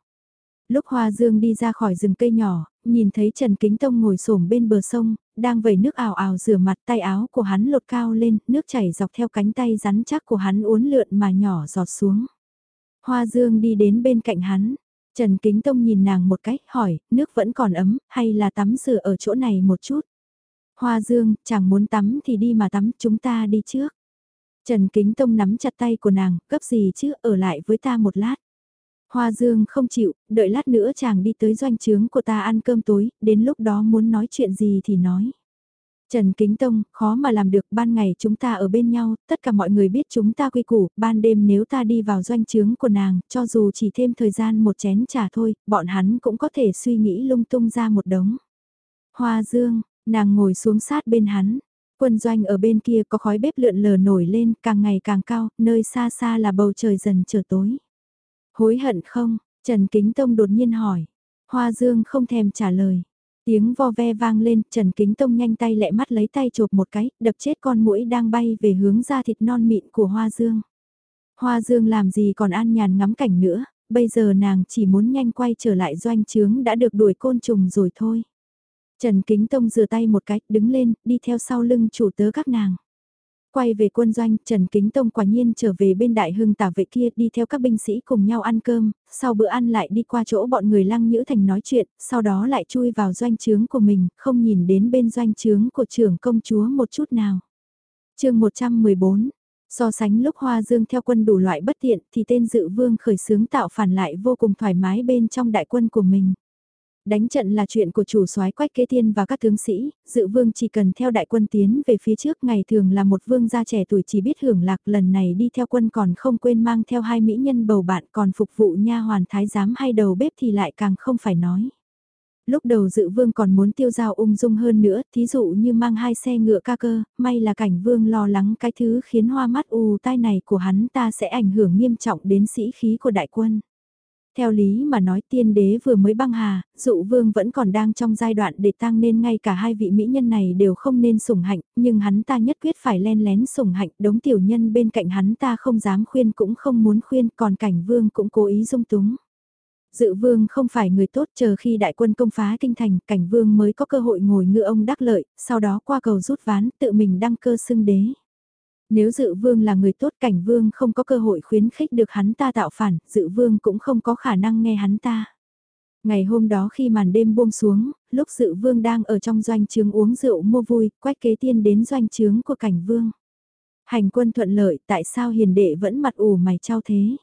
Lúc Hoa Dương đi ra khỏi rừng cây nhỏ, nhìn thấy Trần Kính Tông ngồi xổm bên bờ sông, đang vẩy nước ảo ảo rửa mặt tay áo của hắn lột cao lên, nước chảy dọc theo cánh tay rắn chắc của hắn uốn lượn mà nhỏ giọt xuống. Hoa Dương đi đến bên cạnh hắn, Trần Kính Tông nhìn nàng một cách, hỏi, nước vẫn còn ấm, hay là tắm rửa ở chỗ này một chút? Hoa Dương, chẳng muốn tắm thì đi mà tắm, chúng ta đi trước. Trần Kính Tông nắm chặt tay của nàng, gấp gì chứ, ở lại với ta một lát. Hoa Dương không chịu, đợi lát nữa chàng đi tới doanh trướng của ta ăn cơm tối, đến lúc đó muốn nói chuyện gì thì nói. Trần Kính Tông, khó mà làm được, ban ngày chúng ta ở bên nhau, tất cả mọi người biết chúng ta quy củ, ban đêm nếu ta đi vào doanh trướng của nàng, cho dù chỉ thêm thời gian một chén trà thôi, bọn hắn cũng có thể suy nghĩ lung tung ra một đống. Hoa Dương, nàng ngồi xuống sát bên hắn, quân doanh ở bên kia có khói bếp lượn lờ nổi lên, càng ngày càng cao, nơi xa xa là bầu trời dần trở tối. Hối hận không? Trần Kính Tông đột nhiên hỏi. Hoa Dương không thèm trả lời. Tiếng vo ve vang lên, Trần Kính Tông nhanh tay lẹ mắt lấy tay chộp một cái, đập chết con muỗi đang bay về hướng ra thịt non mịn của Hoa Dương. Hoa Dương làm gì còn an nhàn ngắm cảnh nữa, bây giờ nàng chỉ muốn nhanh quay trở lại doanh trướng đã được đuổi côn trùng rồi thôi. Trần Kính Tông rửa tay một cách đứng lên, đi theo sau lưng chủ tớ các nàng. Quay về quân doanh, Trần Kính Tông quả nhiên trở về bên đại hưng tả vệ kia đi theo các binh sĩ cùng nhau ăn cơm, sau bữa ăn lại đi qua chỗ bọn người lăng nhữ thành nói chuyện, sau đó lại chui vào doanh trướng của mình, không nhìn đến bên doanh trướng của trưởng công chúa một chút nào. chương 114 So sánh lúc Hoa Dương theo quân đủ loại bất tiện thì tên dự vương khởi xướng tạo phản lại vô cùng thoải mái bên trong đại quân của mình. Đánh trận là chuyện của chủ soái quách kế tiên và các tướng sĩ, dự vương chỉ cần theo đại quân tiến về phía trước ngày thường là một vương gia trẻ tuổi chỉ biết hưởng lạc lần này đi theo quân còn không quên mang theo hai mỹ nhân bầu bạn còn phục vụ nha hoàn thái giám hay đầu bếp thì lại càng không phải nói. Lúc đầu dự vương còn muốn tiêu giao ung dung hơn nữa, thí dụ như mang hai xe ngựa ca cơ, may là cảnh vương lo lắng cái thứ khiến hoa mắt ù tai này của hắn ta sẽ ảnh hưởng nghiêm trọng đến sĩ khí của đại quân. Theo lý mà nói tiên đế vừa mới băng hà, dụ vương vẫn còn đang trong giai đoạn để tăng nên ngay cả hai vị mỹ nhân này đều không nên sủng hạnh, nhưng hắn ta nhất quyết phải len lén sủng hạnh, đống tiểu nhân bên cạnh hắn ta không dám khuyên cũng không muốn khuyên, còn cảnh vương cũng cố ý dung túng. Dự vương không phải người tốt chờ khi đại quân công phá kinh thành, cảnh vương mới có cơ hội ngồi ngựa ông đắc lợi, sau đó qua cầu rút ván, tự mình đăng cơ xưng đế. Nếu dự vương là người tốt cảnh vương không có cơ hội khuyến khích được hắn ta tạo phản, dự vương cũng không có khả năng nghe hắn ta. Ngày hôm đó khi màn đêm buông xuống, lúc dự vương đang ở trong doanh trướng uống rượu mua vui, quách kế tiên đến doanh trướng của cảnh vương. Hành quân thuận lợi, tại sao hiền đệ vẫn mặt ủ mày trao thế?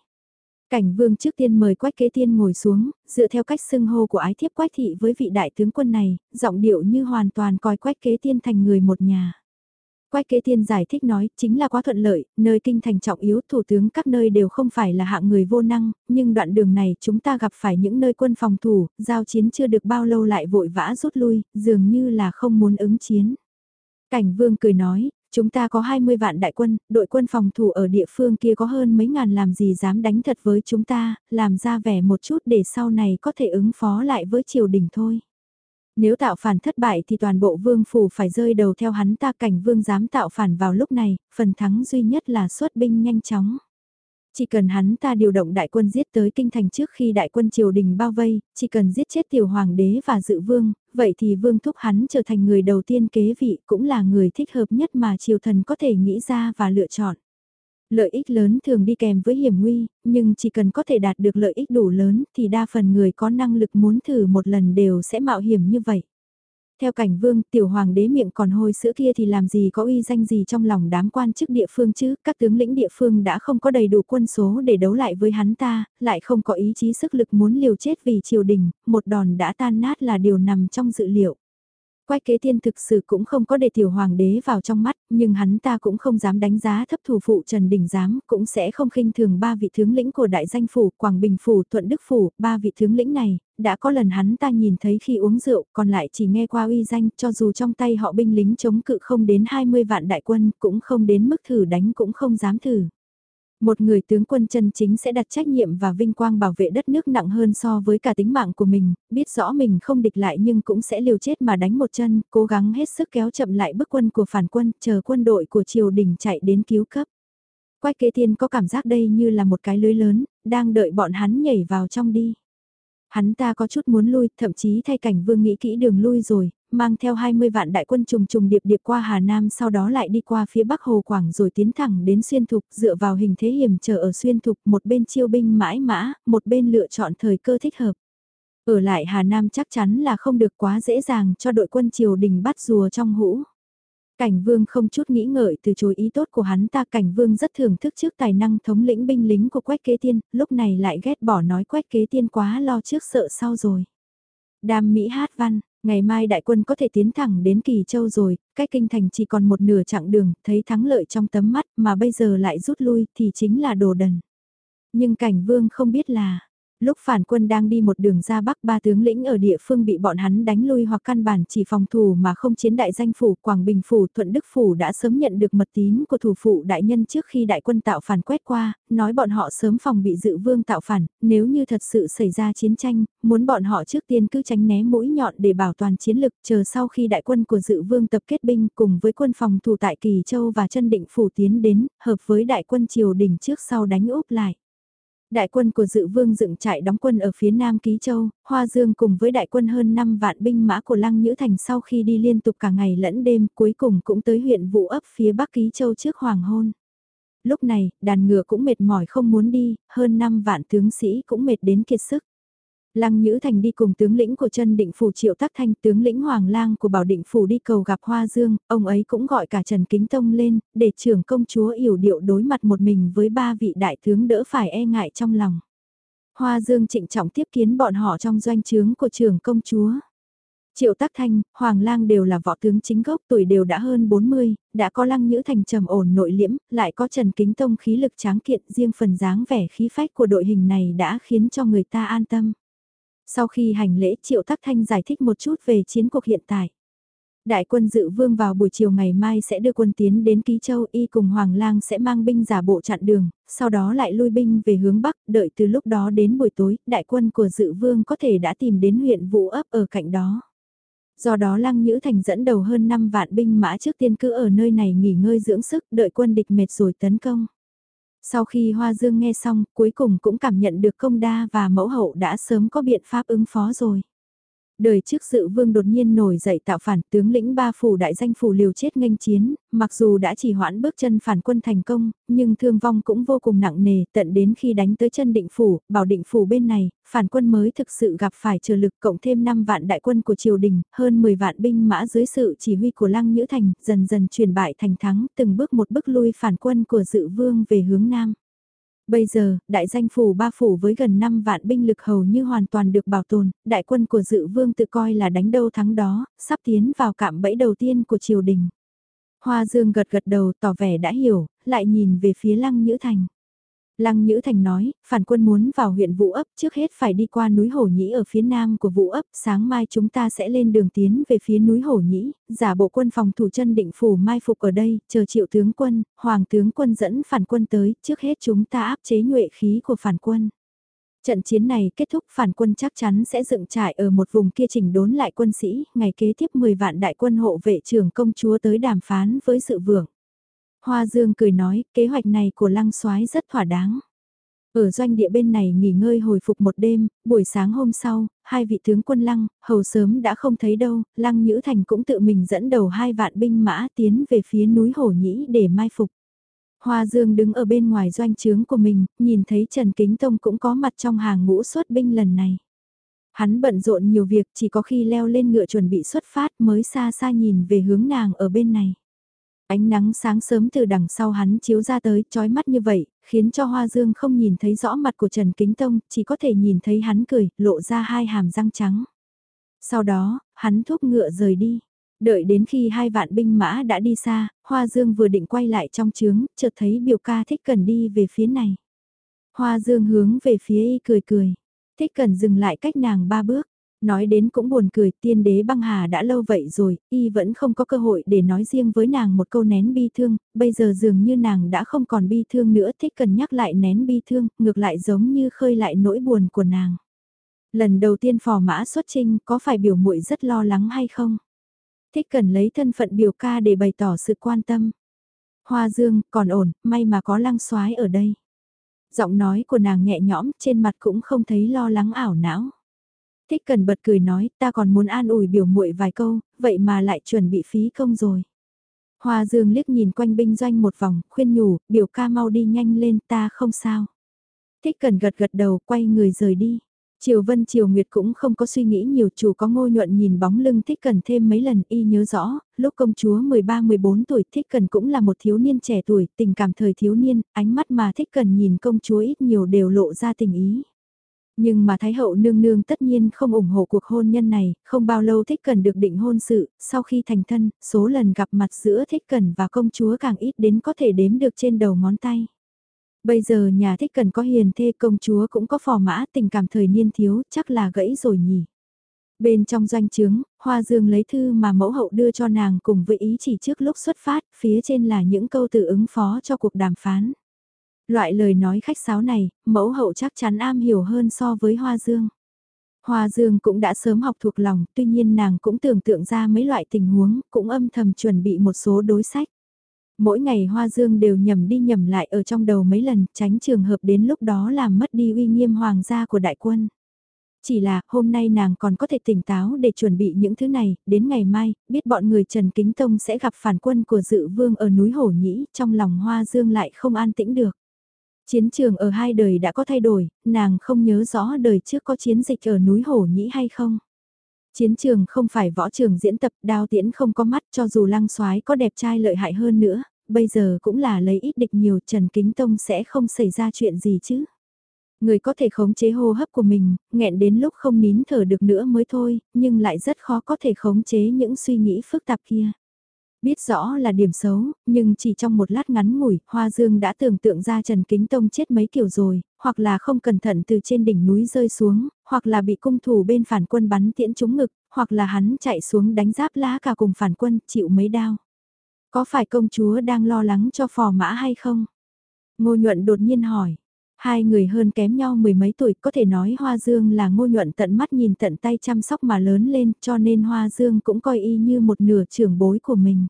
Cảnh vương trước tiên mời quách kế tiên ngồi xuống, dựa theo cách xưng hô của ái thiếp quách thị với vị đại tướng quân này, giọng điệu như hoàn toàn coi quách kế tiên thành người một nhà. Quách kế tiên giải thích nói, chính là quá thuận lợi, nơi kinh thành trọng yếu, thủ tướng các nơi đều không phải là hạng người vô năng, nhưng đoạn đường này chúng ta gặp phải những nơi quân phòng thủ, giao chiến chưa được bao lâu lại vội vã rút lui, dường như là không muốn ứng chiến. Cảnh vương cười nói, chúng ta có 20 vạn đại quân, đội quân phòng thủ ở địa phương kia có hơn mấy ngàn làm gì dám đánh thật với chúng ta, làm ra vẻ một chút để sau này có thể ứng phó lại với triều đình thôi. Nếu tạo phản thất bại thì toàn bộ vương phủ phải rơi đầu theo hắn ta cảnh vương dám tạo phản vào lúc này, phần thắng duy nhất là xuất binh nhanh chóng. Chỉ cần hắn ta điều động đại quân giết tới kinh thành trước khi đại quân triều đình bao vây, chỉ cần giết chết tiểu hoàng đế và dự vương, vậy thì vương thúc hắn trở thành người đầu tiên kế vị cũng là người thích hợp nhất mà triều thần có thể nghĩ ra và lựa chọn. Lợi ích lớn thường đi kèm với hiểm nguy, nhưng chỉ cần có thể đạt được lợi ích đủ lớn thì đa phần người có năng lực muốn thử một lần đều sẽ mạo hiểm như vậy. Theo cảnh vương, tiểu hoàng đế miệng còn hôi sữa kia thì làm gì có uy danh gì trong lòng đám quan chức địa phương chứ, các tướng lĩnh địa phương đã không có đầy đủ quân số để đấu lại với hắn ta, lại không có ý chí sức lực muốn liều chết vì triều đình, một đòn đã tan nát là điều nằm trong dự liệu. Quách kế tiên thực sự cũng không có để tiểu hoàng đế vào trong mắt, nhưng hắn ta cũng không dám đánh giá thấp thủ phụ Trần Đình Giám, cũng sẽ không khinh thường ba vị tướng lĩnh của đại danh phủ, Quảng Bình phủ, Thuận Đức phủ, ba vị tướng lĩnh này, đã có lần hắn ta nhìn thấy khi uống rượu, còn lại chỉ nghe qua uy danh, cho dù trong tay họ binh lính chống cự không đến 20 vạn đại quân, cũng không đến mức thử đánh cũng không dám thử. Một người tướng quân chân chính sẽ đặt trách nhiệm và vinh quang bảo vệ đất nước nặng hơn so với cả tính mạng của mình, biết rõ mình không địch lại nhưng cũng sẽ liều chết mà đánh một chân, cố gắng hết sức kéo chậm lại bước quân của phản quân, chờ quân đội của triều đình chạy đến cứu cấp. Quách kế thiên có cảm giác đây như là một cái lưới lớn, đang đợi bọn hắn nhảy vào trong đi. Hắn ta có chút muốn lui, thậm chí thay cảnh vương nghĩ kỹ đường lui rồi, mang theo 20 vạn đại quân trùng trùng điệp điệp qua Hà Nam sau đó lại đi qua phía Bắc Hồ Quảng rồi tiến thẳng đến Xuyên Thục dựa vào hình thế hiểm trở ở Xuyên Thục một bên chiêu binh mãi mã, một bên lựa chọn thời cơ thích hợp. Ở lại Hà Nam chắc chắn là không được quá dễ dàng cho đội quân triều đình bắt rùa trong hũ. Cảnh vương không chút nghĩ ngợi từ chối ý tốt của hắn ta cảnh vương rất thưởng thức trước tài năng thống lĩnh binh lính của quách kế tiên, lúc này lại ghét bỏ nói quách kế tiên quá lo trước sợ sau rồi. Đàm Mỹ hát văn, ngày mai đại quân có thể tiến thẳng đến Kỳ Châu rồi, cách kinh thành chỉ còn một nửa chặng đường, thấy thắng lợi trong tấm mắt mà bây giờ lại rút lui thì chính là đồ đần. Nhưng cảnh vương không biết là, Lúc phản quân đang đi một đường ra bắc ba tướng lĩnh ở địa phương bị bọn hắn đánh lui hoặc căn bản chỉ phòng thủ mà không chiến đại danh phủ Quảng Bình phủ Thuận Đức phủ đã sớm nhận được mật tín của thủ phụ đại nhân trước khi đại quân tạo phản quét qua, nói bọn họ sớm phòng bị dự vương tạo phản, nếu như thật sự xảy ra chiến tranh, muốn bọn họ trước tiên cứ tránh né mũi nhọn để bảo toàn chiến lực chờ sau khi đại quân của dự vương tập kết binh cùng với quân phòng thủ tại Kỳ Châu và chân định phủ tiến đến, hợp với đại quân triều đình trước sau đánh úp lại. Đại quân của dự vương dựng trại đóng quân ở phía nam Ký Châu, Hoa Dương cùng với đại quân hơn 5 vạn binh mã của Lăng Nhữ Thành sau khi đi liên tục cả ngày lẫn đêm cuối cùng cũng tới huyện Vũ ấp phía bắc Ký Châu trước hoàng hôn. Lúc này, đàn ngựa cũng mệt mỏi không muốn đi, hơn 5 vạn tướng sĩ cũng mệt đến kiệt sức. Lăng Nhữ Thành đi cùng tướng lĩnh của chân định phủ Triệu Tắc Thanh, tướng lĩnh Hoàng Lang của Bảo Định phủ đi cầu gặp Hoa Dương, ông ấy cũng gọi cả Trần Kính Tông lên, để trưởng công chúa yểu điệu đối mặt một mình với ba vị đại tướng đỡ phải e ngại trong lòng. Hoa Dương trịnh trọng tiếp kiến bọn họ trong doanh trướng của trưởng công chúa. Triệu Tắc Thanh, Hoàng Lang đều là võ tướng chính gốc tuổi đều đã hơn 40, đã có Lăng Nhữ Thành trầm ổn nội liễm, lại có Trần Kính Tông khí lực tráng kiện riêng phần dáng vẻ khí phách của đội hình này đã khiến cho người ta an tâm. Sau khi hành lễ Triệu Tắc Thanh giải thích một chút về chiến cuộc hiện tại. Đại quân dự vương vào buổi chiều ngày mai sẽ đưa quân tiến đến Ký Châu y cùng Hoàng Lang sẽ mang binh giả bộ chặn đường, sau đó lại lui binh về hướng Bắc, đợi từ lúc đó đến buổi tối, đại quân của dự vương có thể đã tìm đến huyện Vũ ấp ở cạnh đó. Do đó Lăng Nhữ Thành dẫn đầu hơn 5 vạn binh mã trước tiên cứ ở nơi này nghỉ ngơi dưỡng sức, đợi quân địch mệt rồi tấn công. Sau khi Hoa Dương nghe xong, cuối cùng cũng cảm nhận được công đa và mẫu hậu đã sớm có biện pháp ứng phó rồi. Đời trước sự vương đột nhiên nổi dậy tạo phản tướng lĩnh ba phủ đại danh phủ liều chết nghênh chiến, mặc dù đã chỉ hoãn bước chân phản quân thành công, nhưng thương vong cũng vô cùng nặng nề tận đến khi đánh tới chân định phủ, bảo định phủ bên này, phản quân mới thực sự gặp phải trở lực cộng thêm 5 vạn đại quân của triều đình, hơn 10 vạn binh mã dưới sự chỉ huy của Lăng Nhữ Thành, dần dần chuyển bại thành thắng, từng bước một bước lui phản quân của dự vương về hướng nam. Bây giờ, đại danh phủ ba phủ với gần 5 vạn binh lực hầu như hoàn toàn được bảo tồn, đại quân của dự vương tự coi là đánh đâu thắng đó, sắp tiến vào cạm bẫy đầu tiên của triều đình. Hoa Dương gật gật đầu tỏ vẻ đã hiểu, lại nhìn về phía Lăng Nhữ Thành. Lăng Nhữ Thành nói, phản quân muốn vào huyện Vũ ấp trước hết phải đi qua núi Hổ Nhĩ ở phía nam của Vũ ấp, sáng mai chúng ta sẽ lên đường tiến về phía núi Hổ Nhĩ, giả bộ quân phòng thủ chân định phủ mai phục ở đây, chờ triệu tướng quân, hoàng tướng quân dẫn phản quân tới, trước hết chúng ta áp chế nhuệ khí của phản quân. Trận chiến này kết thúc phản quân chắc chắn sẽ dựng trại ở một vùng kia chỉnh đốn lại quân sĩ, ngày kế tiếp 10 vạn đại quân hộ vệ trưởng công chúa tới đàm phán với sự vượng. Hoa Dương cười nói, kế hoạch này của lăng soái rất thỏa đáng. Ở doanh địa bên này nghỉ ngơi hồi phục một đêm, buổi sáng hôm sau, hai vị tướng quân lăng, hầu sớm đã không thấy đâu, lăng Nhữ Thành cũng tự mình dẫn đầu hai vạn binh mã tiến về phía núi Hổ Nhĩ để mai phục. Hoa Dương đứng ở bên ngoài doanh trướng của mình, nhìn thấy Trần Kính Tông cũng có mặt trong hàng ngũ xuất binh lần này. Hắn bận rộn nhiều việc chỉ có khi leo lên ngựa chuẩn bị xuất phát mới xa xa nhìn về hướng nàng ở bên này. Ánh nắng sáng sớm từ đằng sau hắn chiếu ra tới, chói mắt như vậy, khiến cho Hoa Dương không nhìn thấy rõ mặt của Trần Kính Tông, chỉ có thể nhìn thấy hắn cười, lộ ra hai hàm răng trắng. Sau đó, hắn thúc ngựa rời đi. Đợi đến khi hai vạn binh mã đã đi xa, Hoa Dương vừa định quay lại trong trướng, chợt thấy biểu ca thích cần đi về phía này. Hoa Dương hướng về phía y cười cười. Thích cần dừng lại cách nàng ba bước. Nói đến cũng buồn cười, tiên đế băng hà đã lâu vậy rồi, y vẫn không có cơ hội để nói riêng với nàng một câu nén bi thương, bây giờ dường như nàng đã không còn bi thương nữa, thích cần nhắc lại nén bi thương, ngược lại giống như khơi lại nỗi buồn của nàng. Lần đầu tiên phò mã xuất trinh có phải biểu muội rất lo lắng hay không? Thích cần lấy thân phận biểu ca để bày tỏ sự quan tâm. Hoa dương, còn ổn, may mà có lăng soái ở đây. Giọng nói của nàng nhẹ nhõm, trên mặt cũng không thấy lo lắng ảo não. Thích cần bật cười nói, ta còn muốn an ủi biểu muội vài câu, vậy mà lại chuẩn bị phí công rồi. Hoa Dương liếc nhìn quanh binh doanh một vòng, khuyên nhủ, biểu ca mau đi nhanh lên, ta không sao. Thích cần gật gật đầu, quay người rời đi. Triều Vân Triều Nguyệt cũng không có suy nghĩ nhiều chủ có ngô nhuận nhìn bóng lưng thích cần thêm mấy lần y nhớ rõ, lúc công chúa 13-14 tuổi thích cần cũng là một thiếu niên trẻ tuổi, tình cảm thời thiếu niên, ánh mắt mà thích cần nhìn công chúa ít nhiều đều lộ ra tình ý. Nhưng mà Thái hậu nương nương tất nhiên không ủng hộ cuộc hôn nhân này, không bao lâu thích cần được định hôn sự, sau khi thành thân, số lần gặp mặt giữa thích cần và công chúa càng ít đến có thể đếm được trên đầu ngón tay. Bây giờ nhà thích cần có hiền thê công chúa cũng có phò mã tình cảm thời niên thiếu chắc là gãy rồi nhỉ. Bên trong doanh trướng, Hoa Dương lấy thư mà mẫu hậu đưa cho nàng cùng với ý chỉ trước lúc xuất phát, phía trên là những câu từ ứng phó cho cuộc đàm phán. Loại lời nói khách sáo này, mẫu hậu chắc chắn am hiểu hơn so với Hoa Dương. Hoa Dương cũng đã sớm học thuộc lòng, tuy nhiên nàng cũng tưởng tượng ra mấy loại tình huống, cũng âm thầm chuẩn bị một số đối sách. Mỗi ngày Hoa Dương đều nhầm đi nhầm lại ở trong đầu mấy lần, tránh trường hợp đến lúc đó làm mất đi uy nghiêm hoàng gia của đại quân. Chỉ là, hôm nay nàng còn có thể tỉnh táo để chuẩn bị những thứ này, đến ngày mai, biết bọn người Trần Kính Tông sẽ gặp phản quân của dự vương ở núi Hổ Nhĩ, trong lòng Hoa Dương lại không an tĩnh được. Chiến trường ở hai đời đã có thay đổi, nàng không nhớ rõ đời trước có chiến dịch ở núi Hổ Nhĩ hay không. Chiến trường không phải võ trường diễn tập đao tiễn không có mắt cho dù lăng soái có đẹp trai lợi hại hơn nữa, bây giờ cũng là lấy ít địch nhiều Trần Kính Tông sẽ không xảy ra chuyện gì chứ. Người có thể khống chế hô hấp của mình, nghẹn đến lúc không nín thở được nữa mới thôi, nhưng lại rất khó có thể khống chế những suy nghĩ phức tạp kia. Biết rõ là điểm xấu, nhưng chỉ trong một lát ngắn ngủi, Hoa Dương đã tưởng tượng ra Trần Kính Tông chết mấy kiểu rồi, hoặc là không cẩn thận từ trên đỉnh núi rơi xuống, hoặc là bị cung thủ bên phản quân bắn tiễn trúng ngực, hoặc là hắn chạy xuống đánh giáp lá cả cùng phản quân chịu mấy đao. Có phải công chúa đang lo lắng cho phò mã hay không? Ngô nhuận đột nhiên hỏi. Hai người hơn kém nhau mười mấy tuổi có thể nói Hoa Dương là ngô nhuận tận mắt nhìn tận tay chăm sóc mà lớn lên cho nên Hoa Dương cũng coi y như một nửa trưởng bối của mình.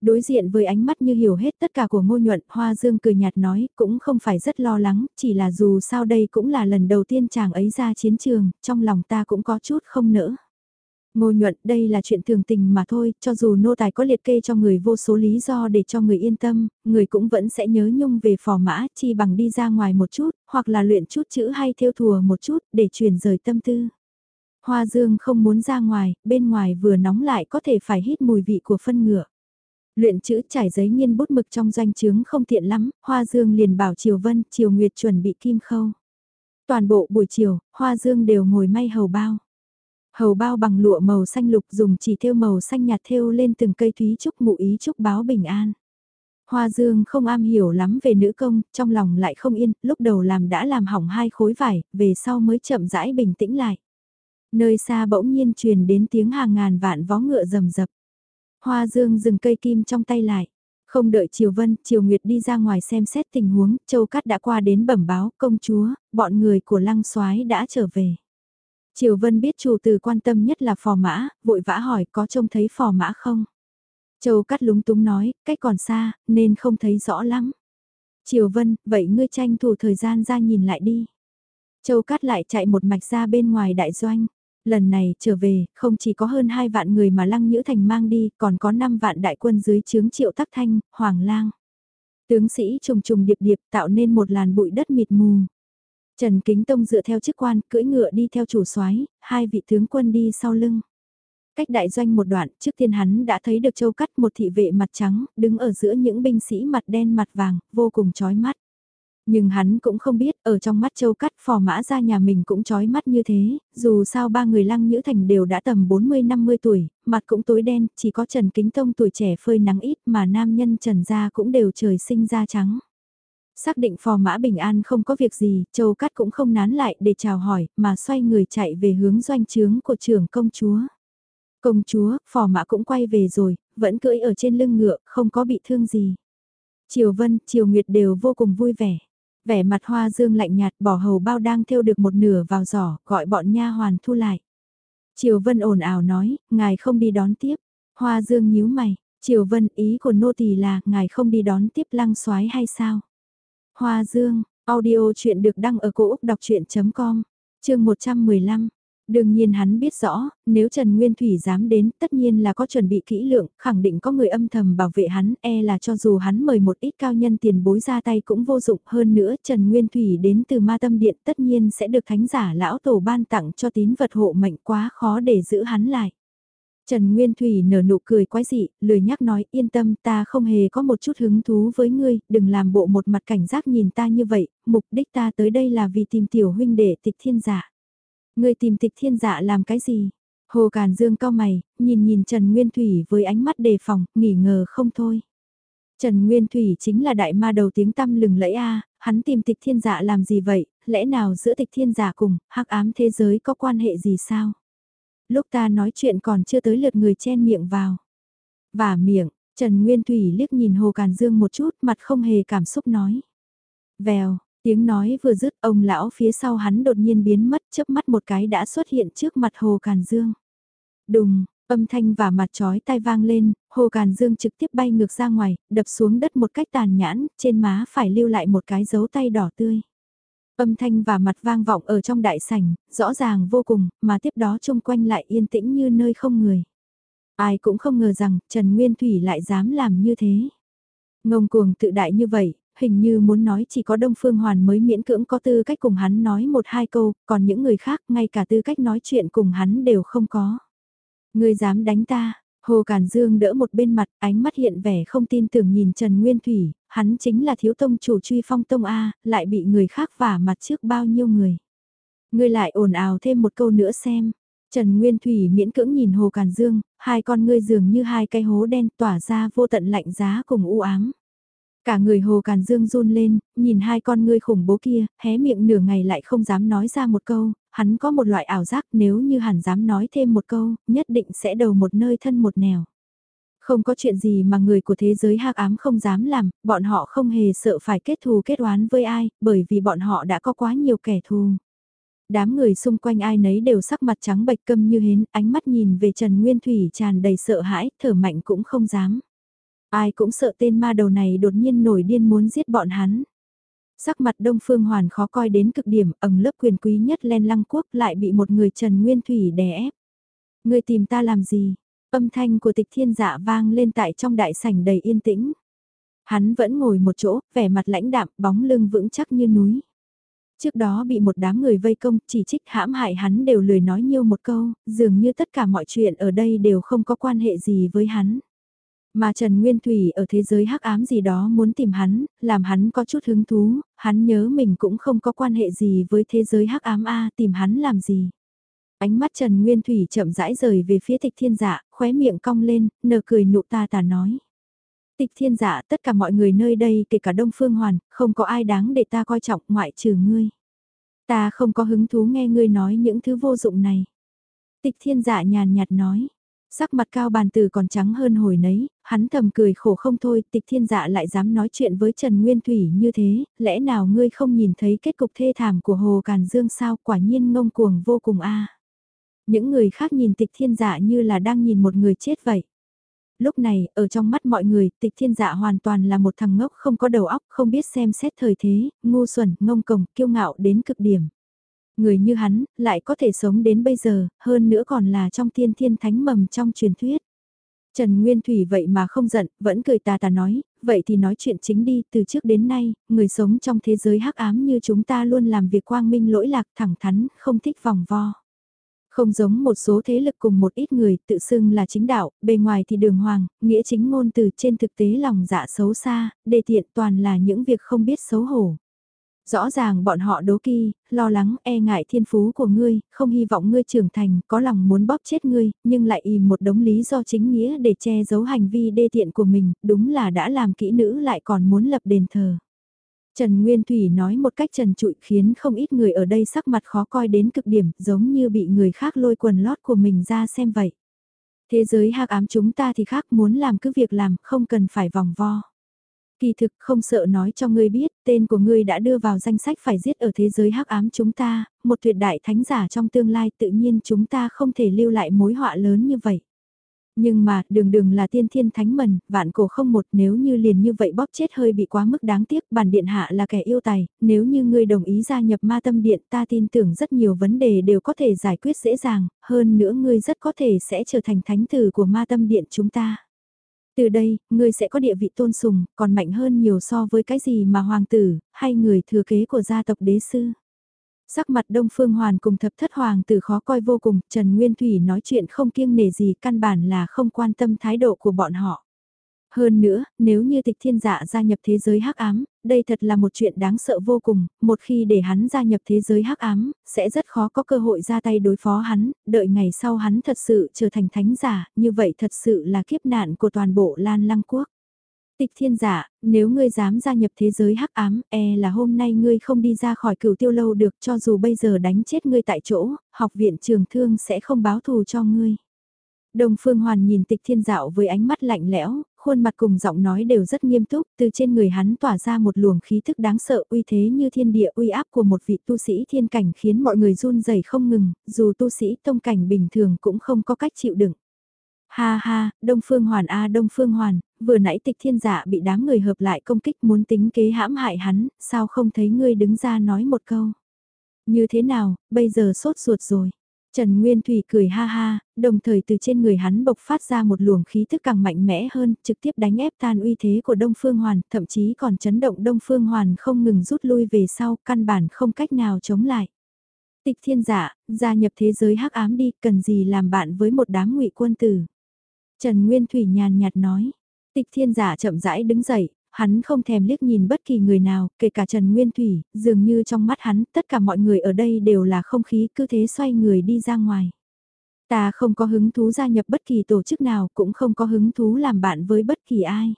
Đối diện với ánh mắt như hiểu hết tất cả của ngô nhuận, Hoa Dương cười nhạt nói, cũng không phải rất lo lắng, chỉ là dù sao đây cũng là lần đầu tiên chàng ấy ra chiến trường, trong lòng ta cũng có chút không nỡ. Ngô nhuận, đây là chuyện thường tình mà thôi, cho dù nô tài có liệt kê cho người vô số lý do để cho người yên tâm, người cũng vẫn sẽ nhớ nhung về phò mã, chi bằng đi ra ngoài một chút, hoặc là luyện chút chữ hay theo thùa một chút, để chuyển rời tâm tư. Hoa Dương không muốn ra ngoài, bên ngoài vừa nóng lại có thể phải hít mùi vị của phân ngựa. Luyện chữ trải giấy nghiên bút mực trong doanh trướng không tiện lắm, Hoa Dương liền bảo Triều Vân, Triều Nguyệt chuẩn bị kim khâu. Toàn bộ buổi chiều, Hoa Dương đều ngồi may hầu bao. Hầu bao bằng lụa màu xanh lục dùng chỉ thêu màu xanh nhạt thêu lên từng cây thúy trúc ngụ ý trúc báo bình an. Hoa Dương không am hiểu lắm về nữ công, trong lòng lại không yên, lúc đầu làm đã làm hỏng hai khối vải, về sau mới chậm rãi bình tĩnh lại. Nơi xa bỗng nhiên truyền đến tiếng hàng ngàn vạn vó ngựa rầm rập. Hoa Dương dừng cây kim trong tay lại. Không đợi Triều Vân, Triều Nguyệt đi ra ngoài xem xét tình huống, Châu Cát đã qua đến bẩm báo, công chúa, bọn người của lăng soái đã trở về. Triều Vân biết chủ từ quan tâm nhất là phò mã, vội vã hỏi có trông thấy phò mã không? Châu Cát lúng túng nói, cách còn xa, nên không thấy rõ lắm. Triều Vân, vậy ngươi tranh thủ thời gian ra nhìn lại đi. Châu Cát lại chạy một mạch ra bên ngoài đại doanh. Lần này trở về, không chỉ có hơn 2 vạn người mà Lăng Nhữ Thành mang đi, còn có 5 vạn đại quân dưới chướng triệu tắc thanh, Hoàng lang. Tướng sĩ trùng trùng điệp điệp tạo nên một làn bụi đất mịt mù. Trần Kính Tông dựa theo chức quan, cưỡi ngựa đi theo chủ soái, hai vị tướng quân đi sau lưng. Cách đại doanh một đoạn, trước tiên hắn đã thấy được châu cắt một thị vệ mặt trắng, đứng ở giữa những binh sĩ mặt đen mặt vàng, vô cùng chói mắt. Nhưng hắn cũng không biết, ở trong mắt châu cắt phò mã ra nhà mình cũng chói mắt như thế, dù sao ba người lăng nhữ thành đều đã tầm 40-50 tuổi, mặt cũng tối đen, chỉ có Trần Kính Tông tuổi trẻ phơi nắng ít mà nam nhân Trần gia cũng đều trời sinh da trắng. Xác định phò mã bình an không có việc gì, châu cắt cũng không nán lại để chào hỏi, mà xoay người chạy về hướng doanh trướng của trưởng công chúa. Công chúa, phò mã cũng quay về rồi, vẫn cưỡi ở trên lưng ngựa, không có bị thương gì. Triều Vân, Triều Nguyệt đều vô cùng vui vẻ vẻ mặt hoa dương lạnh nhạt bỏ hầu bao đang thêu được một nửa vào giỏ, gọi bọn nha hoàn thu lại. Triều Vân ồn ào nói, ngài không đi đón tiếp. Hoa dương nhíu mày, Triều Vân ý của nô tỳ là ngài không đi đón tiếp lăng soái hay sao? Hoa dương, audio chuyện được đăng ở cổ Úc đọc chuyện.com, chương 115. Đương nhiên hắn biết rõ, nếu Trần Nguyên Thủy dám đến, tất nhiên là có chuẩn bị kỹ lượng, khẳng định có người âm thầm bảo vệ hắn, e là cho dù hắn mời một ít cao nhân tiền bối ra tay cũng vô dụng hơn nữa, Trần Nguyên Thủy đến từ ma tâm điện tất nhiên sẽ được thánh giả lão tổ ban tặng cho tín vật hộ mệnh quá khó để giữ hắn lại. Trần Nguyên Thủy nở nụ cười quái dị, lười nhắc nói yên tâm ta không hề có một chút hứng thú với ngươi, đừng làm bộ một mặt cảnh giác nhìn ta như vậy, mục đích ta tới đây là vì tìm tiểu huynh để tịch thiên giả. Ngươi tìm tịch thiên dạ làm cái gì? Hồ Càn Dương cao mày, nhìn nhìn Trần Nguyên Thủy với ánh mắt đề phòng, nghỉ ngờ không thôi. Trần Nguyên Thủy chính là đại ma đầu tiếng tăm lừng lẫy a, hắn tìm tịch thiên dạ làm gì vậy, lẽ nào giữa tịch thiên dạ cùng, hắc ám thế giới có quan hệ gì sao? Lúc ta nói chuyện còn chưa tới lượt người chen miệng vào. Và miệng, Trần Nguyên Thủy liếc nhìn Hồ Càn Dương một chút, mặt không hề cảm xúc nói. Vèo, Tiếng nói vừa dứt ông lão phía sau hắn đột nhiên biến mất chớp mắt một cái đã xuất hiện trước mặt Hồ Càn Dương. Đùng, âm thanh và mặt chói tai vang lên, Hồ Càn Dương trực tiếp bay ngược ra ngoài, đập xuống đất một cách tàn nhãn, trên má phải lưu lại một cái dấu tay đỏ tươi. Âm thanh và mặt vang vọng ở trong đại sảnh, rõ ràng vô cùng, mà tiếp đó chung quanh lại yên tĩnh như nơi không người. Ai cũng không ngờ rằng Trần Nguyên Thủy lại dám làm như thế. Ngông cuồng tự đại như vậy, hình như muốn nói chỉ có Đông Phương Hoàn mới miễn cưỡng có tư cách cùng hắn nói một hai câu, còn những người khác ngay cả tư cách nói chuyện cùng hắn đều không có. Người dám đánh ta, Hồ Cản Dương đỡ một bên mặt, ánh mắt hiện vẻ không tin tưởng nhìn Trần Nguyên Thủy, hắn chính là thiếu tông chủ truy phong tông A, lại bị người khác vả mặt trước bao nhiêu người. Người lại ồn ào thêm một câu nữa xem. Trần Nguyên Thủy miễn cưỡng nhìn Hồ Càn Dương, hai con ngươi dường như hai cái hố đen tỏa ra vô tận lạnh giá cùng u ám. Cả người Hồ Càn Dương run lên, nhìn hai con ngươi khủng bố kia, hé miệng nửa ngày lại không dám nói ra một câu, hắn có một loại ảo giác nếu như hẳn dám nói thêm một câu, nhất định sẽ đầu một nơi thân một nẻo. Không có chuyện gì mà người của thế giới hắc ám không dám làm, bọn họ không hề sợ phải kết thù kết oán với ai, bởi vì bọn họ đã có quá nhiều kẻ thù. Đám người xung quanh ai nấy đều sắc mặt trắng bệch câm như hến, ánh mắt nhìn về Trần Nguyên Thủy tràn đầy sợ hãi, thở mạnh cũng không dám. Ai cũng sợ tên ma đầu này đột nhiên nổi điên muốn giết bọn hắn. Sắc mặt Đông Phương Hoàn khó coi đến cực điểm, ẩn lớp quyền quý nhất len lăng quốc lại bị một người Trần Nguyên Thủy đè ép. Người tìm ta làm gì? Âm thanh của tịch thiên dạ vang lên tại trong đại sảnh đầy yên tĩnh. Hắn vẫn ngồi một chỗ, vẻ mặt lãnh đạm, bóng lưng vững chắc như núi. Trước đó bị một đám người vây công, chỉ trích hãm hại hắn đều lười nói nhiêu một câu, dường như tất cả mọi chuyện ở đây đều không có quan hệ gì với hắn. Mà Trần Nguyên Thủy ở thế giới hắc ám gì đó muốn tìm hắn, làm hắn có chút hứng thú, hắn nhớ mình cũng không có quan hệ gì với thế giới hắc ám A tìm hắn làm gì. Ánh mắt Trần Nguyên Thủy chậm rãi rời về phía tịch thiên dạ, khóe miệng cong lên, nở cười nụ ta tà nói. Tịch thiên dạ tất cả mọi người nơi đây kể cả Đông Phương Hoàn, không có ai đáng để ta coi trọng ngoại trừ ngươi. Ta không có hứng thú nghe ngươi nói những thứ vô dụng này. Tịch thiên dạ nhàn nhạt nói. Sắc mặt cao bàn từ còn trắng hơn hồi nấy, hắn thầm cười khổ không thôi, tịch thiên dạ lại dám nói chuyện với Trần Nguyên Thủy như thế, lẽ nào ngươi không nhìn thấy kết cục thê thảm của Hồ Càn Dương sao quả nhiên ngông cuồng vô cùng a Những người khác nhìn tịch thiên dạ như là đang nhìn một người chết vậy. Lúc này, ở trong mắt mọi người, tịch thiên dạ hoàn toàn là một thằng ngốc không có đầu óc, không biết xem xét thời thế, ngu xuẩn, ngông cồng, kiêu ngạo đến cực điểm người như hắn, lại có thể sống đến bây giờ, hơn nữa còn là trong thiên thiên thánh mầm trong truyền thuyết. Trần Nguyên Thủy vậy mà không giận, vẫn cười tà tà nói, vậy thì nói chuyện chính đi, từ trước đến nay, người sống trong thế giới hắc ám như chúng ta luôn làm việc quang minh lỗi lạc thẳng thắn, không thích vòng vo. Không giống một số thế lực cùng một ít người tự xưng là chính đạo, bề ngoài thì đường hoàng, nghĩa chính ngôn từ trên thực tế lòng dạ xấu xa, đề tiện toàn là những việc không biết xấu hổ. Rõ ràng bọn họ đố kỳ, lo lắng e ngại thiên phú của ngươi, không hy vọng ngươi trưởng thành, có lòng muốn bóp chết ngươi, nhưng lại im một đống lý do chính nghĩa để che giấu hành vi đê tiện của mình, đúng là đã làm kỹ nữ lại còn muốn lập đền thờ. Trần Nguyên Thủy nói một cách trần trụi khiến không ít người ở đây sắc mặt khó coi đến cực điểm, giống như bị người khác lôi quần lót của mình ra xem vậy. Thế giới hạc ám chúng ta thì khác muốn làm cứ việc làm, không cần phải vòng vo. Kỳ thực không sợ nói cho ngươi biết, tên của ngươi đã đưa vào danh sách phải giết ở thế giới hắc ám chúng ta, một tuyệt đại thánh giả trong tương lai tự nhiên chúng ta không thể lưu lại mối họa lớn như vậy. Nhưng mà, đường đường là tiên thiên thánh mần, vạn cổ không một nếu như liền như vậy bóp chết hơi bị quá mức đáng tiếc, bản điện hạ là kẻ yêu tài, nếu như ngươi đồng ý gia nhập ma tâm điện ta tin tưởng rất nhiều vấn đề đều có thể giải quyết dễ dàng, hơn nữa ngươi rất có thể sẽ trở thành thánh tử của ma tâm điện chúng ta. Từ đây, ngươi sẽ có địa vị tôn sùng, còn mạnh hơn nhiều so với cái gì mà hoàng tử, hay người thừa kế của gia tộc đế sư. Sắc mặt Đông Phương Hoàn cùng thập thất hoàng tử khó coi vô cùng, Trần Nguyên Thủy nói chuyện không kiêng nể gì căn bản là không quan tâm thái độ của bọn họ. Hơn nữa, nếu như tịch thiên dạ gia nhập thế giới hắc ám, đây thật là một chuyện đáng sợ vô cùng, một khi để hắn gia nhập thế giới hắc ám, sẽ rất khó có cơ hội ra tay đối phó hắn, đợi ngày sau hắn thật sự trở thành thánh giả, như vậy thật sự là kiếp nạn của toàn bộ Lan Lăng Quốc. Tịch thiên giả, nếu ngươi dám gia nhập thế giới hắc ám, e là hôm nay ngươi không đi ra khỏi cửu tiêu lâu được cho dù bây giờ đánh chết ngươi tại chỗ, học viện trường thương sẽ không báo thù cho ngươi. Đồng Phương Hoàn nhìn tịch thiên dạo với ánh mắt lạnh lẽo, khuôn mặt cùng giọng nói đều rất nghiêm túc, từ trên người hắn tỏa ra một luồng khí thức đáng sợ uy thế như thiên địa uy áp của một vị tu sĩ thiên cảnh khiến mọi người run rẩy không ngừng, dù tu sĩ tông cảnh bình thường cũng không có cách chịu đựng. Ha ha, Đông Phương Hoàn a Đông Phương Hoàn, vừa nãy tịch thiên giả bị đám người hợp lại công kích muốn tính kế hãm hại hắn, sao không thấy ngươi đứng ra nói một câu. Như thế nào, bây giờ sốt ruột rồi. Trần Nguyên Thủy cười ha ha, đồng thời từ trên người hắn bộc phát ra một luồng khí thức càng mạnh mẽ hơn, trực tiếp đánh ép tan uy thế của Đông Phương Hoàn, thậm chí còn chấn động Đông Phương Hoàn không ngừng rút lui về sau, căn bản không cách nào chống lại. Tịch thiên giả, gia nhập thế giới hắc ám đi, cần gì làm bạn với một đám ngụy quân tử. Trần Nguyên Thủy nhàn nhạt nói, tịch thiên giả chậm rãi đứng dậy, hắn không thèm liếc nhìn bất kỳ người nào, kể cả Trần Nguyên Thủy, dường như trong mắt hắn tất cả mọi người ở đây đều là không khí cứ thế xoay người đi ra ngoài. Ta không có hứng thú gia nhập bất kỳ tổ chức nào, cũng không có hứng thú làm bạn với bất kỳ ai.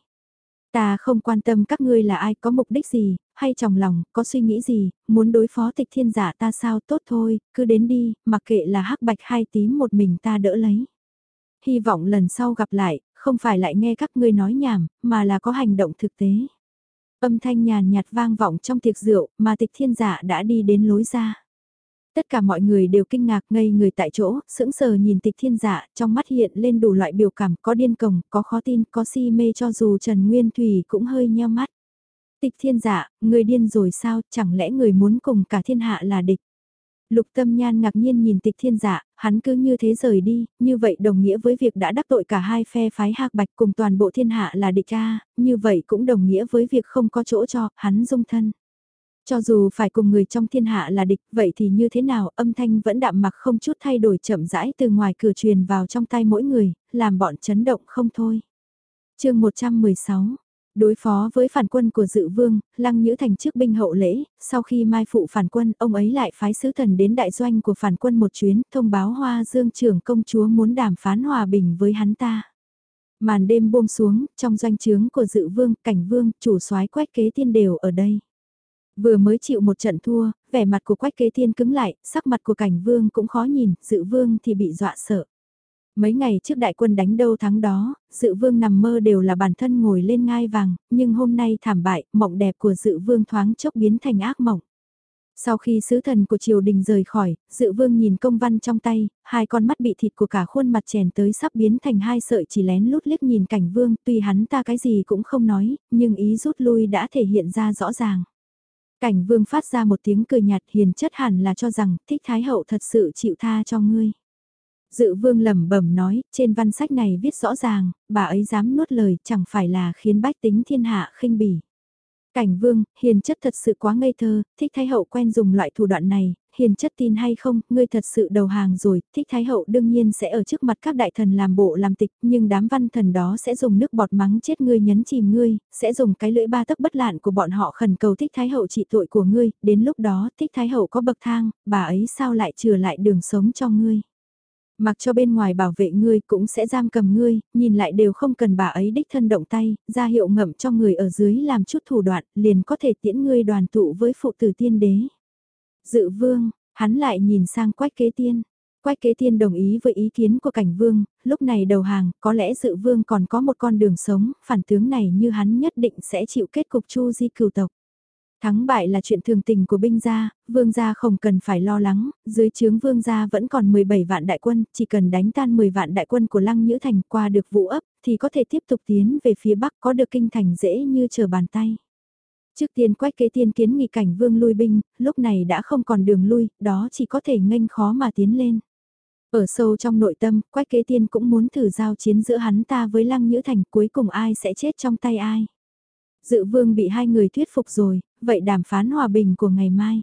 Ta không quan tâm các ngươi là ai, có mục đích gì, hay trong lòng, có suy nghĩ gì, muốn đối phó tịch thiên giả ta sao tốt thôi, cứ đến đi, mặc kệ là hắc bạch hay tím một mình ta đỡ lấy. Hy vọng lần sau gặp lại, không phải lại nghe các ngươi nói nhảm, mà là có hành động thực tế. Âm thanh nhàn nhạt vang vọng trong tiệc rượu, mà tịch thiên giả đã đi đến lối ra. Tất cả mọi người đều kinh ngạc ngây người tại chỗ, sững sờ nhìn tịch thiên giả, trong mắt hiện lên đủ loại biểu cảm, có điên cồng, có khó tin, có si mê cho dù Trần Nguyên Thủy cũng hơi nheo mắt. Tịch thiên giả, người điên rồi sao, chẳng lẽ người muốn cùng cả thiên hạ là địch? Lục tâm nhan ngạc nhiên nhìn tịch thiên giả, hắn cứ như thế rời đi, như vậy đồng nghĩa với việc đã đắc tội cả hai phe phái hạc bạch cùng toàn bộ thiên hạ là địch ca, như vậy cũng đồng nghĩa với việc không có chỗ cho hắn dung thân. Cho dù phải cùng người trong thiên hạ là địch, vậy thì như thế nào, âm thanh vẫn đạm mặc không chút thay đổi chậm rãi từ ngoài cửa truyền vào trong tay mỗi người, làm bọn chấn động không thôi. chương 116 Đối phó với phản quân của dự vương, lăng nhữ thành trước binh hậu lễ, sau khi mai phụ phản quân, ông ấy lại phái sứ thần đến đại doanh của phản quân một chuyến, thông báo hoa dương trưởng công chúa muốn đàm phán hòa bình với hắn ta. Màn đêm buông xuống, trong doanh trướng của dự vương, cảnh vương, chủ soái quách kế tiên đều ở đây. Vừa mới chịu một trận thua, vẻ mặt của quách kế tiên cứng lại, sắc mặt của cảnh vương cũng khó nhìn, dự vương thì bị dọa sợ. Mấy ngày trước đại quân đánh đâu thắng đó, dự vương nằm mơ đều là bản thân ngồi lên ngai vàng, nhưng hôm nay thảm bại, mộng đẹp của dự vương thoáng chốc biến thành ác mộng. Sau khi sứ thần của triều đình rời khỏi, dự vương nhìn công văn trong tay, hai con mắt bị thịt của cả khuôn mặt chèn tới sắp biến thành hai sợi chỉ lén lút liếc nhìn cảnh vương, tuy hắn ta cái gì cũng không nói, nhưng ý rút lui đã thể hiện ra rõ ràng. Cảnh vương phát ra một tiếng cười nhạt hiền chất hẳn là cho rằng thích thái hậu thật sự chịu tha cho ngươi. Dự vương lẩm bẩm nói, trên văn sách này viết rõ ràng, bà ấy dám nuốt lời chẳng phải là khiến bách tính thiên hạ khinh bỉ. Cảnh vương, hiền chất thật sự quá ngây thơ, thích thái hậu quen dùng loại thủ đoạn này, hiền chất tin hay không, ngươi thật sự đầu hàng rồi, thích thái hậu đương nhiên sẽ ở trước mặt các đại thần làm bộ làm tịch, nhưng đám văn thần đó sẽ dùng nước bọt mắng chết ngươi nhấn chìm ngươi, sẽ dùng cái lưỡi ba tấc bất lạn của bọn họ khẩn cầu thích thái hậu trị tội của ngươi, đến lúc đó thích thái hậu có bậc thang, bà ấy sao lại trừ lại đường sống cho ngươi. Mặc cho bên ngoài bảo vệ ngươi cũng sẽ giam cầm ngươi, nhìn lại đều không cần bà ấy đích thân động tay, ra hiệu ngậm cho người ở dưới làm chút thủ đoạn, liền có thể tiễn ngươi đoàn tụ với phụ tử tiên đế. Dự vương, hắn lại nhìn sang quách kế tiên. Quách kế tiên đồng ý với ý kiến của cảnh vương, lúc này đầu hàng, có lẽ dự vương còn có một con đường sống, phản tướng này như hắn nhất định sẽ chịu kết cục chu di cửu tộc. Thắng bại là chuyện thường tình của binh gia, vương gia không cần phải lo lắng, dưới trướng vương gia vẫn còn 17 vạn đại quân, chỉ cần đánh tan 10 vạn đại quân của Lăng Nhữ Thành qua được vũ ấp, thì có thể tiếp tục tiến về phía bắc có được kinh thành dễ như chờ bàn tay. Trước tiên quách kế tiên kiến nghị cảnh vương lui binh, lúc này đã không còn đường lui, đó chỉ có thể nghênh khó mà tiến lên. Ở sâu trong nội tâm, quách kế tiên cũng muốn thử giao chiến giữa hắn ta với Lăng Nhữ Thành cuối cùng ai sẽ chết trong tay ai. Dự vương bị hai người thuyết phục rồi, vậy đàm phán hòa bình của ngày mai.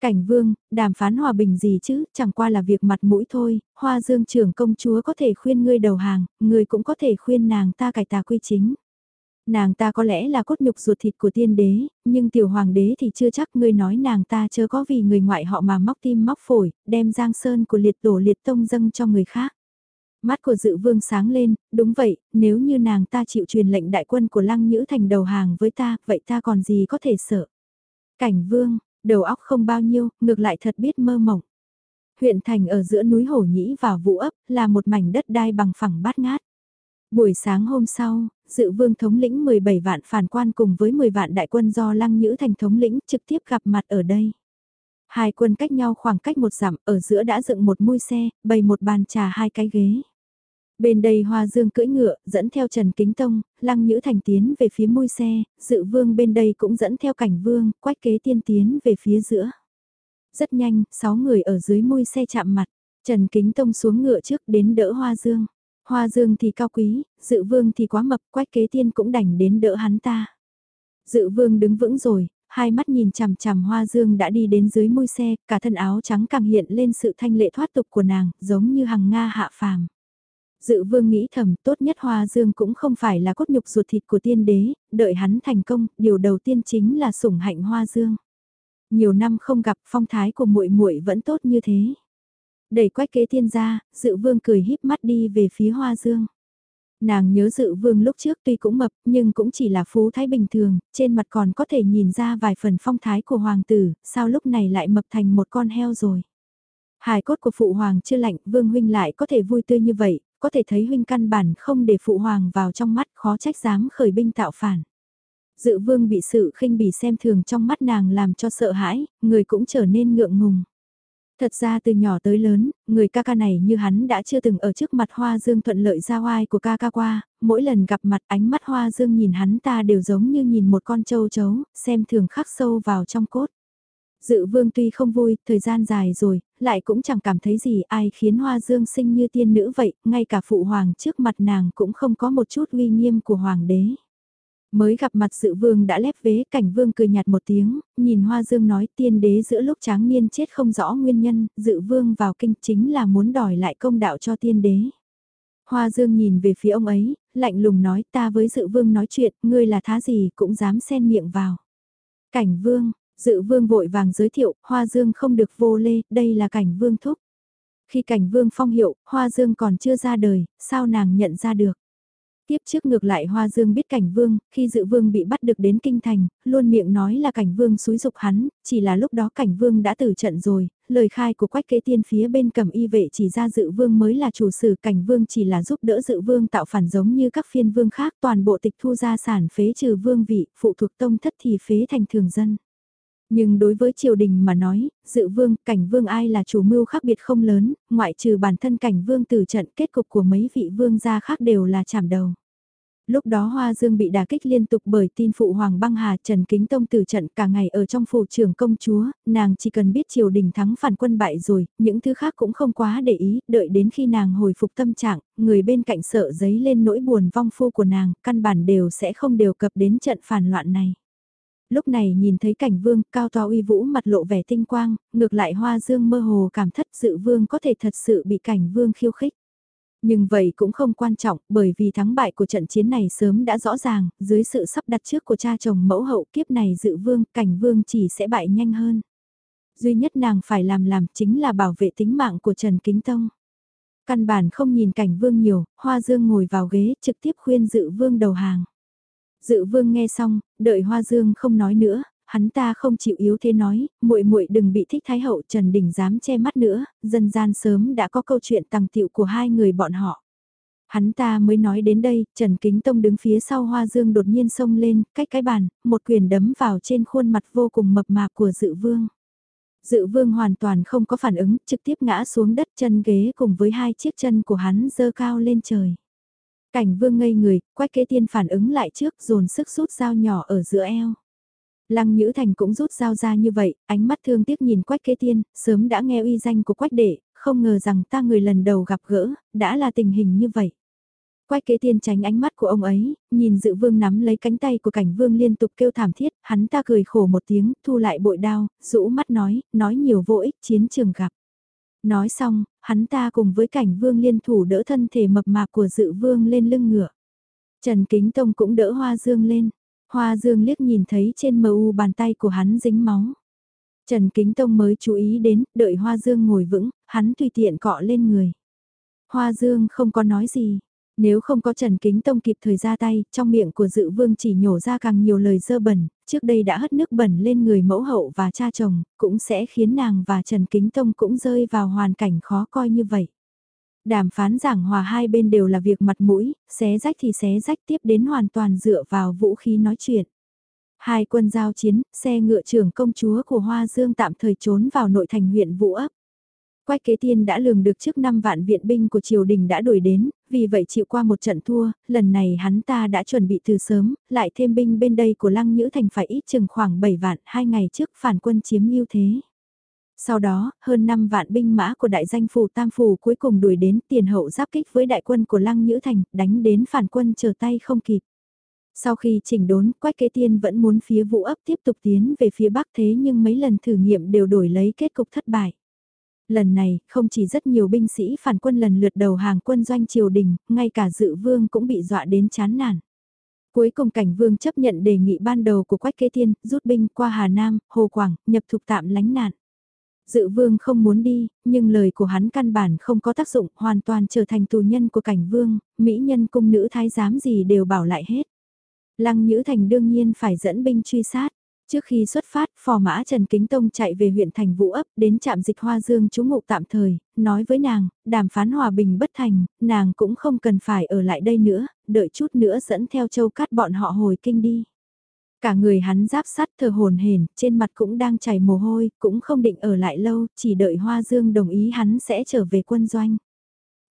Cảnh vương, đàm phán hòa bình gì chứ, chẳng qua là việc mặt mũi thôi, hoa dương trưởng công chúa có thể khuyên ngươi đầu hàng, ngươi cũng có thể khuyên nàng ta cải tà quy chính. Nàng ta có lẽ là cốt nhục ruột thịt của tiên đế, nhưng tiểu hoàng đế thì chưa chắc ngươi nói nàng ta chớ có vì người ngoại họ mà móc tim móc phổi, đem giang sơn của liệt tổ liệt tông dâng cho người khác. Mắt của dự vương sáng lên, đúng vậy, nếu như nàng ta chịu truyền lệnh đại quân của lăng nhữ thành đầu hàng với ta, vậy ta còn gì có thể sợ. Cảnh vương, đầu óc không bao nhiêu, ngược lại thật biết mơ mộng. Huyện thành ở giữa núi Hổ Nhĩ và Vũ ấp là một mảnh đất đai bằng phẳng bát ngát. Buổi sáng hôm sau, dự vương thống lĩnh 17 vạn phản quan cùng với 10 vạn đại quân do Lăng Nhữ thành thống lĩnh trực tiếp gặp mặt ở đây. Hai quân cách nhau khoảng cách một dặm, ở giữa đã dựng một môi xe, bày một bàn trà hai cái ghế. Bên đây Hoa Dương cưỡi ngựa, dẫn theo Trần Kính Tông, Lăng Nhữ Thành tiến về phía môi xe, dự vương bên đây cũng dẫn theo cảnh vương, quách kế tiên tiến về phía giữa. Rất nhanh, sáu người ở dưới môi xe chạm mặt, Trần Kính Tông xuống ngựa trước đến đỡ Hoa Dương. Hoa Dương thì cao quý, dự vương thì quá mập, quách kế tiên cũng đành đến đỡ hắn ta. Dự vương đứng vững rồi, hai mắt nhìn chằm chằm Hoa Dương đã đi đến dưới môi xe, cả thân áo trắng càng hiện lên sự thanh lệ thoát tục của nàng, giống như hằng Nga hạ phàm. Dự vương nghĩ thầm tốt nhất Hoa Dương cũng không phải là cốt nhục ruột thịt của tiên đế, đợi hắn thành công, điều đầu tiên chính là sủng hạnh Hoa Dương. Nhiều năm không gặp phong thái của muội muội vẫn tốt như thế. Đẩy quách kế tiên ra, dự vương cười híp mắt đi về phía Hoa Dương. Nàng nhớ dự vương lúc trước tuy cũng mập nhưng cũng chỉ là phú thái bình thường, trên mặt còn có thể nhìn ra vài phần phong thái của hoàng tử, sao lúc này lại mập thành một con heo rồi. Hài cốt của phụ hoàng chưa lạnh, vương huynh lại có thể vui tươi như vậy, có thể thấy huynh căn bản không để phụ hoàng vào trong mắt khó trách dám khởi binh tạo phản. Dự vương bị sự khinh bỉ xem thường trong mắt nàng làm cho sợ hãi, người cũng trở nên ngượng ngùng. Thật ra từ nhỏ tới lớn, người ca ca này như hắn đã chưa từng ở trước mặt Hoa Dương thuận lợi ra oai của ca ca qua, mỗi lần gặp mặt ánh mắt Hoa Dương nhìn hắn ta đều giống như nhìn một con trâu chấu, xem thường khắc sâu vào trong cốt. Dự vương tuy không vui, thời gian dài rồi, lại cũng chẳng cảm thấy gì ai khiến Hoa Dương sinh như tiên nữ vậy, ngay cả phụ hoàng trước mặt nàng cũng không có một chút uy nghiêm của hoàng đế. Mới gặp mặt dự vương đã lép vế, cảnh vương cười nhạt một tiếng, nhìn Hoa Dương nói tiên đế giữa lúc tráng niên chết không rõ nguyên nhân, dự vương vào kinh chính là muốn đòi lại công đạo cho tiên đế. Hoa Dương nhìn về phía ông ấy, lạnh lùng nói ta với dự vương nói chuyện, ngươi là thá gì cũng dám xen miệng vào. Cảnh vương, Dự vương vội vàng giới thiệu, hoa dương không được vô lê, đây là cảnh vương thúc. Khi cảnh vương phong hiệu, hoa dương còn chưa ra đời, sao nàng nhận ra được? Tiếp trước ngược lại Hoa Dương biết cảnh vương, khi dự vương bị bắt được đến kinh thành, luôn miệng nói là cảnh vương xúi dục hắn, chỉ là lúc đó cảnh vương đã tử trận rồi, lời khai của quách kế tiên phía bên cầm y vệ chỉ ra dự vương mới là chủ sử cảnh vương chỉ là giúp đỡ dự vương tạo phản giống như các phiên vương khác toàn bộ tịch thu gia sản phế trừ vương vị, phụ thuộc tông thất thì phế thành thường dân. Nhưng đối với triều đình mà nói, dự vương, cảnh vương ai là chủ mưu khác biệt không lớn, ngoại trừ bản thân cảnh vương từ trận kết cục của mấy vị vương gia khác đều là chảm đầu. Lúc đó Hoa Dương bị đả kích liên tục bởi tin phụ Hoàng băng hà Trần Kính Tông từ trận cả ngày ở trong phủ trưởng công chúa, nàng chỉ cần biết triều đình thắng phản quân bại rồi, những thứ khác cũng không quá để ý, đợi đến khi nàng hồi phục tâm trạng, người bên cạnh sợ giấy lên nỗi buồn vong phu của nàng, căn bản đều sẽ không đều cập đến trận phản loạn này lúc này nhìn thấy cảnh vương cao to uy vũ mặt lộ vẻ tinh quang, ngược lại hoa dương mơ hồ cảm thất dự vương có thể thật sự bị cảnh vương khiêu khích. Nhưng vậy cũng không quan trọng bởi vì thắng bại của trận chiến này sớm đã rõ ràng, dưới sự sắp đặt trước của cha chồng mẫu hậu kiếp này dự vương, cảnh vương chỉ sẽ bại nhanh hơn. Duy nhất nàng phải làm làm chính là bảo vệ tính mạng của Trần Kính Tông. Căn bản không nhìn cảnh vương nhiều, hoa dương ngồi vào ghế trực tiếp khuyên dự vương đầu hàng. Dự vương nghe xong, đợi Hoa Dương không nói nữa, hắn ta không chịu yếu thế nói, muội muội đừng bị thích thái hậu Trần Đình dám che mắt nữa, dân gian sớm đã có câu chuyện tàng tiệu của hai người bọn họ. Hắn ta mới nói đến đây, Trần Kính Tông đứng phía sau Hoa Dương đột nhiên xông lên, cách cái bàn, một quyền đấm vào trên khuôn mặt vô cùng mập mạp của dự vương. Dự vương hoàn toàn không có phản ứng, trực tiếp ngã xuống đất chân ghế cùng với hai chiếc chân của hắn dơ cao lên trời. Cảnh vương ngây người, quách kế tiên phản ứng lại trước dồn sức rút dao nhỏ ở giữa eo. Lăng Nhữ Thành cũng rút dao ra như vậy, ánh mắt thương tiếc nhìn quách kế tiên, sớm đã nghe uy danh của quách đệ, không ngờ rằng ta người lần đầu gặp gỡ, đã là tình hình như vậy. Quách kế tiên tránh ánh mắt của ông ấy, nhìn dự vương nắm lấy cánh tay của cảnh vương liên tục kêu thảm thiết, hắn ta cười khổ một tiếng, thu lại bội đao, rũ mắt nói, nói nhiều vô ích chiến trường gặp. Nói xong, hắn ta cùng với cảnh vương liên thủ đỡ thân thể mập mạp của dự vương lên lưng ngựa. Trần Kính Tông cũng đỡ hoa dương lên. Hoa dương liếc nhìn thấy trên mờ u bàn tay của hắn dính máu. Trần Kính Tông mới chú ý đến, đợi hoa dương ngồi vững, hắn tùy tiện cọ lên người. Hoa dương không có nói gì, nếu không có Trần Kính Tông kịp thời ra tay, trong miệng của dự vương chỉ nhổ ra càng nhiều lời dơ bẩn, trước đây đã hất nước bẩn lên người mẫu hậu và cha chồng, cũng sẽ khiến nàng và Trần Kính Tông cũng rơi vào hoàn cảnh khó coi như vậy. Đàm phán giảng hòa hai bên đều là việc mặt mũi, xé rách thì xé rách tiếp đến hoàn toàn dựa vào vũ khí nói chuyện. Hai quân giao chiến, xe ngựa trưởng công chúa của Hoa Dương tạm thời trốn vào nội thành huyện Vũ ấp. Quách kế tiên đã lường được trước năm vạn viện binh của triều đình đã đuổi đến, vì vậy chịu qua một trận thua, lần này hắn ta đã chuẩn bị từ sớm, lại thêm binh bên đây của Lăng Nhữ Thành phải ít chừng khoảng 7 vạn, hai ngày trước phản quân chiếm ưu thế. Sau đó, hơn 5 vạn binh mã của đại danh phủ Tam Phủ cuối cùng đuổi đến tiền hậu giáp kích với đại quân của Lăng Nhữ Thành, đánh đến phản quân chờ tay không kịp. Sau khi chỉnh đốn, Quách Kế Tiên vẫn muốn phía Vũ ấp tiếp tục tiến về phía Bắc thế nhưng mấy lần thử nghiệm đều đổi lấy kết cục thất bại lần này, không chỉ rất nhiều binh sĩ phản quân lần lượt đầu hàng quân doanh triều đình, ngay cả dự vương cũng bị dọa đến chán nản. Cuối cùng cảnh vương chấp nhận đề nghị ban đầu của Quách Kế Thiên, rút binh qua Hà Nam, Hồ Quảng, nhập thục tạm lánh nạn. Dự vương không muốn đi, nhưng lời của hắn căn bản không có tác dụng, hoàn toàn trở thành tù nhân của cảnh vương, mỹ nhân cung nữ thái giám gì đều bảo lại hết. Lăng Nhữ Thành đương nhiên phải dẫn binh truy sát. Trước khi xuất phát, phò mã Trần Kính Tông chạy về huyện thành Vũ ấp đến trạm dịch Hoa Dương trú ngụ tạm thời, nói với nàng, đàm phán hòa bình bất thành, nàng cũng không cần phải ở lại đây nữa, đợi chút nữa dẫn theo châu cát bọn họ hồi kinh đi. Cả người hắn giáp sắt thờ hồn hển, trên mặt cũng đang chảy mồ hôi, cũng không định ở lại lâu, chỉ đợi Hoa Dương đồng ý hắn sẽ trở về quân doanh.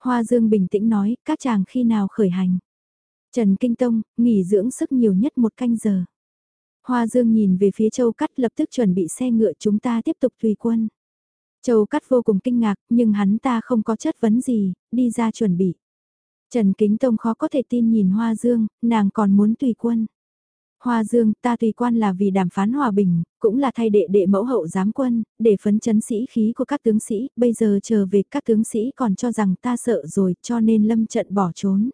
Hoa Dương bình tĩnh nói, các chàng khi nào khởi hành. Trần Kinh Tông, nghỉ dưỡng sức nhiều nhất một canh giờ. Hoa Dương nhìn về phía Châu Cắt lập tức chuẩn bị xe ngựa chúng ta tiếp tục tùy quân. Châu Cắt vô cùng kinh ngạc, nhưng hắn ta không có chất vấn gì, đi ra chuẩn bị. Trần Kính Tông khó có thể tin nhìn Hoa Dương, nàng còn muốn tùy quân. Hoa Dương, ta tùy quan là vì đàm phán hòa bình, cũng là thay đệ đệ mẫu hậu giám quân, để phấn chấn sĩ khí của các tướng sĩ, bây giờ chờ về các tướng sĩ còn cho rằng ta sợ rồi cho nên lâm trận bỏ trốn.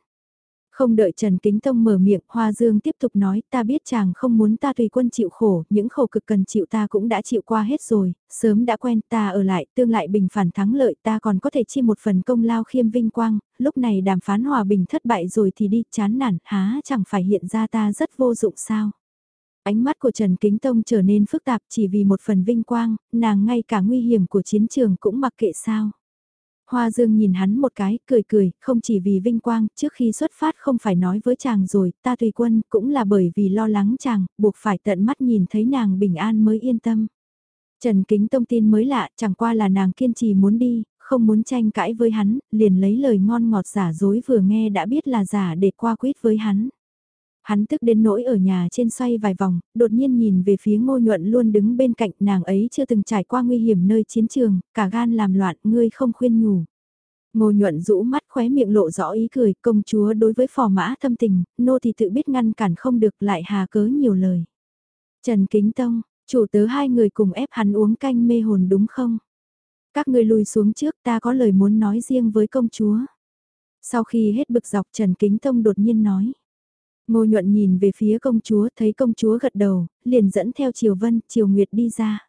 Không đợi Trần Kính Tông mở miệng, Hoa Dương tiếp tục nói, ta biết chàng không muốn ta tùy quân chịu khổ, những khổ cực cần chịu ta cũng đã chịu qua hết rồi, sớm đã quen ta ở lại, tương lại bình phản thắng lợi ta còn có thể chi một phần công lao khiêm vinh quang, lúc này đàm phán hòa bình thất bại rồi thì đi, chán nản, há chẳng phải hiện ra ta rất vô dụng sao. Ánh mắt của Trần Kính Tông trở nên phức tạp chỉ vì một phần vinh quang, nàng ngay cả nguy hiểm của chiến trường cũng mặc kệ sao. Hoa Dương nhìn hắn một cái, cười cười, không chỉ vì vinh quang, trước khi xuất phát không phải nói với chàng rồi, ta tùy quân, cũng là bởi vì lo lắng chàng, buộc phải tận mắt nhìn thấy nàng bình an mới yên tâm. Trần Kính Tông tin mới lạ, chẳng qua là nàng kiên trì muốn đi, không muốn tranh cãi với hắn, liền lấy lời ngon ngọt giả dối vừa nghe đã biết là giả để qua quýt với hắn. Hắn tức đến nỗi ở nhà trên xoay vài vòng, đột nhiên nhìn về phía ngô nhuận luôn đứng bên cạnh nàng ấy chưa từng trải qua nguy hiểm nơi chiến trường, cả gan làm loạn, ngươi không khuyên nhủ. Ngô nhuận rũ mắt khóe miệng lộ rõ ý cười, công chúa đối với phò mã thâm tình, nô thì tự biết ngăn cản không được lại hà cớ nhiều lời. Trần Kính Tông, chủ tớ hai người cùng ép hắn uống canh mê hồn đúng không? Các ngươi lùi xuống trước ta có lời muốn nói riêng với công chúa. Sau khi hết bực dọc Trần Kính Tông đột nhiên nói. Ngô nhuận nhìn về phía công chúa, thấy công chúa gật đầu, liền dẫn theo Triều Vân, Triều Nguyệt đi ra.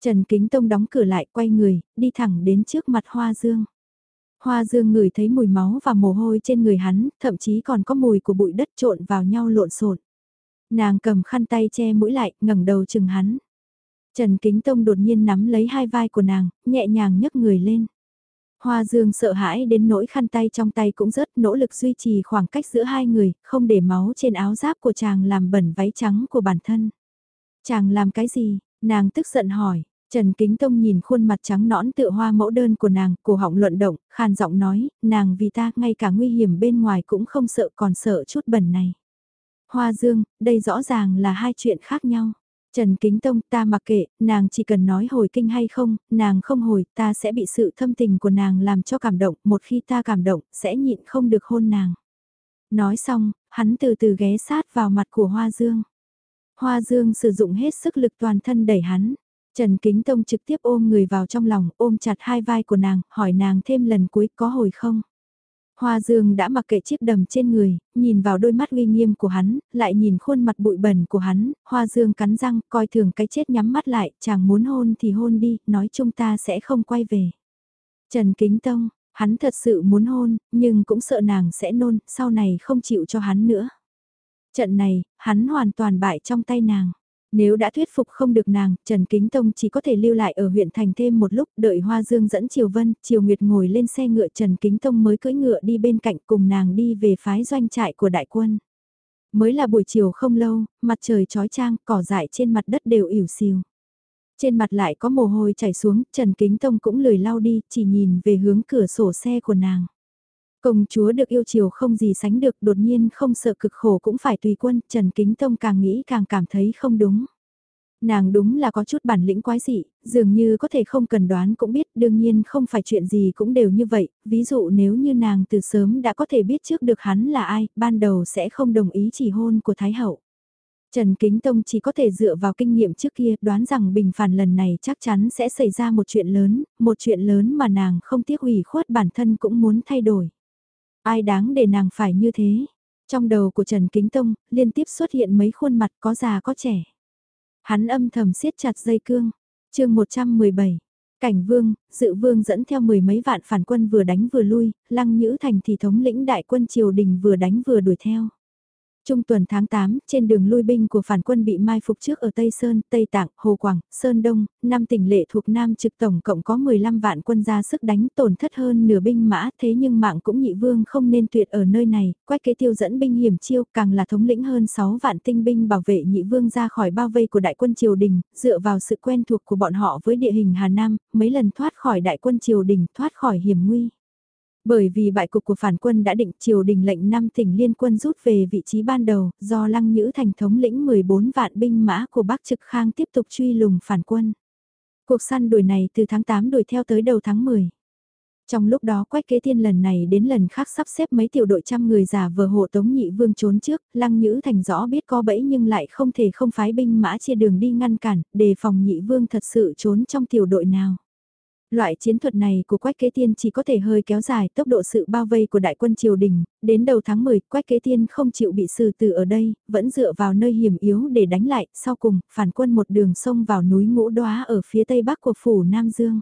Trần Kính Tông đóng cửa lại, quay người, đi thẳng đến trước mặt Hoa Dương. Hoa Dương ngửi thấy mùi máu và mồ hôi trên người hắn, thậm chí còn có mùi của bụi đất trộn vào nhau lộn xộn. Nàng cầm khăn tay che mũi lại, ngẩng đầu chừng hắn. Trần Kính Tông đột nhiên nắm lấy hai vai của nàng, nhẹ nhàng nhấc người lên. Hoa Dương sợ hãi đến nỗi khăn tay trong tay cũng rớt nỗ lực duy trì khoảng cách giữa hai người, không để máu trên áo giáp của chàng làm bẩn váy trắng của bản thân. Chàng làm cái gì? Nàng tức giận hỏi. Trần Kính Tông nhìn khuôn mặt trắng nõn tựa hoa mẫu đơn của nàng, cổ họng luận động, khàn giọng nói, nàng vì ta ngay cả nguy hiểm bên ngoài cũng không sợ còn sợ chút bẩn này. Hoa Dương, đây rõ ràng là hai chuyện khác nhau. Trần Kính Tông ta mặc kệ, nàng chỉ cần nói hồi kinh hay không, nàng không hồi, ta sẽ bị sự thâm tình của nàng làm cho cảm động, một khi ta cảm động, sẽ nhịn không được hôn nàng. Nói xong, hắn từ từ ghé sát vào mặt của Hoa Dương. Hoa Dương sử dụng hết sức lực toàn thân đẩy hắn. Trần Kính Tông trực tiếp ôm người vào trong lòng, ôm chặt hai vai của nàng, hỏi nàng thêm lần cuối có hồi không. Hoa Dương đã mặc kệ chiếc đầm trên người, nhìn vào đôi mắt uy nghiêm của hắn, lại nhìn khuôn mặt bụi bẩn của hắn, Hoa Dương cắn răng, coi thường cái chết nhắm mắt lại, chàng muốn hôn thì hôn đi, nói chung ta sẽ không quay về. Trần Kính Tông, hắn thật sự muốn hôn, nhưng cũng sợ nàng sẽ nôn, sau này không chịu cho hắn nữa. Trận này, hắn hoàn toàn bại trong tay nàng. Nếu đã thuyết phục không được nàng, Trần Kính Tông chỉ có thể lưu lại ở huyện thành thêm một lúc đợi Hoa Dương dẫn Triều Vân, Triều Nguyệt ngồi lên xe ngựa Trần Kính Tông mới cưỡi ngựa đi bên cạnh cùng nàng đi về phái doanh trại của đại quân. Mới là buổi chiều không lâu, mặt trời trói trang, cỏ dại trên mặt đất đều ỉu xìu. Trên mặt lại có mồ hôi chảy xuống, Trần Kính Tông cũng lười lau đi, chỉ nhìn về hướng cửa sổ xe của nàng. Công chúa được yêu chiều không gì sánh được đột nhiên không sợ cực khổ cũng phải tùy quân, Trần Kính Tông càng nghĩ càng cảm thấy không đúng. Nàng đúng là có chút bản lĩnh quái dị, dường như có thể không cần đoán cũng biết đương nhiên không phải chuyện gì cũng đều như vậy, ví dụ nếu như nàng từ sớm đã có thể biết trước được hắn là ai, ban đầu sẽ không đồng ý chỉ hôn của Thái Hậu. Trần Kính Tông chỉ có thể dựa vào kinh nghiệm trước kia đoán rằng bình phản lần này chắc chắn sẽ xảy ra một chuyện lớn, một chuyện lớn mà nàng không tiếc hủy khuất bản thân cũng muốn thay đổi. Ai đáng để nàng phải như thế? Trong đầu của Trần Kính Tông, liên tiếp xuất hiện mấy khuôn mặt có già có trẻ. Hắn âm thầm siết chặt dây cương. chương 117. Cảnh vương, dự vương dẫn theo mười mấy vạn phản quân vừa đánh vừa lui, lăng nhữ thành thì thống lĩnh đại quân triều đình vừa đánh vừa đuổi theo. Trung tuần tháng 8, trên đường lui binh của phản quân bị mai phục trước ở Tây Sơn, Tây Tạng, Hồ Quảng, Sơn Đông, năm tỉnh lệ thuộc Nam trực tổng cộng có 15 vạn quân ra sức đánh tổn thất hơn nửa binh mã thế nhưng mạng cũng nhị vương không nên tuyệt ở nơi này, quách kế tiêu dẫn binh hiểm chiêu càng là thống lĩnh hơn 6 vạn tinh binh bảo vệ nhị vương ra khỏi bao vây của đại quân triều đình, dựa vào sự quen thuộc của bọn họ với địa hình Hà Nam, mấy lần thoát khỏi đại quân triều đình, thoát khỏi hiểm nguy. Bởi vì bại cục của phản quân đã định triều đình lệnh 5 tỉnh liên quân rút về vị trí ban đầu, do Lăng Nhữ thành thống lĩnh 14 vạn binh mã của Bắc Trực Khang tiếp tục truy lùng phản quân. Cuộc săn đuổi này từ tháng 8 đuổi theo tới đầu tháng 10. Trong lúc đó quách kế thiên lần này đến lần khác sắp xếp mấy tiểu đội trăm người giả vờ hộ tống nhị vương trốn trước, lăng nhữ thành rõ biết có bẫy nhưng lại không thể không phái binh mã chia đường đi ngăn cản, đề phòng nhị vương thật sự trốn trong tiểu đội nào. Loại chiến thuật này của Quách Kế Tiên chỉ có thể hơi kéo dài tốc độ sự bao vây của đại quân triều đình, đến đầu tháng 10 Quách Kế Tiên không chịu bị xử tử ở đây, vẫn dựa vào nơi hiểm yếu để đánh lại, sau cùng phản quân một đường sông vào núi ngũ đoá ở phía tây bắc của phủ Nam Dương.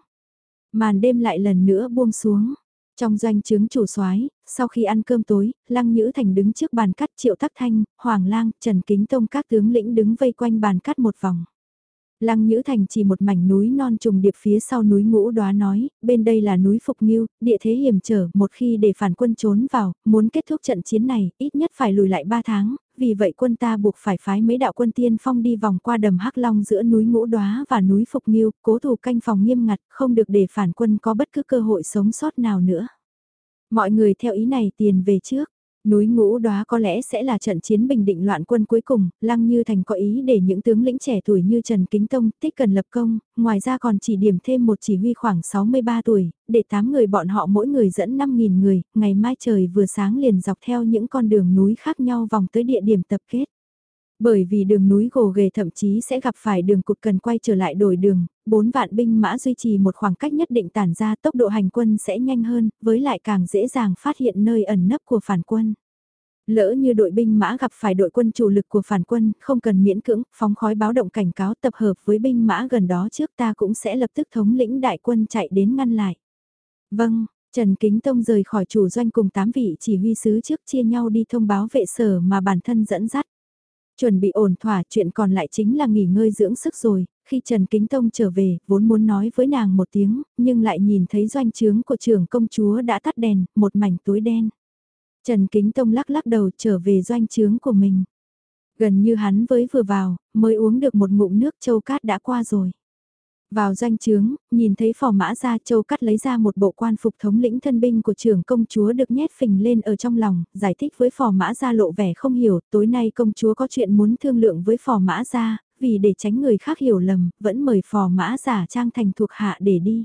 Màn đêm lại lần nữa buông xuống. Trong doanh trướng chủ soái, sau khi ăn cơm tối, Lăng Nhữ Thành đứng trước bàn cắt Triệu Tắc Thanh, Hoàng Lang, Trần Kính Tông các tướng lĩnh đứng vây quanh bàn cắt một vòng. Lăng Nhữ Thành chỉ một mảnh núi non trùng điệp phía sau núi ngũ đoá nói, bên đây là núi Phục Nghiêu, địa thế hiểm trở, một khi để phản quân trốn vào, muốn kết thúc trận chiến này, ít nhất phải lùi lại 3 tháng, vì vậy quân ta buộc phải phái mấy đạo quân tiên phong đi vòng qua đầm Hắc Long giữa núi ngũ đoá và núi Phục Nghiêu, cố thủ canh phòng nghiêm ngặt, không được để phản quân có bất cứ cơ hội sống sót nào nữa. Mọi người theo ý này tiền về trước. Núi ngũ đóa có lẽ sẽ là trận chiến bình định loạn quân cuối cùng, Lăng Như Thành có ý để những tướng lĩnh trẻ tuổi như Trần Kính Tông tích cần lập công, ngoài ra còn chỉ điểm thêm một chỉ huy khoảng 63 tuổi, để 8 người bọn họ mỗi người dẫn 5.000 người, ngày mai trời vừa sáng liền dọc theo những con đường núi khác nhau vòng tới địa điểm tập kết. Bởi vì đường núi gồ ghề thậm chí sẽ gặp phải đường cụt cần quay trở lại đổi đường, bốn vạn binh mã duy trì một khoảng cách nhất định tản ra tốc độ hành quân sẽ nhanh hơn, với lại càng dễ dàng phát hiện nơi ẩn nấp của phản quân. Lỡ như đội binh mã gặp phải đội quân chủ lực của phản quân, không cần miễn cưỡng, phóng khói báo động cảnh cáo tập hợp với binh mã gần đó trước ta cũng sẽ lập tức thống lĩnh đại quân chạy đến ngăn lại. Vâng, Trần Kính Tông rời khỏi chủ doanh cùng 8 vị chỉ huy sứ trước chia nhau đi thông báo vệ sở mà bản thân dẫn dắt. Chuẩn bị ổn thỏa chuyện còn lại chính là nghỉ ngơi dưỡng sức rồi, khi Trần Kính Tông trở về, vốn muốn nói với nàng một tiếng, nhưng lại nhìn thấy doanh trướng của trưởng công chúa đã tắt đèn, một mảnh tối đen. Trần Kính Tông lắc lắc đầu trở về doanh trướng của mình. Gần như hắn với vừa vào, mới uống được một ngụm nước châu cát đã qua rồi. Vào doanh trướng, nhìn thấy phò mã ra châu cắt lấy ra một bộ quan phục thống lĩnh thân binh của trưởng công chúa được nhét phình lên ở trong lòng, giải thích với phò mã ra lộ vẻ không hiểu, tối nay công chúa có chuyện muốn thương lượng với phò mã ra, vì để tránh người khác hiểu lầm, vẫn mời phò mã giả trang thành thuộc hạ để đi.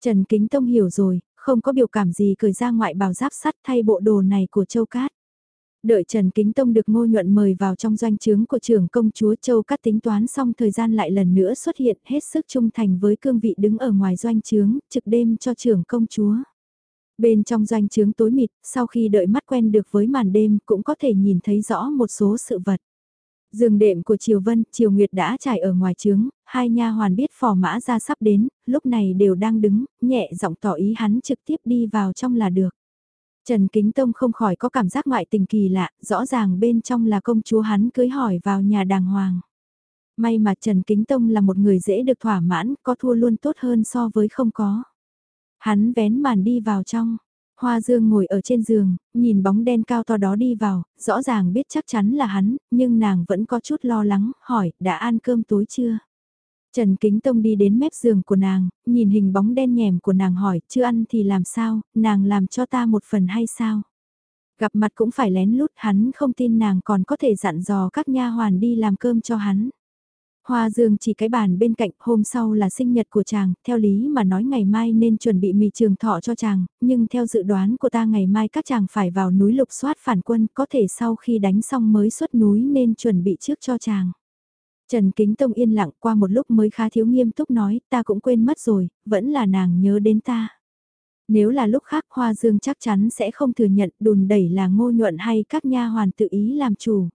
Trần Kính Tông hiểu rồi, không có biểu cảm gì cười ra ngoại bào giáp sắt thay bộ đồ này của châu cát. Đợi Trần Kính Tông được ngô nhuận mời vào trong doanh trướng của trưởng công chúa Châu Cát tính toán xong thời gian lại lần nữa xuất hiện hết sức trung thành với cương vị đứng ở ngoài doanh trướng, trực đêm cho trưởng công chúa. Bên trong doanh trướng tối mịt, sau khi đợi mắt quen được với màn đêm cũng có thể nhìn thấy rõ một số sự vật. Giường đệm của Triều Vân, Triều Nguyệt đã trải ở ngoài trướng, hai nha hoàn biết phò mã ra sắp đến, lúc này đều đang đứng, nhẹ giọng tỏ ý hắn trực tiếp đi vào trong là được. Trần Kính Tông không khỏi có cảm giác ngoại tình kỳ lạ, rõ ràng bên trong là công chúa hắn cưới hỏi vào nhà đàng hoàng. May mà Trần Kính Tông là một người dễ được thỏa mãn, có thua luôn tốt hơn so với không có. Hắn vén màn đi vào trong. Hoa Dương ngồi ở trên giường, nhìn bóng đen cao to đó đi vào, rõ ràng biết chắc chắn là hắn, nhưng nàng vẫn có chút lo lắng, hỏi, đã ăn cơm tối chưa? Trần Kính Tông đi đến mép giường của nàng, nhìn hình bóng đen nhèm của nàng hỏi, chưa ăn thì làm sao, nàng làm cho ta một phần hay sao? Gặp mặt cũng phải lén lút hắn không tin nàng còn có thể dặn dò các nha hoàn đi làm cơm cho hắn. Hoa Dương chỉ cái bàn bên cạnh, hôm sau là sinh nhật của chàng, theo lý mà nói ngày mai nên chuẩn bị mì trường thọ cho chàng, nhưng theo dự đoán của ta ngày mai các chàng phải vào núi lục soát phản quân, có thể sau khi đánh xong mới xuất núi nên chuẩn bị trước cho chàng. Trần Kính Tông yên lặng qua một lúc mới khá thiếu nghiêm túc nói, ta cũng quên mất rồi, vẫn là nàng nhớ đến ta. Nếu là lúc khác Hoa Dương chắc chắn sẽ không thừa nhận đùn đẩy là ngô nhuận hay các nha hoàn tự ý làm chủ.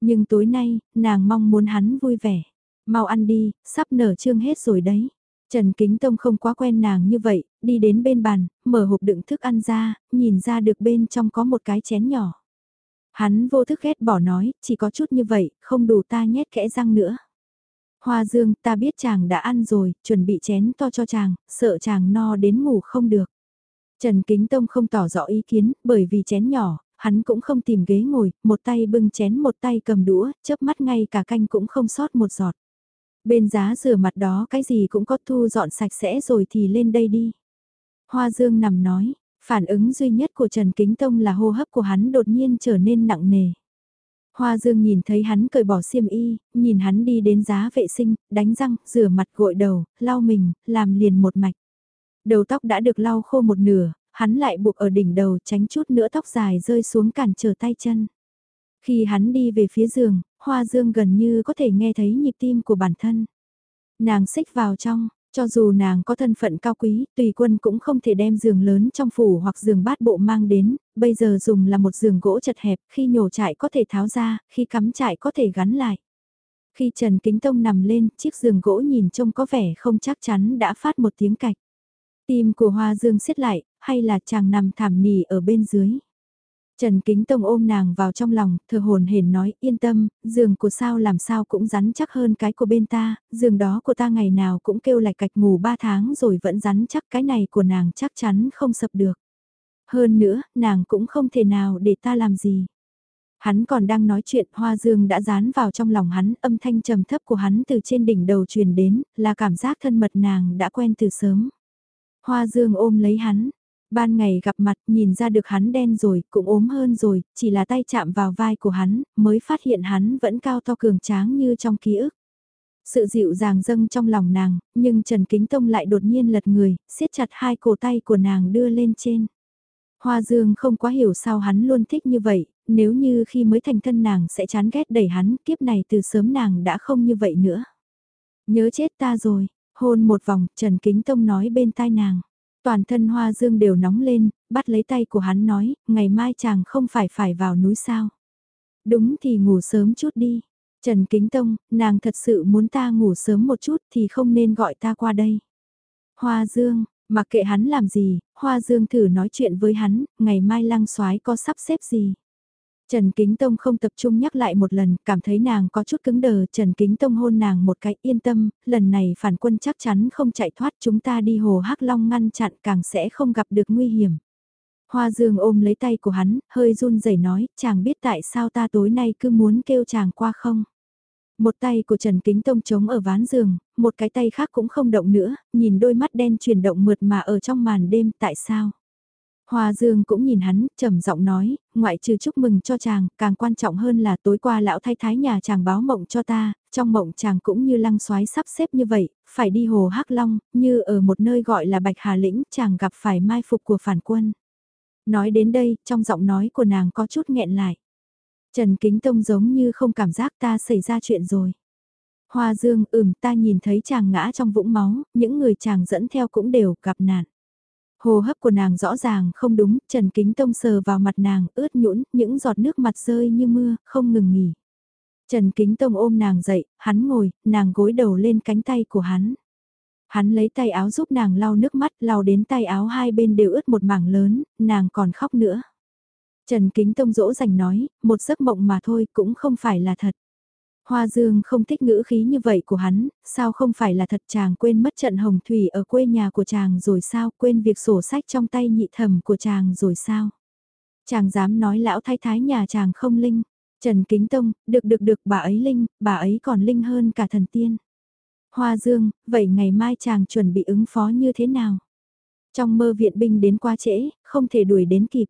Nhưng tối nay, nàng mong muốn hắn vui vẻ. Mau ăn đi, sắp nở trương hết rồi đấy. Trần Kính Tông không quá quen nàng như vậy, đi đến bên bàn, mở hộp đựng thức ăn ra, nhìn ra được bên trong có một cái chén nhỏ. Hắn vô thức ghét bỏ nói, chỉ có chút như vậy, không đủ ta nhét kẽ răng nữa. Hoa dương, ta biết chàng đã ăn rồi, chuẩn bị chén to cho chàng, sợ chàng no đến ngủ không được. Trần Kính Tông không tỏ rõ ý kiến, bởi vì chén nhỏ, hắn cũng không tìm ghế ngồi, một tay bưng chén một tay cầm đũa, chớp mắt ngay cả canh cũng không sót một giọt. Bên giá rửa mặt đó cái gì cũng có thu dọn sạch sẽ rồi thì lên đây đi. Hoa Dương nằm nói, Phản ứng duy nhất của Trần Kính Tông là hô hấp của hắn đột nhiên trở nên nặng nề. Hoa Dương nhìn thấy hắn cởi bỏ xiêm y, nhìn hắn đi đến giá vệ sinh, đánh răng, rửa mặt gội đầu, lau mình, làm liền một mạch. Đầu tóc đã được lau khô một nửa, hắn lại buộc ở đỉnh đầu tránh chút nữa tóc dài rơi xuống cản trở tay chân. Khi hắn đi về phía giường, Hoa Dương gần như có thể nghe thấy nhịp tim của bản thân. Nàng xích vào trong, cho dù nàng có thân phận cao quý, tùy quân cũng không thể đem giường lớn trong phủ hoặc giường bát bộ mang đến, bây giờ dùng là một giường gỗ chật hẹp, khi nhổ trại có thể tháo ra, khi cắm trại có thể gắn lại. Khi Trần Kính Tông nằm lên, chiếc giường gỗ nhìn trông có vẻ không chắc chắn đã phát một tiếng cạch. Tim của Hoa Dương siết lại, hay là chàng nằm thảm nỉ ở bên dưới. Trần Kính Tông ôm nàng vào trong lòng, thờ hồn hển nói yên tâm, giường của sao làm sao cũng rắn chắc hơn cái của bên ta, giường đó của ta ngày nào cũng kêu lại cạch ngủ 3 tháng rồi vẫn rắn chắc cái này của nàng chắc chắn không sập được. Hơn nữa, nàng cũng không thể nào để ta làm gì. Hắn còn đang nói chuyện, hoa dương đã dán vào trong lòng hắn, âm thanh trầm thấp của hắn từ trên đỉnh đầu truyền đến, là cảm giác thân mật nàng đã quen từ sớm. Hoa dương ôm lấy hắn, Ban ngày gặp mặt nhìn ra được hắn đen rồi, cũng ốm hơn rồi, chỉ là tay chạm vào vai của hắn, mới phát hiện hắn vẫn cao to cường tráng như trong ký ức. Sự dịu dàng dâng trong lòng nàng, nhưng Trần Kính Tông lại đột nhiên lật người, siết chặt hai cổ tay của nàng đưa lên trên. Hoa Dương không quá hiểu sao hắn luôn thích như vậy, nếu như khi mới thành thân nàng sẽ chán ghét đẩy hắn, kiếp này từ sớm nàng đã không như vậy nữa. Nhớ chết ta rồi, hôn một vòng, Trần Kính Tông nói bên tai nàng. Toàn thân hoa dương đều nóng lên, bắt lấy tay của hắn nói, ngày mai chàng không phải phải vào núi sao. Đúng thì ngủ sớm chút đi. Trần Kính Tông, nàng thật sự muốn ta ngủ sớm một chút thì không nên gọi ta qua đây. Hoa Dương, mặc kệ hắn làm gì, Hoa Dương thử nói chuyện với hắn, ngày mai lăng soái có sắp xếp gì. Trần Kính Tông không tập trung nhắc lại một lần, cảm thấy nàng có chút cứng đờ, Trần Kính Tông hôn nàng một cái yên tâm, lần này phản quân chắc chắn không chạy thoát chúng ta đi hồ Hắc Long ngăn chặn càng sẽ không gặp được nguy hiểm. Hoa Dương ôm lấy tay của hắn, hơi run rẩy nói, chàng biết tại sao ta tối nay cứ muốn kêu chàng qua không? Một tay của Trần Kính Tông chống ở ván giường, một cái tay khác cũng không động nữa, nhìn đôi mắt đen chuyển động mượt mà ở trong màn đêm, tại sao? Hoa Dương cũng nhìn hắn, trầm giọng nói, ngoại trừ chúc mừng cho chàng, càng quan trọng hơn là tối qua lão thái thái nhà chàng báo mộng cho ta, trong mộng chàng cũng như lăng xoái sắp xếp như vậy, phải đi hồ Hắc Long, như ở một nơi gọi là Bạch Hà Lĩnh, chàng gặp phải mai phục của phản quân. Nói đến đây, trong giọng nói của nàng có chút nghẹn lại. Trần Kính Tông giống như không cảm giác ta xảy ra chuyện rồi. Hoa Dương, ừm, ta nhìn thấy chàng ngã trong vũng máu, những người chàng dẫn theo cũng đều gặp nạn. Hồ hấp của nàng rõ ràng không đúng, Trần Kính Tông sờ vào mặt nàng, ướt nhũn, những giọt nước mặt rơi như mưa, không ngừng nghỉ. Trần Kính Tông ôm nàng dậy, hắn ngồi, nàng gối đầu lên cánh tay của hắn. Hắn lấy tay áo giúp nàng lau nước mắt, lau đến tay áo hai bên đều ướt một mảng lớn, nàng còn khóc nữa. Trần Kính Tông dỗ dành nói, một giấc mộng mà thôi cũng không phải là thật. Hoa Dương không thích ngữ khí như vậy của hắn, sao không phải là thật chàng quên mất trận hồng thủy ở quê nhà của chàng rồi sao, quên việc sổ sách trong tay nhị thẩm của chàng rồi sao. Chàng dám nói lão thái thái nhà chàng không linh. Trần Kính Tông, được được được bà ấy linh, bà ấy còn linh hơn cả thần tiên. Hoa Dương, vậy ngày mai chàng chuẩn bị ứng phó như thế nào? Trong mơ viện binh đến quá trễ, không thể đuổi đến kịp.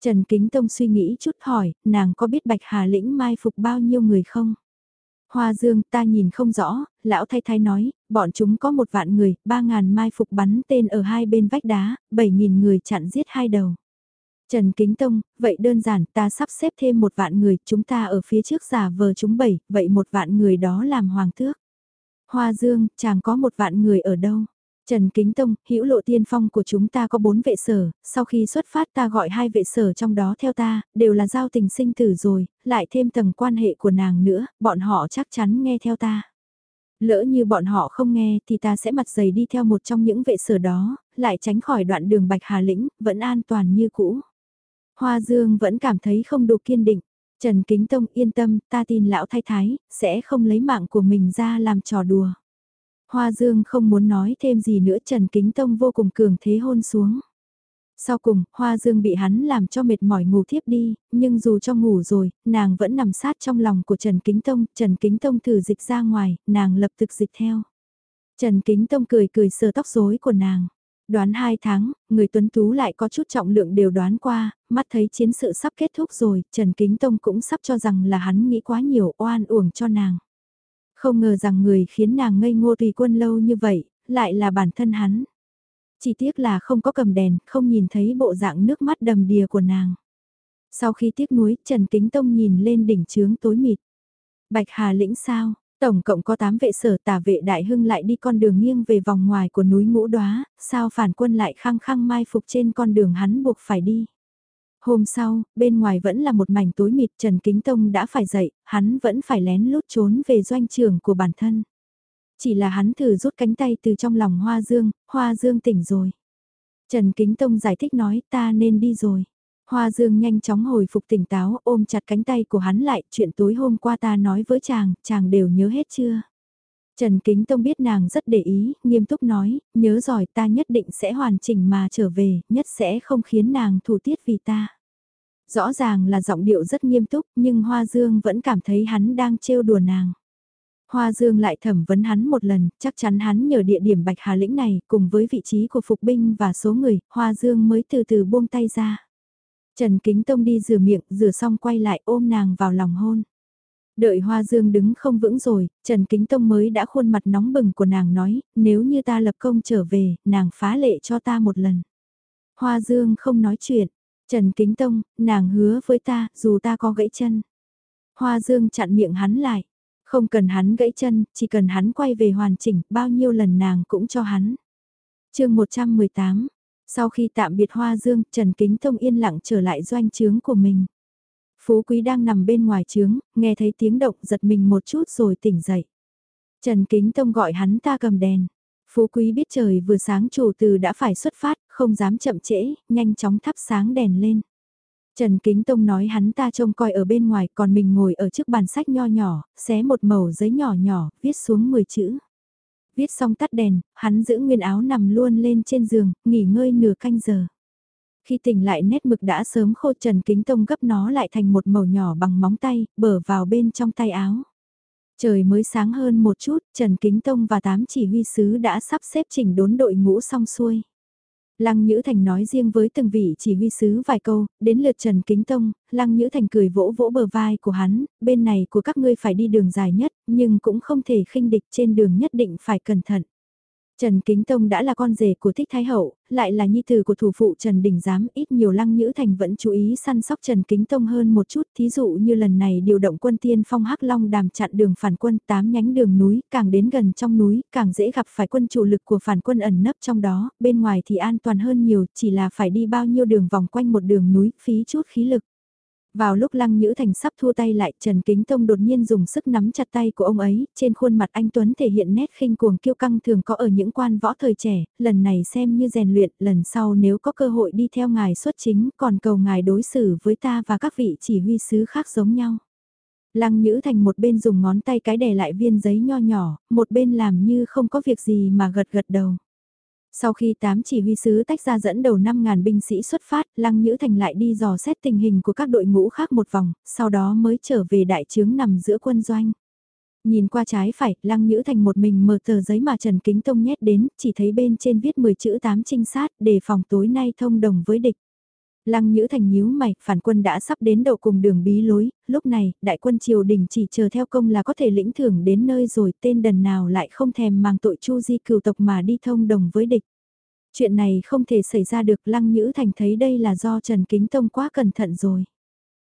Trần Kính Tông suy nghĩ chút hỏi, nàng có biết Bạch Hà Lĩnh mai phục bao nhiêu người không? Hoa Dương ta nhìn không rõ, lão thay thay nói, bọn chúng có một vạn người, ba ngàn mai phục bắn tên ở hai bên vách đá, bảy nghìn người chặn giết hai đầu. Trần Kính Tông, vậy đơn giản ta sắp xếp thêm một vạn người, chúng ta ở phía trước giả vờ chúng bảy, vậy một vạn người đó làm hoàng thước. Hoa Dương, chàng có một vạn người ở đâu? Trần Kính Tông, hữu lộ tiên phong của chúng ta có bốn vệ sở, sau khi xuất phát ta gọi hai vệ sở trong đó theo ta, đều là giao tình sinh tử rồi, lại thêm tầng quan hệ của nàng nữa, bọn họ chắc chắn nghe theo ta. Lỡ như bọn họ không nghe thì ta sẽ mặt dày đi theo một trong những vệ sở đó, lại tránh khỏi đoạn đường Bạch Hà Lĩnh, vẫn an toàn như cũ. Hoa Dương vẫn cảm thấy không đủ kiên định. Trần Kính Tông yên tâm, ta tin lão thái thái, sẽ không lấy mạng của mình ra làm trò đùa. Hoa Dương không muốn nói thêm gì nữa Trần Kính Tông vô cùng cường thế hôn xuống. Sau cùng, Hoa Dương bị hắn làm cho mệt mỏi ngủ thiếp đi, nhưng dù cho ngủ rồi, nàng vẫn nằm sát trong lòng của Trần Kính Tông, Trần Kính Tông thử dịch ra ngoài, nàng lập tức dịch theo. Trần Kính Tông cười cười sờ tóc rối của nàng. Đoán hai tháng, người tuấn tú lại có chút trọng lượng đều đoán qua, mắt thấy chiến sự sắp kết thúc rồi, Trần Kính Tông cũng sắp cho rằng là hắn nghĩ quá nhiều oan uổng cho nàng. Không ngờ rằng người khiến nàng ngây ngô tùy quân lâu như vậy, lại là bản thân hắn. Chỉ tiếc là không có cầm đèn, không nhìn thấy bộ dạng nước mắt đầm đìa của nàng. Sau khi tiếc nuối, Trần Kính Tông nhìn lên đỉnh trướng tối mịt. Bạch Hà lĩnh sao, tổng cộng có 8 vệ sở tả vệ đại hưng lại đi con đường nghiêng về vòng ngoài của núi ngũ đoá, sao phản quân lại khăng khăng mai phục trên con đường hắn buộc phải đi. Hôm sau, bên ngoài vẫn là một mảnh tối mịt Trần Kính Tông đã phải dậy, hắn vẫn phải lén lút trốn về doanh trường của bản thân. Chỉ là hắn thử rút cánh tay từ trong lòng Hoa Dương, Hoa Dương tỉnh rồi. Trần Kính Tông giải thích nói ta nên đi rồi. Hoa Dương nhanh chóng hồi phục tỉnh táo ôm chặt cánh tay của hắn lại chuyện tối hôm qua ta nói với chàng, chàng đều nhớ hết chưa? Trần Kính Tông biết nàng rất để ý, nghiêm túc nói, nhớ giỏi ta nhất định sẽ hoàn chỉnh mà trở về, nhất sẽ không khiến nàng thủ tiết vì ta. Rõ ràng là giọng điệu rất nghiêm túc nhưng Hoa Dương vẫn cảm thấy hắn đang trêu đùa nàng. Hoa Dương lại thẩm vấn hắn một lần, chắc chắn hắn nhờ địa điểm Bạch Hà Lĩnh này cùng với vị trí của phục binh và số người, Hoa Dương mới từ từ buông tay ra. Trần Kính Tông đi rửa miệng, rửa xong quay lại ôm nàng vào lòng hôn. Đợi Hoa Dương đứng không vững rồi, Trần Kính Tông mới đã khuôn mặt nóng bừng của nàng nói, nếu như ta lập công trở về, nàng phá lệ cho ta một lần. Hoa Dương không nói chuyện, Trần Kính Tông, nàng hứa với ta, dù ta có gãy chân. Hoa Dương chặn miệng hắn lại. Không cần hắn gãy chân, chỉ cần hắn quay về hoàn chỉnh, bao nhiêu lần nàng cũng cho hắn. chương 118, sau khi tạm biệt Hoa Dương, Trần Kính Tông yên lặng trở lại doanh trướng của mình. Phú Quý đang nằm bên ngoài trướng, nghe thấy tiếng động giật mình một chút rồi tỉnh dậy. Trần Kính Tông gọi hắn ta cầm đèn. Phú Quý biết trời vừa sáng chủ từ đã phải xuất phát, không dám chậm trễ, nhanh chóng thắp sáng đèn lên. Trần Kính Tông nói hắn ta trông coi ở bên ngoài còn mình ngồi ở trước bàn sách nho nhỏ, xé một mẩu giấy nhỏ nhỏ, viết xuống 10 chữ. Viết xong tắt đèn, hắn giữ nguyên áo nằm luôn lên trên giường, nghỉ ngơi nửa canh giờ. Khi tỉnh lại nét mực đã sớm khô Trần Kính Tông gấp nó lại thành một màu nhỏ bằng móng tay, bở vào bên trong tay áo. Trời mới sáng hơn một chút, Trần Kính Tông và tám chỉ huy sứ đã sắp xếp chỉnh đốn đội ngũ xong xuôi. Lăng Nhữ Thành nói riêng với từng vị chỉ huy sứ vài câu, đến lượt Trần Kính Tông, Lăng Nhữ Thành cười vỗ vỗ bờ vai của hắn, bên này của các ngươi phải đi đường dài nhất, nhưng cũng không thể khinh địch trên đường nhất định phải cẩn thận. Trần Kính Tông đã là con rể của Thích Thái Hậu, lại là nhi tử của thủ phụ Trần Đình Giám, ít nhiều Lăng Nhữ Thành vẫn chú ý săn sóc Trần Kính Tông hơn một chút, thí dụ như lần này điều động quân tiên phong Hắc Long đàm chặn đường phản quân tám nhánh đường núi, càng đến gần trong núi, càng dễ gặp phải quân chủ lực của phản quân ẩn nấp trong đó, bên ngoài thì an toàn hơn nhiều, chỉ là phải đi bao nhiêu đường vòng quanh một đường núi, phí chút khí lực. Vào lúc Lăng Nhữ Thành sắp thua tay lại, Trần Kính Tông đột nhiên dùng sức nắm chặt tay của ông ấy, trên khuôn mặt anh Tuấn thể hiện nét khinh cuồng kiêu căng thường có ở những quan võ thời trẻ, lần này xem như rèn luyện, lần sau nếu có cơ hội đi theo ngài xuất chính, còn cầu ngài đối xử với ta và các vị chỉ huy sứ khác giống nhau. Lăng Nhữ Thành một bên dùng ngón tay cái đè lại viên giấy nho nhỏ, một bên làm như không có việc gì mà gật gật đầu. Sau khi tám chỉ huy sứ tách ra dẫn đầu 5.000 binh sĩ xuất phát, Lăng Nhữ Thành lại đi dò xét tình hình của các đội ngũ khác một vòng, sau đó mới trở về đại trướng nằm giữa quân doanh. Nhìn qua trái phải, Lăng Nhữ Thành một mình mở tờ giấy mà Trần Kính Tông nhét đến, chỉ thấy bên trên viết 10 chữ 8 trinh sát, đề phòng tối nay thông đồng với địch. Lăng Nhữ Thành nhíu mày, phản quân đã sắp đến đầu cùng đường bí lối, lúc này, đại quân triều đình chỉ chờ theo công là có thể lĩnh thưởng đến nơi rồi, tên đần nào lại không thèm mang tội chu di cừu tộc mà đi thông đồng với địch. Chuyện này không thể xảy ra được, Lăng Nhữ Thành thấy đây là do Trần Kính Tông quá cẩn thận rồi.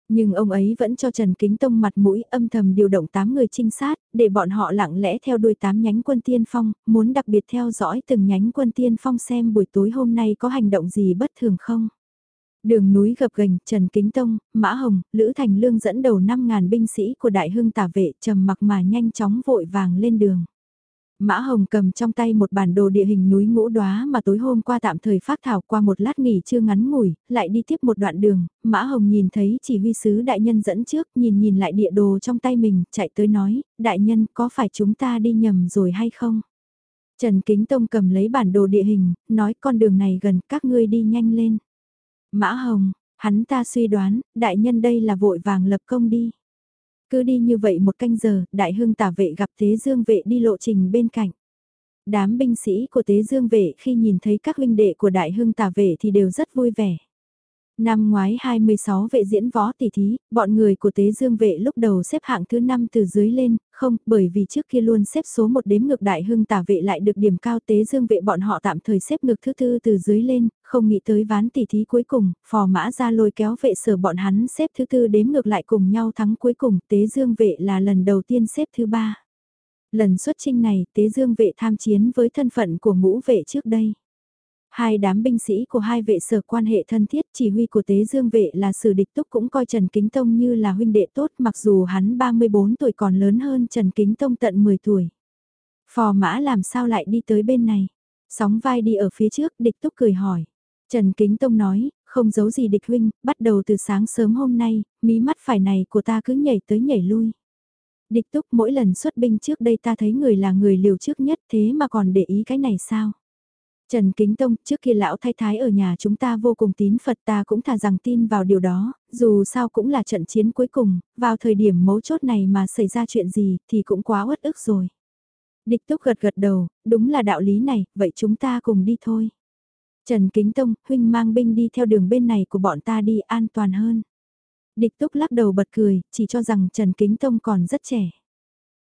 Nhưng ông ấy vẫn cho Trần Kính Tông mặt mũi âm thầm điều động 8 người trinh sát, để bọn họ lặng lẽ theo đuôi 8 nhánh quân tiên phong, muốn đặc biệt theo dõi từng nhánh quân tiên phong xem buổi tối hôm nay có hành động gì bất thường không. Đường núi gập gành, Trần Kính Tông, Mã Hồng, Lữ Thành Lương dẫn đầu 5.000 binh sĩ của Đại Hưng tả vệ trầm mặc mà nhanh chóng vội vàng lên đường. Mã Hồng cầm trong tay một bản đồ địa hình núi ngũ đoá mà tối hôm qua tạm thời phát thảo qua một lát nghỉ chưa ngắn ngủi, lại đi tiếp một đoạn đường, Mã Hồng nhìn thấy chỉ huy sứ đại nhân dẫn trước, nhìn nhìn lại địa đồ trong tay mình, chạy tới nói, đại nhân có phải chúng ta đi nhầm rồi hay không? Trần Kính Tông cầm lấy bản đồ địa hình, nói con đường này gần các ngươi đi nhanh lên. Mã Hồng, hắn ta suy đoán, đại nhân đây là vội vàng lập công đi. Cứ đi như vậy một canh giờ, đại hưng tả vệ gặp tế dương vệ đi lộ trình bên cạnh. Đám binh sĩ của tế dương vệ khi nhìn thấy các huynh đệ của đại hưng tả vệ thì đều rất vui vẻ. Năm ngoái 26 vệ diễn võ tỷ thí, bọn người của Tế Dương vệ lúc đầu xếp hạng thứ 5 từ dưới lên, không, bởi vì trước kia luôn xếp số một đếm ngược đại hưng tả vệ lại được điểm cao Tế Dương vệ bọn họ tạm thời xếp ngược thứ tư từ dưới lên, không nghĩ tới ván tỷ thí cuối cùng, phò mã ra lôi kéo vệ sở bọn hắn xếp thứ tư đếm ngược lại cùng nhau thắng cuối cùng, Tế Dương vệ là lần đầu tiên xếp thứ ba. Lần xuất trinh này, Tế Dương vệ tham chiến với thân phận của ngũ vệ trước đây. Hai đám binh sĩ của hai vệ sở quan hệ thân thiết chỉ huy của tế dương vệ là sử địch túc cũng coi Trần Kính Tông như là huynh đệ tốt mặc dù hắn 34 tuổi còn lớn hơn Trần Kính Tông tận 10 tuổi. Phò mã làm sao lại đi tới bên này? Sóng vai đi ở phía trước địch túc cười hỏi. Trần Kính Tông nói, không giấu gì địch huynh, bắt đầu từ sáng sớm hôm nay, mí mắt phải này của ta cứ nhảy tới nhảy lui. Địch túc mỗi lần xuất binh trước đây ta thấy người là người liều trước nhất thế mà còn để ý cái này sao? Trần Kính Tông, trước kia lão thái thái ở nhà chúng ta vô cùng tín Phật ta cũng thà rằng tin vào điều đó, dù sao cũng là trận chiến cuối cùng, vào thời điểm mấu chốt này mà xảy ra chuyện gì thì cũng quá uất ức rồi. Địch túc gật gật đầu, đúng là đạo lý này, vậy chúng ta cùng đi thôi. Trần Kính Tông, huynh mang binh đi theo đường bên này của bọn ta đi an toàn hơn. Địch túc lắc đầu bật cười, chỉ cho rằng Trần Kính Tông còn rất trẻ.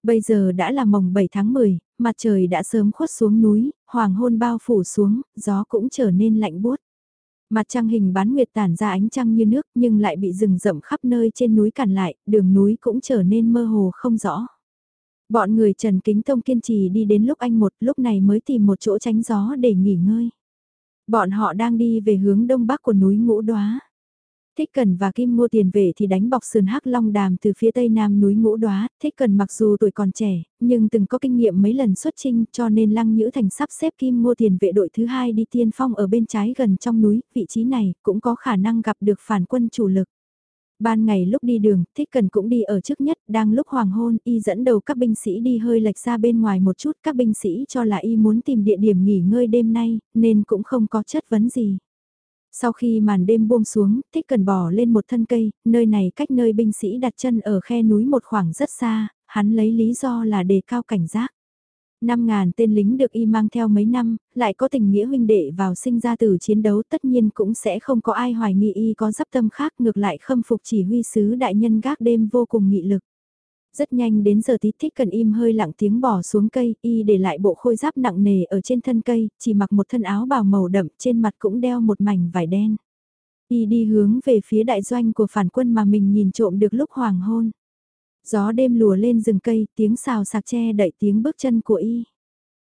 Bây giờ đã là mồng 7 tháng 10, mặt trời đã sớm khuất xuống núi, hoàng hôn bao phủ xuống, gió cũng trở nên lạnh buốt. Mặt trăng hình bán nguyệt tản ra ánh trăng như nước nhưng lại bị rừng rậm khắp nơi trên núi cản lại, đường núi cũng trở nên mơ hồ không rõ. Bọn người Trần Kính Tông kiên trì đi đến lúc anh một lúc này mới tìm một chỗ tránh gió để nghỉ ngơi. Bọn họ đang đi về hướng đông bắc của núi Ngũ Đoá. Thích Cần và Kim mua tiền về thì đánh bọc sườn hắc long đàm từ phía tây nam núi ngũ đoá, Thích Cần mặc dù tuổi còn trẻ, nhưng từng có kinh nghiệm mấy lần xuất chinh cho nên Lăng Nhữ Thành sắp xếp Kim mua tiền vệ đội thứ hai đi tiên phong ở bên trái gần trong núi, vị trí này cũng có khả năng gặp được phản quân chủ lực. Ban ngày lúc đi đường, Thích Cần cũng đi ở trước nhất, đang lúc hoàng hôn, y dẫn đầu các binh sĩ đi hơi lệch ra bên ngoài một chút, các binh sĩ cho là y muốn tìm địa điểm nghỉ ngơi đêm nay, nên cũng không có chất vấn gì. Sau khi màn đêm buông xuống, Thích Cần bỏ lên một thân cây, nơi này cách nơi binh sĩ đặt chân ở khe núi một khoảng rất xa, hắn lấy lý do là đề cao cảnh giác. Năm ngàn tên lính được y mang theo mấy năm, lại có tình nghĩa huynh đệ vào sinh ra từ chiến đấu tất nhiên cũng sẽ không có ai hoài nghi y có dắp tâm khác ngược lại khâm phục chỉ huy sứ đại nhân gác đêm vô cùng nghị lực. Rất nhanh đến giờ tí thích cần im hơi lặng tiếng bỏ xuống cây, y để lại bộ khôi giáp nặng nề ở trên thân cây, chỉ mặc một thân áo bào màu đậm trên mặt cũng đeo một mảnh vải đen. Y đi hướng về phía đại doanh của phản quân mà mình nhìn trộm được lúc hoàng hôn. Gió đêm lùa lên rừng cây, tiếng xào sạc tre đậy tiếng bước chân của y.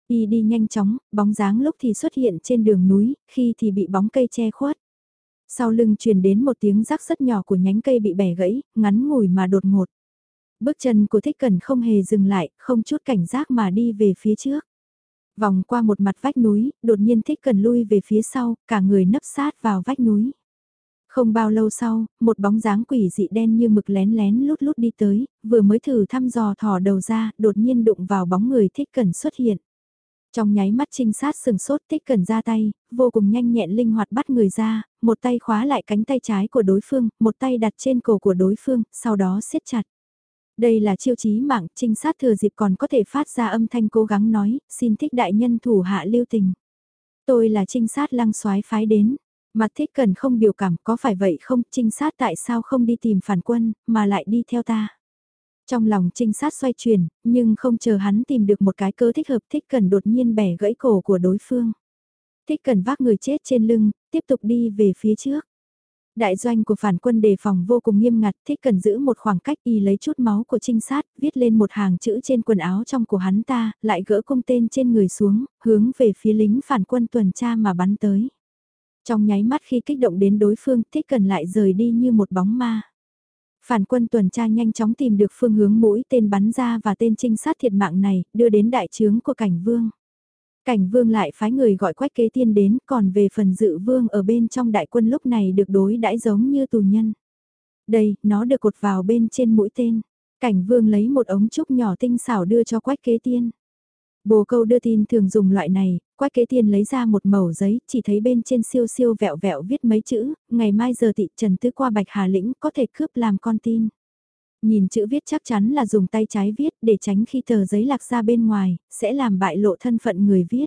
Y đi nhanh chóng, bóng dáng lúc thì xuất hiện trên đường núi, khi thì bị bóng cây che khuất. Sau lưng truyền đến một tiếng rắc rất nhỏ của nhánh cây bị bẻ gãy, ngắn ngủi mà đột ngột. Bước chân của Thích Cần không hề dừng lại, không chút cảnh giác mà đi về phía trước. Vòng qua một mặt vách núi, đột nhiên Thích Cần lui về phía sau, cả người nấp sát vào vách núi. Không bao lâu sau, một bóng dáng quỷ dị đen như mực lén lén lút lút đi tới, vừa mới thử thăm dò thò đầu ra, đột nhiên đụng vào bóng người thích cần xuất hiện. Trong nháy mắt trinh sát sừng sốt thích cần ra tay, vô cùng nhanh nhẹn linh hoạt bắt người ra, một tay khóa lại cánh tay trái của đối phương, một tay đặt trên cổ của đối phương, sau đó siết chặt. Đây là chiêu chí mạng, trinh sát thừa dịp còn có thể phát ra âm thanh cố gắng nói, xin thích đại nhân thủ hạ lưu tình. Tôi là trinh sát lăng soái phái đến, Mặt thích cần không biểu cảm có phải vậy không, trinh sát tại sao không đi tìm phản quân, mà lại đi theo ta. Trong lòng trinh sát xoay chuyển, nhưng không chờ hắn tìm được một cái cơ thích hợp thích cần đột nhiên bẻ gãy cổ của đối phương. Thích cần vác người chết trên lưng, tiếp tục đi về phía trước. Đại doanh của phản quân đề phòng vô cùng nghiêm ngặt, thích cần giữ một khoảng cách y lấy chút máu của trinh sát, viết lên một hàng chữ trên quần áo trong của hắn ta, lại gỡ cung tên trên người xuống, hướng về phía lính phản quân tuần tra mà bắn tới. Trong nháy mắt khi kích động đến đối phương thích cần lại rời đi như một bóng ma. Phản quân tuần tra nhanh chóng tìm được phương hướng mũi tên bắn ra và tên trinh sát thiệt mạng này, đưa đến đại trướng của cảnh vương. Cảnh vương lại phái người gọi quách kế tiên đến, còn về phần dự vương ở bên trong đại quân lúc này được đối đãi giống như tù nhân. Đây, nó được cột vào bên trên mũi tên. Cảnh vương lấy một ống trúc nhỏ tinh xảo đưa cho quách kế tiên. Bồ câu đưa tin thường dùng loại này, quách kế tiên lấy ra một mẩu giấy, chỉ thấy bên trên siêu siêu vẹo vẹo viết mấy chữ, ngày mai giờ thị trần tứ qua bạch hà lĩnh có thể cướp làm con tin. Nhìn chữ viết chắc chắn là dùng tay trái viết để tránh khi tờ giấy lạc ra bên ngoài, sẽ làm bại lộ thân phận người viết.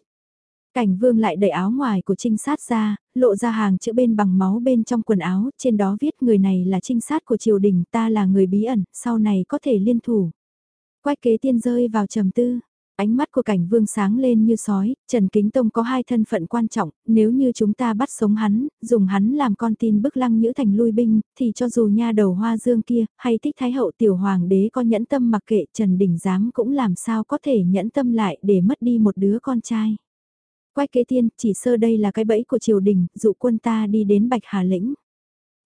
Cảnh vương lại đẩy áo ngoài của trinh sát ra, lộ ra hàng chữ bên bằng máu bên trong quần áo, trên đó viết người này là trinh sát của triều đình, ta là người bí ẩn, sau này có thể liên thủ. Quách kế tiên rơi vào trầm tư, Ánh mắt của cảnh vương sáng lên như sói, Trần Kính Tông có hai thân phận quan trọng, nếu như chúng ta bắt sống hắn, dùng hắn làm con tin bức lăng nhữ thành lui binh, thì cho dù nha đầu hoa dương kia, hay thích thái hậu tiểu hoàng đế có nhẫn tâm mặc kệ Trần Đình Giám cũng làm sao có thể nhẫn tâm lại để mất đi một đứa con trai. Quách kế tiên, chỉ sơ đây là cái bẫy của triều đình, dụ quân ta đi đến Bạch Hà Lĩnh.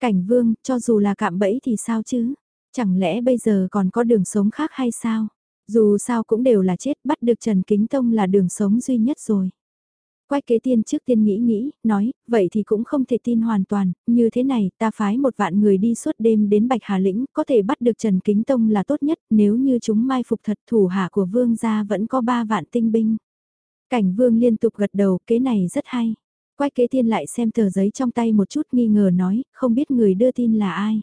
Cảnh vương, cho dù là cạm bẫy thì sao chứ? Chẳng lẽ bây giờ còn có đường sống khác hay sao? Dù sao cũng đều là chết, bắt được Trần Kính Tông là đường sống duy nhất rồi. Quách kế tiên trước tiên nghĩ nghĩ, nói, vậy thì cũng không thể tin hoàn toàn, như thế này, ta phái một vạn người đi suốt đêm đến Bạch Hà Lĩnh, có thể bắt được Trần Kính Tông là tốt nhất, nếu như chúng mai phục thật thủ hạ của vương gia vẫn có ba vạn tinh binh. Cảnh vương liên tục gật đầu, kế này rất hay. Quách kế tiên lại xem tờ giấy trong tay một chút nghi ngờ nói, không biết người đưa tin là ai.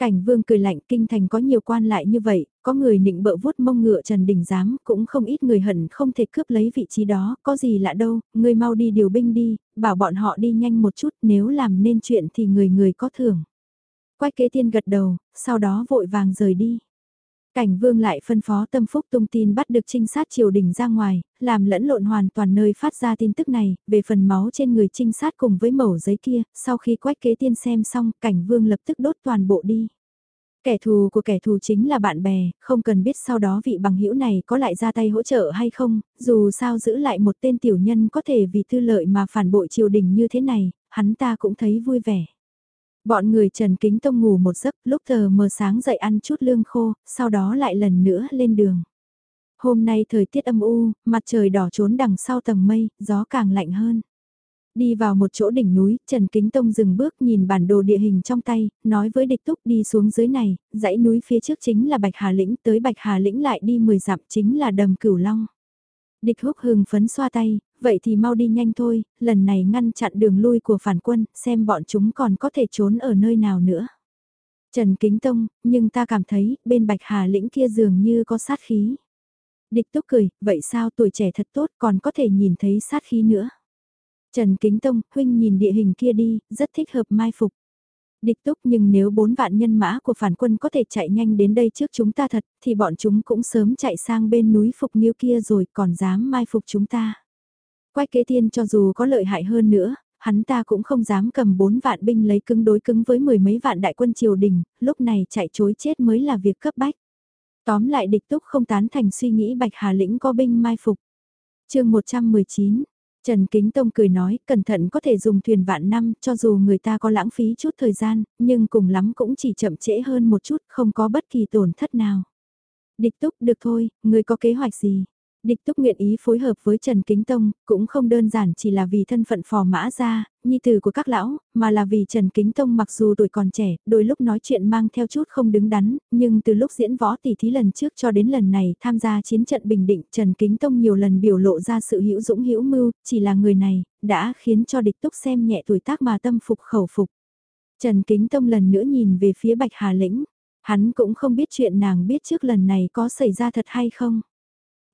Cảnh vương cười lạnh kinh thành có nhiều quan lại như vậy, có người nịnh bợ vuốt mông ngựa Trần Đình Giám, cũng không ít người hận không thể cướp lấy vị trí đó, có gì lạ đâu, người mau đi điều binh đi, bảo bọn họ đi nhanh một chút, nếu làm nên chuyện thì người người có thưởng. Quách kế tiên gật đầu, sau đó vội vàng rời đi. Cảnh vương lại phân phó tâm phúc tung tin bắt được trinh sát triều đình ra ngoài, làm lẫn lộn hoàn toàn nơi phát ra tin tức này, về phần máu trên người trinh sát cùng với mẩu giấy kia, sau khi quách kế tiên xem xong, cảnh vương lập tức đốt toàn bộ đi. Kẻ thù của kẻ thù chính là bạn bè, không cần biết sau đó vị bằng hữu này có lại ra tay hỗ trợ hay không, dù sao giữ lại một tên tiểu nhân có thể vì tư lợi mà phản bội triều đình như thế này, hắn ta cũng thấy vui vẻ. Bọn người Trần Kính Tông ngủ một giấc, lúc thờ mờ sáng dậy ăn chút lương khô, sau đó lại lần nữa lên đường. Hôm nay thời tiết âm u, mặt trời đỏ trốn đằng sau tầng mây, gió càng lạnh hơn. Đi vào một chỗ đỉnh núi, Trần Kính Tông dừng bước nhìn bản đồ địa hình trong tay, nói với địch túc đi xuống dưới này, dãy núi phía trước chính là Bạch Hà Lĩnh, tới Bạch Hà Lĩnh lại đi 10 dặm chính là đầm cửu long. Địch húc hưng phấn xoa tay, vậy thì mau đi nhanh thôi, lần này ngăn chặn đường lui của phản quân, xem bọn chúng còn có thể trốn ở nơi nào nữa. Trần Kính Tông, nhưng ta cảm thấy, bên Bạch Hà Lĩnh kia dường như có sát khí. Địch túc cười, vậy sao tuổi trẻ thật tốt còn có thể nhìn thấy sát khí nữa. Trần Kính Tông, huynh nhìn địa hình kia đi, rất thích hợp mai phục. Địch túc nhưng nếu bốn vạn nhân mã của phản quân có thể chạy nhanh đến đây trước chúng ta thật, thì bọn chúng cũng sớm chạy sang bên núi phục nghiêu kia rồi còn dám mai phục chúng ta. Quách kế tiên cho dù có lợi hại hơn nữa, hắn ta cũng không dám cầm bốn vạn binh lấy cứng đối cứng với mười mấy vạn đại quân triều đình, lúc này chạy chối chết mới là việc cấp bách. Tóm lại địch túc không tán thành suy nghĩ Bạch Hà Lĩnh có binh mai phục. chương 119, Trần Kính Tông cười nói, cẩn thận có thể dùng thuyền vạn năm, cho dù người ta có lãng phí chút thời gian, nhưng cùng lắm cũng chỉ chậm trễ hơn một chút, không có bất kỳ tổn thất nào. Địch túc, được thôi, người có kế hoạch gì? Địch túc nguyện ý phối hợp với Trần Kính Tông, cũng không đơn giản chỉ là vì thân phận phò mã ra, nhi tử của các lão, mà là vì Trần Kính Tông mặc dù tuổi còn trẻ, đôi lúc nói chuyện mang theo chút không đứng đắn, nhưng từ lúc diễn võ tỷ thí lần trước cho đến lần này tham gia chiến trận Bình Định, Trần Kính Tông nhiều lần biểu lộ ra sự hữu dũng hữu mưu, chỉ là người này, đã khiến cho địch túc xem nhẹ tuổi tác mà tâm phục khẩu phục. Trần Kính Tông lần nữa nhìn về phía Bạch Hà Lĩnh, hắn cũng không biết chuyện nàng biết trước lần này có xảy ra thật hay không.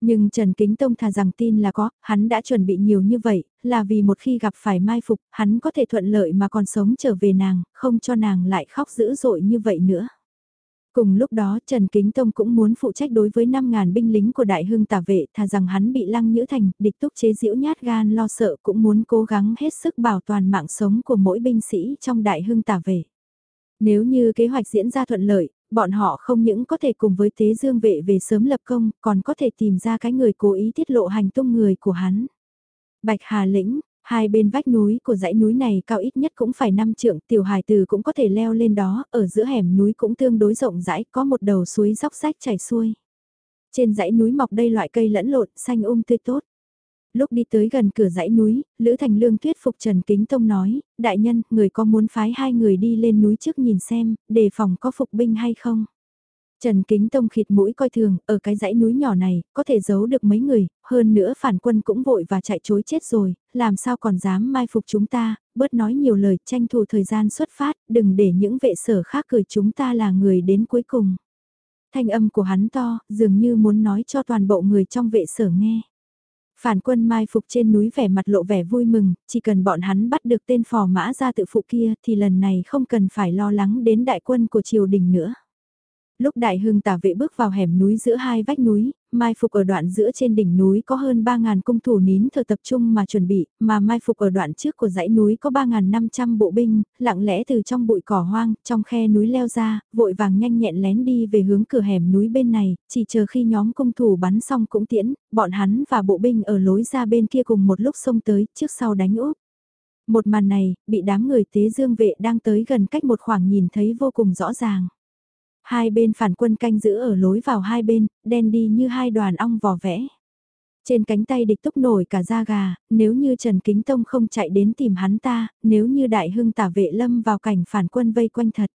Nhưng Trần Kính Tông thà rằng tin là có, hắn đã chuẩn bị nhiều như vậy, là vì một khi gặp phải mai phục, hắn có thể thuận lợi mà còn sống trở về nàng, không cho nàng lại khóc dữ dội như vậy nữa. Cùng lúc đó Trần Kính Tông cũng muốn phụ trách đối với 5.000 binh lính của Đại Hưng tả vệ thà rằng hắn bị lăng nhữ thành, địch túc chế diễu nhát gan lo sợ cũng muốn cố gắng hết sức bảo toàn mạng sống của mỗi binh sĩ trong Đại Hưng tả vệ. Nếu như kế hoạch diễn ra thuận lợi, bọn họ không những có thể cùng với Tế Dương vệ về sớm lập công, còn có thể tìm ra cái người cố ý tiết lộ hành tung người của hắn. Bạch Hà Lĩnh, hai bên vách núi của dãy núi này cao ít nhất cũng phải năm trượng, tiểu hài từ cũng có thể leo lên đó, ở giữa hẻm núi cũng tương đối rộng rãi, có một đầu suối dốc rách chảy xuôi. Trên dãy núi mọc đây loại cây lẫn lộn, xanh um tươi tốt. Lúc đi tới gần cửa dãy núi, Lữ Thành Lương thuyết phục Trần Kính Tông nói, đại nhân, người có muốn phái hai người đi lên núi trước nhìn xem, đề phòng có phục binh hay không. Trần Kính Tông khịt mũi coi thường, ở cái dãy núi nhỏ này, có thể giấu được mấy người, hơn nữa phản quân cũng vội và chạy chối chết rồi, làm sao còn dám mai phục chúng ta, bớt nói nhiều lời, tranh thủ thời gian xuất phát, đừng để những vệ sở khác cười chúng ta là người đến cuối cùng. Thanh âm của hắn to, dường như muốn nói cho toàn bộ người trong vệ sở nghe. Phản quân mai phục trên núi vẻ mặt lộ vẻ vui mừng, chỉ cần bọn hắn bắt được tên phò mã ra tự phụ kia thì lần này không cần phải lo lắng đến đại quân của triều đình nữa. Lúc đại hưng tả vệ bước vào hẻm núi giữa hai vách núi, mai phục ở đoạn giữa trên đỉnh núi có hơn 3.000 cung thủ nín thờ tập trung mà chuẩn bị, mà mai phục ở đoạn trước của dãy núi có 3.500 bộ binh, lặng lẽ từ trong bụi cỏ hoang, trong khe núi leo ra, vội vàng nhanh nhẹn lén đi về hướng cửa hẻm núi bên này, chỉ chờ khi nhóm cung thủ bắn xong cũng tiễn, bọn hắn và bộ binh ở lối ra bên kia cùng một lúc xông tới, trước sau đánh úp. Một màn này, bị đám người tế dương vệ đang tới gần cách một khoảng nhìn thấy vô cùng rõ ràng. Hai bên phản quân canh giữ ở lối vào hai bên, đen đi như hai đoàn ong vò vẽ. Trên cánh tay địch túc nổi cả da gà, nếu như Trần Kính Tông không chạy đến tìm hắn ta, nếu như đại hưng tả vệ lâm vào cảnh phản quân vây quanh thật.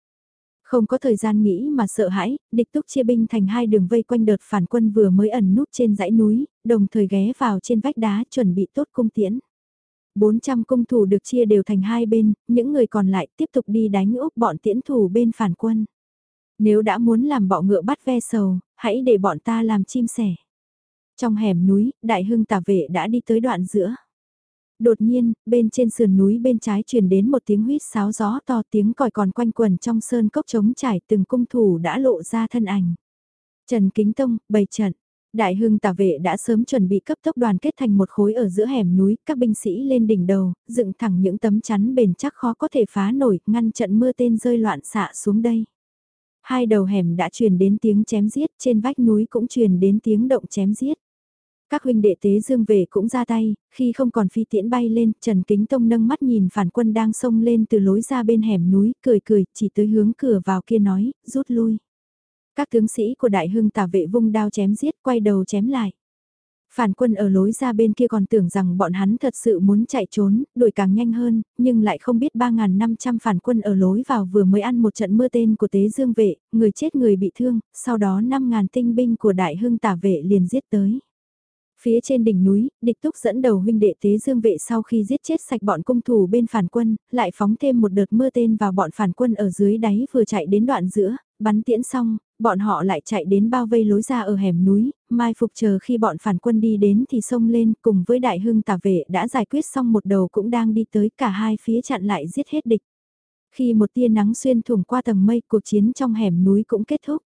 Không có thời gian nghĩ mà sợ hãi, địch túc chia binh thành hai đường vây quanh đợt phản quân vừa mới ẩn núp trên dãy núi, đồng thời ghé vào trên vách đá chuẩn bị tốt cung tiễn. 400 cung thủ được chia đều thành hai bên, những người còn lại tiếp tục đi đánh úp bọn tiễn thủ bên phản quân. Nếu đã muốn làm bọ ngựa bắt ve sầu, hãy để bọn ta làm chim sẻ. Trong hẻm núi, đại hưng tả vệ đã đi tới đoạn giữa. Đột nhiên, bên trên sườn núi bên trái truyền đến một tiếng huýt sáo gió to tiếng còi còn quanh quần trong sơn cốc trống trải từng cung thủ đã lộ ra thân ảnh. Trần Kính Tông, bày trận. Đại hưng tả vệ đã sớm chuẩn bị cấp tốc đoàn kết thành một khối ở giữa hẻm núi, các binh sĩ lên đỉnh đầu, dựng thẳng những tấm chắn bền chắc khó có thể phá nổi, ngăn trận mưa tên rơi loạn xạ xuống đây. Hai đầu hẻm đã truyền đến tiếng chém giết, trên vách núi cũng truyền đến tiếng động chém giết. Các huynh đệ tế dương về cũng ra tay, khi không còn phi tiễn bay lên, Trần Kính Tông nâng mắt nhìn phản quân đang xông lên từ lối ra bên hẻm núi, cười cười, chỉ tới hướng cửa vào kia nói, rút lui. Các tướng sĩ của đại hưng tả vệ vung đao chém giết, quay đầu chém lại. Phản quân ở lối ra bên kia còn tưởng rằng bọn hắn thật sự muốn chạy trốn, đuổi càng nhanh hơn, nhưng lại không biết 3.500 phản quân ở lối vào vừa mới ăn một trận mưa tên của tế dương vệ, người chết người bị thương, sau đó 5.000 tinh binh của đại hưng tả vệ liền giết tới. Phía trên đỉnh núi, địch túc dẫn đầu huynh đệ tế dương vệ sau khi giết chết sạch bọn cung thủ bên phản quân, lại phóng thêm một đợt mưa tên vào bọn phản quân ở dưới đáy vừa chạy đến đoạn giữa, bắn tiễn xong, bọn họ lại chạy đến bao vây lối ra ở hẻm núi, mai phục chờ khi bọn phản quân đi đến thì xông lên cùng với đại hưng tả vệ đã giải quyết xong một đầu cũng đang đi tới cả hai phía chặn lại giết hết địch. Khi một tia nắng xuyên thủng qua tầng mây cuộc chiến trong hẻm núi cũng kết thúc.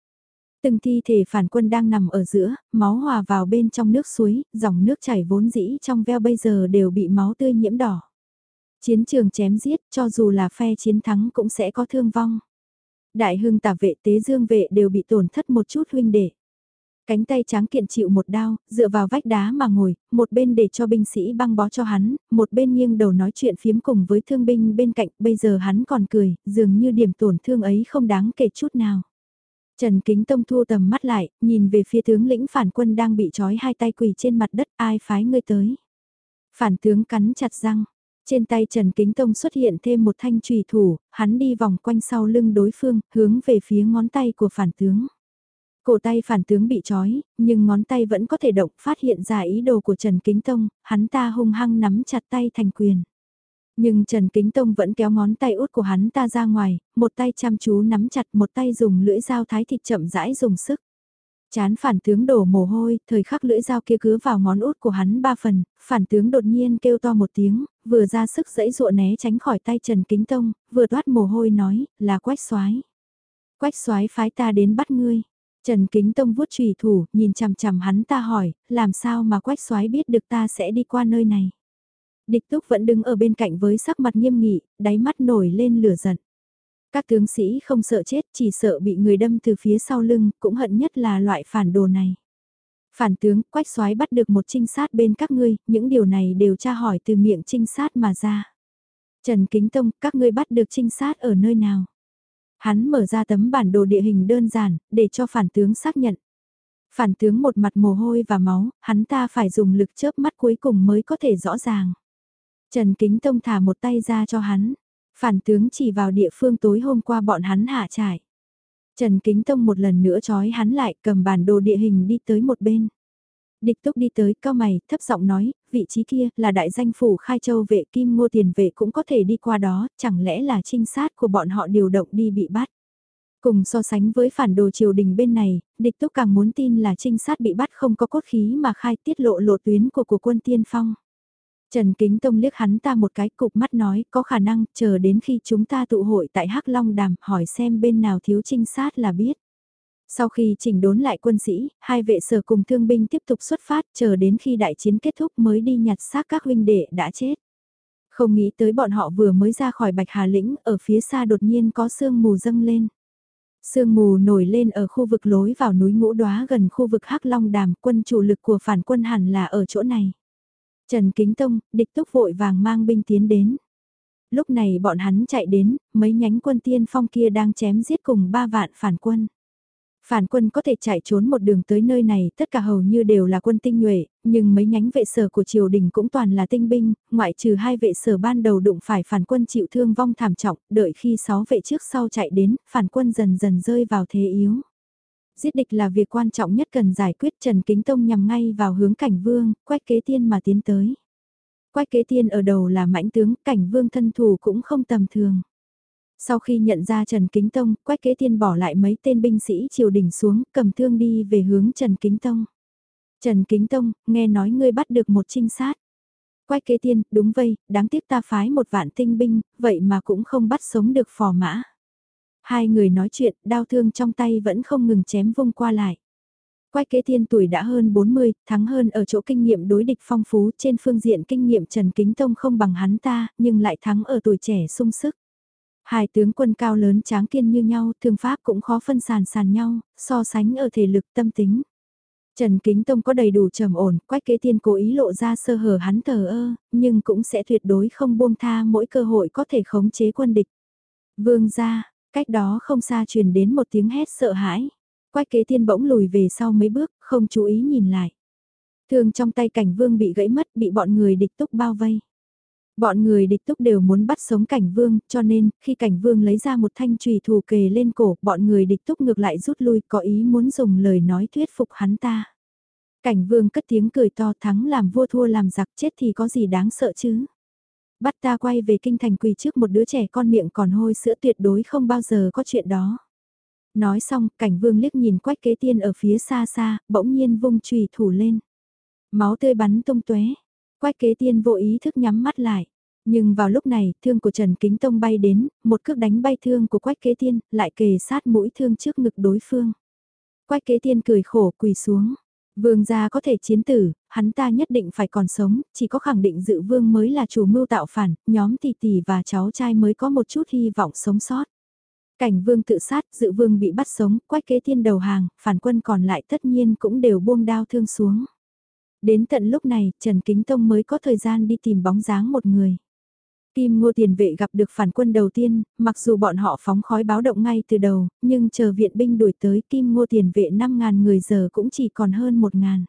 Từng thi thể phản quân đang nằm ở giữa, máu hòa vào bên trong nước suối, dòng nước chảy vốn dĩ trong veo bây giờ đều bị máu tươi nhiễm đỏ. Chiến trường chém giết, cho dù là phe chiến thắng cũng sẽ có thương vong. Đại hưng tả vệ tế dương vệ đều bị tổn thất một chút huynh đệ. Cánh tay tráng kiện chịu một đao, dựa vào vách đá mà ngồi, một bên để cho binh sĩ băng bó cho hắn, một bên nghiêng đầu nói chuyện phiếm cùng với thương binh bên cạnh, bây giờ hắn còn cười, dường như điểm tổn thương ấy không đáng kể chút nào. Trần Kính Tông thu tầm mắt lại, nhìn về phía tướng lĩnh phản quân đang bị trói hai tay quỳ trên mặt đất ai phái ngươi tới. Phản tướng cắn chặt răng, trên tay Trần Kính Tông xuất hiện thêm một thanh trùy thủ, hắn đi vòng quanh sau lưng đối phương, hướng về phía ngón tay của phản tướng. Cổ tay phản tướng bị trói, nhưng ngón tay vẫn có thể động phát hiện ra ý đồ của Trần Kính Tông, hắn ta hung hăng nắm chặt tay thành quyền. Nhưng Trần Kính Tông vẫn kéo ngón tay út của hắn ta ra ngoài, một tay chăm chú nắm chặt một tay dùng lưỡi dao thái thịt chậm rãi dùng sức. Chán phản tướng đổ mồ hôi, thời khắc lưỡi dao kia cứ vào ngón út của hắn ba phần, phản tướng đột nhiên kêu to một tiếng, vừa ra sức dẫy dụa né tránh khỏi tay Trần Kính Tông, vừa toát mồ hôi nói, là quách soái Quách soái phái ta đến bắt ngươi. Trần Kính Tông vuốt trùy thủ, nhìn chằm chằm hắn ta hỏi, làm sao mà quách soái biết được ta sẽ đi qua nơi này. Địch túc vẫn đứng ở bên cạnh với sắc mặt nghiêm nghị, đáy mắt nổi lên lửa giận. Các tướng sĩ không sợ chết, chỉ sợ bị người đâm từ phía sau lưng, cũng hận nhất là loại phản đồ này. Phản tướng, quách soái bắt được một trinh sát bên các ngươi, những điều này đều tra hỏi từ miệng trinh sát mà ra. Trần Kính Tông, các ngươi bắt được trinh sát ở nơi nào? Hắn mở ra tấm bản đồ địa hình đơn giản, để cho phản tướng xác nhận. Phản tướng một mặt mồ hôi và máu, hắn ta phải dùng lực chớp mắt cuối cùng mới có thể rõ ràng. Trần Kính Tông thả một tay ra cho hắn. Phản tướng chỉ vào địa phương tối hôm qua bọn hắn hạ trải. Trần Kính Tông một lần nữa trói hắn lại cầm bản đồ địa hình đi tới một bên. Địch túc đi tới cao mày, thấp giọng nói, vị trí kia là đại danh phủ khai châu vệ kim ngô tiền vệ cũng có thể đi qua đó, chẳng lẽ là trinh sát của bọn họ điều động đi bị bắt. Cùng so sánh với phản đồ triều đình bên này, địch túc càng muốn tin là trinh sát bị bắt không có cốt khí mà khai tiết lộ lộ tuyến của của quân tiên phong. Trần Kính Tông liếc hắn ta một cái cục mắt nói có khả năng chờ đến khi chúng ta tụ hội tại Hắc Long Đàm hỏi xem bên nào thiếu trinh sát là biết. Sau khi chỉnh đốn lại quân sĩ, hai vệ sở cùng thương binh tiếp tục xuất phát chờ đến khi đại chiến kết thúc mới đi nhặt xác các huynh đệ đã chết. Không nghĩ tới bọn họ vừa mới ra khỏi Bạch Hà Lĩnh, ở phía xa đột nhiên có sương mù dâng lên. Sương mù nổi lên ở khu vực lối vào núi ngũ đoá gần khu vực Hắc Long Đàm, quân chủ lực của phản quân hẳn là ở chỗ này. Trần Kính Tông, địch túc vội vàng mang binh tiến đến. Lúc này bọn hắn chạy đến, mấy nhánh quân tiên phong kia đang chém giết cùng ba vạn phản quân. Phản quân có thể chạy trốn một đường tới nơi này, tất cả hầu như đều là quân tinh nhuệ, nhưng mấy nhánh vệ sở của triều đình cũng toàn là tinh binh, ngoại trừ hai vệ sở ban đầu đụng phải phản quân chịu thương vong thảm trọng, đợi khi sáu vệ trước sau chạy đến, phản quân dần dần rơi vào thế yếu. Giết địch là việc quan trọng nhất cần giải quyết Trần Kính Tông nhằm ngay vào hướng cảnh vương, quách kế tiên mà tiến tới. Quách kế tiên ở đầu là mãnh tướng, cảnh vương thân thủ cũng không tầm thường. Sau khi nhận ra Trần Kính Tông, Quách Kế Tiên bỏ lại mấy tên binh sĩ triều đình xuống, cầm thương đi về hướng Trần Kính Tông. Trần Kính Tông, nghe nói ngươi bắt được một trinh sát. Quách Kế Tiên, đúng vây, đáng tiếc ta phái một vạn tinh binh, vậy mà cũng không bắt sống được phò mã. Hai người nói chuyện, đau thương trong tay vẫn không ngừng chém vung qua lại. Quách kế Thiên tuổi đã hơn 40, thắng hơn ở chỗ kinh nghiệm đối địch phong phú trên phương diện kinh nghiệm Trần Kính Tông không bằng hắn ta, nhưng lại thắng ở tuổi trẻ sung sức. Hai tướng quân cao lớn tráng kiên như nhau, thương pháp cũng khó phân sàn sàn nhau, so sánh ở thể lực tâm tính. Trần Kính Tông có đầy đủ trầm ổn, quách kế tiên cố ý lộ ra sơ hở hắn thờ ơ, nhưng cũng sẽ tuyệt đối không buông tha mỗi cơ hội có thể khống chế quân địch. Vương ra, cách đó không xa truyền đến một tiếng hét sợ hãi. Quách kế tiên bỗng lùi về sau mấy bước, không chú ý nhìn lại. thường trong tay cảnh vương bị gãy mất, bị bọn người địch túc bao vây. Bọn người địch túc đều muốn bắt sống cảnh vương, cho nên, khi cảnh vương lấy ra một thanh trùy thủ kề lên cổ, bọn người địch túc ngược lại rút lui, có ý muốn dùng lời nói thuyết phục hắn ta. Cảnh vương cất tiếng cười to thắng làm vua thua làm giặc chết thì có gì đáng sợ chứ. Bắt ta quay về kinh thành quỳ trước một đứa trẻ con miệng còn hôi sữa tuyệt đối không bao giờ có chuyện đó. Nói xong, cảnh vương liếc nhìn quách kế tiên ở phía xa xa, bỗng nhiên vung trùy thủ lên. Máu tươi bắn tung tóe Quách kế tiên vô ý thức nhắm mắt lại. Nhưng vào lúc này, thương của Trần Kính Tông bay đến, một cước đánh bay thương của Quách kế tiên, lại kề sát mũi thương trước ngực đối phương. Quách kế tiên cười khổ quỳ xuống. Vương gia có thể chiến tử, hắn ta nhất định phải còn sống, chỉ có khẳng định dự vương mới là chủ mưu tạo phản, nhóm tỷ tỷ và cháu trai mới có một chút hy vọng sống sót. Cảnh vương tự sát, dự vương bị bắt sống, quách kế tiên đầu hàng, phản quân còn lại tất nhiên cũng đều buông đao thương xuống. Đến tận lúc này, Trần Kính Tông mới có thời gian đi tìm bóng dáng một người. Kim Ngô Tiền Vệ gặp được phản quân đầu tiên, mặc dù bọn họ phóng khói báo động ngay từ đầu, nhưng chờ viện binh đuổi tới Kim Ngô Tiền Vệ 5.000 người giờ cũng chỉ còn hơn 1.000.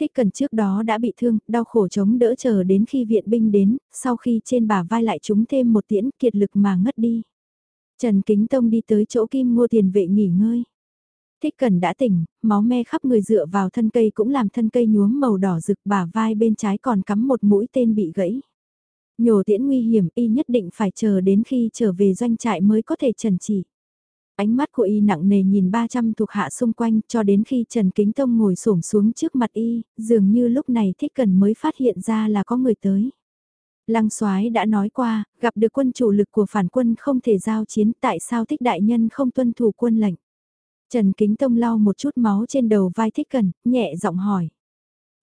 Thích cần trước đó đã bị thương, đau khổ chống đỡ chờ đến khi viện binh đến, sau khi trên bả vai lại chúng thêm một tiễn kiệt lực mà ngất đi. Trần Kính Tông đi tới chỗ Kim Ngô Tiền Vệ nghỉ ngơi. Thích cần đã tỉnh, máu me khắp người dựa vào thân cây cũng làm thân cây nhuốm màu đỏ rực bả vai bên trái còn cắm một mũi tên bị gãy. Nhổ tiễn nguy hiểm y nhất định phải chờ đến khi trở về doanh trại mới có thể trần trị. Ánh mắt của y nặng nề nhìn 300 thuộc hạ xung quanh cho đến khi Trần Kính Tông ngồi xổm xuống trước mặt y, dường như lúc này thích cần mới phát hiện ra là có người tới. Lăng soái đã nói qua, gặp được quân chủ lực của phản quân không thể giao chiến tại sao thích đại nhân không tuân thủ quân lệnh. Trần Kính Tông lau một chút máu trên đầu vai Thích Cần, nhẹ giọng hỏi.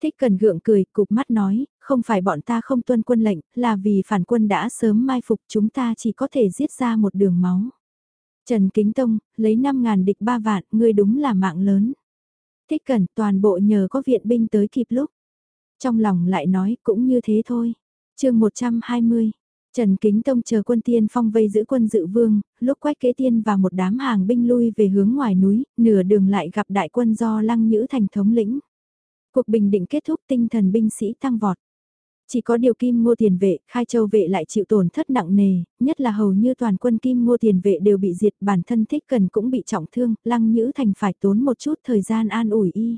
Thích Cần gượng cười, cục mắt nói, không phải bọn ta không tuân quân lệnh, là vì phản quân đã sớm mai phục chúng ta chỉ có thể giết ra một đường máu. Trần Kính Tông, lấy 5.000 địch ba vạn, ngươi đúng là mạng lớn. Thích Cần, toàn bộ nhờ có viện binh tới kịp lúc. Trong lòng lại nói, cũng như thế thôi. chương 120 Trần Kính Tông chờ quân tiên phong vây giữ quân dự vương, lúc quách kế tiên và một đám hàng binh lui về hướng ngoài núi, nửa đường lại gặp đại quân do lăng nhữ thành thống lĩnh. Cuộc bình định kết thúc tinh thần binh sĩ tăng vọt. Chỉ có điều kim ngô tiền vệ, khai châu vệ lại chịu tổn thất nặng nề, nhất là hầu như toàn quân kim ngô tiền vệ đều bị diệt bản thân thích cần cũng bị trọng thương, lăng nhữ thành phải tốn một chút thời gian an ủi y.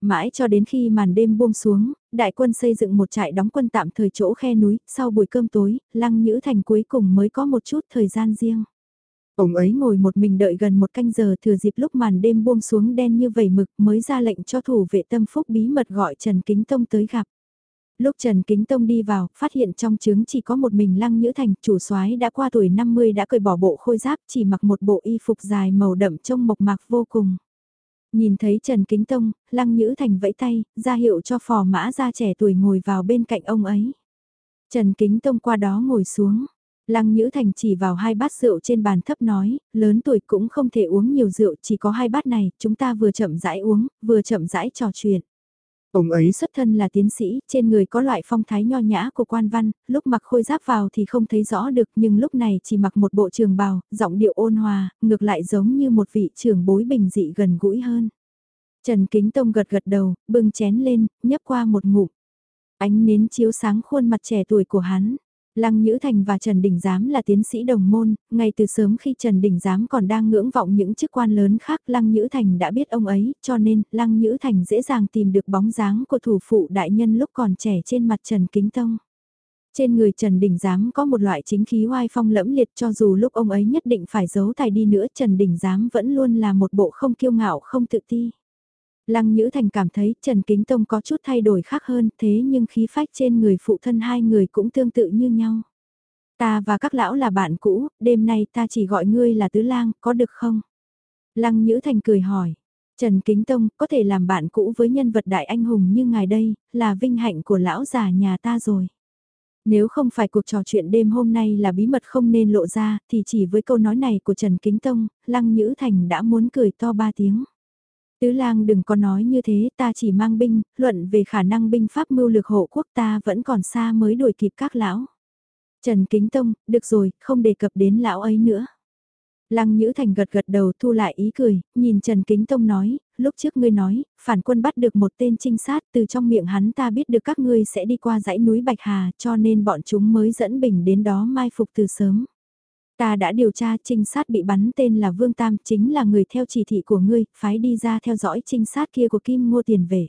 Mãi cho đến khi màn đêm buông xuống, đại quân xây dựng một trại đóng quân tạm thời chỗ khe núi, sau buổi cơm tối, Lăng Nhữ Thành cuối cùng mới có một chút thời gian riêng. Ông ấy ngồi một mình đợi gần một canh giờ thừa dịp lúc màn đêm buông xuống đen như vầy mực mới ra lệnh cho thủ vệ tâm phúc bí mật gọi Trần Kính Tông tới gặp. Lúc Trần Kính Tông đi vào, phát hiện trong trướng chỉ có một mình Lăng Nhữ Thành, chủ soái đã qua tuổi 50 đã cởi bỏ bộ khôi giáp, chỉ mặc một bộ y phục dài màu đậm trông mộc mạc vô cùng. Nhìn thấy Trần Kính Tông, Lăng Nhữ Thành vẫy tay, ra hiệu cho phò mã ra trẻ tuổi ngồi vào bên cạnh ông ấy. Trần Kính Tông qua đó ngồi xuống. Lăng Nhữ Thành chỉ vào hai bát rượu trên bàn thấp nói, lớn tuổi cũng không thể uống nhiều rượu, chỉ có hai bát này, chúng ta vừa chậm rãi uống, vừa chậm rãi trò chuyện. Ông ấy xuất thân là tiến sĩ, trên người có loại phong thái nho nhã của quan văn, lúc mặc khôi giáp vào thì không thấy rõ được nhưng lúc này chỉ mặc một bộ trường bào, giọng điệu ôn hòa, ngược lại giống như một vị trưởng bối bình dị gần gũi hơn. Trần Kính Tông gật gật đầu, bưng chén lên, nhấp qua một ngụm. Ánh nến chiếu sáng khuôn mặt trẻ tuổi của hắn. Lăng Nhữ Thành và Trần Đình Giám là tiến sĩ đồng môn, ngay từ sớm khi Trần Đình Giám còn đang ngưỡng vọng những chức quan lớn khác Lăng Nhữ Thành đã biết ông ấy, cho nên Lăng Nhữ Thành dễ dàng tìm được bóng dáng của thủ phụ đại nhân lúc còn trẻ trên mặt Trần Kính Tông. Trên người Trần Đình Giám có một loại chính khí oai phong lẫm liệt cho dù lúc ông ấy nhất định phải giấu tài đi nữa Trần Đình Giám vẫn luôn là một bộ không kiêu ngạo không tự ti. Lăng Nhữ Thành cảm thấy Trần Kính Tông có chút thay đổi khác hơn thế nhưng khí phách trên người phụ thân hai người cũng tương tự như nhau. Ta và các lão là bạn cũ, đêm nay ta chỉ gọi ngươi là Tứ Lang, có được không? Lăng Nhữ Thành cười hỏi. Trần Kính Tông có thể làm bạn cũ với nhân vật đại anh hùng như ngài đây, là vinh hạnh của lão già nhà ta rồi. Nếu không phải cuộc trò chuyện đêm hôm nay là bí mật không nên lộ ra, thì chỉ với câu nói này của Trần Kính Tông, Lăng Nhữ Thành đã muốn cười to ba tiếng. Tứ lang đừng có nói như thế, ta chỉ mang binh, luận về khả năng binh pháp mưu lược hộ quốc ta vẫn còn xa mới đuổi kịp các lão. Trần Kính Tông, được rồi, không đề cập đến lão ấy nữa. Lăng Nhữ Thành gật gật đầu thu lại ý cười, nhìn Trần Kính Tông nói, lúc trước ngươi nói, phản quân bắt được một tên trinh sát từ trong miệng hắn ta biết được các ngươi sẽ đi qua dãy núi Bạch Hà cho nên bọn chúng mới dẫn Bình đến đó mai phục từ sớm. Ta đã điều tra trinh sát bị bắn tên là Vương Tam chính là người theo chỉ thị của ngươi, phái đi ra theo dõi trinh sát kia của Kim Ngô Tiền về.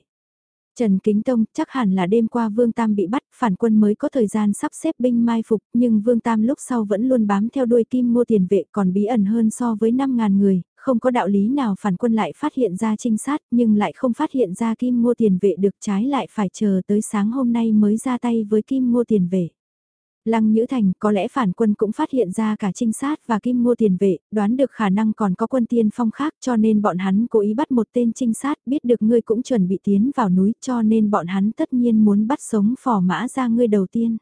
Trần Kính Tông chắc hẳn là đêm qua Vương Tam bị bắt, phản quân mới có thời gian sắp xếp binh mai phục, nhưng Vương Tam lúc sau vẫn luôn bám theo đuôi Kim Ngô Tiền vệ còn bí ẩn hơn so với 5.000 người, không có đạo lý nào phản quân lại phát hiện ra trinh sát nhưng lại không phát hiện ra Kim Ngô Tiền vệ được trái lại phải chờ tới sáng hôm nay mới ra tay với Kim Ngô Tiền vệ. Lăng Nhữ Thành có lẽ phản quân cũng phát hiện ra cả trinh sát và kim ngô tiền vệ, đoán được khả năng còn có quân tiên phong khác cho nên bọn hắn cố ý bắt một tên trinh sát biết được ngươi cũng chuẩn bị tiến vào núi cho nên bọn hắn tất nhiên muốn bắt sống phò mã ra ngươi đầu tiên.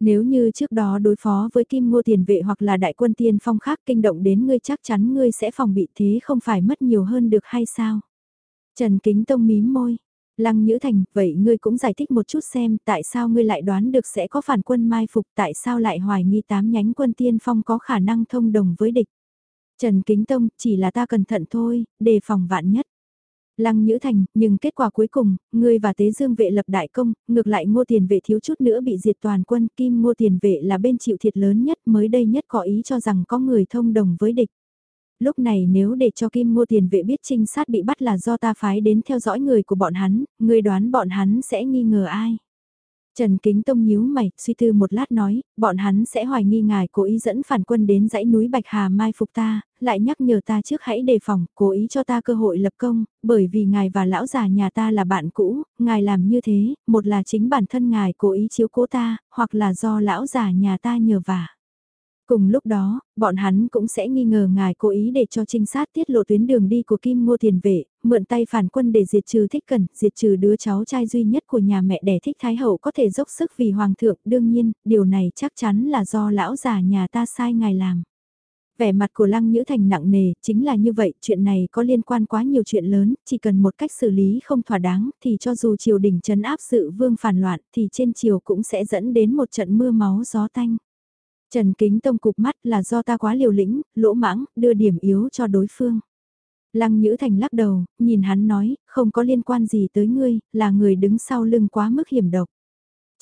Nếu như trước đó đối phó với kim ngô tiền vệ hoặc là đại quân tiên phong khác kinh động đến ngươi chắc chắn ngươi sẽ phòng bị thế không phải mất nhiều hơn được hay sao? Trần Kính Tông mím môi, Lăng Nhữ Thành, vậy ngươi cũng giải thích một chút xem tại sao ngươi lại đoán được sẽ có phản quân mai phục, tại sao lại hoài nghi tám nhánh quân tiên phong có khả năng thông đồng với địch. Trần Kính Tông, chỉ là ta cẩn thận thôi, đề phòng vạn nhất. Lăng Nhữ Thành, nhưng kết quả cuối cùng, ngươi và Tế Dương vệ lập đại công, ngược lại ngô tiền vệ thiếu chút nữa bị diệt toàn quân, kim ngô tiền vệ là bên chịu thiệt lớn nhất mới đây nhất có ý cho rằng có người thông đồng với địch lúc này nếu để cho Kim Ngô Tiền vệ biết trinh sát bị bắt là do ta phái đến theo dõi người của bọn hắn, người đoán bọn hắn sẽ nghi ngờ ai. Trần Kính Tông nhíu mày, suy tư một lát nói, bọn hắn sẽ hoài nghi ngài cố ý dẫn phản quân đến dãy núi Bạch Hà mai phục ta, lại nhắc nhở ta trước hãy đề phòng, cố ý cho ta cơ hội lập công, bởi vì ngài và lão già nhà ta là bạn cũ, ngài làm như thế, một là chính bản thân ngài cố ý chiếu cố ta, hoặc là do lão già nhà ta nhờ vả. Cùng lúc đó, bọn hắn cũng sẽ nghi ngờ ngài cố ý để cho trinh sát tiết lộ tuyến đường đi của Kim Ngô thiền Vệ, mượn tay phản quân để diệt trừ thích cần diệt trừ đứa cháu trai duy nhất của nhà mẹ đẻ thích Thái Hậu có thể dốc sức vì Hoàng thượng. Đương nhiên, điều này chắc chắn là do lão già nhà ta sai ngài làm. Vẻ mặt của Lăng Nhữ Thành nặng nề, chính là như vậy, chuyện này có liên quan quá nhiều chuyện lớn, chỉ cần một cách xử lý không thỏa đáng, thì cho dù triều đình chấn áp sự vương phản loạn, thì trên triều cũng sẽ dẫn đến một trận mưa máu gió tanh. Trần Kính Tông cục mắt là do ta quá liều lĩnh, lỗ mãng, đưa điểm yếu cho đối phương. Lăng Nhữ Thành lắc đầu, nhìn hắn nói, không có liên quan gì tới ngươi, là người đứng sau lưng quá mức hiểm độc.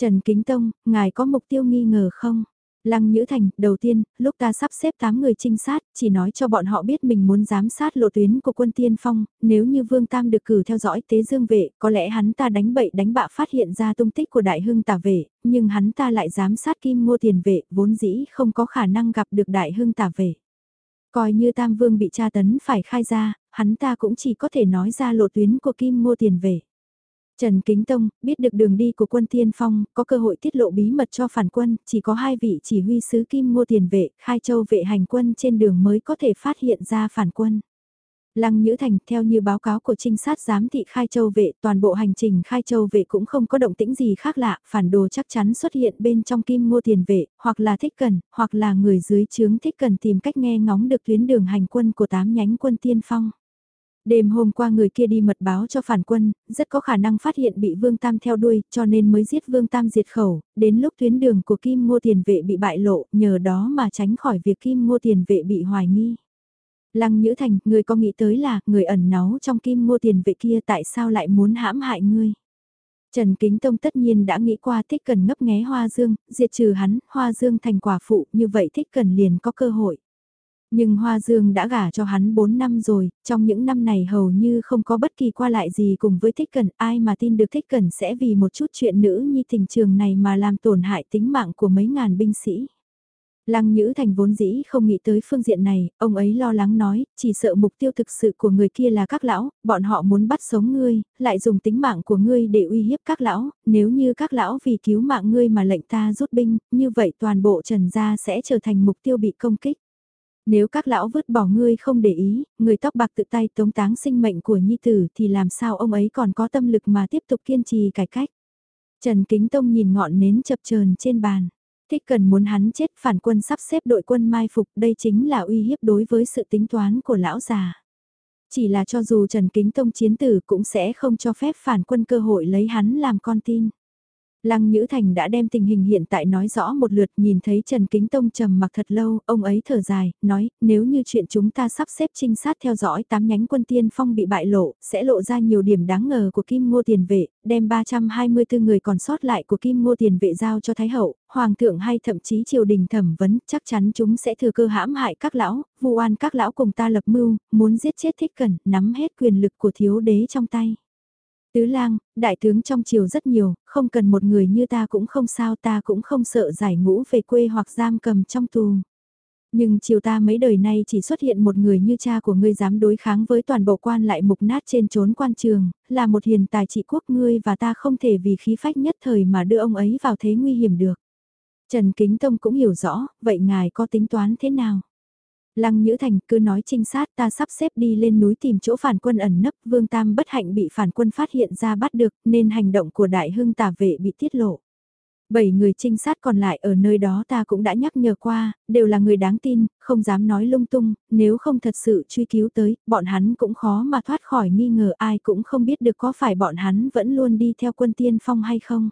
Trần Kính Tông, ngài có mục tiêu nghi ngờ không? Lăng Nhữ Thành, đầu tiên, lúc ta sắp xếp 8 người trinh sát, chỉ nói cho bọn họ biết mình muốn giám sát lộ tuyến của quân tiên phong, nếu như Vương Tam được cử theo dõi tế dương vệ, có lẽ hắn ta đánh bậy đánh bạ phát hiện ra tung tích của đại hưng tả vệ, nhưng hắn ta lại giám sát kim ngô tiền vệ, vốn dĩ không có khả năng gặp được đại hưng tả vệ. Coi như Tam Vương bị tra tấn phải khai ra, hắn ta cũng chỉ có thể nói ra lộ tuyến của kim ngô tiền vệ. Trần Kính Tông, biết được đường đi của quân tiên phong, có cơ hội tiết lộ bí mật cho phản quân, chỉ có hai vị chỉ huy sứ Kim Ngô Tiền Vệ, Khai Châu vệ hành quân trên đường mới có thể phát hiện ra phản quân. Lăng Nhữ Thành, theo như báo cáo của trinh sát giám thị Khai Châu vệ, toàn bộ hành trình Khai Châu vệ cũng không có động tĩnh gì khác lạ, phản đồ chắc chắn xuất hiện bên trong Kim Ngô Tiền Vệ, hoặc là thích cần, hoặc là người dưới chướng thích cần tìm cách nghe ngóng được tuyến đường hành quân của tám nhánh quân tiên phong. Đêm hôm qua người kia đi mật báo cho phản quân, rất có khả năng phát hiện bị Vương Tam theo đuôi, cho nên mới giết Vương Tam diệt khẩu, đến lúc tuyến đường của Kim Ngô Tiền Vệ bị bại lộ, nhờ đó mà tránh khỏi việc Kim Ngô Tiền Vệ bị hoài nghi. Lăng Nhữ Thành, người có nghĩ tới là, người ẩn náu trong Kim Ngô Tiền Vệ kia tại sao lại muốn hãm hại ngươi? Trần Kính Tông tất nhiên đã nghĩ qua thích cần ngấp nghé Hoa Dương, diệt trừ hắn, Hoa Dương thành quả phụ, như vậy thích cần liền có cơ hội. Nhưng Hoa Dương đã gả cho hắn 4 năm rồi, trong những năm này hầu như không có bất kỳ qua lại gì cùng với Thích Cẩn, ai mà tin được Thích Cẩn sẽ vì một chút chuyện nữ nhi tình trường này mà làm tổn hại tính mạng của mấy ngàn binh sĩ. Lăng Nhữ Thành vốn dĩ không nghĩ tới phương diện này, ông ấy lo lắng nói, chỉ sợ mục tiêu thực sự của người kia là các lão, bọn họ muốn bắt sống ngươi, lại dùng tính mạng của ngươi để uy hiếp các lão, nếu như các lão vì cứu mạng ngươi mà lệnh ta rút binh, như vậy toàn bộ Trần Gia sẽ trở thành mục tiêu bị công kích. Nếu các lão vứt bỏ ngươi không để ý, người tóc bạc tự tay tống táng sinh mệnh của nhi tử thì làm sao ông ấy còn có tâm lực mà tiếp tục kiên trì cải cách. Trần Kính Tông nhìn ngọn nến chập chờn trên bàn. Thích cần muốn hắn chết phản quân sắp xếp đội quân mai phục đây chính là uy hiếp đối với sự tính toán của lão già. Chỉ là cho dù Trần Kính Tông chiến tử cũng sẽ không cho phép phản quân cơ hội lấy hắn làm con tin. Lăng Nhữ Thành đã đem tình hình hiện tại nói rõ một lượt nhìn thấy Trần Kính Tông trầm mặc thật lâu, ông ấy thở dài, nói, nếu như chuyện chúng ta sắp xếp trinh sát theo dõi tám nhánh quân tiên phong bị bại lộ, sẽ lộ ra nhiều điểm đáng ngờ của Kim Ngô Tiền Vệ, đem 324 người còn sót lại của Kim Ngô Tiền Vệ giao cho Thái Hậu, Hoàng thượng hay thậm chí triều đình thẩm vấn, chắc chắn chúng sẽ thừa cơ hãm hại các lão, vu oan các lão cùng ta lập mưu, muốn giết chết thích cẩn, nắm hết quyền lực của thiếu đế trong tay. Tứ lang, đại tướng trong triều rất nhiều, không cần một người như ta cũng không sao ta cũng không sợ giải ngũ về quê hoặc giam cầm trong tù. Nhưng triều ta mấy đời nay chỉ xuất hiện một người như cha của ngươi dám đối kháng với toàn bộ quan lại mục nát trên trốn quan trường, là một hiền tài trị quốc ngươi và ta không thể vì khí phách nhất thời mà đưa ông ấy vào thế nguy hiểm được. Trần Kính Tông cũng hiểu rõ, vậy ngài có tính toán thế nào? Lăng Nhữ Thành cứ nói trinh sát ta sắp xếp đi lên núi tìm chỗ phản quân ẩn nấp, Vương Tam bất hạnh bị phản quân phát hiện ra bắt được nên hành động của đại hưng tả vệ bị tiết lộ. Bảy người trinh sát còn lại ở nơi đó ta cũng đã nhắc nhở qua, đều là người đáng tin, không dám nói lung tung, nếu không thật sự truy cứu tới, bọn hắn cũng khó mà thoát khỏi nghi ngờ ai cũng không biết được có phải bọn hắn vẫn luôn đi theo quân tiên phong hay không.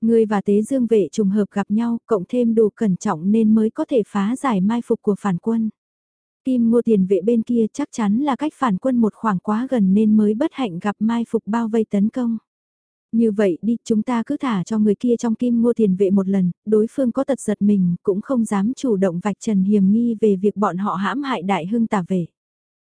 Người và tế dương vệ trùng hợp gặp nhau, cộng thêm đủ cẩn trọng nên mới có thể phá giải mai phục của phản quân. Kim ngô tiền vệ bên kia chắc chắn là cách phản quân một khoảng quá gần nên mới bất hạnh gặp mai phục bao vây tấn công. Như vậy đi, chúng ta cứ thả cho người kia trong kim ngô tiền vệ một lần, đối phương có tật giật mình, cũng không dám chủ động vạch trần hiểm nghi về việc bọn họ hãm hại đại hưng tả về.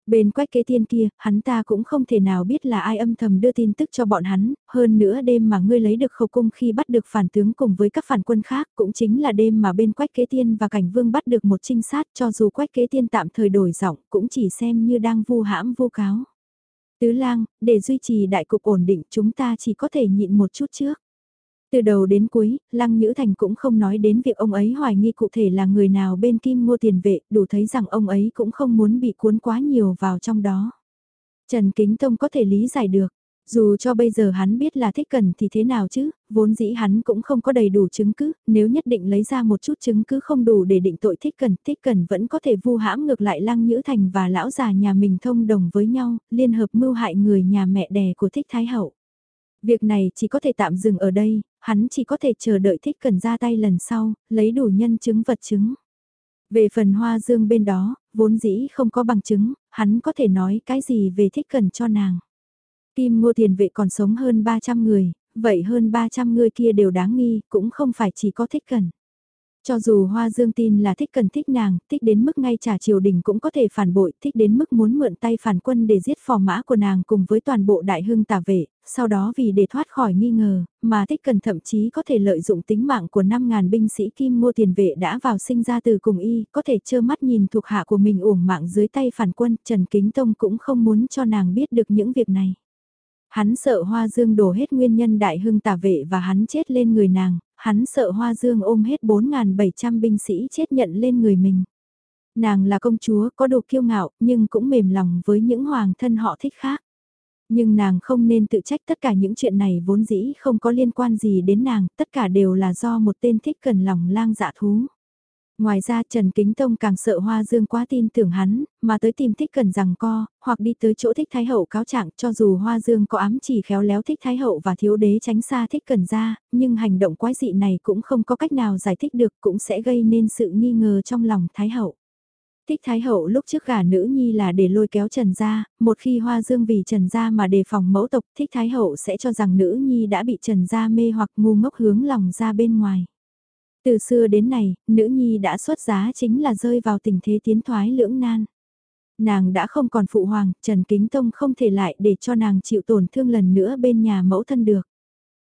Bên quách kế tiên kia, hắn ta cũng không thể nào biết là ai âm thầm đưa tin tức cho bọn hắn, hơn nữa đêm mà ngươi lấy được khẩu cung khi bắt được phản tướng cùng với các phản quân khác cũng chính là đêm mà bên quách kế tiên và cảnh vương bắt được một trinh sát cho dù quách kế tiên tạm thời đổi giọng cũng chỉ xem như đang vu hãm vu cáo. Tứ lang, để duy trì đại cục ổn định chúng ta chỉ có thể nhịn một chút trước. Từ đầu đến cuối, Lăng Nhữ Thành cũng không nói đến việc ông ấy hoài nghi cụ thể là người nào bên Kim Ngô tiền vệ, đủ thấy rằng ông ấy cũng không muốn bị cuốn quá nhiều vào trong đó. Trần Kính Tông có thể lý giải được, dù cho bây giờ hắn biết là thích cần thì thế nào chứ, vốn dĩ hắn cũng không có đầy đủ chứng cứ, nếu nhất định lấy ra một chút chứng cứ không đủ để định tội thích cần, thích cần vẫn có thể vu hãm ngược lại Lăng Nhữ Thành và lão già nhà mình thông đồng với nhau, liên hợp mưu hại người nhà mẹ đẻ của thích Thái Hậu. Việc này chỉ có thể tạm dừng ở đây, hắn chỉ có thể chờ đợi thích cần ra tay lần sau, lấy đủ nhân chứng vật chứng. Về phần hoa dương bên đó, vốn dĩ không có bằng chứng, hắn có thể nói cái gì về thích cần cho nàng. Kim ngô tiền vệ còn sống hơn 300 người, vậy hơn 300 người kia đều đáng nghi, cũng không phải chỉ có thích cần. Cho dù Hoa Dương tin là thích cần thích nàng, thích đến mức ngay trả triều đình cũng có thể phản bội, thích đến mức muốn mượn tay phản quân để giết phò mã của nàng cùng với toàn bộ đại hưng tả vệ, sau đó vì để thoát khỏi nghi ngờ, mà thích cần thậm chí có thể lợi dụng tính mạng của 5.000 binh sĩ kim mua tiền vệ đã vào sinh ra từ cùng y, có thể trơ mắt nhìn thuộc hạ của mình uổng mạng dưới tay phản quân, Trần Kính Tông cũng không muốn cho nàng biết được những việc này. Hắn sợ Hoa Dương đổ hết nguyên nhân đại hưng tả vệ và hắn chết lên người nàng, hắn sợ Hoa Dương ôm hết 4.700 binh sĩ chết nhận lên người mình. Nàng là công chúa có độ kiêu ngạo nhưng cũng mềm lòng với những hoàng thân họ thích khác. Nhưng nàng không nên tự trách tất cả những chuyện này vốn dĩ không có liên quan gì đến nàng, tất cả đều là do một tên thích cần lòng lang dạ thú. Ngoài ra Trần Kính Tông càng sợ Hoa Dương quá tin tưởng hắn, mà tới tìm thích cần rằng co, hoặc đi tới chỗ thích Thái Hậu cáo trạng cho dù Hoa Dương có ám chỉ khéo léo thích Thái Hậu và thiếu đế tránh xa thích cần ra, nhưng hành động quái dị này cũng không có cách nào giải thích được cũng sẽ gây nên sự nghi ngờ trong lòng Thái Hậu. Thích Thái Hậu lúc trước gả nữ nhi là để lôi kéo Trần Gia, một khi Hoa Dương vì Trần Gia mà đề phòng mẫu tộc Thích Thái Hậu sẽ cho rằng nữ nhi đã bị Trần Gia mê hoặc ngu ngốc hướng lòng ra bên ngoài. Từ xưa đến nay, nữ nhi đã xuất giá chính là rơi vào tình thế tiến thoái lưỡng nan. Nàng đã không còn phụ hoàng, Trần Kính Tông không thể lại để cho nàng chịu tổn thương lần nữa bên nhà mẫu thân được.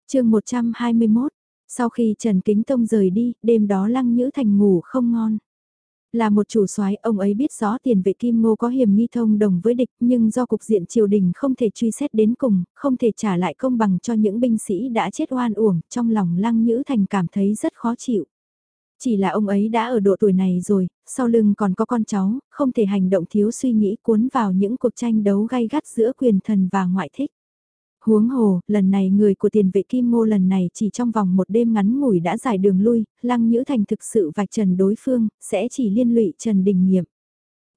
chương 121, sau khi Trần Kính Tông rời đi, đêm đó Lăng Nhữ Thành ngủ không ngon. Là một chủ soái ông ấy biết rõ tiền vệ Kim Ngô có hiểm nghi thông đồng với địch nhưng do cục diện triều đình không thể truy xét đến cùng, không thể trả lại công bằng cho những binh sĩ đã chết oan uổng, trong lòng Lăng Nhữ Thành cảm thấy rất khó chịu. Chỉ là ông ấy đã ở độ tuổi này rồi, sau lưng còn có con cháu, không thể hành động thiếu suy nghĩ cuốn vào những cuộc tranh đấu gay gắt giữa quyền thần và ngoại thích. Huống hồ, lần này người của tiền vệ Kim Ngô lần này chỉ trong vòng một đêm ngắn ngủi đã giải đường lui, Lăng Nhữ Thành thực sự vạch trần đối phương, sẽ chỉ liên lụy Trần Đình Nghiệm.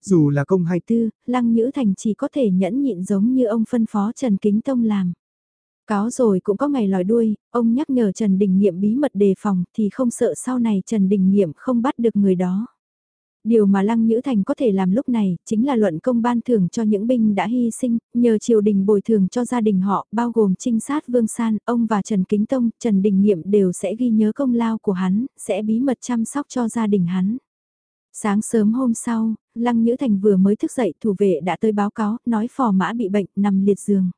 Dù là công hay tư, Lăng Nhữ Thành chỉ có thể nhẫn nhịn giống như ông phân phó Trần Kính Tông làm. Cáo rồi cũng có ngày lòi đuôi, ông nhắc nhở Trần Đình Nghiệm bí mật đề phòng thì không sợ sau này Trần Đình Nghiệm không bắt được người đó. Điều mà Lăng Nhữ Thành có thể làm lúc này chính là luận công ban thưởng cho những binh đã hy sinh, nhờ triều đình bồi thường cho gia đình họ, bao gồm trinh sát Vương San, ông và Trần Kính Tông, Trần Đình Nghiệm đều sẽ ghi nhớ công lao của hắn, sẽ bí mật chăm sóc cho gia đình hắn. Sáng sớm hôm sau, Lăng Nhữ Thành vừa mới thức dậy thủ vệ đã tới báo cáo, nói phò mã bị bệnh, nằm liệt giường.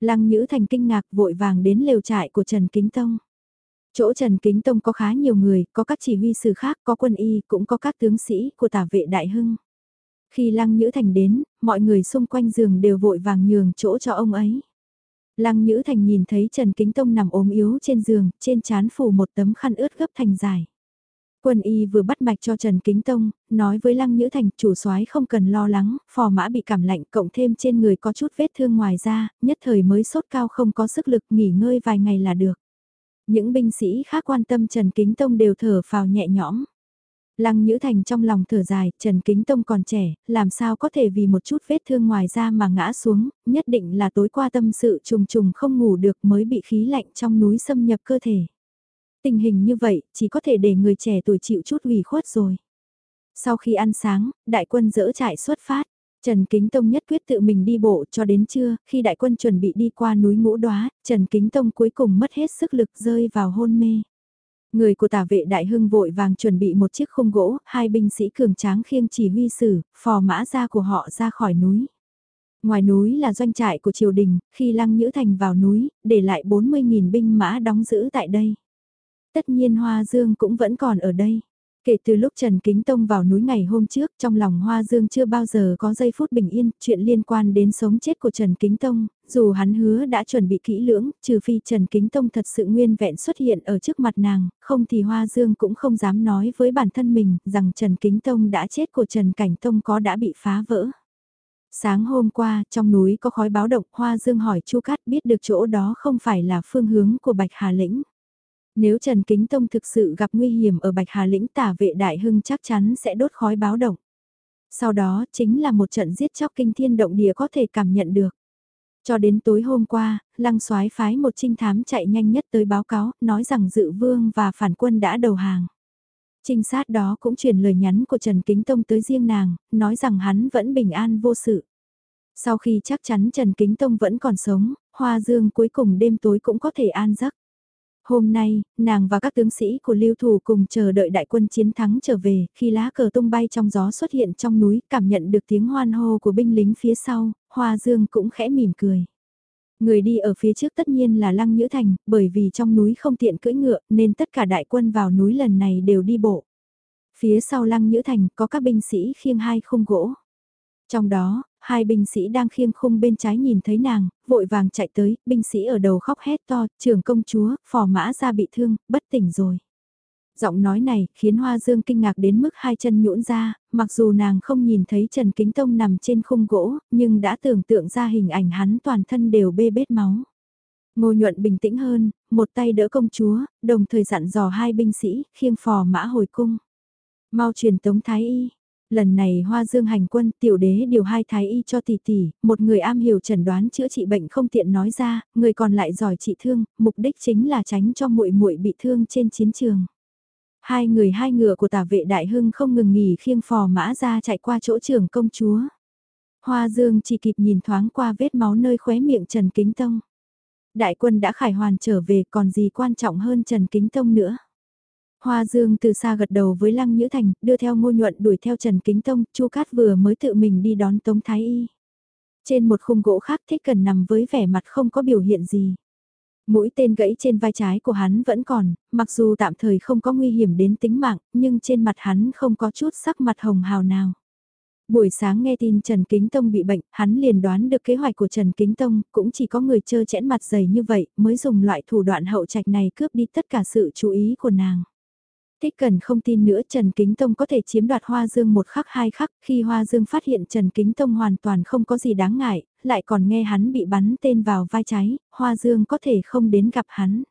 Lăng Nhữ Thành kinh ngạc vội vàng đến lều trại của Trần Kính Tông. Chỗ Trần Kính Tông có khá nhiều người, có các chỉ huy sứ khác, có quân y, cũng có các tướng sĩ của tả vệ đại hưng. Khi Lăng Nhữ Thành đến, mọi người xung quanh giường đều vội vàng nhường chỗ cho ông ấy. Lăng Nhữ Thành nhìn thấy Trần Kính Tông nằm ốm yếu trên giường, trên chán phủ một tấm khăn ướt gấp thành dài. Quân y vừa bắt mạch cho Trần Kính Tông, nói với Lăng Nhữ Thành chủ soái không cần lo lắng, phò mã bị cảm lạnh cộng thêm trên người có chút vết thương ngoài ra, nhất thời mới sốt cao không có sức lực nghỉ ngơi vài ngày là được. Những binh sĩ khác quan tâm Trần Kính Tông đều thở phào nhẹ nhõm. Lăng Nhữ Thành trong lòng thở dài, Trần Kính Tông còn trẻ, làm sao có thể vì một chút vết thương ngoài da mà ngã xuống, nhất định là tối qua tâm sự trùng trùng không ngủ được mới bị khí lạnh trong núi xâm nhập cơ thể. Tình hình như vậy, chỉ có thể để người trẻ tuổi chịu chút ủy khuất rồi. Sau khi ăn sáng, đại quân dỡ trại xuất phát. Trần Kính Tông nhất quyết tự mình đi bộ cho đến trưa, khi đại quân chuẩn bị đi qua núi ngũ đoá, Trần Kính Tông cuối cùng mất hết sức lực rơi vào hôn mê. Người của tả vệ đại hưng vội vàng chuẩn bị một chiếc khung gỗ, hai binh sĩ cường tráng khiêng chỉ huy sử, phò mã ra của họ ra khỏi núi. Ngoài núi là doanh trại của triều đình, khi Lăng Nhữ Thành vào núi, để lại 40.000 binh mã đóng giữ tại đây. Tất nhiên Hoa Dương cũng vẫn còn ở đây. Kể từ lúc Trần Kính Tông vào núi ngày hôm trước, trong lòng Hoa Dương chưa bao giờ có giây phút bình yên, chuyện liên quan đến sống chết của Trần Kính Tông, dù hắn hứa đã chuẩn bị kỹ lưỡng, trừ phi Trần Kính Tông thật sự nguyên vẹn xuất hiện ở trước mặt nàng, không thì Hoa Dương cũng không dám nói với bản thân mình rằng Trần Kính Tông đã chết của Trần Cảnh Tông có đã bị phá vỡ. Sáng hôm qua, trong núi có khói báo động, Hoa Dương hỏi Chu Cát biết được chỗ đó không phải là phương hướng của Bạch Hà Lĩnh. Nếu Trần Kính Tông thực sự gặp nguy hiểm ở Bạch Hà Lĩnh tả vệ đại hưng chắc chắn sẽ đốt khói báo động. Sau đó chính là một trận giết chóc kinh thiên động địa có thể cảm nhận được. Cho đến tối hôm qua, Lăng soái phái một trinh thám chạy nhanh nhất tới báo cáo, nói rằng dự vương và phản quân đã đầu hàng. Trinh sát đó cũng truyền lời nhắn của Trần Kính Tông tới riêng nàng, nói rằng hắn vẫn bình an vô sự. Sau khi chắc chắn Trần Kính Tông vẫn còn sống, Hoa Dương cuối cùng đêm tối cũng có thể an giấc. Hôm nay, nàng và các tướng sĩ của lưu thủ cùng chờ đợi đại quân chiến thắng trở về, khi lá cờ tung bay trong gió xuất hiện trong núi, cảm nhận được tiếng hoan hô của binh lính phía sau, Hoa Dương cũng khẽ mỉm cười. Người đi ở phía trước tất nhiên là Lăng Nhữ Thành, bởi vì trong núi không tiện cưỡi ngựa nên tất cả đại quân vào núi lần này đều đi bộ. Phía sau Lăng Nhữ Thành có các binh sĩ khiêng hai khung gỗ. Trong đó, hai binh sĩ đang khiêng khung bên trái nhìn thấy nàng, vội vàng chạy tới, binh sĩ ở đầu khóc hét to, trưởng công chúa, phò mã ra bị thương, bất tỉnh rồi. Giọng nói này khiến Hoa Dương kinh ngạc đến mức hai chân nhũn ra, mặc dù nàng không nhìn thấy Trần Kính Tông nằm trên khung gỗ, nhưng đã tưởng tượng ra hình ảnh hắn toàn thân đều bê bết máu. Ngô nhuận bình tĩnh hơn, một tay đỡ công chúa, đồng thời dặn dò hai binh sĩ, khiêng phò mã hồi cung. Mau truyền tống thái y, Lần này Hoa Dương hành quân tiểu đế điều hai thái y cho tỷ tỷ, một người am hiểu chẩn đoán chữa trị bệnh không tiện nói ra, người còn lại giỏi trị thương, mục đích chính là tránh cho muội muội bị thương trên chiến trường. Hai người hai ngựa của tả vệ đại hưng không ngừng nghỉ khiêng phò mã ra chạy qua chỗ trưởng công chúa. Hoa Dương chỉ kịp nhìn thoáng qua vết máu nơi khóe miệng Trần Kính Tông. Đại quân đã khải hoàn trở về còn gì quan trọng hơn Trần Kính Tông nữa. Hoa Dương từ xa gật đầu với Lăng Nhữ Thành, đưa theo ngô nhuận đuổi theo Trần Kính Tông, Chu Cát vừa mới tự mình đi đón Tống Thái Y. Trên một khung gỗ khác thích cần nằm với vẻ mặt không có biểu hiện gì. Mũi tên gãy trên vai trái của hắn vẫn còn, mặc dù tạm thời không có nguy hiểm đến tính mạng, nhưng trên mặt hắn không có chút sắc mặt hồng hào nào. Buổi sáng nghe tin Trần Kính Tông bị bệnh, hắn liền đoán được kế hoạch của Trần Kính Tông, cũng chỉ có người chơ chẽn mặt dày như vậy mới dùng loại thủ đoạn hậu trạch này cướp đi tất cả sự chú ý của nàng. Thích cần không tin nữa Trần Kính Tông có thể chiếm đoạt Hoa Dương một khắc hai khắc khi Hoa Dương phát hiện Trần Kính Tông hoàn toàn không có gì đáng ngại, lại còn nghe hắn bị bắn tên vào vai trái, Hoa Dương có thể không đến gặp hắn.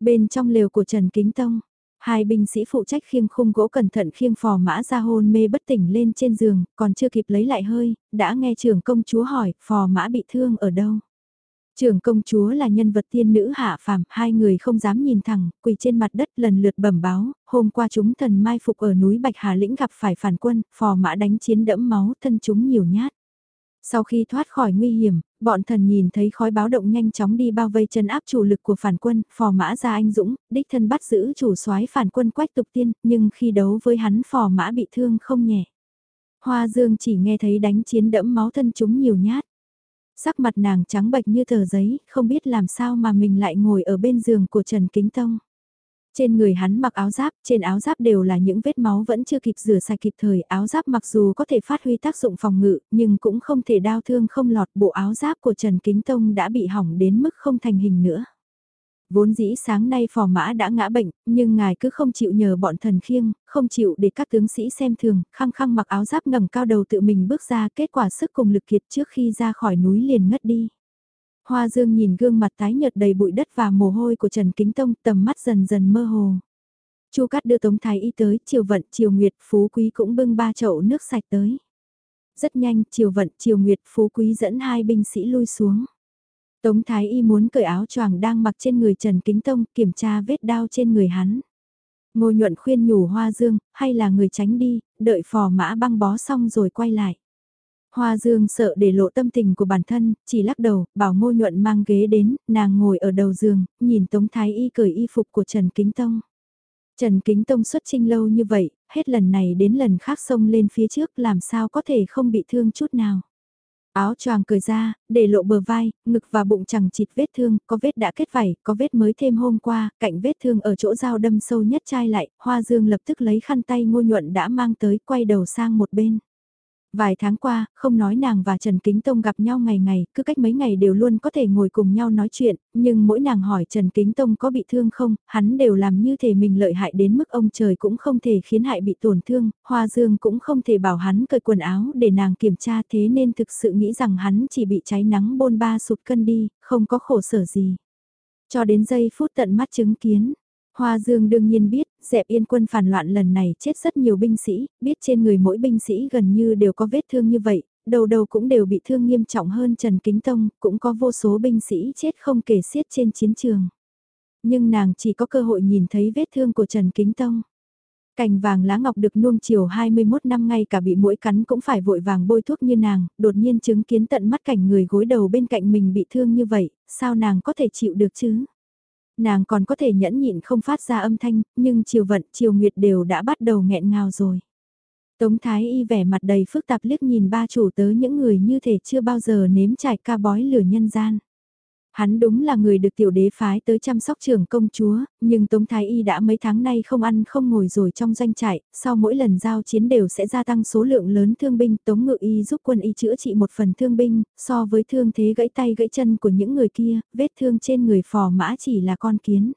Bên trong lều của Trần Kính Tông, Hai binh sĩ phụ trách khiêng khung gỗ cẩn thận khiêng phò mã ra hôn mê bất tỉnh lên trên giường, còn chưa kịp lấy lại hơi, đã nghe trưởng công chúa hỏi, phò mã bị thương ở đâu. Trưởng công chúa là nhân vật tiên nữ hạ phàm, hai người không dám nhìn thẳng, quỳ trên mặt đất lần lượt bẩm báo, hôm qua chúng thần mai phục ở núi Bạch Hà Lĩnh gặp phải phản quân, phò mã đánh chiến đẫm máu, thân chúng nhiều nhát. Sau khi thoát khỏi nguy hiểm, bọn thần nhìn thấy khói báo động nhanh chóng đi bao vây chân áp chủ lực của phản quân, phò mã ra anh Dũng, đích thân bắt giữ chủ soái phản quân quách tục tiên, nhưng khi đấu với hắn phò mã bị thương không nhẹ. Hoa dương chỉ nghe thấy đánh chiến đẫm máu thân chúng nhiều nhát. Sắc mặt nàng trắng bệch như tờ giấy, không biết làm sao mà mình lại ngồi ở bên giường của Trần Kính Tông. Trên người hắn mặc áo giáp, trên áo giáp đều là những vết máu vẫn chưa kịp rửa sạch kịp thời. Áo giáp mặc dù có thể phát huy tác dụng phòng ngự, nhưng cũng không thể đau thương không lọt. Bộ áo giáp của Trần Kính Tông đã bị hỏng đến mức không thành hình nữa. Vốn dĩ sáng nay phò mã đã ngã bệnh, nhưng ngài cứ không chịu nhờ bọn thần khiêng, không chịu để các tướng sĩ xem thường, khăng khăng mặc áo giáp ngẩng cao đầu tự mình bước ra kết quả sức cùng lực kiệt trước khi ra khỏi núi liền ngất đi. Hoa Dương nhìn gương mặt tái nhợt đầy bụi đất và mồ hôi của Trần Kính Tông tầm mắt dần dần mơ hồ. Chu Cát đưa Tống Thái Y tới, Triều Vận, Triều Nguyệt, Phú Quý cũng bưng ba chậu nước sạch tới. Rất nhanh, Triều Vận, Triều Nguyệt, Phú Quý dẫn hai binh sĩ lui xuống. Tống Thái Y muốn cởi áo choàng đang mặc trên người Trần Kính Tông, kiểm tra vết đao trên người hắn. Ngô nhuận khuyên nhủ Hoa Dương, hay là người tránh đi, đợi phò mã băng bó xong rồi quay lại. Hoa Dương sợ để lộ tâm tình của bản thân, chỉ lắc đầu, bảo ngô nhuận mang ghế đến, nàng ngồi ở đầu giường, nhìn Tống Thái Y cởi y phục của Trần Kính Tông. Trần Kính Tông xuất trinh lâu như vậy, hết lần này đến lần khác xông lên phía trước làm sao có thể không bị thương chút nào. Áo choàng cười ra, để lộ bờ vai, ngực và bụng chẳng chịt vết thương, có vết đã kết vảy, có vết mới thêm hôm qua, cạnh vết thương ở chỗ dao đâm sâu nhất chai lại, Hoa Dương lập tức lấy khăn tay ngô nhuận đã mang tới, quay đầu sang một bên. Vài tháng qua, không nói nàng và Trần Kính Tông gặp nhau ngày ngày, cứ cách mấy ngày đều luôn có thể ngồi cùng nhau nói chuyện, nhưng mỗi nàng hỏi Trần Kính Tông có bị thương không, hắn đều làm như thể mình lợi hại đến mức ông trời cũng không thể khiến hại bị tổn thương, Hoa Dương cũng không thể bảo hắn cởi quần áo để nàng kiểm tra thế nên thực sự nghĩ rằng hắn chỉ bị cháy nắng bôn ba sụt cân đi, không có khổ sở gì. Cho đến giây phút tận mắt chứng kiến, Hoa Dương đương nhiên biết, dẹp yên quân phản loạn lần này chết rất nhiều binh sĩ, biết trên người mỗi binh sĩ gần như đều có vết thương như vậy, đầu đầu cũng đều bị thương nghiêm trọng hơn Trần Kính Tông, cũng có vô số binh sĩ chết không kể xiết trên chiến trường. Nhưng nàng chỉ có cơ hội nhìn thấy vết thương của Trần Kính Tông. Cành vàng lá ngọc được nuông chiều 21 năm ngay cả bị mũi cắn cũng phải vội vàng bôi thuốc như nàng, đột nhiên chứng kiến tận mắt cảnh người gối đầu bên cạnh mình bị thương như vậy, sao nàng có thể chịu được chứ? Nàng còn có thể nhẫn nhịn không phát ra âm thanh, nhưng chiều vận, chiều nguyệt đều đã bắt đầu nghẹn ngào rồi. Tống Thái Y vẻ mặt đầy phức tạp liếc nhìn ba chủ tớ những người như thể chưa bao giờ nếm trải ca bói lửa nhân gian. Hắn đúng là người được tiểu đế phái tới chăm sóc trưởng công chúa, nhưng Tống Thái Y đã mấy tháng nay không ăn không ngồi rồi trong doanh trại, sau mỗi lần giao chiến đều sẽ gia tăng số lượng lớn thương binh. Tống Ngự Y giúp quân y chữa trị một phần thương binh, so với thương thế gãy tay gãy chân của những người kia, vết thương trên người phò mã chỉ là con kiến.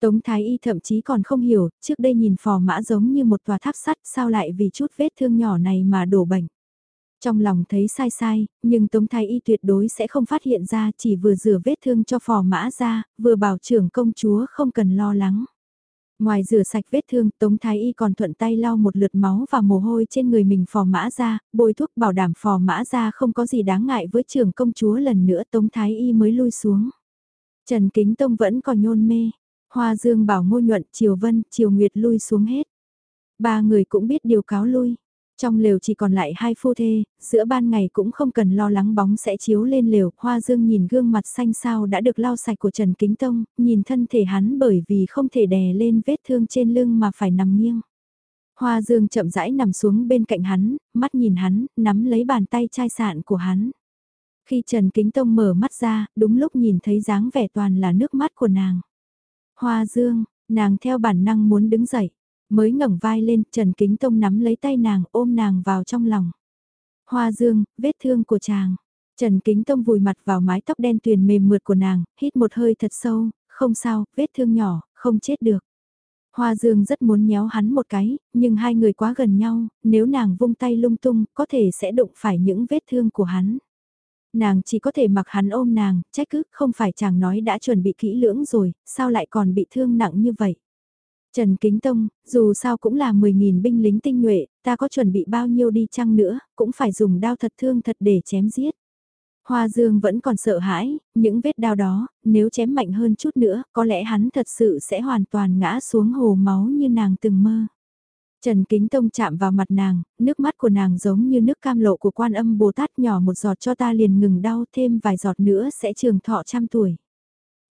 Tống Thái Y thậm chí còn không hiểu, trước đây nhìn phò mã giống như một tòa tháp sắt, sao lại vì chút vết thương nhỏ này mà đổ bệnh. Trong lòng thấy sai sai, nhưng Tống Thái Y tuyệt đối sẽ không phát hiện ra chỉ vừa rửa vết thương cho phò mã ra, vừa bảo trưởng công chúa không cần lo lắng. Ngoài rửa sạch vết thương, Tống Thái Y còn thuận tay lau một lượt máu và mồ hôi trên người mình phò mã ra, bôi thuốc bảo đảm phò mã ra không có gì đáng ngại với trưởng công chúa lần nữa Tống Thái Y mới lui xuống. Trần Kính Tông vẫn còn nhôn mê, Hoa Dương bảo ngô nhuận, Triều Vân, Triều Nguyệt lui xuống hết. Ba người cũng biết điều cáo lui. Trong lều chỉ còn lại hai phu thê, giữa ban ngày cũng không cần lo lắng bóng sẽ chiếu lên lều, Hoa Dương nhìn gương mặt xanh sao đã được lau sạch của Trần Kính Tông, nhìn thân thể hắn bởi vì không thể đè lên vết thương trên lưng mà phải nằm nghiêng. Hoa Dương chậm rãi nằm xuống bên cạnh hắn, mắt nhìn hắn, nắm lấy bàn tay chai sạn của hắn. Khi Trần Kính Tông mở mắt ra, đúng lúc nhìn thấy dáng vẻ toàn là nước mắt của nàng. Hoa Dương, nàng theo bản năng muốn đứng dậy. Mới ngẩng vai lên, Trần Kính Tông nắm lấy tay nàng, ôm nàng vào trong lòng. Hoa dương, vết thương của chàng. Trần Kính Tông vùi mặt vào mái tóc đen tuyền mềm mượt của nàng, hít một hơi thật sâu, không sao, vết thương nhỏ, không chết được. Hoa Dương rất muốn nhéo hắn một cái, nhưng hai người quá gần nhau, nếu nàng vung tay lung tung, có thể sẽ đụng phải những vết thương của hắn. Nàng chỉ có thể mặc hắn ôm nàng, trách cứ, không phải chàng nói đã chuẩn bị kỹ lưỡng rồi, sao lại còn bị thương nặng như vậy. Trần Kính Tông, dù sao cũng là 10.000 binh lính tinh nhuệ, ta có chuẩn bị bao nhiêu đi chăng nữa, cũng phải dùng đao thật thương thật để chém giết. Hoa Dương vẫn còn sợ hãi, những vết đao đó, nếu chém mạnh hơn chút nữa, có lẽ hắn thật sự sẽ hoàn toàn ngã xuống hồ máu như nàng từng mơ. Trần Kính Tông chạm vào mặt nàng, nước mắt của nàng giống như nước cam lộ của quan âm Bồ Tát nhỏ một giọt cho ta liền ngừng đau thêm vài giọt nữa sẽ trường thọ trăm tuổi.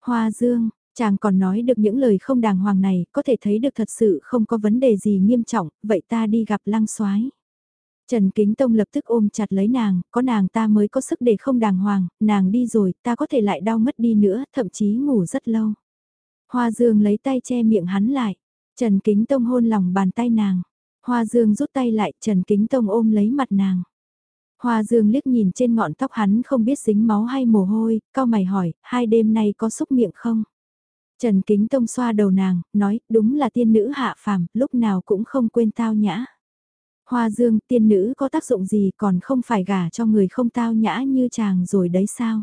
Hoa Dương, chàng còn nói được những lời không đàng hoàng này, có thể thấy được thật sự không có vấn đề gì nghiêm trọng, vậy ta đi gặp lăng soái Trần Kính Tông lập tức ôm chặt lấy nàng, có nàng ta mới có sức để không đàng hoàng, nàng đi rồi, ta có thể lại đau mất đi nữa, thậm chí ngủ rất lâu. Hoa Dương lấy tay che miệng hắn lại, Trần Kính Tông hôn lòng bàn tay nàng. Hoa Dương rút tay lại, Trần Kính Tông ôm lấy mặt nàng. Hoa Dương liếc nhìn trên ngọn tóc hắn không biết dính máu hay mồ hôi, cao mày hỏi, hai đêm nay có xúc miệng không? Trần Kính Tông xoa đầu nàng, nói, đúng là tiên nữ hạ phàm, lúc nào cũng không quên tao nhã. Hoa Dương, tiên nữ có tác dụng gì còn không phải gả cho người không tao nhã như chàng rồi đấy sao?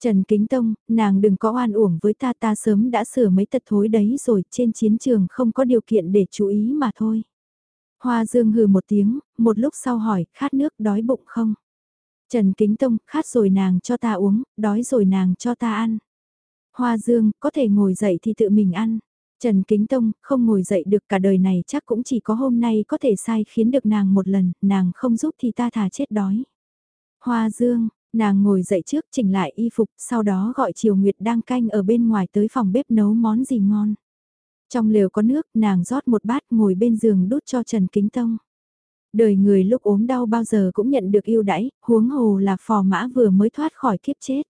Trần Kính Tông, nàng đừng có oan uổng với ta ta sớm đã sửa mấy tật thối đấy rồi trên chiến trường không có điều kiện để chú ý mà thôi. Hoa Dương hừ một tiếng, một lúc sau hỏi, khát nước đói bụng không? Trần Kính Tông, khát rồi nàng cho ta uống, đói rồi nàng cho ta ăn. Hoa Dương, có thể ngồi dậy thì tự mình ăn. Trần Kính Tông, không ngồi dậy được cả đời này chắc cũng chỉ có hôm nay có thể sai khiến được nàng một lần, nàng không giúp thì ta thà chết đói. Hoa Dương, nàng ngồi dậy trước chỉnh lại y phục, sau đó gọi Triều Nguyệt đang canh ở bên ngoài tới phòng bếp nấu món gì ngon. Trong lều có nước, nàng rót một bát ngồi bên giường đút cho Trần Kính Tông. Đời người lúc ốm đau bao giờ cũng nhận được yêu đãi, huống hồ là phò mã vừa mới thoát khỏi kiếp chết.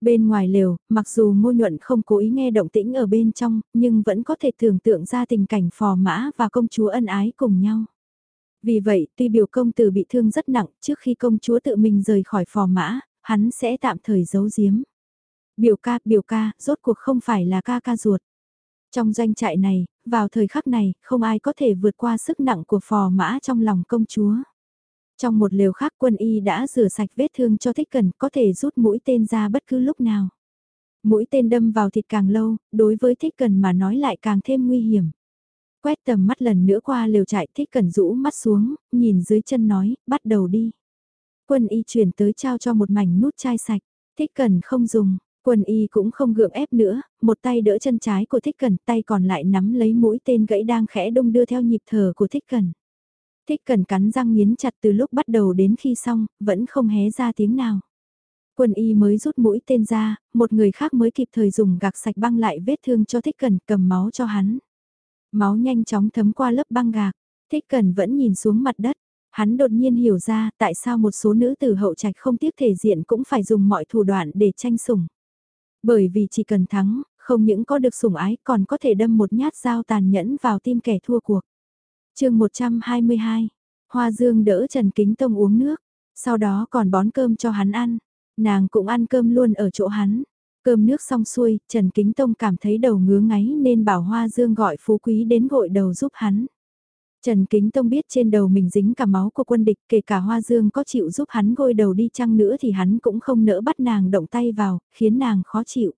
Bên ngoài lều, mặc dù ngô nhuận không cố ý nghe động tĩnh ở bên trong, nhưng vẫn có thể tưởng tượng ra tình cảnh phò mã và công chúa ân ái cùng nhau. Vì vậy, tuy biểu công tử bị thương rất nặng, trước khi công chúa tự mình rời khỏi phò mã, hắn sẽ tạm thời giấu giếm. Biểu ca, biểu ca, rốt cuộc không phải là ca ca ruột. Trong doanh trại này, vào thời khắc này, không ai có thể vượt qua sức nặng của phò mã trong lòng công chúa. Trong một liều khác quân y đã rửa sạch vết thương cho thích cần có thể rút mũi tên ra bất cứ lúc nào. Mũi tên đâm vào thịt càng lâu, đối với thích cần mà nói lại càng thêm nguy hiểm. Quét tầm mắt lần nữa qua liều trại thích cần rũ mắt xuống, nhìn dưới chân nói, bắt đầu đi. Quân y chuyển tới trao cho một mảnh nút chai sạch, thích cần không dùng, Quân y cũng không gượng ép nữa, một tay đỡ chân trái của thích cần, tay còn lại nắm lấy mũi tên gãy đang khẽ đông đưa theo nhịp thở của thích cần. Thích cần cắn răng nghiến chặt từ lúc bắt đầu đến khi xong, vẫn không hé ra tiếng nào. Quân y mới rút mũi tên ra, một người khác mới kịp thời dùng gạc sạch băng lại vết thương cho thích cần cầm máu cho hắn. Máu nhanh chóng thấm qua lớp băng gạc, thích cần vẫn nhìn xuống mặt đất. Hắn đột nhiên hiểu ra tại sao một số nữ tử hậu trạch không tiếc thể diện cũng phải dùng mọi thủ đoạn để tranh sủng. Bởi vì chỉ cần thắng, không những có được sủng ái còn có thể đâm một nhát dao tàn nhẫn vào tim kẻ thua cuộc chương 122, Hoa Dương đỡ Trần Kính Tông uống nước, sau đó còn bón cơm cho hắn ăn. Nàng cũng ăn cơm luôn ở chỗ hắn. Cơm nước xong xuôi, Trần Kính Tông cảm thấy đầu ngứa ngáy nên bảo Hoa Dương gọi phú quý đến gội đầu giúp hắn. Trần Kính Tông biết trên đầu mình dính cả máu của quân địch, kể cả Hoa Dương có chịu giúp hắn gôi đầu đi chăng nữa thì hắn cũng không nỡ bắt nàng động tay vào, khiến nàng khó chịu.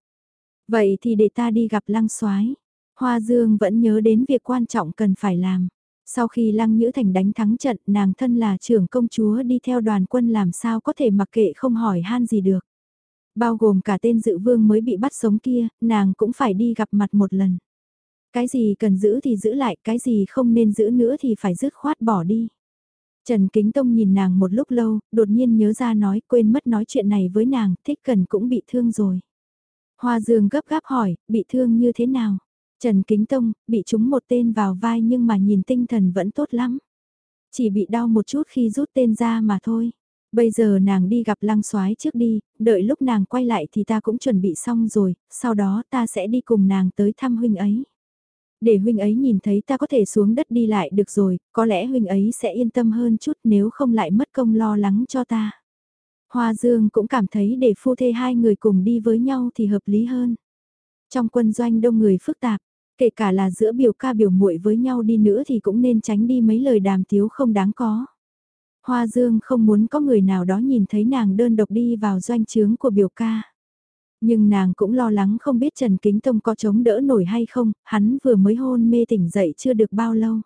Vậy thì để ta đi gặp Lăng Soái. Hoa Dương vẫn nhớ đến việc quan trọng cần phải làm. Sau khi Lăng Nhữ Thành đánh thắng trận, nàng thân là trưởng công chúa đi theo đoàn quân làm sao có thể mặc kệ không hỏi han gì được. Bao gồm cả tên dự vương mới bị bắt sống kia, nàng cũng phải đi gặp mặt một lần. Cái gì cần giữ thì giữ lại, cái gì không nên giữ nữa thì phải dứt khoát bỏ đi. Trần Kính Tông nhìn nàng một lúc lâu, đột nhiên nhớ ra nói quên mất nói chuyện này với nàng, thích cần cũng bị thương rồi. Hoa Dương gấp gáp hỏi, bị thương như thế nào? Trần Kính Tông, bị trúng một tên vào vai nhưng mà nhìn tinh thần vẫn tốt lắm. Chỉ bị đau một chút khi rút tên ra mà thôi. Bây giờ nàng đi gặp lăng soái trước đi, đợi lúc nàng quay lại thì ta cũng chuẩn bị xong rồi, sau đó ta sẽ đi cùng nàng tới thăm huynh ấy. Để huynh ấy nhìn thấy ta có thể xuống đất đi lại được rồi, có lẽ huynh ấy sẽ yên tâm hơn chút nếu không lại mất công lo lắng cho ta. Hoa Dương cũng cảm thấy để phu thê hai người cùng đi với nhau thì hợp lý hơn. Trong quân doanh đông người phức tạp, kể cả là giữa biểu ca biểu muội với nhau đi nữa thì cũng nên tránh đi mấy lời đàm tiếu không đáng có. Hoa Dương không muốn có người nào đó nhìn thấy nàng đơn độc đi vào doanh trướng của biểu ca. Nhưng nàng cũng lo lắng không biết Trần Kính Tông có chống đỡ nổi hay không, hắn vừa mới hôn mê tỉnh dậy chưa được bao lâu.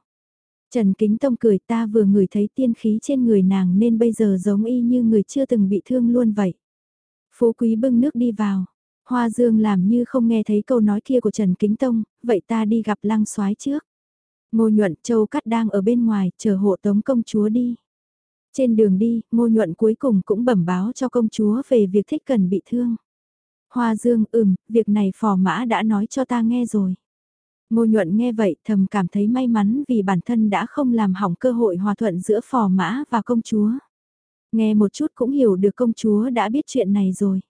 Trần Kính Tông cười ta vừa ngửi thấy tiên khí trên người nàng nên bây giờ giống y như người chưa từng bị thương luôn vậy. Phú Quý bưng nước đi vào. Hoa Dương làm như không nghe thấy câu nói kia của Trần Kính Tông, vậy ta đi gặp lăng soái trước. Ngô nhuận châu cắt đang ở bên ngoài, chờ hộ tống công chúa đi. Trên đường đi, ngô nhuận cuối cùng cũng bẩm báo cho công chúa về việc thích cần bị thương. Hoa Dương ừm, việc này phò mã đã nói cho ta nghe rồi. Ngô nhuận nghe vậy thầm cảm thấy may mắn vì bản thân đã không làm hỏng cơ hội hòa thuận giữa phò mã và công chúa. Nghe một chút cũng hiểu được công chúa đã biết chuyện này rồi.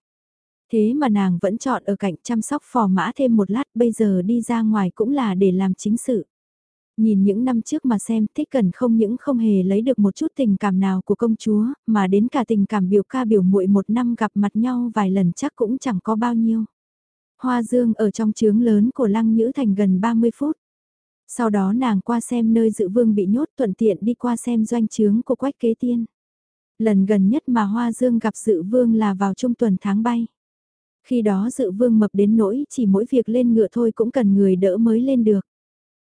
Thế mà nàng vẫn chọn ở cạnh chăm sóc phò mã thêm một lát bây giờ đi ra ngoài cũng là để làm chính sự. Nhìn những năm trước mà xem thích cần không những không hề lấy được một chút tình cảm nào của công chúa, mà đến cả tình cảm biểu ca biểu muội một năm gặp mặt nhau vài lần chắc cũng chẳng có bao nhiêu. Hoa Dương ở trong trướng lớn của Lăng Nhữ Thành gần 30 phút. Sau đó nàng qua xem nơi dự vương bị nhốt thuận tiện đi qua xem doanh trướng của Quách Kế Tiên. Lần gần nhất mà Hoa Dương gặp dự vương là vào trung tuần tháng bay. Khi đó dự vương mập đến nỗi chỉ mỗi việc lên ngựa thôi cũng cần người đỡ mới lên được.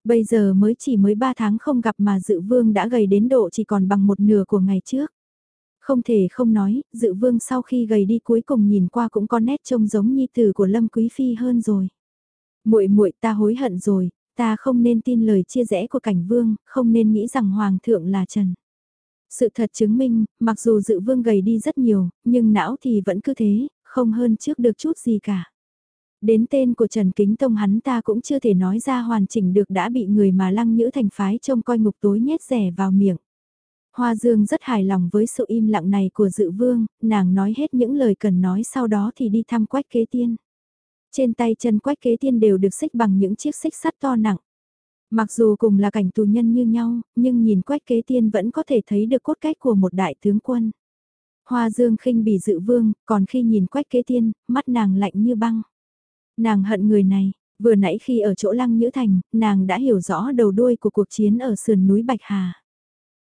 Bây giờ mới chỉ mới 3 tháng không gặp mà dự vương đã gầy đến độ chỉ còn bằng một nửa của ngày trước. Không thể không nói, dự vương sau khi gầy đi cuối cùng nhìn qua cũng có nét trông giống nhi tử của Lâm Quý Phi hơn rồi. muội muội ta hối hận rồi, ta không nên tin lời chia rẽ của cảnh vương, không nên nghĩ rằng hoàng thượng là Trần. Sự thật chứng minh, mặc dù dự vương gầy đi rất nhiều, nhưng não thì vẫn cứ thế, không hơn trước được chút gì cả. Đến tên của Trần Kính Tông hắn ta cũng chưa thể nói ra hoàn chỉnh được đã bị người mà lăng nhữ thành phái trông coi ngục tối nhét rẻ vào miệng. Hoa Dương rất hài lòng với sự im lặng này của dự vương, nàng nói hết những lời cần nói sau đó thì đi thăm quách kế tiên. Trên tay chân quách kế tiên đều được xích bằng những chiếc xích sắt to nặng. Mặc dù cùng là cảnh tù nhân như nhau, nhưng nhìn quách kế tiên vẫn có thể thấy được cốt cách của một đại tướng quân. Hoa Dương khinh bỉ dự vương, còn khi nhìn quách kế tiên, mắt nàng lạnh như băng. Nàng hận người này, vừa nãy khi ở chỗ lăng nhữ thành, nàng đã hiểu rõ đầu đuôi của cuộc chiến ở sườn núi Bạch Hà.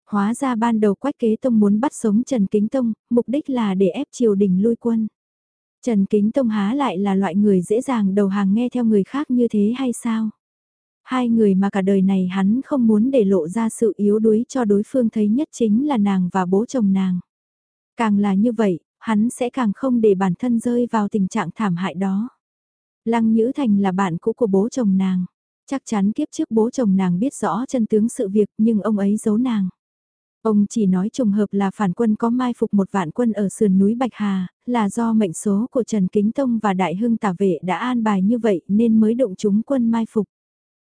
Hóa ra ban đầu Quách Kế Tông muốn bắt sống Trần Kính Tông, mục đích là để ép triều đình lui quân. Trần Kính Tông há lại là loại người dễ dàng đầu hàng nghe theo người khác như thế hay sao? Hai người mà cả đời này hắn không muốn để lộ ra sự yếu đuối cho đối phương thấy nhất chính là nàng và bố chồng nàng. Càng là như vậy, hắn sẽ càng không để bản thân rơi vào tình trạng thảm hại đó. Lăng Nhữ Thành là bạn cũ của bố chồng nàng. Chắc chắn kiếp trước bố chồng nàng biết rõ chân tướng sự việc nhưng ông ấy giấu nàng. Ông chỉ nói trùng hợp là phản quân có mai phục một vạn quân ở sườn núi Bạch Hà, là do mệnh số của Trần Kính Tông và Đại Hưng Tả Vệ đã an bài như vậy nên mới động chúng quân mai phục.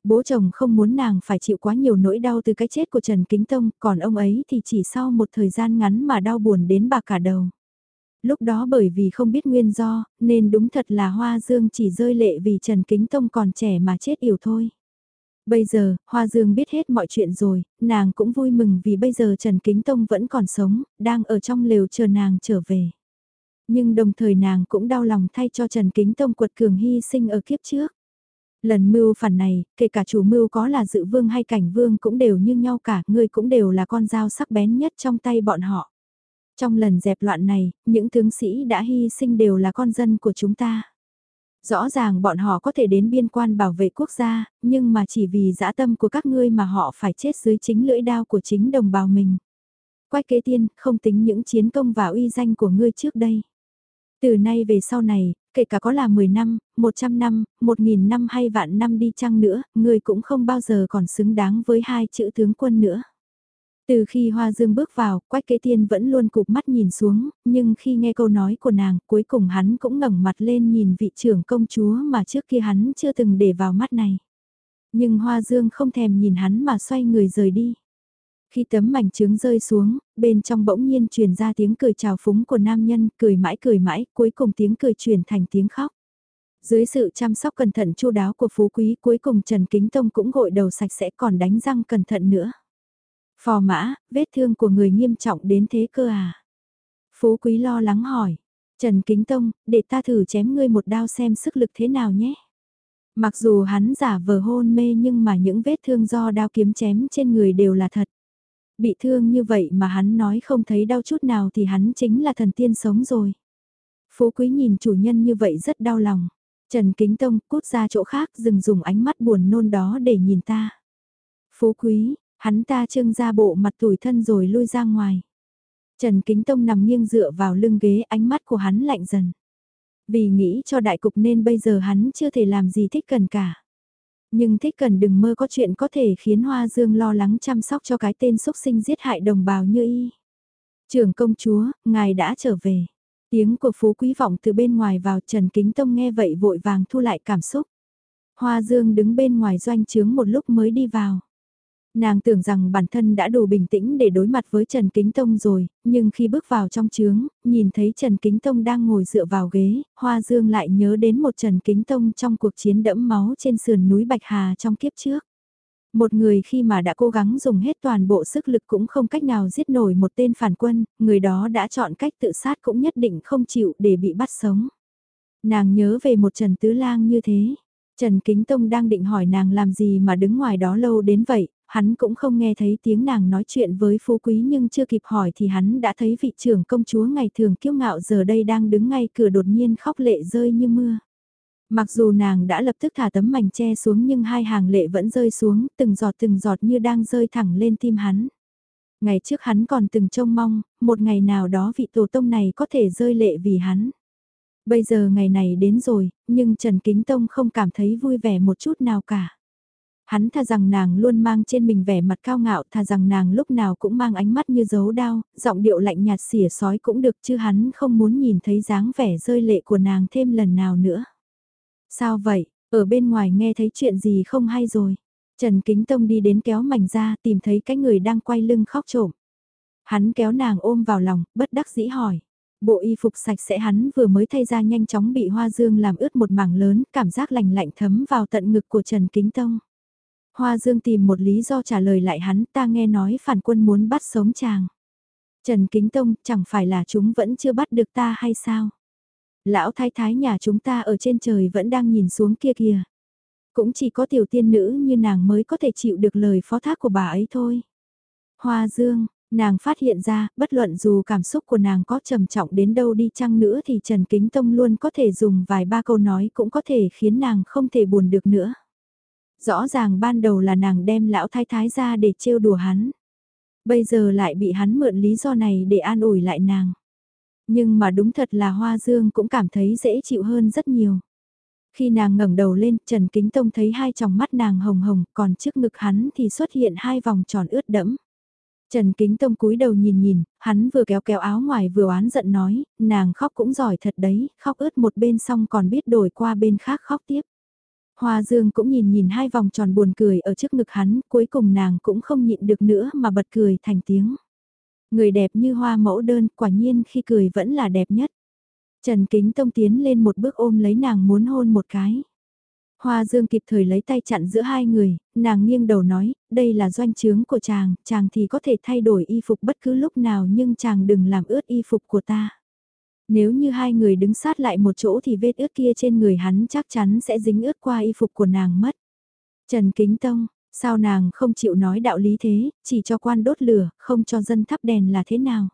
Bố chồng không muốn nàng phải chịu quá nhiều nỗi đau từ cái chết của Trần Kính Tông, còn ông ấy thì chỉ sau một thời gian ngắn mà đau buồn đến bạc cả đầu. Lúc đó bởi vì không biết nguyên do, nên đúng thật là Hoa Dương chỉ rơi lệ vì Trần Kính Tông còn trẻ mà chết yểu thôi. Bây giờ, Hoa Dương biết hết mọi chuyện rồi, nàng cũng vui mừng vì bây giờ Trần Kính Tông vẫn còn sống, đang ở trong lều chờ nàng trở về. Nhưng đồng thời nàng cũng đau lòng thay cho Trần Kính Tông quật cường hy sinh ở kiếp trước. Lần mưu phản này, kể cả chủ mưu có là dự vương hay cảnh vương cũng đều như nhau cả, ngươi cũng đều là con dao sắc bén nhất trong tay bọn họ. Trong lần dẹp loạn này, những tướng sĩ đã hy sinh đều là con dân của chúng ta. Rõ ràng bọn họ có thể đến biên quan bảo vệ quốc gia, nhưng mà chỉ vì dã tâm của các ngươi mà họ phải chết dưới chính lưỡi đao của chính đồng bào mình. Quách kế tiên, không tính những chiến công và uy danh của ngươi trước đây. Từ nay về sau này, kể cả có là 10 năm, 100 năm, 1.000 năm hay vạn năm đi chăng nữa, ngươi cũng không bao giờ còn xứng đáng với hai chữ tướng quân nữa. Từ khi Hoa Dương bước vào, Quách Kế Tiên vẫn luôn cụp mắt nhìn xuống, nhưng khi nghe câu nói của nàng, cuối cùng hắn cũng ngẩng mặt lên nhìn vị trưởng công chúa mà trước kia hắn chưa từng để vào mắt này. Nhưng Hoa Dương không thèm nhìn hắn mà xoay người rời đi. Khi tấm mảnh trướng rơi xuống, bên trong bỗng nhiên truyền ra tiếng cười trào phúng của nam nhân, cười mãi cười mãi, cuối cùng tiếng cười truyền thành tiếng khóc. Dưới sự chăm sóc cẩn thận chu đáo của phú quý cuối cùng Trần Kính Tông cũng gội đầu sạch sẽ còn đánh răng cẩn thận nữa. Phò mã, vết thương của người nghiêm trọng đến thế cơ à? Phú quý lo lắng hỏi. Trần Kính Tông, để ta thử chém ngươi một đao xem sức lực thế nào nhé. Mặc dù hắn giả vờ hôn mê nhưng mà những vết thương do đao kiếm chém trên người đều là thật. Bị thương như vậy mà hắn nói không thấy đau chút nào thì hắn chính là thần tiên sống rồi. Phú quý nhìn chủ nhân như vậy rất đau lòng. Trần Kính Tông cút ra chỗ khác dừng dùng ánh mắt buồn nôn đó để nhìn ta. Phú quý, hắn ta trưng ra bộ mặt tủi thân rồi lui ra ngoài. Trần Kính Tông nằm nghiêng dựa vào lưng ghế ánh mắt của hắn lạnh dần. Vì nghĩ cho đại cục nên bây giờ hắn chưa thể làm gì thích cần cả. Nhưng thích cần đừng mơ có chuyện có thể khiến Hoa Dương lo lắng chăm sóc cho cái tên xúc sinh giết hại đồng bào như y. Trưởng công chúa, ngài đã trở về. Tiếng của phú quý vọng từ bên ngoài vào Trần Kính Tông nghe vậy vội vàng thu lại cảm xúc. Hoa Dương đứng bên ngoài doanh trướng một lúc mới đi vào. Nàng tưởng rằng bản thân đã đủ bình tĩnh để đối mặt với Trần Kính Tông rồi, nhưng khi bước vào trong trướng, nhìn thấy Trần Kính Tông đang ngồi dựa vào ghế, Hoa Dương lại nhớ đến một Trần Kính Tông trong cuộc chiến đẫm máu trên sườn núi Bạch Hà trong kiếp trước. Một người khi mà đã cố gắng dùng hết toàn bộ sức lực cũng không cách nào giết nổi một tên phản quân, người đó đã chọn cách tự sát cũng nhất định không chịu để bị bắt sống. Nàng nhớ về một Trần Tứ Lang như thế. Trần Kính Tông đang định hỏi nàng làm gì mà đứng ngoài đó lâu đến vậy, hắn cũng không nghe thấy tiếng nàng nói chuyện với phú quý nhưng chưa kịp hỏi thì hắn đã thấy vị trưởng công chúa ngày thường kiêu ngạo giờ đây đang đứng ngay cửa đột nhiên khóc lệ rơi như mưa. Mặc dù nàng đã lập tức thả tấm mảnh che xuống nhưng hai hàng lệ vẫn rơi xuống, từng giọt từng giọt như đang rơi thẳng lên tim hắn. Ngày trước hắn còn từng trông mong, một ngày nào đó vị tổ tông này có thể rơi lệ vì hắn. Bây giờ ngày này đến rồi, nhưng Trần Kính Tông không cảm thấy vui vẻ một chút nào cả. Hắn thà rằng nàng luôn mang trên mình vẻ mặt cao ngạo, thà rằng nàng lúc nào cũng mang ánh mắt như dấu đao, giọng điệu lạnh nhạt xỉa sói cũng được chứ hắn không muốn nhìn thấy dáng vẻ rơi lệ của nàng thêm lần nào nữa. Sao vậy, ở bên ngoài nghe thấy chuyện gì không hay rồi. Trần Kính Tông đi đến kéo mảnh ra tìm thấy cái người đang quay lưng khóc trộm. Hắn kéo nàng ôm vào lòng, bất đắc dĩ hỏi. Bộ y phục sạch sẽ hắn vừa mới thay ra nhanh chóng bị hoa dương làm ướt một mảng lớn, cảm giác lành lạnh thấm vào tận ngực của Trần Kính Tông. Hoa Dương tìm một lý do trả lời lại hắn ta nghe nói phản quân muốn bắt sống chàng. Trần Kính Tông chẳng phải là chúng vẫn chưa bắt được ta hay sao? Lão thái thái nhà chúng ta ở trên trời vẫn đang nhìn xuống kia kìa. Cũng chỉ có tiểu tiên nữ như nàng mới có thể chịu được lời phó thác của bà ấy thôi. Hoa Dương, nàng phát hiện ra, bất luận dù cảm xúc của nàng có trầm trọng đến đâu đi chăng nữa thì Trần Kính Tông luôn có thể dùng vài ba câu nói cũng có thể khiến nàng không thể buồn được nữa. Rõ ràng ban đầu là nàng đem lão thái thái ra để trêu đùa hắn. Bây giờ lại bị hắn mượn lý do này để an ủi lại nàng. Nhưng mà đúng thật là Hoa Dương cũng cảm thấy dễ chịu hơn rất nhiều. Khi nàng ngẩng đầu lên, Trần Kính Tông thấy hai tròng mắt nàng hồng hồng, còn trước ngực hắn thì xuất hiện hai vòng tròn ướt đẫm. Trần Kính Tông cúi đầu nhìn nhìn, hắn vừa kéo kéo áo ngoài vừa oán giận nói, nàng khóc cũng giỏi thật đấy, khóc ướt một bên xong còn biết đổi qua bên khác khóc tiếp. Hoa Dương cũng nhìn nhìn hai vòng tròn buồn cười ở trước ngực hắn, cuối cùng nàng cũng không nhịn được nữa mà bật cười thành tiếng. Người đẹp như hoa mẫu đơn, quả nhiên khi cười vẫn là đẹp nhất. Trần Kính Tông tiến lên một bước ôm lấy nàng muốn hôn một cái. Hoa Dương kịp thời lấy tay chặn giữa hai người, nàng nghiêng đầu nói, đây là doanh trướng của chàng, chàng thì có thể thay đổi y phục bất cứ lúc nào nhưng chàng đừng làm ướt y phục của ta. Nếu như hai người đứng sát lại một chỗ thì vết ướt kia trên người hắn chắc chắn sẽ dính ướt qua y phục của nàng mất. Trần Kính Tông, sao nàng không chịu nói đạo lý thế, chỉ cho quan đốt lửa, không cho dân thắp đèn là thế nào?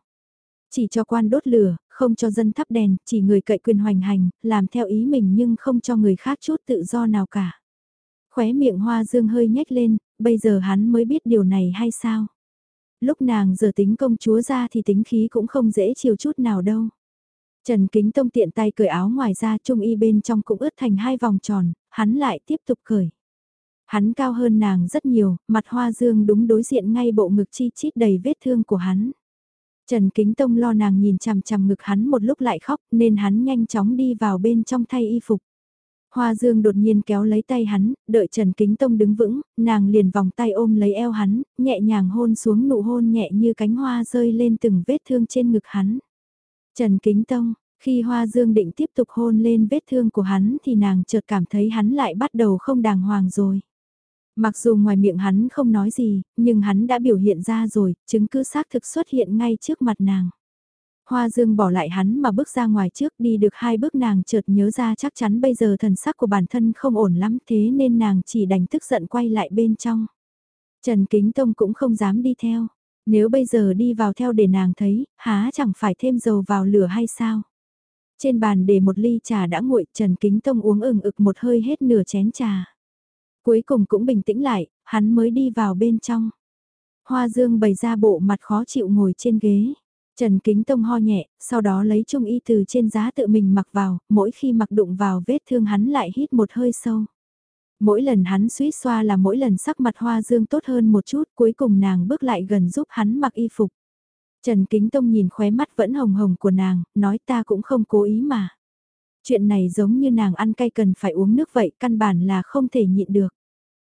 Chỉ cho quan đốt lửa, không cho dân thắp đèn, chỉ người cậy quyền hoành hành, làm theo ý mình nhưng không cho người khác chút tự do nào cả. Khóe miệng hoa dương hơi nhếch lên, bây giờ hắn mới biết điều này hay sao? Lúc nàng giờ tính công chúa ra thì tính khí cũng không dễ chịu chút nào đâu. Trần Kính Tông tiện tay cởi áo ngoài ra trung y bên trong cũng ướt thành hai vòng tròn, hắn lại tiếp tục cởi. Hắn cao hơn nàng rất nhiều, mặt hoa dương đúng đối diện ngay bộ ngực chi chít đầy vết thương của hắn. Trần Kính Tông lo nàng nhìn chằm chằm ngực hắn một lúc lại khóc nên hắn nhanh chóng đi vào bên trong thay y phục. Hoa Dương đột nhiên kéo lấy tay hắn, đợi Trần Kính Tông đứng vững, nàng liền vòng tay ôm lấy eo hắn, nhẹ nhàng hôn xuống nụ hôn nhẹ như cánh hoa rơi lên từng vết thương trên ngực hắn. Trần Kính Tông, khi Hoa Dương định tiếp tục hôn lên vết thương của hắn thì nàng chợt cảm thấy hắn lại bắt đầu không đàng hoàng rồi. Mặc dù ngoài miệng hắn không nói gì, nhưng hắn đã biểu hiện ra rồi, chứng cứ xác thực xuất hiện ngay trước mặt nàng. Hoa Dương bỏ lại hắn mà bước ra ngoài trước đi được hai bước nàng chợt nhớ ra chắc chắn bây giờ thần sắc của bản thân không ổn lắm thế nên nàng chỉ đành tức giận quay lại bên trong. Trần Kính Tông cũng không dám đi theo. Nếu bây giờ đi vào theo để nàng thấy, há chẳng phải thêm dầu vào lửa hay sao? Trên bàn để một ly trà đã nguội, Trần Kính Tông uống ừng ực một hơi hết nửa chén trà. Cuối cùng cũng bình tĩnh lại, hắn mới đi vào bên trong. Hoa Dương bày ra bộ mặt khó chịu ngồi trên ghế. Trần Kính Tông ho nhẹ, sau đó lấy trung y từ trên giá tự mình mặc vào, mỗi khi mặc đụng vào vết thương hắn lại hít một hơi sâu. Mỗi lần hắn suýt xoa là mỗi lần sắc mặt Hoa Dương tốt hơn một chút, cuối cùng nàng bước lại gần giúp hắn mặc y phục. Trần Kính Tông nhìn khóe mắt vẫn hồng hồng của nàng, nói ta cũng không cố ý mà. Chuyện này giống như nàng ăn cay cần phải uống nước vậy, căn bản là không thể nhịn được.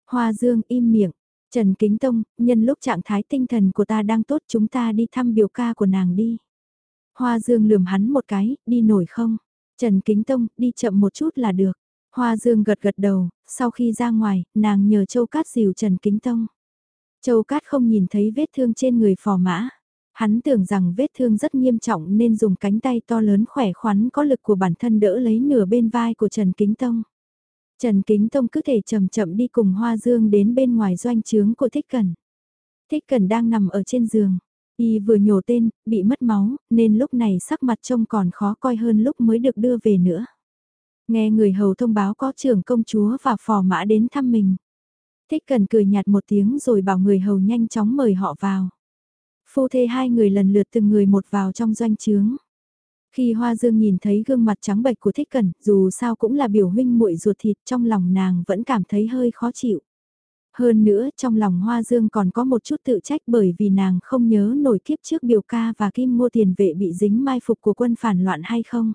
Hoa Dương im miệng, Trần Kính Tông, nhân lúc trạng thái tinh thần của ta đang tốt chúng ta đi thăm biểu ca của nàng đi. Hoa Dương lườm hắn một cái, đi nổi không? Trần Kính Tông, đi chậm một chút là được. Hoa Dương gật gật đầu, sau khi ra ngoài, nàng nhờ Châu Cát dìu Trần Kính Tông. Châu Cát không nhìn thấy vết thương trên người phò mã. Hắn tưởng rằng vết thương rất nghiêm trọng nên dùng cánh tay to lớn khỏe khoắn có lực của bản thân đỡ lấy nửa bên vai của Trần Kính Tông. Trần Kính Tông cứ thể chậm chậm đi cùng Hoa Dương đến bên ngoài doanh trướng của Thích Cần. Thích Cần đang nằm ở trên giường. Y vừa nhổ tên, bị mất máu, nên lúc này sắc mặt trông còn khó coi hơn lúc mới được đưa về nữa. Nghe người hầu thông báo có trưởng công chúa và phò mã đến thăm mình. Thích Cần cười nhạt một tiếng rồi bảo người hầu nhanh chóng mời họ vào. Phu thê hai người lần lượt từng người một vào trong doanh trướng. Khi Hoa Dương nhìn thấy gương mặt trắng bệch của Thích Cẩn, dù sao cũng là biểu huynh muội ruột thịt trong lòng nàng vẫn cảm thấy hơi khó chịu. Hơn nữa trong lòng Hoa Dương còn có một chút tự trách bởi vì nàng không nhớ nổi kiếp trước biểu ca và kim mua tiền vệ bị dính mai phục của quân phản loạn hay không.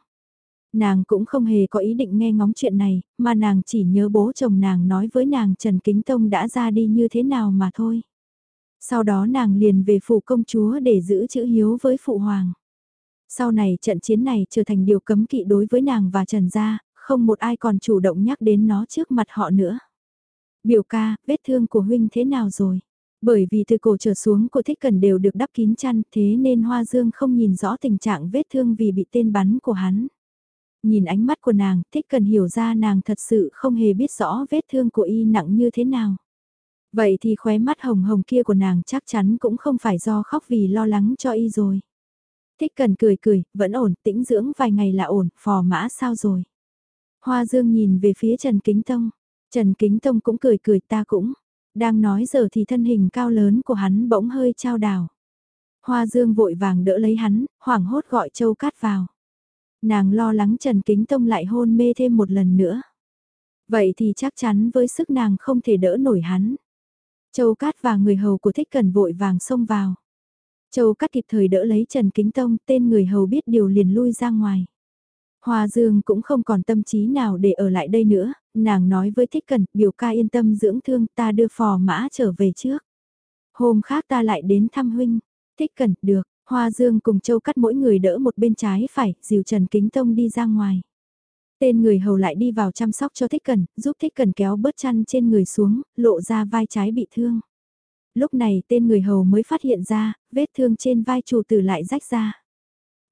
Nàng cũng không hề có ý định nghe ngóng chuyện này, mà nàng chỉ nhớ bố chồng nàng nói với nàng Trần Kính Tông đã ra đi như thế nào mà thôi. Sau đó nàng liền về phủ công chúa để giữ chữ hiếu với phụ hoàng. Sau này trận chiến này trở thành điều cấm kỵ đối với nàng và Trần Gia, không một ai còn chủ động nhắc đến nó trước mặt họ nữa. Biểu ca, vết thương của huynh thế nào rồi? Bởi vì từ cổ trở xuống của thích cần đều được đắp kín chăn thế nên Hoa Dương không nhìn rõ tình trạng vết thương vì bị tên bắn của hắn. Nhìn ánh mắt của nàng, thích cần hiểu ra nàng thật sự không hề biết rõ vết thương của y nặng như thế nào. Vậy thì khóe mắt hồng hồng kia của nàng chắc chắn cũng không phải do khóc vì lo lắng cho y rồi. Thích cần cười cười, vẫn ổn, tĩnh dưỡng vài ngày là ổn, phò mã sao rồi. Hoa Dương nhìn về phía Trần Kính Tông. Trần Kính Tông cũng cười cười ta cũng. Đang nói giờ thì thân hình cao lớn của hắn bỗng hơi trao đảo. Hoa Dương vội vàng đỡ lấy hắn, hoảng hốt gọi Châu Cát vào. Nàng lo lắng Trần Kính Tông lại hôn mê thêm một lần nữa. Vậy thì chắc chắn với sức nàng không thể đỡ nổi hắn. Châu Cát và người hầu của Thích Cần vội vàng xông vào. Châu Cát kịp thời đỡ lấy Trần Kính Tông, tên người hầu biết điều liền lui ra ngoài. Hoa Dương cũng không còn tâm trí nào để ở lại đây nữa, nàng nói với Thích Cần, biểu ca yên tâm dưỡng thương ta đưa phò mã trở về trước. Hôm khác ta lại đến thăm huynh, Thích Cần, được, Hoa Dương cùng Châu cắt mỗi người đỡ một bên trái phải, dìu Trần Kính Tông đi ra ngoài. Tên người hầu lại đi vào chăm sóc cho Thích Cần, giúp Thích Cần kéo bớt chăn trên người xuống, lộ ra vai trái bị thương. Lúc này tên người hầu mới phát hiện ra, vết thương trên vai chủ tử lại rách ra.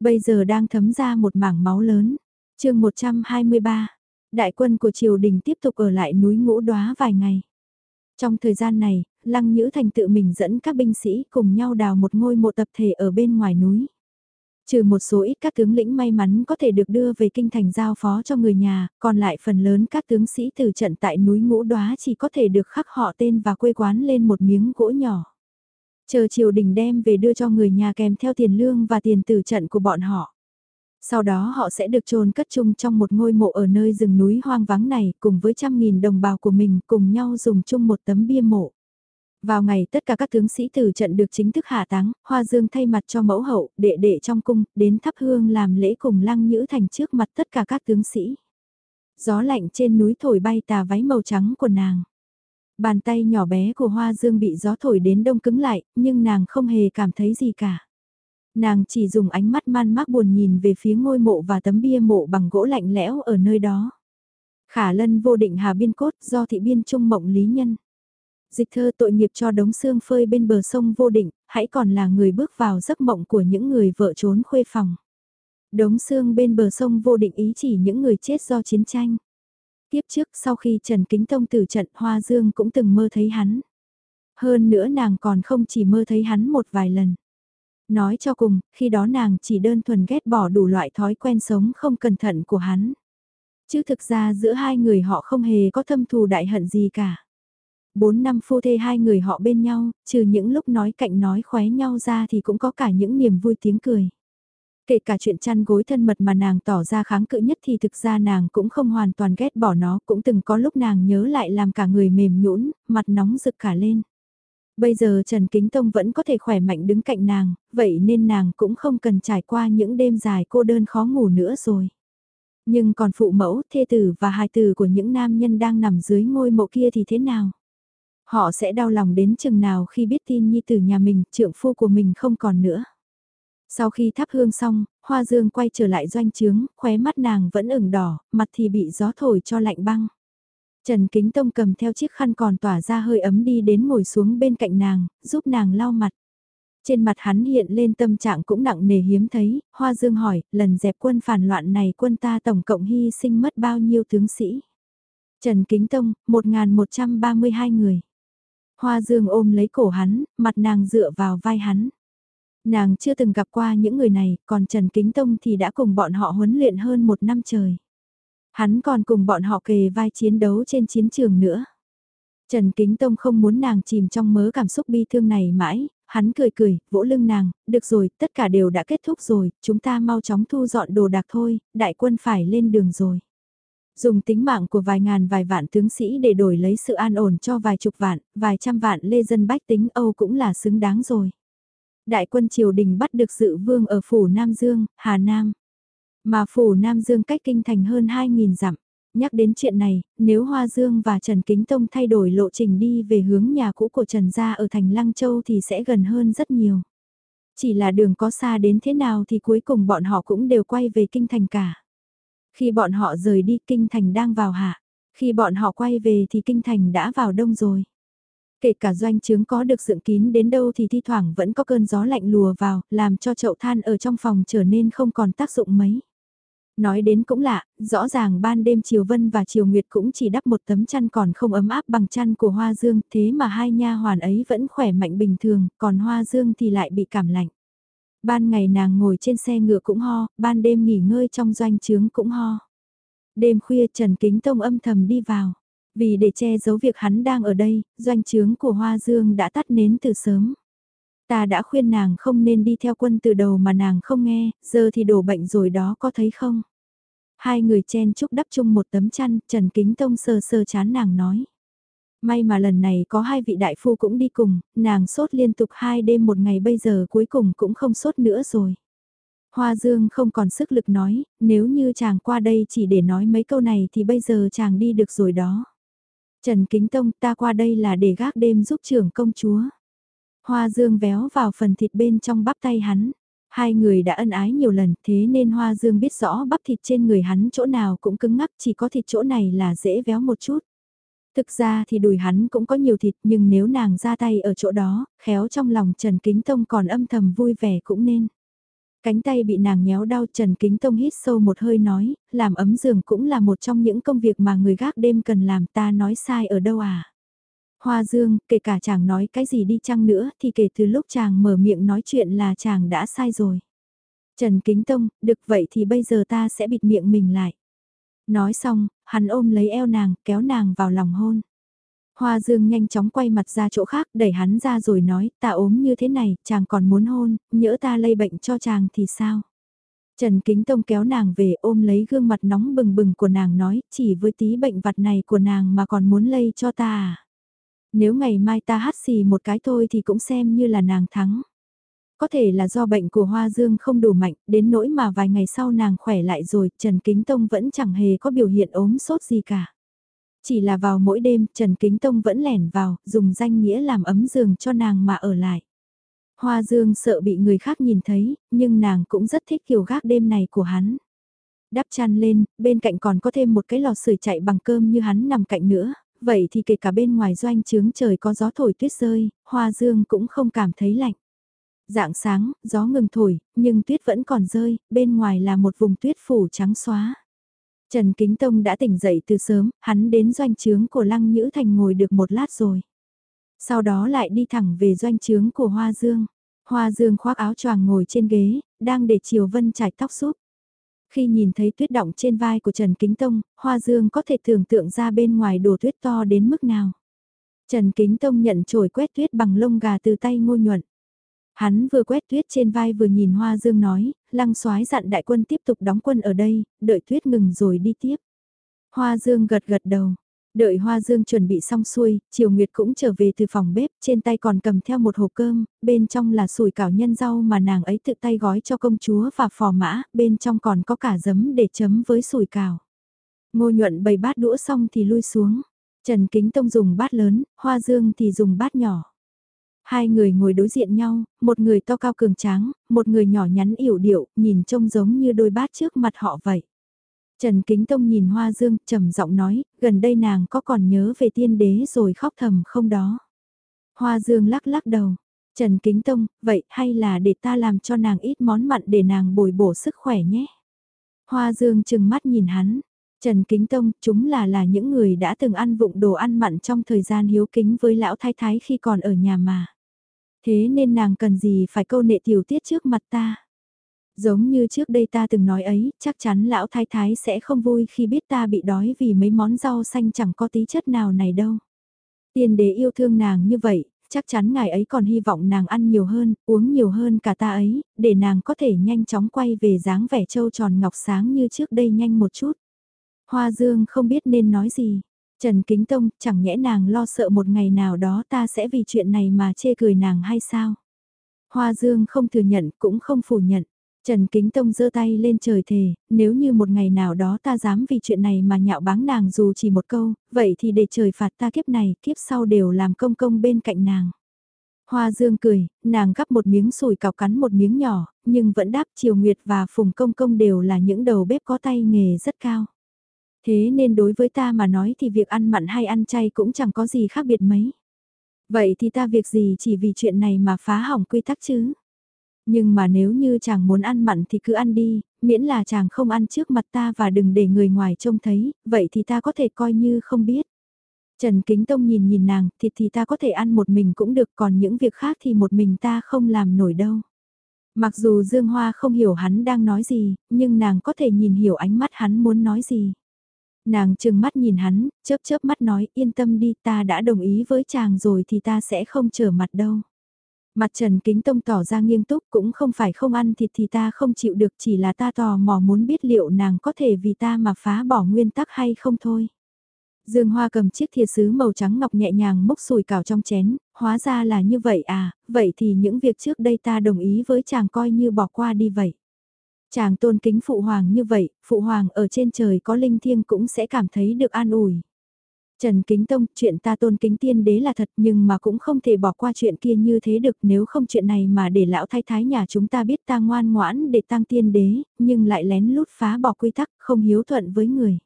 Bây giờ đang thấm ra một mảng máu lớn. chương 123, đại quân của triều đình tiếp tục ở lại núi ngũ đoá vài ngày. Trong thời gian này, Lăng Nhữ Thành tự mình dẫn các binh sĩ cùng nhau đào một ngôi mộ tập thể ở bên ngoài núi. Trừ một số ít các tướng lĩnh may mắn có thể được đưa về kinh thành giao phó cho người nhà, còn lại phần lớn các tướng sĩ từ trận tại núi ngũ đóa chỉ có thể được khắc họ tên và quê quán lên một miếng gỗ nhỏ. Chờ triều đình đem về đưa cho người nhà kèm theo tiền lương và tiền từ trận của bọn họ. Sau đó họ sẽ được chôn cất chung trong một ngôi mộ ở nơi rừng núi hoang vắng này cùng với trăm nghìn đồng bào của mình cùng nhau dùng chung một tấm bia mộ. Vào ngày tất cả các tướng sĩ từ trận được chính thức hạ táng, Hoa Dương thay mặt cho mẫu hậu, đệ đệ trong cung, đến thắp hương làm lễ cùng lăng nhữ thành trước mặt tất cả các tướng sĩ. Gió lạnh trên núi thổi bay tà váy màu trắng của nàng. Bàn tay nhỏ bé của Hoa Dương bị gió thổi đến đông cứng lại, nhưng nàng không hề cảm thấy gì cả. Nàng chỉ dùng ánh mắt man mác buồn nhìn về phía ngôi mộ và tấm bia mộ bằng gỗ lạnh lẽo ở nơi đó. Khả lân vô định hà biên cốt do thị biên trung mộng lý nhân. Dịch thơ tội nghiệp cho đống xương phơi bên bờ sông vô định, hãy còn là người bước vào giấc mộng của những người vợ trốn khuê phòng. Đống xương bên bờ sông vô định ý chỉ những người chết do chiến tranh. Tiếp trước sau khi Trần Kính Tông tử trận Hoa Dương cũng từng mơ thấy hắn. Hơn nữa nàng còn không chỉ mơ thấy hắn một vài lần. Nói cho cùng, khi đó nàng chỉ đơn thuần ghét bỏ đủ loại thói quen sống không cẩn thận của hắn. Chứ thực ra giữa hai người họ không hề có thâm thù đại hận gì cả. Bốn năm phu thê hai người họ bên nhau, trừ những lúc nói cạnh nói khóe nhau ra thì cũng có cả những niềm vui tiếng cười. Kể cả chuyện chăn gối thân mật mà nàng tỏ ra kháng cự nhất thì thực ra nàng cũng không hoàn toàn ghét bỏ nó, cũng từng có lúc nàng nhớ lại làm cả người mềm nhũn, mặt nóng rực cả lên. Bây giờ Trần Kính Tông vẫn có thể khỏe mạnh đứng cạnh nàng, vậy nên nàng cũng không cần trải qua những đêm dài cô đơn khó ngủ nữa rồi. Nhưng còn phụ mẫu, thê tử và hài tử của những nam nhân đang nằm dưới ngôi mộ kia thì thế nào? Họ sẽ đau lòng đến chừng nào khi biết tin nhi tử nhà mình, trượng phu của mình không còn nữa. Sau khi thắp hương xong, Hoa Dương quay trở lại doanh trướng, khóe mắt nàng vẫn ửng đỏ, mặt thì bị gió thổi cho lạnh băng. Trần Kính Tông cầm theo chiếc khăn còn tỏa ra hơi ấm đi đến ngồi xuống bên cạnh nàng, giúp nàng lau mặt. Trên mặt hắn hiện lên tâm trạng cũng nặng nề hiếm thấy, Hoa Dương hỏi, lần dẹp quân phản loạn này quân ta tổng cộng hy sinh mất bao nhiêu tướng sĩ? Trần Kính Tông, 1.132 người. Hoa Dương ôm lấy cổ hắn, mặt nàng dựa vào vai hắn. Nàng chưa từng gặp qua những người này, còn Trần Kính Tông thì đã cùng bọn họ huấn luyện hơn một năm trời. Hắn còn cùng bọn họ kề vai chiến đấu trên chiến trường nữa. Trần Kính Tông không muốn nàng chìm trong mớ cảm xúc bi thương này mãi, hắn cười cười, vỗ lưng nàng, được rồi, tất cả đều đã kết thúc rồi, chúng ta mau chóng thu dọn đồ đạc thôi, đại quân phải lên đường rồi. Dùng tính mạng của vài ngàn vài vạn tướng sĩ để đổi lấy sự an ổn cho vài chục vạn, vài trăm vạn lê dân bách tính Âu cũng là xứng đáng rồi. Đại quân triều đình bắt được dự vương ở phủ Nam Dương, Hà Nam. Mà phủ Nam Dương cách kinh thành hơn 2.000 dặm. Nhắc đến chuyện này, nếu Hoa Dương và Trần Kính Tông thay đổi lộ trình đi về hướng nhà cũ của Trần Gia ở thành Lăng Châu thì sẽ gần hơn rất nhiều. Chỉ là đường có xa đến thế nào thì cuối cùng bọn họ cũng đều quay về kinh thành cả. Khi bọn họ rời đi kinh thành đang vào hạ, khi bọn họ quay về thì kinh thành đã vào đông rồi. Kể cả doanh trướng có được dựng kín đến đâu thì thi thoảng vẫn có cơn gió lạnh lùa vào, làm cho chậu than ở trong phòng trở nên không còn tác dụng mấy. Nói đến cũng lạ, rõ ràng ban đêm Triều Vân và Triều Nguyệt cũng chỉ đắp một tấm chăn còn không ấm áp bằng chăn của Hoa Dương, thế mà hai nha hoàn ấy vẫn khỏe mạnh bình thường, còn Hoa Dương thì lại bị cảm lạnh. Ban ngày nàng ngồi trên xe ngựa cũng ho, ban đêm nghỉ ngơi trong doanh trướng cũng ho. Đêm khuya Trần Kính Tông âm thầm đi vào. Vì để che giấu việc hắn đang ở đây, doanh trướng của Hoa Dương đã tắt nến từ sớm. Ta đã khuyên nàng không nên đi theo quân từ đầu mà nàng không nghe, giờ thì đổ bệnh rồi đó có thấy không? Hai người chen chúc đắp chung một tấm chăn, Trần Kính Tông sơ sơ chán nàng nói. May mà lần này có hai vị đại phu cũng đi cùng, nàng sốt liên tục hai đêm một ngày bây giờ cuối cùng cũng không sốt nữa rồi. Hoa Dương không còn sức lực nói, nếu như chàng qua đây chỉ để nói mấy câu này thì bây giờ chàng đi được rồi đó. Trần Kính Tông ta qua đây là để gác đêm giúp trưởng công chúa. Hoa Dương véo vào phần thịt bên trong bắp tay hắn. Hai người đã ân ái nhiều lần thế nên Hoa Dương biết rõ bắp thịt trên người hắn chỗ nào cũng cứng ngắc chỉ có thịt chỗ này là dễ véo một chút. Thực ra thì đùi hắn cũng có nhiều thịt nhưng nếu nàng ra tay ở chỗ đó, khéo trong lòng Trần Kính Tông còn âm thầm vui vẻ cũng nên. Cánh tay bị nàng nhéo đau Trần Kính Tông hít sâu một hơi nói, làm ấm giường cũng là một trong những công việc mà người gác đêm cần làm ta nói sai ở đâu à. Hoa Dương, kể cả chàng nói cái gì đi chăng nữa thì kể từ lúc chàng mở miệng nói chuyện là chàng đã sai rồi. Trần Kính Tông, được vậy thì bây giờ ta sẽ bịt miệng mình lại. Nói xong, hắn ôm lấy eo nàng, kéo nàng vào lòng hôn. Hoa Dương nhanh chóng quay mặt ra chỗ khác, đẩy hắn ra rồi nói, ta ốm như thế này, chàng còn muốn hôn, nhỡ ta lây bệnh cho chàng thì sao? Trần Kính Tông kéo nàng về ôm lấy gương mặt nóng bừng bừng của nàng nói, chỉ với tí bệnh vặt này của nàng mà còn muốn lây cho ta à? Nếu ngày mai ta hát xì một cái thôi thì cũng xem như là nàng thắng. Có thể là do bệnh của Hoa Dương không đủ mạnh, đến nỗi mà vài ngày sau nàng khỏe lại rồi, Trần Kính Tông vẫn chẳng hề có biểu hiện ốm sốt gì cả. Chỉ là vào mỗi đêm, Trần Kính Tông vẫn lẻn vào, dùng danh nghĩa làm ấm giường cho nàng mà ở lại. Hoa Dương sợ bị người khác nhìn thấy, nhưng nàng cũng rất thích kiểu gác đêm này của hắn. Đắp chăn lên, bên cạnh còn có thêm một cái lò sưởi chạy bằng cơm như hắn nằm cạnh nữa, vậy thì kể cả bên ngoài doanh trướng trời có gió thổi tuyết rơi, Hoa Dương cũng không cảm thấy lạnh. Dạng sáng, gió ngừng thổi, nhưng tuyết vẫn còn rơi, bên ngoài là một vùng tuyết phủ trắng xóa. Trần Kính Tông đã tỉnh dậy từ sớm, hắn đến doanh trướng của Lăng Nhữ Thành ngồi được một lát rồi. Sau đó lại đi thẳng về doanh trướng của Hoa Dương. Hoa Dương khoác áo choàng ngồi trên ghế, đang để Triều Vân trải tóc súp. Khi nhìn thấy tuyết động trên vai của Trần Kính Tông, Hoa Dương có thể tưởng tượng ra bên ngoài đổ tuyết to đến mức nào. Trần Kính Tông nhận chổi quét tuyết bằng lông gà từ tay ngô nhuận. Hắn vừa quét tuyết trên vai vừa nhìn Hoa Dương nói, lăng soái dặn đại quân tiếp tục đóng quân ở đây, đợi tuyết ngừng rồi đi tiếp. Hoa Dương gật gật đầu. Đợi Hoa Dương chuẩn bị xong xuôi, Triều Nguyệt cũng trở về từ phòng bếp, trên tay còn cầm theo một hộp cơm, bên trong là sủi cảo nhân rau mà nàng ấy tự tay gói cho công chúa và phò mã, bên trong còn có cả giấm để chấm với sủi cảo. Ngô nhuận bày bát đũa xong thì lui xuống. Trần Kính Tông dùng bát lớn, Hoa Dương thì dùng bát nhỏ. Hai người ngồi đối diện nhau, một người to cao cường tráng, một người nhỏ nhắn yểu điệu, nhìn trông giống như đôi bát trước mặt họ vậy. Trần Kính Tông nhìn Hoa Dương, trầm giọng nói, gần đây nàng có còn nhớ về tiên đế rồi khóc thầm không đó. Hoa Dương lắc lắc đầu. Trần Kính Tông, vậy hay là để ta làm cho nàng ít món mặn để nàng bồi bổ sức khỏe nhé. Hoa Dương chừng mắt nhìn hắn. Trần Kính Tông, chúng là là những người đã từng ăn vụng đồ ăn mặn trong thời gian hiếu kính với lão thái thái khi còn ở nhà mà. Thế nên nàng cần gì phải câu nệ tiểu tiết trước mặt ta. Giống như trước đây ta từng nói ấy, chắc chắn lão thái thái sẽ không vui khi biết ta bị đói vì mấy món rau xanh chẳng có tí chất nào này đâu. Tiên đế yêu thương nàng như vậy, chắc chắn ngài ấy còn hy vọng nàng ăn nhiều hơn, uống nhiều hơn cả ta ấy, để nàng có thể nhanh chóng quay về dáng vẻ trâu tròn ngọc sáng như trước đây nhanh một chút. Hoa Dương không biết nên nói gì. Trần Kính Tông, chẳng nhẽ nàng lo sợ một ngày nào đó ta sẽ vì chuyện này mà chê cười nàng hay sao? Hoa Dương không thừa nhận cũng không phủ nhận. Trần Kính Tông giơ tay lên trời thề, nếu như một ngày nào đó ta dám vì chuyện này mà nhạo báng nàng dù chỉ một câu, vậy thì để trời phạt ta kiếp này, kiếp sau đều làm công công bên cạnh nàng. Hoa Dương cười, nàng gắp một miếng sủi cào cắn một miếng nhỏ, nhưng vẫn đáp Triều Nguyệt và Phùng Công Công đều là những đầu bếp có tay nghề rất cao. Thế nên đối với ta mà nói thì việc ăn mặn hay ăn chay cũng chẳng có gì khác biệt mấy. Vậy thì ta việc gì chỉ vì chuyện này mà phá hỏng quy tắc chứ? Nhưng mà nếu như chàng muốn ăn mặn thì cứ ăn đi, miễn là chàng không ăn trước mặt ta và đừng để người ngoài trông thấy, vậy thì ta có thể coi như không biết. Trần Kính Tông nhìn nhìn nàng, thịt thì ta có thể ăn một mình cũng được còn những việc khác thì một mình ta không làm nổi đâu. Mặc dù Dương Hoa không hiểu hắn đang nói gì, nhưng nàng có thể nhìn hiểu ánh mắt hắn muốn nói gì. Nàng chừng mắt nhìn hắn, chớp chớp mắt nói yên tâm đi ta đã đồng ý với chàng rồi thì ta sẽ không trở mặt đâu. Mặt Trần Kính Tông tỏ ra nghiêm túc cũng không phải không ăn thịt thì ta không chịu được chỉ là ta tò mò muốn biết liệu nàng có thể vì ta mà phá bỏ nguyên tắc hay không thôi. Dương Hoa cầm chiếc thìa sứ màu trắng ngọc nhẹ nhàng múc sùi cào trong chén, hóa ra là như vậy à, vậy thì những việc trước đây ta đồng ý với chàng coi như bỏ qua đi vậy. Chàng tôn kính phụ hoàng như vậy, phụ hoàng ở trên trời có linh thiêng cũng sẽ cảm thấy được an ủi. Trần Kính Tông, chuyện ta tôn kính tiên đế là thật nhưng mà cũng không thể bỏ qua chuyện kia như thế được nếu không chuyện này mà để lão thái thái nhà chúng ta biết ta ngoan ngoãn để tăng tiên đế, nhưng lại lén lút phá bỏ quy tắc, không hiếu thuận với người.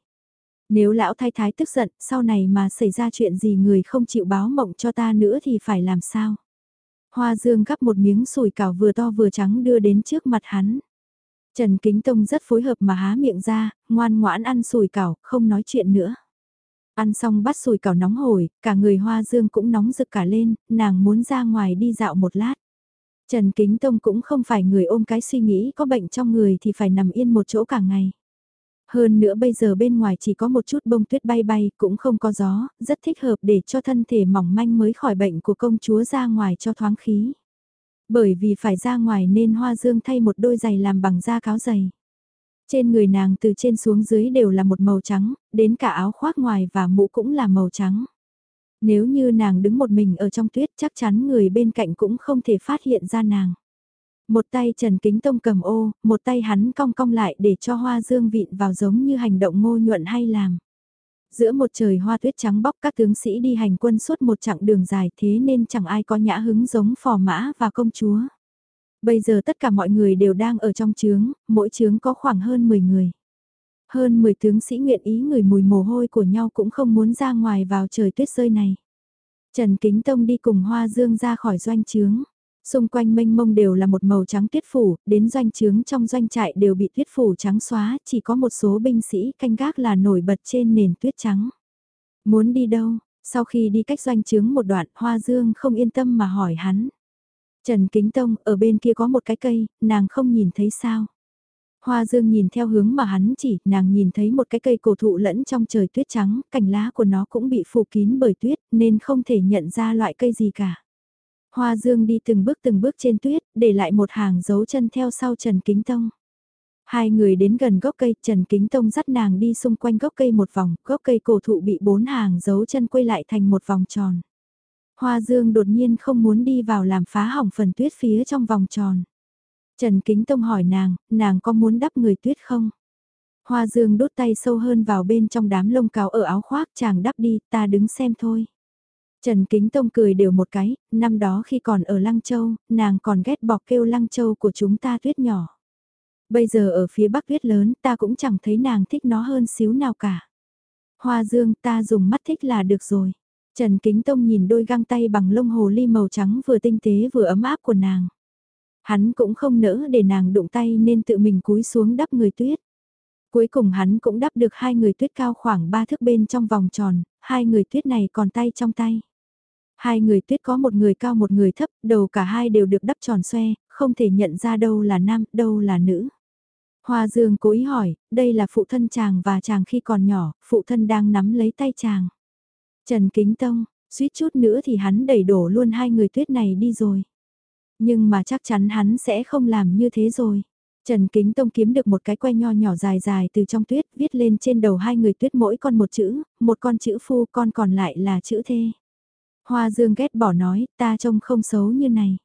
Nếu lão thái thái tức giận, sau này mà xảy ra chuyện gì người không chịu báo mộng cho ta nữa thì phải làm sao? Hoa Dương gắp một miếng sủi cảo vừa to vừa trắng đưa đến trước mặt hắn. Trần Kính Tông rất phối hợp mà há miệng ra, ngoan ngoãn ăn sùi cảo, không nói chuyện nữa. Ăn xong bắt sùi cảo nóng hổi, cả người hoa dương cũng nóng rực cả lên, nàng muốn ra ngoài đi dạo một lát. Trần Kính Tông cũng không phải người ôm cái suy nghĩ có bệnh trong người thì phải nằm yên một chỗ cả ngày. Hơn nữa bây giờ bên ngoài chỉ có một chút bông tuyết bay bay, cũng không có gió, rất thích hợp để cho thân thể mỏng manh mới khỏi bệnh của công chúa ra ngoài cho thoáng khí. Bởi vì phải ra ngoài nên Hoa Dương thay một đôi giày làm bằng da cáo giày. Trên người nàng từ trên xuống dưới đều là một màu trắng, đến cả áo khoác ngoài và mũ cũng là màu trắng. Nếu như nàng đứng một mình ở trong tuyết chắc chắn người bên cạnh cũng không thể phát hiện ra nàng. Một tay Trần Kính Tông cầm ô, một tay hắn cong cong lại để cho hoa dương vịn vào giống như hành động ngô nhuận hay làm. Giữa một trời hoa tuyết trắng bóc các tướng sĩ đi hành quân suốt một chặng đường dài thế nên chẳng ai có nhã hứng giống phò mã và công chúa. Bây giờ tất cả mọi người đều đang ở trong trướng, mỗi trướng có khoảng hơn 10 người. Hơn 10 tướng sĩ nguyện ý người mùi mồ hôi của nhau cũng không muốn ra ngoài vào trời tuyết rơi này. Trần Kính Tông đi cùng Hoa Dương ra khỏi doanh trướng. Xung quanh mênh mông đều là một màu trắng tuyết phủ, đến doanh trướng trong doanh trại đều bị tuyết phủ trắng xóa, chỉ có một số binh sĩ canh gác là nổi bật trên nền tuyết trắng. Muốn đi đâu? Sau khi đi cách doanh trướng một đoạn, Hoa Dương không yên tâm mà hỏi hắn. Trần Kính Tông, ở bên kia có một cái cây, nàng không nhìn thấy sao. Hoa Dương nhìn theo hướng mà hắn chỉ, nàng nhìn thấy một cái cây cổ thụ lẫn trong trời tuyết trắng, cành lá của nó cũng bị phủ kín bởi tuyết, nên không thể nhận ra loại cây gì cả. Hoa Dương đi từng bước từng bước trên tuyết, để lại một hàng dấu chân theo sau Trần Kính Tông. Hai người đến gần gốc cây, Trần Kính Tông dắt nàng đi xung quanh gốc cây một vòng, gốc cây cổ thụ bị bốn hàng dấu chân quay lại thành một vòng tròn. Hoa Dương đột nhiên không muốn đi vào làm phá hỏng phần tuyết phía trong vòng tròn. Trần Kính Tông hỏi nàng, nàng có muốn đắp người tuyết không? Hoa Dương đốt tay sâu hơn vào bên trong đám lông cáo ở áo khoác chàng đắp đi, ta đứng xem thôi. Trần Kính Tông cười đều một cái, năm đó khi còn ở Lăng Châu, nàng còn ghét bọc kêu Lăng Châu của chúng ta tuyết nhỏ. Bây giờ ở phía bắc tuyết lớn ta cũng chẳng thấy nàng thích nó hơn xíu nào cả. Hoa Dương ta dùng mắt thích là được rồi. Trần Kính Tông nhìn đôi găng tay bằng lông hồ ly màu trắng vừa tinh tế vừa ấm áp của nàng. Hắn cũng không nỡ để nàng đụng tay nên tự mình cúi xuống đắp người tuyết. Cuối cùng hắn cũng đắp được hai người tuyết cao khoảng ba thước bên trong vòng tròn, hai người tuyết này còn tay trong tay. Hai người tuyết có một người cao một người thấp, đầu cả hai đều được đắp tròn xoe, không thể nhận ra đâu là nam, đâu là nữ. Hoa Dương cố ý hỏi, đây là phụ thân chàng và chàng khi còn nhỏ, phụ thân đang nắm lấy tay chàng. Trần Kính Tông, suýt chút nữa thì hắn đẩy đổ luôn hai người tuyết này đi rồi. Nhưng mà chắc chắn hắn sẽ không làm như thế rồi. Trần Kính Tông kiếm được một cái que nho nhỏ dài dài từ trong tuyết, viết lên trên đầu hai người tuyết mỗi con một chữ, một con chữ phu, con còn lại là chữ thê. Hoa Dương ghét bỏ nói, ta trông không xấu như này.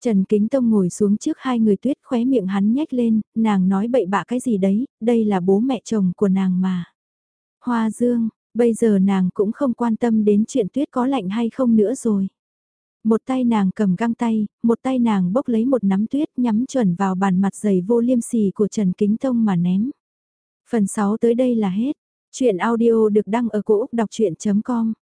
Trần Kính Tông ngồi xuống trước hai người tuyết khóe miệng hắn nhếch lên, nàng nói bậy bạ cái gì đấy, đây là bố mẹ chồng của nàng mà. Hoa Dương, bây giờ nàng cũng không quan tâm đến chuyện tuyết có lạnh hay không nữa rồi. Một tay nàng cầm găng tay, một tay nàng bốc lấy một nắm tuyết nhắm chuẩn vào bàn mặt dày vô liêm sỉ của Trần Kính Tông mà ném. Phần 6 tới đây là hết. Chuyện audio được đăng ở cổ Úc đọc chuyện.com